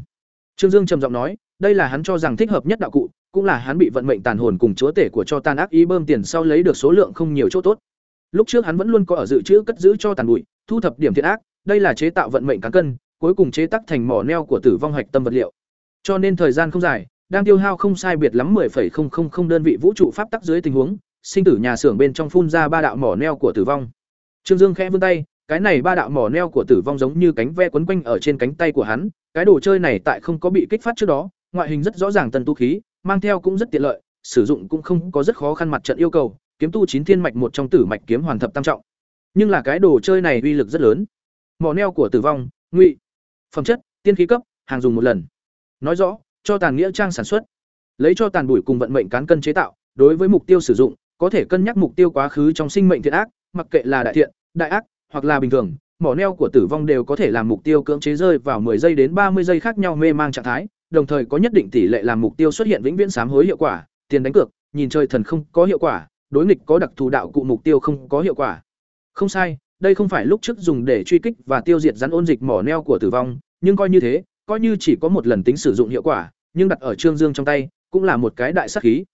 Trương Dương trầm giọng nói, đây là hắn cho rằng thích hợp nhất đạo cụ, cũng là hắn bị vận mệnh tàn hồn cùng chúa tể của cho tan ác ý bơm tiền sau lấy được số lượng không nhiều chỗ tốt. Lúc trước hắn vẫn luôn có ở dự trữ cất giữ cho tàn bụi, thu thập điểm thiện ác, đây là chế tạo vận mệnh cán cân, cuối cùng chế tác thành mỏ neo của tử vong hạch tâm vật liệu. Cho nên thời gian không dài, đang tiêu hao không sai biệt lắm 10,000 đơn vị vũ trụ pháp tắc dưới tình huống, sinh tử nhà xưởng bên trong phun ra ba đạo mỏ neo của tử vong. Trương Dương khẽ vươn tay, cái này ba đạo mỏ neo của tử vong giống như cánh ve quấn quanh ở trên cánh tay của hắn, cái đồ chơi này tại không có bị kích phát trước đó, ngoại hình rất rõ ràng tần tu khí, mang theo cũng rất tiện lợi, sử dụng cũng không có rất khó khăn mặt trận yêu cầu, kiếm tu chín thiên mạch một trong tử mạch kiếm hoàn thập tam trọng. Nhưng là cái đồ chơi này uy lực rất lớn. Mỏ neo của tử vong, ngụy, phẩm chất, tiên khí cấp, hàng dùng một lần. Nói rõ, cho tàn nghĩa trang sản xuất, lấy cho tàn bụi cùng vận mệnh cán cân chế tạo, đối với mục tiêu sử dụng, có thể cân nhắc mục tiêu quá khứ trong sinh mệnh thiện ác, mặc kệ là đại thiện, đại ác, hoặc là bình thường, mỏ neo của tử vong đều có thể làm mục tiêu cưỡng chế rơi vào 10 giây đến 30 giây khác nhau mê mang trạng thái, đồng thời có nhất định tỷ lệ làm mục tiêu xuất hiện vĩnh viễn sám hối hiệu quả, tiền đánh cược, nhìn chơi thần không có hiệu quả, đối nghịch có đặc thù đạo cụ mục tiêu không có hiệu quả. Không sai, đây không phải lúc trước dùng để truy kích và tiêu diệt rắn ôn dịch mỏ neo của tử vong, nhưng coi như thế, coi như chỉ có một lần tính sử dụng hiệu quả, nhưng đặt ở Trương Dương trong tay, cũng là một cái đại sát khí.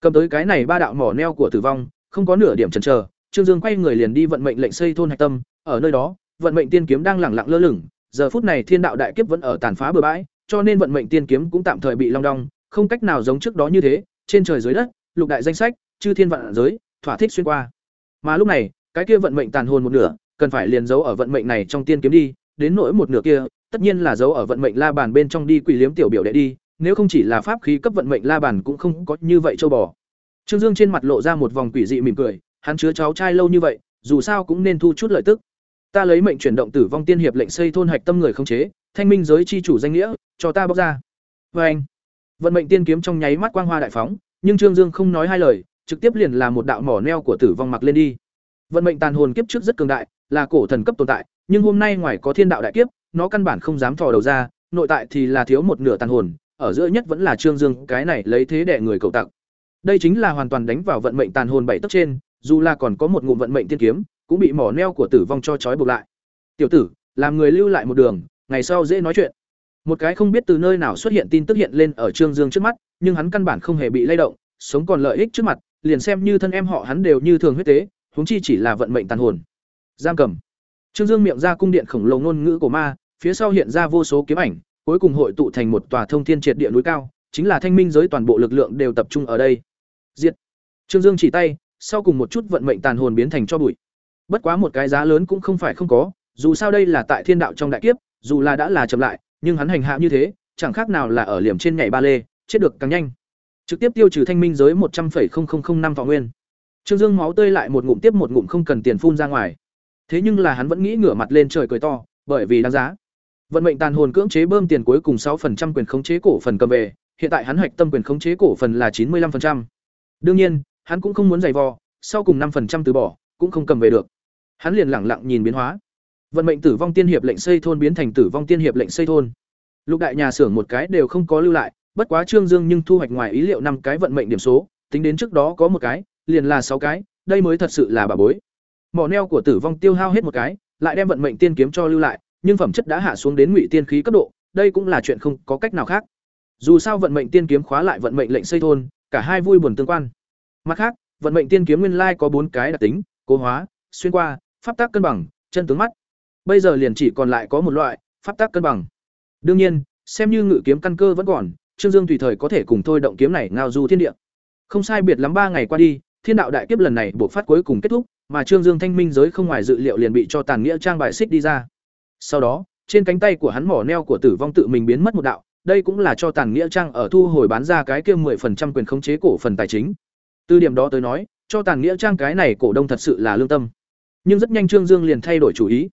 Cầm tới cái này ba đạo mỏ neo của tử vong, không có nửa điểm chần chờ, Trương Dương quay người liền đi vận mệnh lệnh xây thôn hạch tâm, ở nơi đó, vận mệnh tiên kiếm đang lẳng lặng lơ lửng, giờ phút này thiên đạo đại kiếp vẫn ở tàn phá bừa bãi, cho nên vận mệnh tiên kiếm cũng tạm thời bị long đong, không cách nào giống trước đó như thế, trên trời dưới đất, lục đại danh sách, chư thiên vạn giới, thỏa thích xuyên qua. Mà lúc này, cái kia vận mệnh tàn hồn một nửa, cần phải liền giấu ở vận mệnh này trong tiên kiếm đi, đến nỗi một nửa kia, tất nhiên là giấu ở vận mệnh la bàn bên trong đi quỷ liếm tiểu biểu đệ đi, nếu không chỉ là pháp khí cấp vận mệnh la bàn cũng không có như vậy châu bò. Trương Dương trên mặt lộ ra một vòng quỷ dị mỉm cười, hắn chứa cháu trai lâu như vậy, dù sao cũng nên thu chút lợi tức. Ta lấy mệnh chuyển động tử vong tiên hiệp lệnh xây thôn hạch tâm người không chế thanh minh giới chi chủ danh nghĩa cho ta bóc ra. Vê anh vận mệnh tiên kiếm trong nháy mắt quang hoa đại phóng nhưng trương dương không nói hai lời trực tiếp liền là một đạo mỏ neo của tử vong mặc lên đi. Vận mệnh tàn hồn kiếp trước rất cường đại là cổ thần cấp tồn tại nhưng hôm nay ngoài có thiên đạo đại kiếp nó căn bản không dám thò đầu ra nội tại thì là thiếu một nửa tàn hồn ở giữa nhất vẫn là trương dương cái này lấy thế đẻ người cầu tặc. Đây chính là hoàn toàn đánh vào vận mệnh tàn hồn bảy tấc trên dù là còn có một ngụm vận mệnh tiên kiếm cũng bị mỏ neo của tử vong cho trói buộc lại tiểu tử làm người lưu lại một đường ngày sau dễ nói chuyện một cái không biết từ nơi nào xuất hiện tin tức hiện lên ở trương dương trước mắt nhưng hắn căn bản không hề bị lay động sống còn lợi ích trước mặt liền xem như thân em họ hắn đều như thường huyết tế huống chi chỉ là vận mệnh tàn hồn giam cầm trương dương miệng ra cung điện khổng lồ ngôn ngữ của ma phía sau hiện ra vô số kiếm ảnh, cuối cùng hội tụ thành một tòa thông thiên triệt địa núi cao, chính là thanh minh giới toàn bộ lực lượng đều tập trung ở đây. Diệt. Trương Dương chỉ tay, sau cùng một chút vận mệnh tàn hồn biến thành cho bụi. Bất quá một cái giá lớn cũng không phải không có, dù sao đây là tại thiên đạo trong đại kiếp, dù là đã là chậm lại, nhưng hắn hành hạ như thế, chẳng khác nào là ở liềm trên nhảy ba lê, chết được càng nhanh. Trực tiếp tiêu trừ thanh minh giới một trăm 100,0005 năm thọ nguyên. Trương Dương máu tươi lại một ngụm tiếp một ngụm không cần tiền phun ra ngoài. Thế nhưng là hắn vẫn nghĩ ngửa mặt lên trời cười to, bởi vì đáng giá. Vận mệnh tàn hồn cưỡng chế bơm tiền cuối cùng 6% quyền khống chế cổ phần cầm về, hiện tại hắn hoạch tâm quyền khống chế cổ phần là 95%. Đương nhiên, hắn cũng không muốn giày vò, sau cùng 5% từ bỏ, cũng không cầm về được. Hắn liền lẳng lặng nhìn biến hóa. Vận mệnh tử vong tiên hiệp lệnh xây thôn biến thành tử vong tiên hiệp lệnh xây thôn. Lục đại nhà xưởng một cái đều không có lưu lại, bất quá Trương Dương nhưng thu hoạch ngoài ý liệu năm cái vận mệnh điểm số, tính đến trước đó có một cái, liền là sáu cái, đây mới thật sự là bà bối. Mỏ neo của tử vong tiêu hao hết một cái, lại đem vận mệnh tiên kiếm cho lưu lại, nhưng phẩm chất đã hạ xuống đến ngụy tiên khí cấp độ, đây cũng là chuyện không có cách nào khác. Dù sao vận mệnh tiên kiếm khóa lại vận mệnh lệnh xây thôn, cả hai vui buồn tương quan. Mặt khác, vận mệnh tiên kiếm nguyên lai có bốn cái đặc tính, cố hóa, xuyên qua, pháp tác cân bằng, chân tướng mắt. Bây giờ liền chỉ còn lại có một loại, pháp tác cân bằng. Đương nhiên, xem như ngự kiếm căn cơ vẫn còn, Trương Dương tùy thời có thể cùng thôi động kiếm này ngao du thiên địa. Không sai biệt lắm ba ngày qua đi, Thiên đạo đại kiếp lần này buộc phát cuối cùng kết thúc, mà Trương Dương Thanh Minh giới không ngoài dự liệu liền bị cho tàn nghĩa trang bài xích đi ra. Sau đó, trên cánh tay của hắn mỏ neo của tử vong tự mình biến mất một đạo, đây cũng là cho tàn nghĩa trang ở thu hồi bán ra cái kia 10% quyền khống chế cổ phần tài chính. Từ điểm đó tới nói, cho tàn nghĩa trang cái này cổ đông thật sự là lương tâm. Nhưng rất nhanh Trương Dương liền thay đổi chủ ý.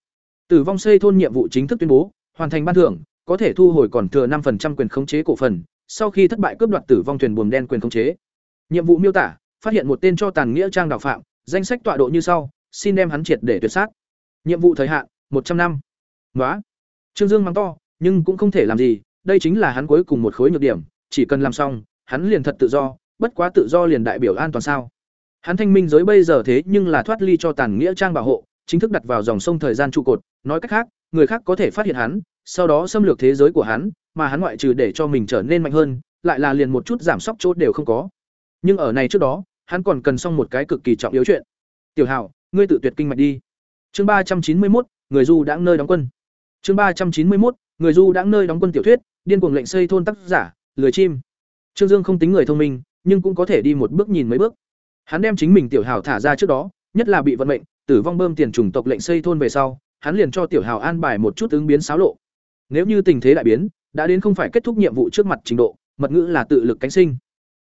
Tử vong xây thôn nhiệm vụ chính thức tuyên bố, hoàn thành ban thưởng, có thể thu hồi còn thừa 5% quyền khống chế cổ phần, sau khi thất bại cướp đoạt tử vong thuyền buồm đen quyền khống chế. Nhiệm vụ miêu tả, phát hiện một tên cho tàn nghĩa trang đạo phạm, danh sách tọa độ như sau, xin đem hắn triệt để tuyệt sát. Nhiệm vụ thời hạn, một trăm năm. Ngoá. Trương Dương mắng to, nhưng cũng không thể làm gì, đây chính là hắn cuối cùng một khối nhược điểm, chỉ cần làm xong, hắn liền thật tự do, bất quá tự do liền đại biểu an toàn sao? Hắn thanh minh giới bây giờ thế nhưng là thoát ly cho tàn nghĩa trang bảo hộ, chính thức đặt vào dòng sông thời gian trụ cột, nói cách khác, người khác có thể phát hiện hắn, sau đó xâm lược thế giới của hắn, mà hắn ngoại trừ để cho mình trở nên mạnh hơn, lại là liền một chút giảm sóc chốt đều không có. Nhưng ở này trước đó, hắn còn cần xong một cái cực kỳ trọng yếu chuyện. Tiểu Hạo, ngươi tự tuyệt kinh mạch đi. Chương ba trăm chín mươi một, người du đã nơi đóng quân. Chương ba trăm chín mươi một, người du đã nơi đóng quân tiểu thuyết, điên cuồng lệnh xây thôn tác giả, lười chim. Trương Dương không tính người thông minh, nhưng cũng có thể đi một bước nhìn mấy bước. Hắn đem chính mình tiểu hào thả ra trước đó, nhất là bị vận mệnh, tử vong bơm tiền chủng tộc lệnh xây thôn về sau, hắn liền cho tiểu hào an bài một chút ứng biến xáo lộ. Nếu như tình thế đại biến, đã đến không phải kết thúc nhiệm vụ trước mặt trình độ, mật ngữ là tự lực cánh sinh.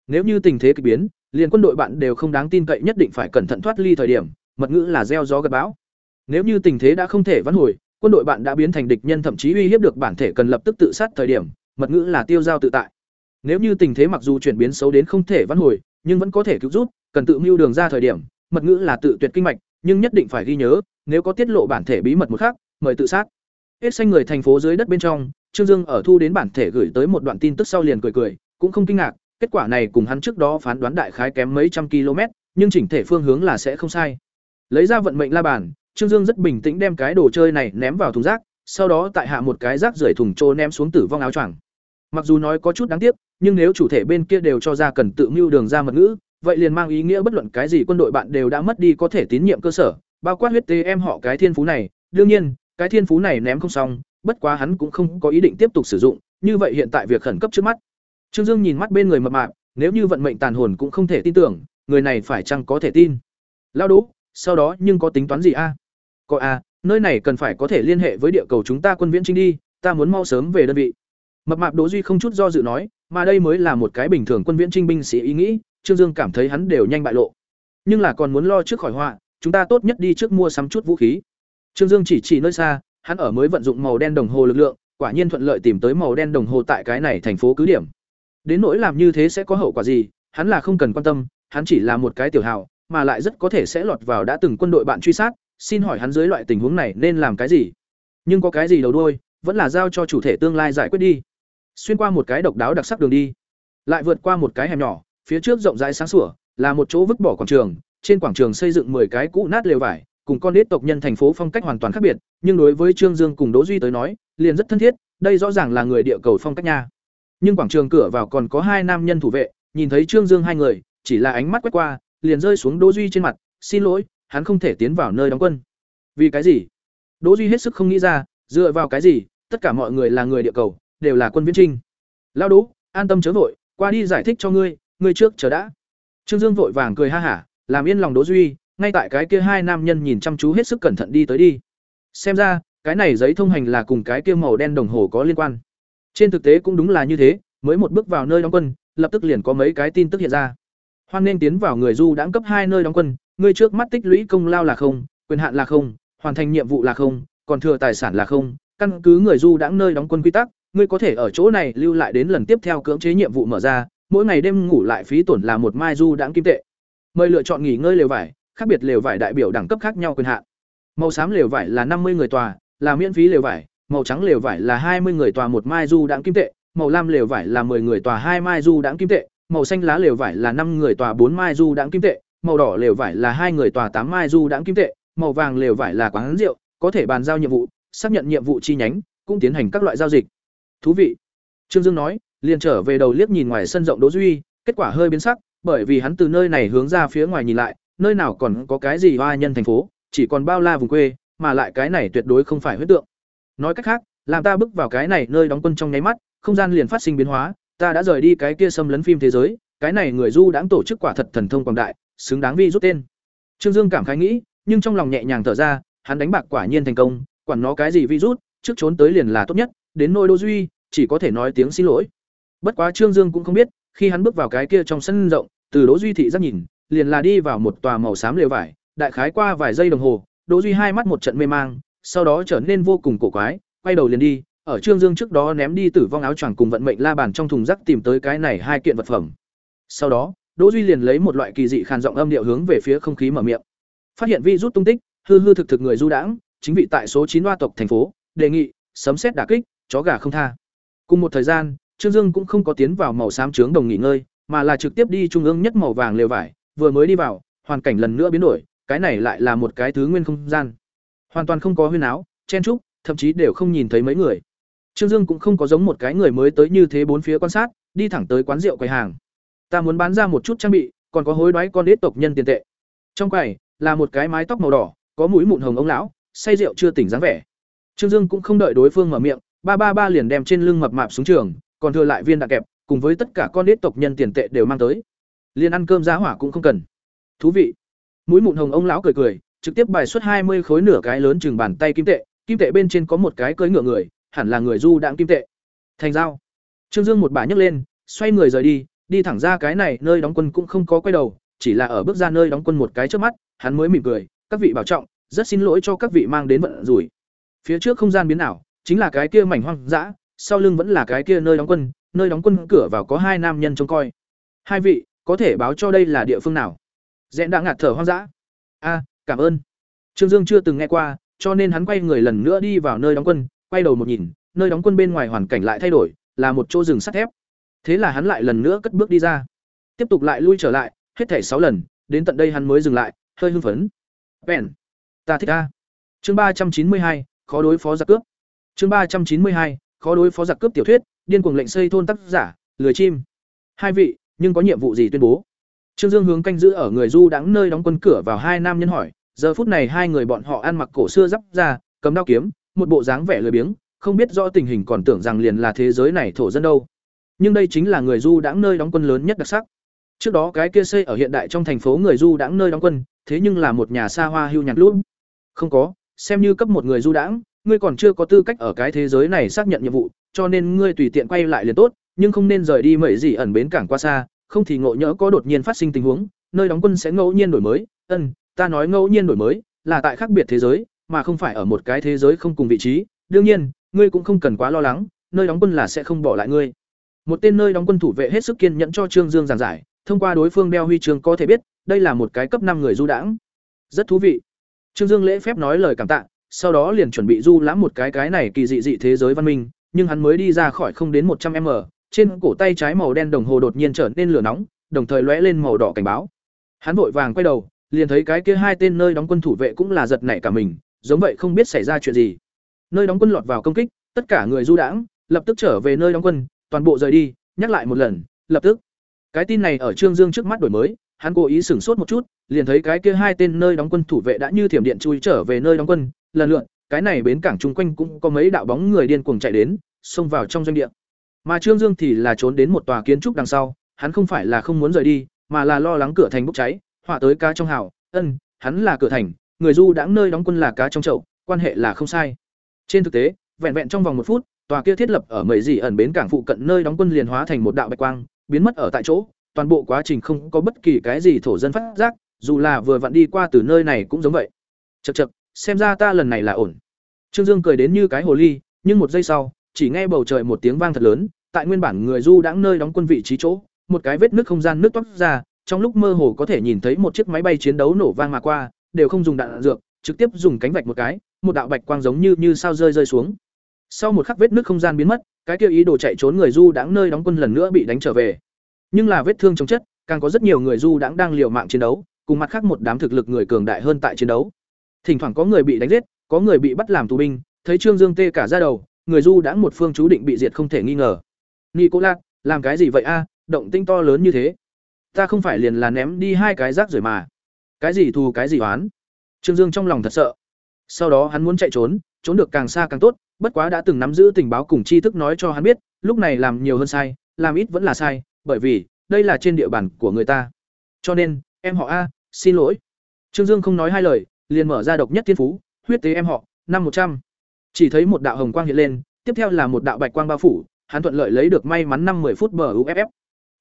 Nếu như tình thế kỳ biến, liền quân đội bạn đều không đáng tin cậy nhất định phải cẩn thận thoát ly thời điểm mật ngữ là gieo gió gặt bão nếu như tình thế đã không thể vãn hồi quân đội bạn đã biến thành địch nhân thậm chí uy hiếp được bản thể cần lập tức tự sát thời điểm mật ngữ là tiêu giao tự tại nếu như tình thế mặc dù chuyển biến xấu đến không thể vãn hồi nhưng vẫn có thể cứu rút cần tự mưu đường ra thời điểm mật ngữ là tự tuyệt kinh mạch nhưng nhất định phải ghi nhớ nếu có tiết lộ bản thể bí mật một khác mời tự sát hết xanh người thành phố dưới đất bên trong trương dương ở thu đến bản thể gửi tới một đoạn tin tức sau liền cười cười cũng không kinh ngạc Kết quả này cùng hắn trước đó phán đoán đại khái kém mấy trăm km, nhưng chỉnh thể phương hướng là sẽ không sai. Lấy ra vận mệnh la bàn, Trương Dương rất bình tĩnh đem cái đồ chơi này ném vào thùng rác, sau đó tại hạ một cái rác rưởi thùng trô ném xuống tử vong áo choàng. Mặc dù nói có chút đáng tiếc, nhưng nếu chủ thể bên kia đều cho ra cần tự mưu đường ra mật ngữ, vậy liền mang ý nghĩa bất luận cái gì quân đội bạn đều đã mất đi có thể tín nhiệm cơ sở, bao quát huyết tế em họ cái thiên phú này, đương nhiên, cái thiên phú này ném không xong, bất quá hắn cũng không có ý định tiếp tục sử dụng, như vậy hiện tại việc khẩn cấp trước mắt. Trương Dương nhìn mắt bên người mập mạp, nếu như vận mệnh tàn hồn cũng không thể tin tưởng, người này phải chăng có thể tin? Lao đố, sau đó nhưng có tính toán gì a? Có a, nơi này cần phải có thể liên hệ với địa cầu chúng ta quân viễn trinh đi, ta muốn mau sớm về đơn vị. Mập mạp Đỗ Duy không chút do dự nói, mà đây mới là một cái bình thường quân viễn trinh binh sĩ ý nghĩ, Trương Dương cảm thấy hắn đều nhanh bại lộ. Nhưng là còn muốn lo trước khỏi họa, chúng ta tốt nhất đi trước mua sắm chút vũ khí. Trương Dương chỉ chỉ nơi xa, hắn ở mới vận dụng màu đen đồng hồ lực lượng, quả nhiên thuận lợi tìm tới màu đen đồng hồ tại cái này thành phố cứ điểm. Đến nỗi làm như thế sẽ có hậu quả gì, hắn là không cần quan tâm, hắn chỉ là một cái tiểu hào, mà lại rất có thể sẽ lọt vào đã từng quân đội bạn truy sát, xin hỏi hắn dưới loại tình huống này nên làm cái gì? Nhưng có cái gì đầu đuôi, vẫn là giao cho chủ thể tương lai giải quyết đi. Xuyên qua một cái độc đáo đặc sắc đường đi, lại vượt qua một cái hẻm nhỏ, phía trước rộng rãi sáng sủa, là một chỗ vứt bỏ quảng trường, trên quảng trường xây dựng 10 cái cũ nát lều vải, cùng con nết tộc nhân thành phố phong cách hoàn toàn khác biệt, nhưng đối với Trương Dương cùng Đỗ Duy tới nói, liền rất thân thiết, đây rõ ràng là người địa cầu phong cách nha. Nhưng quảng trường cửa vào còn có hai nam nhân thủ vệ nhìn thấy trương dương hai người chỉ là ánh mắt quét qua liền rơi xuống đỗ duy trên mặt xin lỗi hắn không thể tiến vào nơi đóng quân. Vì cái gì? Đỗ duy hết sức không nghĩ ra dựa vào cái gì tất cả mọi người là người địa cầu, đều là quân viễn trinh. Lao Đỗ, an tâm chớ vội, qua đi giải thích cho ngươi, ngươi trước chờ đã. Trương Dương vội vàng cười ha hả, làm yên lòng Đỗ Duy, ngay tại cái kia hai nam nhân nhìn chăm chú hết sức cẩn thận đi tới đi. Xem ra, cái này giấy thông hành là cùng cái kia màu đen đồng hồ có liên quan. Trên thực tế cũng đúng là như thế, mới một bước vào nơi đóng quân, lập tức liền có mấy cái tin tức hiện ra. Hoan nên tiến vào người du đãng cấp hai nơi đóng quân, ngươi trước mắt tích lũy công lao là không, quyền hạn là không, hoàn thành nhiệm vụ là không, còn thừa tài sản là không, căn cứ người du đãng nơi đóng quân quy tắc, ngươi có thể ở chỗ này lưu lại đến lần tiếp theo cưỡng chế nhiệm vụ mở ra, mỗi ngày đêm ngủ lại phí tổn là một mai du đãng kim tệ. Mời lựa chọn nghỉ ngơi lều vải, khác biệt lều vải đại biểu đẳng cấp khác nhau quyền hạn. Màu xám lều vải là năm mươi người tòa, là miễn phí lều vải, màu trắng lều vải là hai mươi người tòa một mai du đãng kim tệ, màu lam lều vải là 10 người tòa hai mai du đãng kim tệ, màu xanh lá lều vải là năm người tòa bốn mai du đãng kim tệ, màu đỏ lều vải là hai người tòa tám mai du đãng kim tệ, màu vàng lều vải là quán rượu, có thể bàn giao nhiệm vụ, xác nhận nhiệm vụ chi nhánh, cũng tiến hành các loại giao dịch. Thú vị. Trương Dương nói, liền trở về đầu liếc nhìn ngoài sân rộng Đỗ Duy, kết quả hơi biến sắc, bởi vì hắn từ nơi này hướng ra phía ngoài nhìn lại, nơi nào còn có cái gì hoa nhân thành phố, chỉ còn bao la vùng quê, mà lại cái này tuyệt đối không phải huyết tượng. Nói cách khác, làm ta bước vào cái này nơi đóng quân trong nháy mắt, không gian liền phát sinh biến hóa, ta đã rời đi cái kia xâm lấn phim thế giới, cái này người du đáng tổ chức quả thật thần thông quảng đại, xứng đáng vi rút tên. Trương Dương cảm khái nghĩ, nhưng trong lòng nhẹ nhàng thở ra, hắn đánh bạc quả nhiên thành công, quản nó cái gì vi rút, trước trốn tới liền là tốt nhất, đến nôi Đỗ Duy, chỉ có thể nói tiếng xin lỗi. Bất quá Trương Dương cũng không biết, khi hắn bước vào cái kia trong sân rộng, từ Đỗ Duy thị giác nhìn, liền là đi vào một tòa màu xám lều vải, đại khái qua vài giây đồng hồ, Đỗ Duy hai mắt một trận mê mang, sau đó trở nên vô cùng cổ quái, quay đầu liền đi, ở Trương Dương trước đó ném đi tử vong áo choàng cùng vận mệnh la bàn trong thùng rác tìm tới cái này hai kiện vật phẩm. Sau đó, Đỗ Duy liền lấy một loại kỳ dị khàn giọng âm điệu hướng về phía không khí mở miệng. Phát hiện vi rút tung tích, hư hư thực thực người du đãng, chính vị tại số chín loa tộc thành phố, đề nghị sấm xét đả kích, chó gà không tha. Cùng một thời gian, Trương Dương cũng không có tiến vào màu xám trướng đồng nghỉ ngơi, mà là trực tiếp đi trung ương nhất màu vàng lều vải, vừa mới đi vào, hoàn cảnh lần nữa biến đổi, cái này lại là một cái thứ nguyên không gian. Hoàn toàn không có huyên áo, chen trúc, thậm chí đều không nhìn thấy mấy người. Trương Dương cũng không có giống một cái người mới tới như thế bốn phía quan sát, đi thẳng tới quán rượu quầy hàng. Ta muốn bán ra một chút trang bị, còn có hối đoái con đế tộc nhân tiền tệ. Trong quầy là một cái mái tóc màu đỏ, có mũi mụn hồng ông lão, say rượu chưa tỉnh dáng vẻ. Trương Dương cũng không đợi đối phương mở miệng, ba ba ba liền đem trên lưng mập mạp xuống trường, còn thừa lại viên đạn kẹp, cùng với tất cả con đít tộc nhân tiền tệ đều mang tới. Liên ăn cơm giá hỏa cũng không cần. Thú vị. Mũi mụn hồng ông lão cười cười, trực tiếp bài xuất hai mươi khối nửa cái lớn chừng bàn tay kim tệ, kim tệ bên trên có một cái cưỡi ngựa người, hẳn là người du đãng kim tệ. Thành giao. Trương Dương một bà nhấc lên, xoay người rời đi, đi thẳng ra cái này nơi đóng quân cũng không có quay đầu, chỉ là ở bước ra nơi đóng quân một cái trước mắt, hắn mới mỉm cười, "Các vị bảo trọng, rất xin lỗi cho các vị mang đến vận rủi." Phía trước không gian biến ảo, chính là cái kia mảnh hoang dã, sau lưng vẫn là cái kia nơi đóng quân, nơi đóng quân cửa vào có hai nam nhân trông coi. "Hai vị, có thể báo cho đây là địa phương nào?" Dẹn đã ngạt thở hoang dã. "A, cảm ơn." Trương Dương chưa từng nghe qua, cho nên hắn quay người lần nữa đi vào nơi đóng quân, quay đầu một nhìn, nơi đóng quân bên ngoài hoàn cảnh lại thay đổi, là một chỗ rừng sắt thép. Thế là hắn lại lần nữa cất bước đi ra, tiếp tục lại lui trở lại, hết thảy sáu lần, đến tận đây hắn mới dừng lại, hơi hưng phấn. "Bèn, ta thích a." Chương ba trăm chín mươi hai, khó đối phó giặc cướp. Chương ba trăm chín mươi hai, khó đối phó giặc cướp tiểu thuyết, điên cuồng lệnh xây thôn tác giả, lười chim. Hai vị, nhưng có nhiệm vụ gì tuyên bố? Trương Dương hướng canh giữ ở người du đãng nơi đóng quân cửa vào hai nam nhân hỏi, giờ phút này hai người bọn họ ăn mặc cổ xưa giáp ra, cầm đao kiếm, một bộ dáng vẻ lười biếng, không biết rõ tình hình còn tưởng rằng liền là thế giới này thổ dân đâu. Nhưng đây chính là người du đãng nơi đóng quân lớn nhất đặc sắc. Trước đó cái kia xây ở hiện đại trong thành phố người du đãng nơi đóng quân, thế nhưng là một nhà xa hoa hưu nhàn luôn. Không có, xem như cấp một người du đãng, ngươi còn chưa có tư cách ở cái thế giới này xác nhận nhiệm vụ, cho nên ngươi tùy tiện quay lại liền tốt, nhưng không nên rời đi mấy gì ẩn bến cảng qua xa, không thì ngộ nhỡ có đột nhiên phát sinh tình huống, nơi đóng quân sẽ ngẫu nhiên đổi mới. Ân, ta nói ngẫu nhiên đổi mới, là tại khác biệt thế giới, mà không phải ở một cái thế giới không cùng vị trí. Đương nhiên, ngươi cũng không cần quá lo lắng, nơi đóng quân là sẽ không bỏ lại ngươi. Một tên nơi đóng quân thủ vệ hết sức kiên nhẫn cho Trương Dương giảng giải, thông qua đối phương đeo huy chương có thể biết, đây là một cái cấp năm người du đãng. Rất thú vị. Trương Dương lễ phép nói lời cảm tạ, sau đó liền chuẩn bị du lãm một cái cái này kỳ dị dị thế giới văn minh, nhưng hắn mới đi ra khỏi không đến một trăm m trên cổ tay trái màu đen đồng hồ đột nhiên trở nên lửa nóng, đồng thời lóe lên màu đỏ cảnh báo. Hắn vội vàng quay đầu, liền thấy cái kia hai tên nơi đóng quân thủ vệ cũng là giật nảy cả mình, giống vậy không biết xảy ra chuyện gì. Nơi đóng quân lọt vào công kích, tất cả người du đãng lập tức trở về nơi đóng quân, toàn bộ rời đi, nhắc lại một lần, lập tức. Cái tin này ở Trương Dương trước mắt đổi mới, hắn cố ý sửng sốt một chút, liền thấy cái kia hai tên nơi đóng quân thủ vệ đã như thiểm điện chui trở về nơi đóng quân, lần lượt, cái này bến cảng chung quanh cũng có mấy đạo bóng người điên cuồng chạy đến, xông vào trong doanh địa. Mà Trương Dương thì là trốn đến một tòa kiến trúc đằng sau, hắn không phải là không muốn rời đi, mà là lo lắng cửa thành bốc cháy, họa tới cá trong hào, ân, hắn là cửa thành, người du đãng nơi đóng quân là cá trong chậu, quan hệ là không sai. Trên thực tế, vẹn vẹn trong vòng một phút, tòa kia thiết lập ở mầy gì ẩn bến cảng phụ cận nơi đóng quân liền hóa thành một đạo bạch quang, biến mất ở tại chỗ, toàn bộ quá trình không có bất kỳ cái gì thổ dân phát giác, dù là vừa vặn đi qua từ nơi này cũng giống vậy. chật chật xem ra ta lần này là ổn. Trương Dương cười đến như cái hồ ly, nhưng một giây sau, chỉ nghe bầu trời một tiếng vang thật lớn, tại nguyên bản người du đãng nơi đóng quân vị trí chỗ, một cái vết nước không gian nước toát ra, trong lúc mơ hồ có thể nhìn thấy một chiếc máy bay chiến đấu nổ vang mà qua, đều không dùng đạn dược, trực tiếp dùng cánh vạch một cái, một đạo bạch quang giống như như sao rơi rơi xuống. Sau một khắc vết nước không gian biến mất, cái kia ý đồ chạy trốn người du đãng nơi đóng quân lần nữa bị đánh trở về. Nhưng là vết thương chống chất, càng có rất nhiều người du đãng đang liều mạng chiến đấu, cùng mặt khác một đám thực lực người cường đại hơn tại chiến đấu. Thỉnh thoảng có người bị đánh giết, có người bị bắt làm tù binh, thấy Trương Dương tê cả ra đầu, người du đã một phương chú định bị diệt không thể nghi ngờ. Nicolas, làm cái gì vậy a, động tinh to lớn như thế. Ta không phải liền là ném đi hai cái rác rồi mà. Cái gì thù cái gì oán? Trương Dương trong lòng thật sợ. Sau đó hắn muốn chạy trốn, trốn được càng xa càng tốt, bất quá đã từng nắm giữ tình báo cùng tri thức nói cho hắn biết, lúc này làm nhiều hơn sai, làm ít vẫn là sai, bởi vì đây là trên địa bàn của người ta. Cho nên, em họ A, xin lỗi. Trương Dương không nói hai lời, liền mở ra độc nhất thiên phú, huyết tế em họ, năm một trăm. Chỉ thấy một đạo hồng quang hiện lên, tiếp theo là một đạo bạch quang bao phủ, hắn thuận lợi lấy được may mắn năm 10 phút bờ UFF.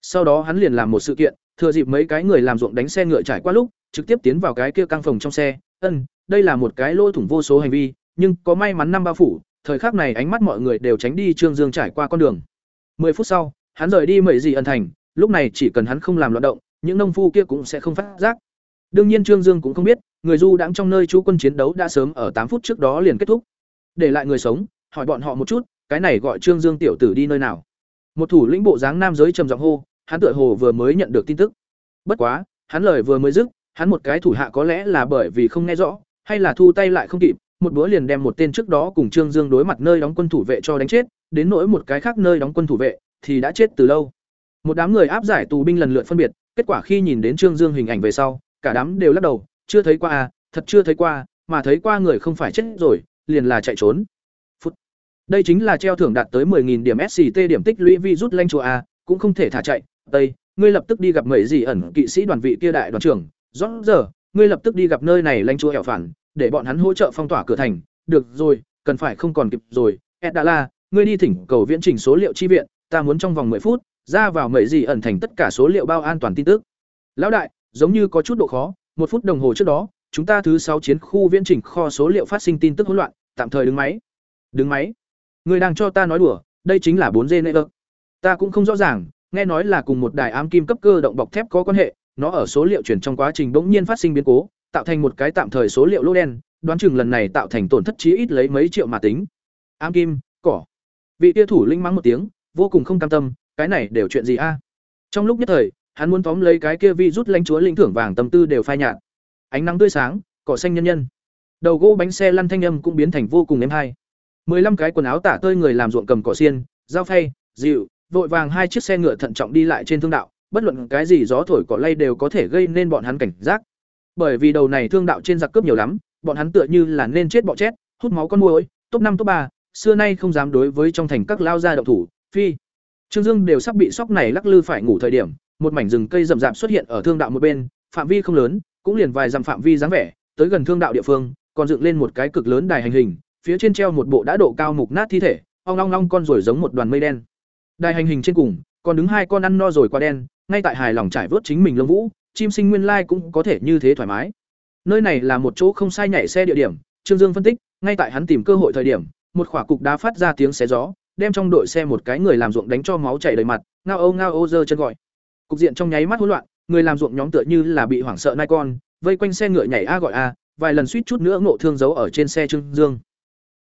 Sau đó hắn liền làm một sự kiện, thừa dịp mấy cái người làm ruộng đánh xe ngựa trải qua lúc, trực tiếp tiến vào cái kia căng phòng trong xe. Ân, đây là một cái lôi thủng vô số hành vi, nhưng có may mắn năm bao phủ, thời khắc này ánh mắt mọi người đều tránh đi Trương Dương trải qua con đường. 10 phút sau, hắn rời đi mấy gì ẩn thành, lúc này chỉ cần hắn không làm loạn động, những nông phu kia cũng sẽ không phát giác. Đương nhiên Trương Dương cũng không biết, người du đãng trong nơi chú quân chiến đấu đã sớm ở tám phút trước đó liền kết thúc. Để lại người sống, hỏi bọn họ một chút, cái này gọi Trương Dương tiểu tử đi nơi nào? Một thủ lĩnh bộ dáng nam giới trầm giọng hô, hắn tựa hồ vừa mới nhận được tin tức. Bất quá, hắn lời vừa mới dứt, hắn một cái thủ hạ có lẽ là bởi vì không nghe rõ, hay là thu tay lại không kịp, một bữa liền đem một tên trước đó cùng Trương Dương đối mặt nơi đóng quân thủ vệ cho đánh chết, đến nỗi một cái khác nơi đóng quân thủ vệ thì đã chết từ lâu. Một đám người áp giải tù binh lần lượt phân biệt, kết quả khi nhìn đến Trương Dương hình ảnh về sau, cả đám đều lắc đầu, chưa thấy qua à, thật chưa thấy qua, mà thấy qua người không phải chết rồi, liền là chạy trốn. Phút. Đây chính là treo thưởng đạt tới 10000 điểm SCT điểm tích lũy vi rút lanh chùa a, cũng không thể thả chạy. Tây, ngươi lập tức đi gặp mấy gì ẩn kỵ sĩ đoàn vị kia đại đoàn trưởng, rõ giờ, ngươi lập tức đi gặp nơi này lanh chùa hẻo phản, để bọn hắn hỗ trợ phong tỏa cửa thành. Được rồi, cần phải không còn kịp rồi. Edala, ngươi đi thỉnh cầu viễn trình số liệu chi viện, ta muốn trong vòng 10 phút ra vào mấy gì ẩn thành tất cả số liệu bao an toàn tin tức. Lão đại, giống như có chút độ khó, một phút đồng hồ trước đó, chúng ta thứ sáu chiến khu viễn trình kho số liệu phát sinh tin tức hỗn loạn, tạm thời đứng máy. Đứng máy? người đang cho ta nói đùa, đây chính là 4G network. Ta cũng không rõ ràng, nghe nói là cùng một đài ám kim cấp cơ động bọc thép có quan hệ, nó ở số liệu chuyển trong quá trình bỗng nhiên phát sinh biến cố, tạo thành một cái tạm thời số liệu lỗ đen, đoán chừng lần này tạo thành tổn thất chí ít lấy mấy triệu mà tính. Ám kim, cỏ. Vị tia thủ linh mắng một tiếng, vô cùng không cam tâm, cái này đều chuyện gì a? Trong lúc nhất thời, hắn muốn tóm lấy cái kia vi rút lãnh chúa linh thưởng vàng tâm tư đều phai nhạt. Ánh nắng tươi sáng, cỏ xanh nhân nhân. Đầu gỗ bánh xe lăn thanh âm cũng biến thành vô cùng êm hay. Mười lăm cái quần áo tả tơi người làm ruộng cầm cỏ xiên, dao phay, dịu, vội vàng hai chiếc xe ngựa thận trọng đi lại trên thương đạo, bất luận cái gì gió thổi cỏ lay đều có thể gây nên bọn hắn cảnh giác. Bởi vì đầu này thương đạo trên giặc cướp nhiều lắm, bọn hắn tựa như là nên chết bọ chết, hút máu con môi top năm top ba, xưa nay không dám đối với trong thành các lao gia động thủ, phi. Trương Dương đều sắp bị sóc này lắc lư phải ngủ thời điểm, một mảnh rừng cây rậm rạp xuất hiện ở thương đạo một bên, phạm vi không lớn, cũng liền vài dặm phạm vi dáng vẻ, tới gần thương đạo địa phương, còn dựng lên một cái cực lớn đài hành hình, phía trên treo một bộ đã độ cao mục nát thi thể, ong long long con rồi giống một đoàn mây đen. Đài hành hình trên cùng, còn đứng hai con ăn no rồi qua đen, ngay tại hài lòng trải vớt chính mình lông vũ, chim sinh nguyên lai cũng có thể như thế thoải mái. Nơi này là một chỗ không sai nhảy xe địa điểm, Trương Dương phân tích, ngay tại hắn tìm cơ hội thời điểm, một quả cục đá phát ra tiếng xé gió, đem trong đội xe một cái người làm ruộng đánh cho máu chảy đầy mặt, ngao âu ngao ô giơ chân gọi. Cục diện trong nháy mắt hỗn loạn, người làm ruộng nhóm tựa như là bị hoảng sợ nai con, vây quanh xe ngựa nhảy a gọi a, vài lần suýt chút nữa ngộ thương giấu ở trên xe Trương Dương.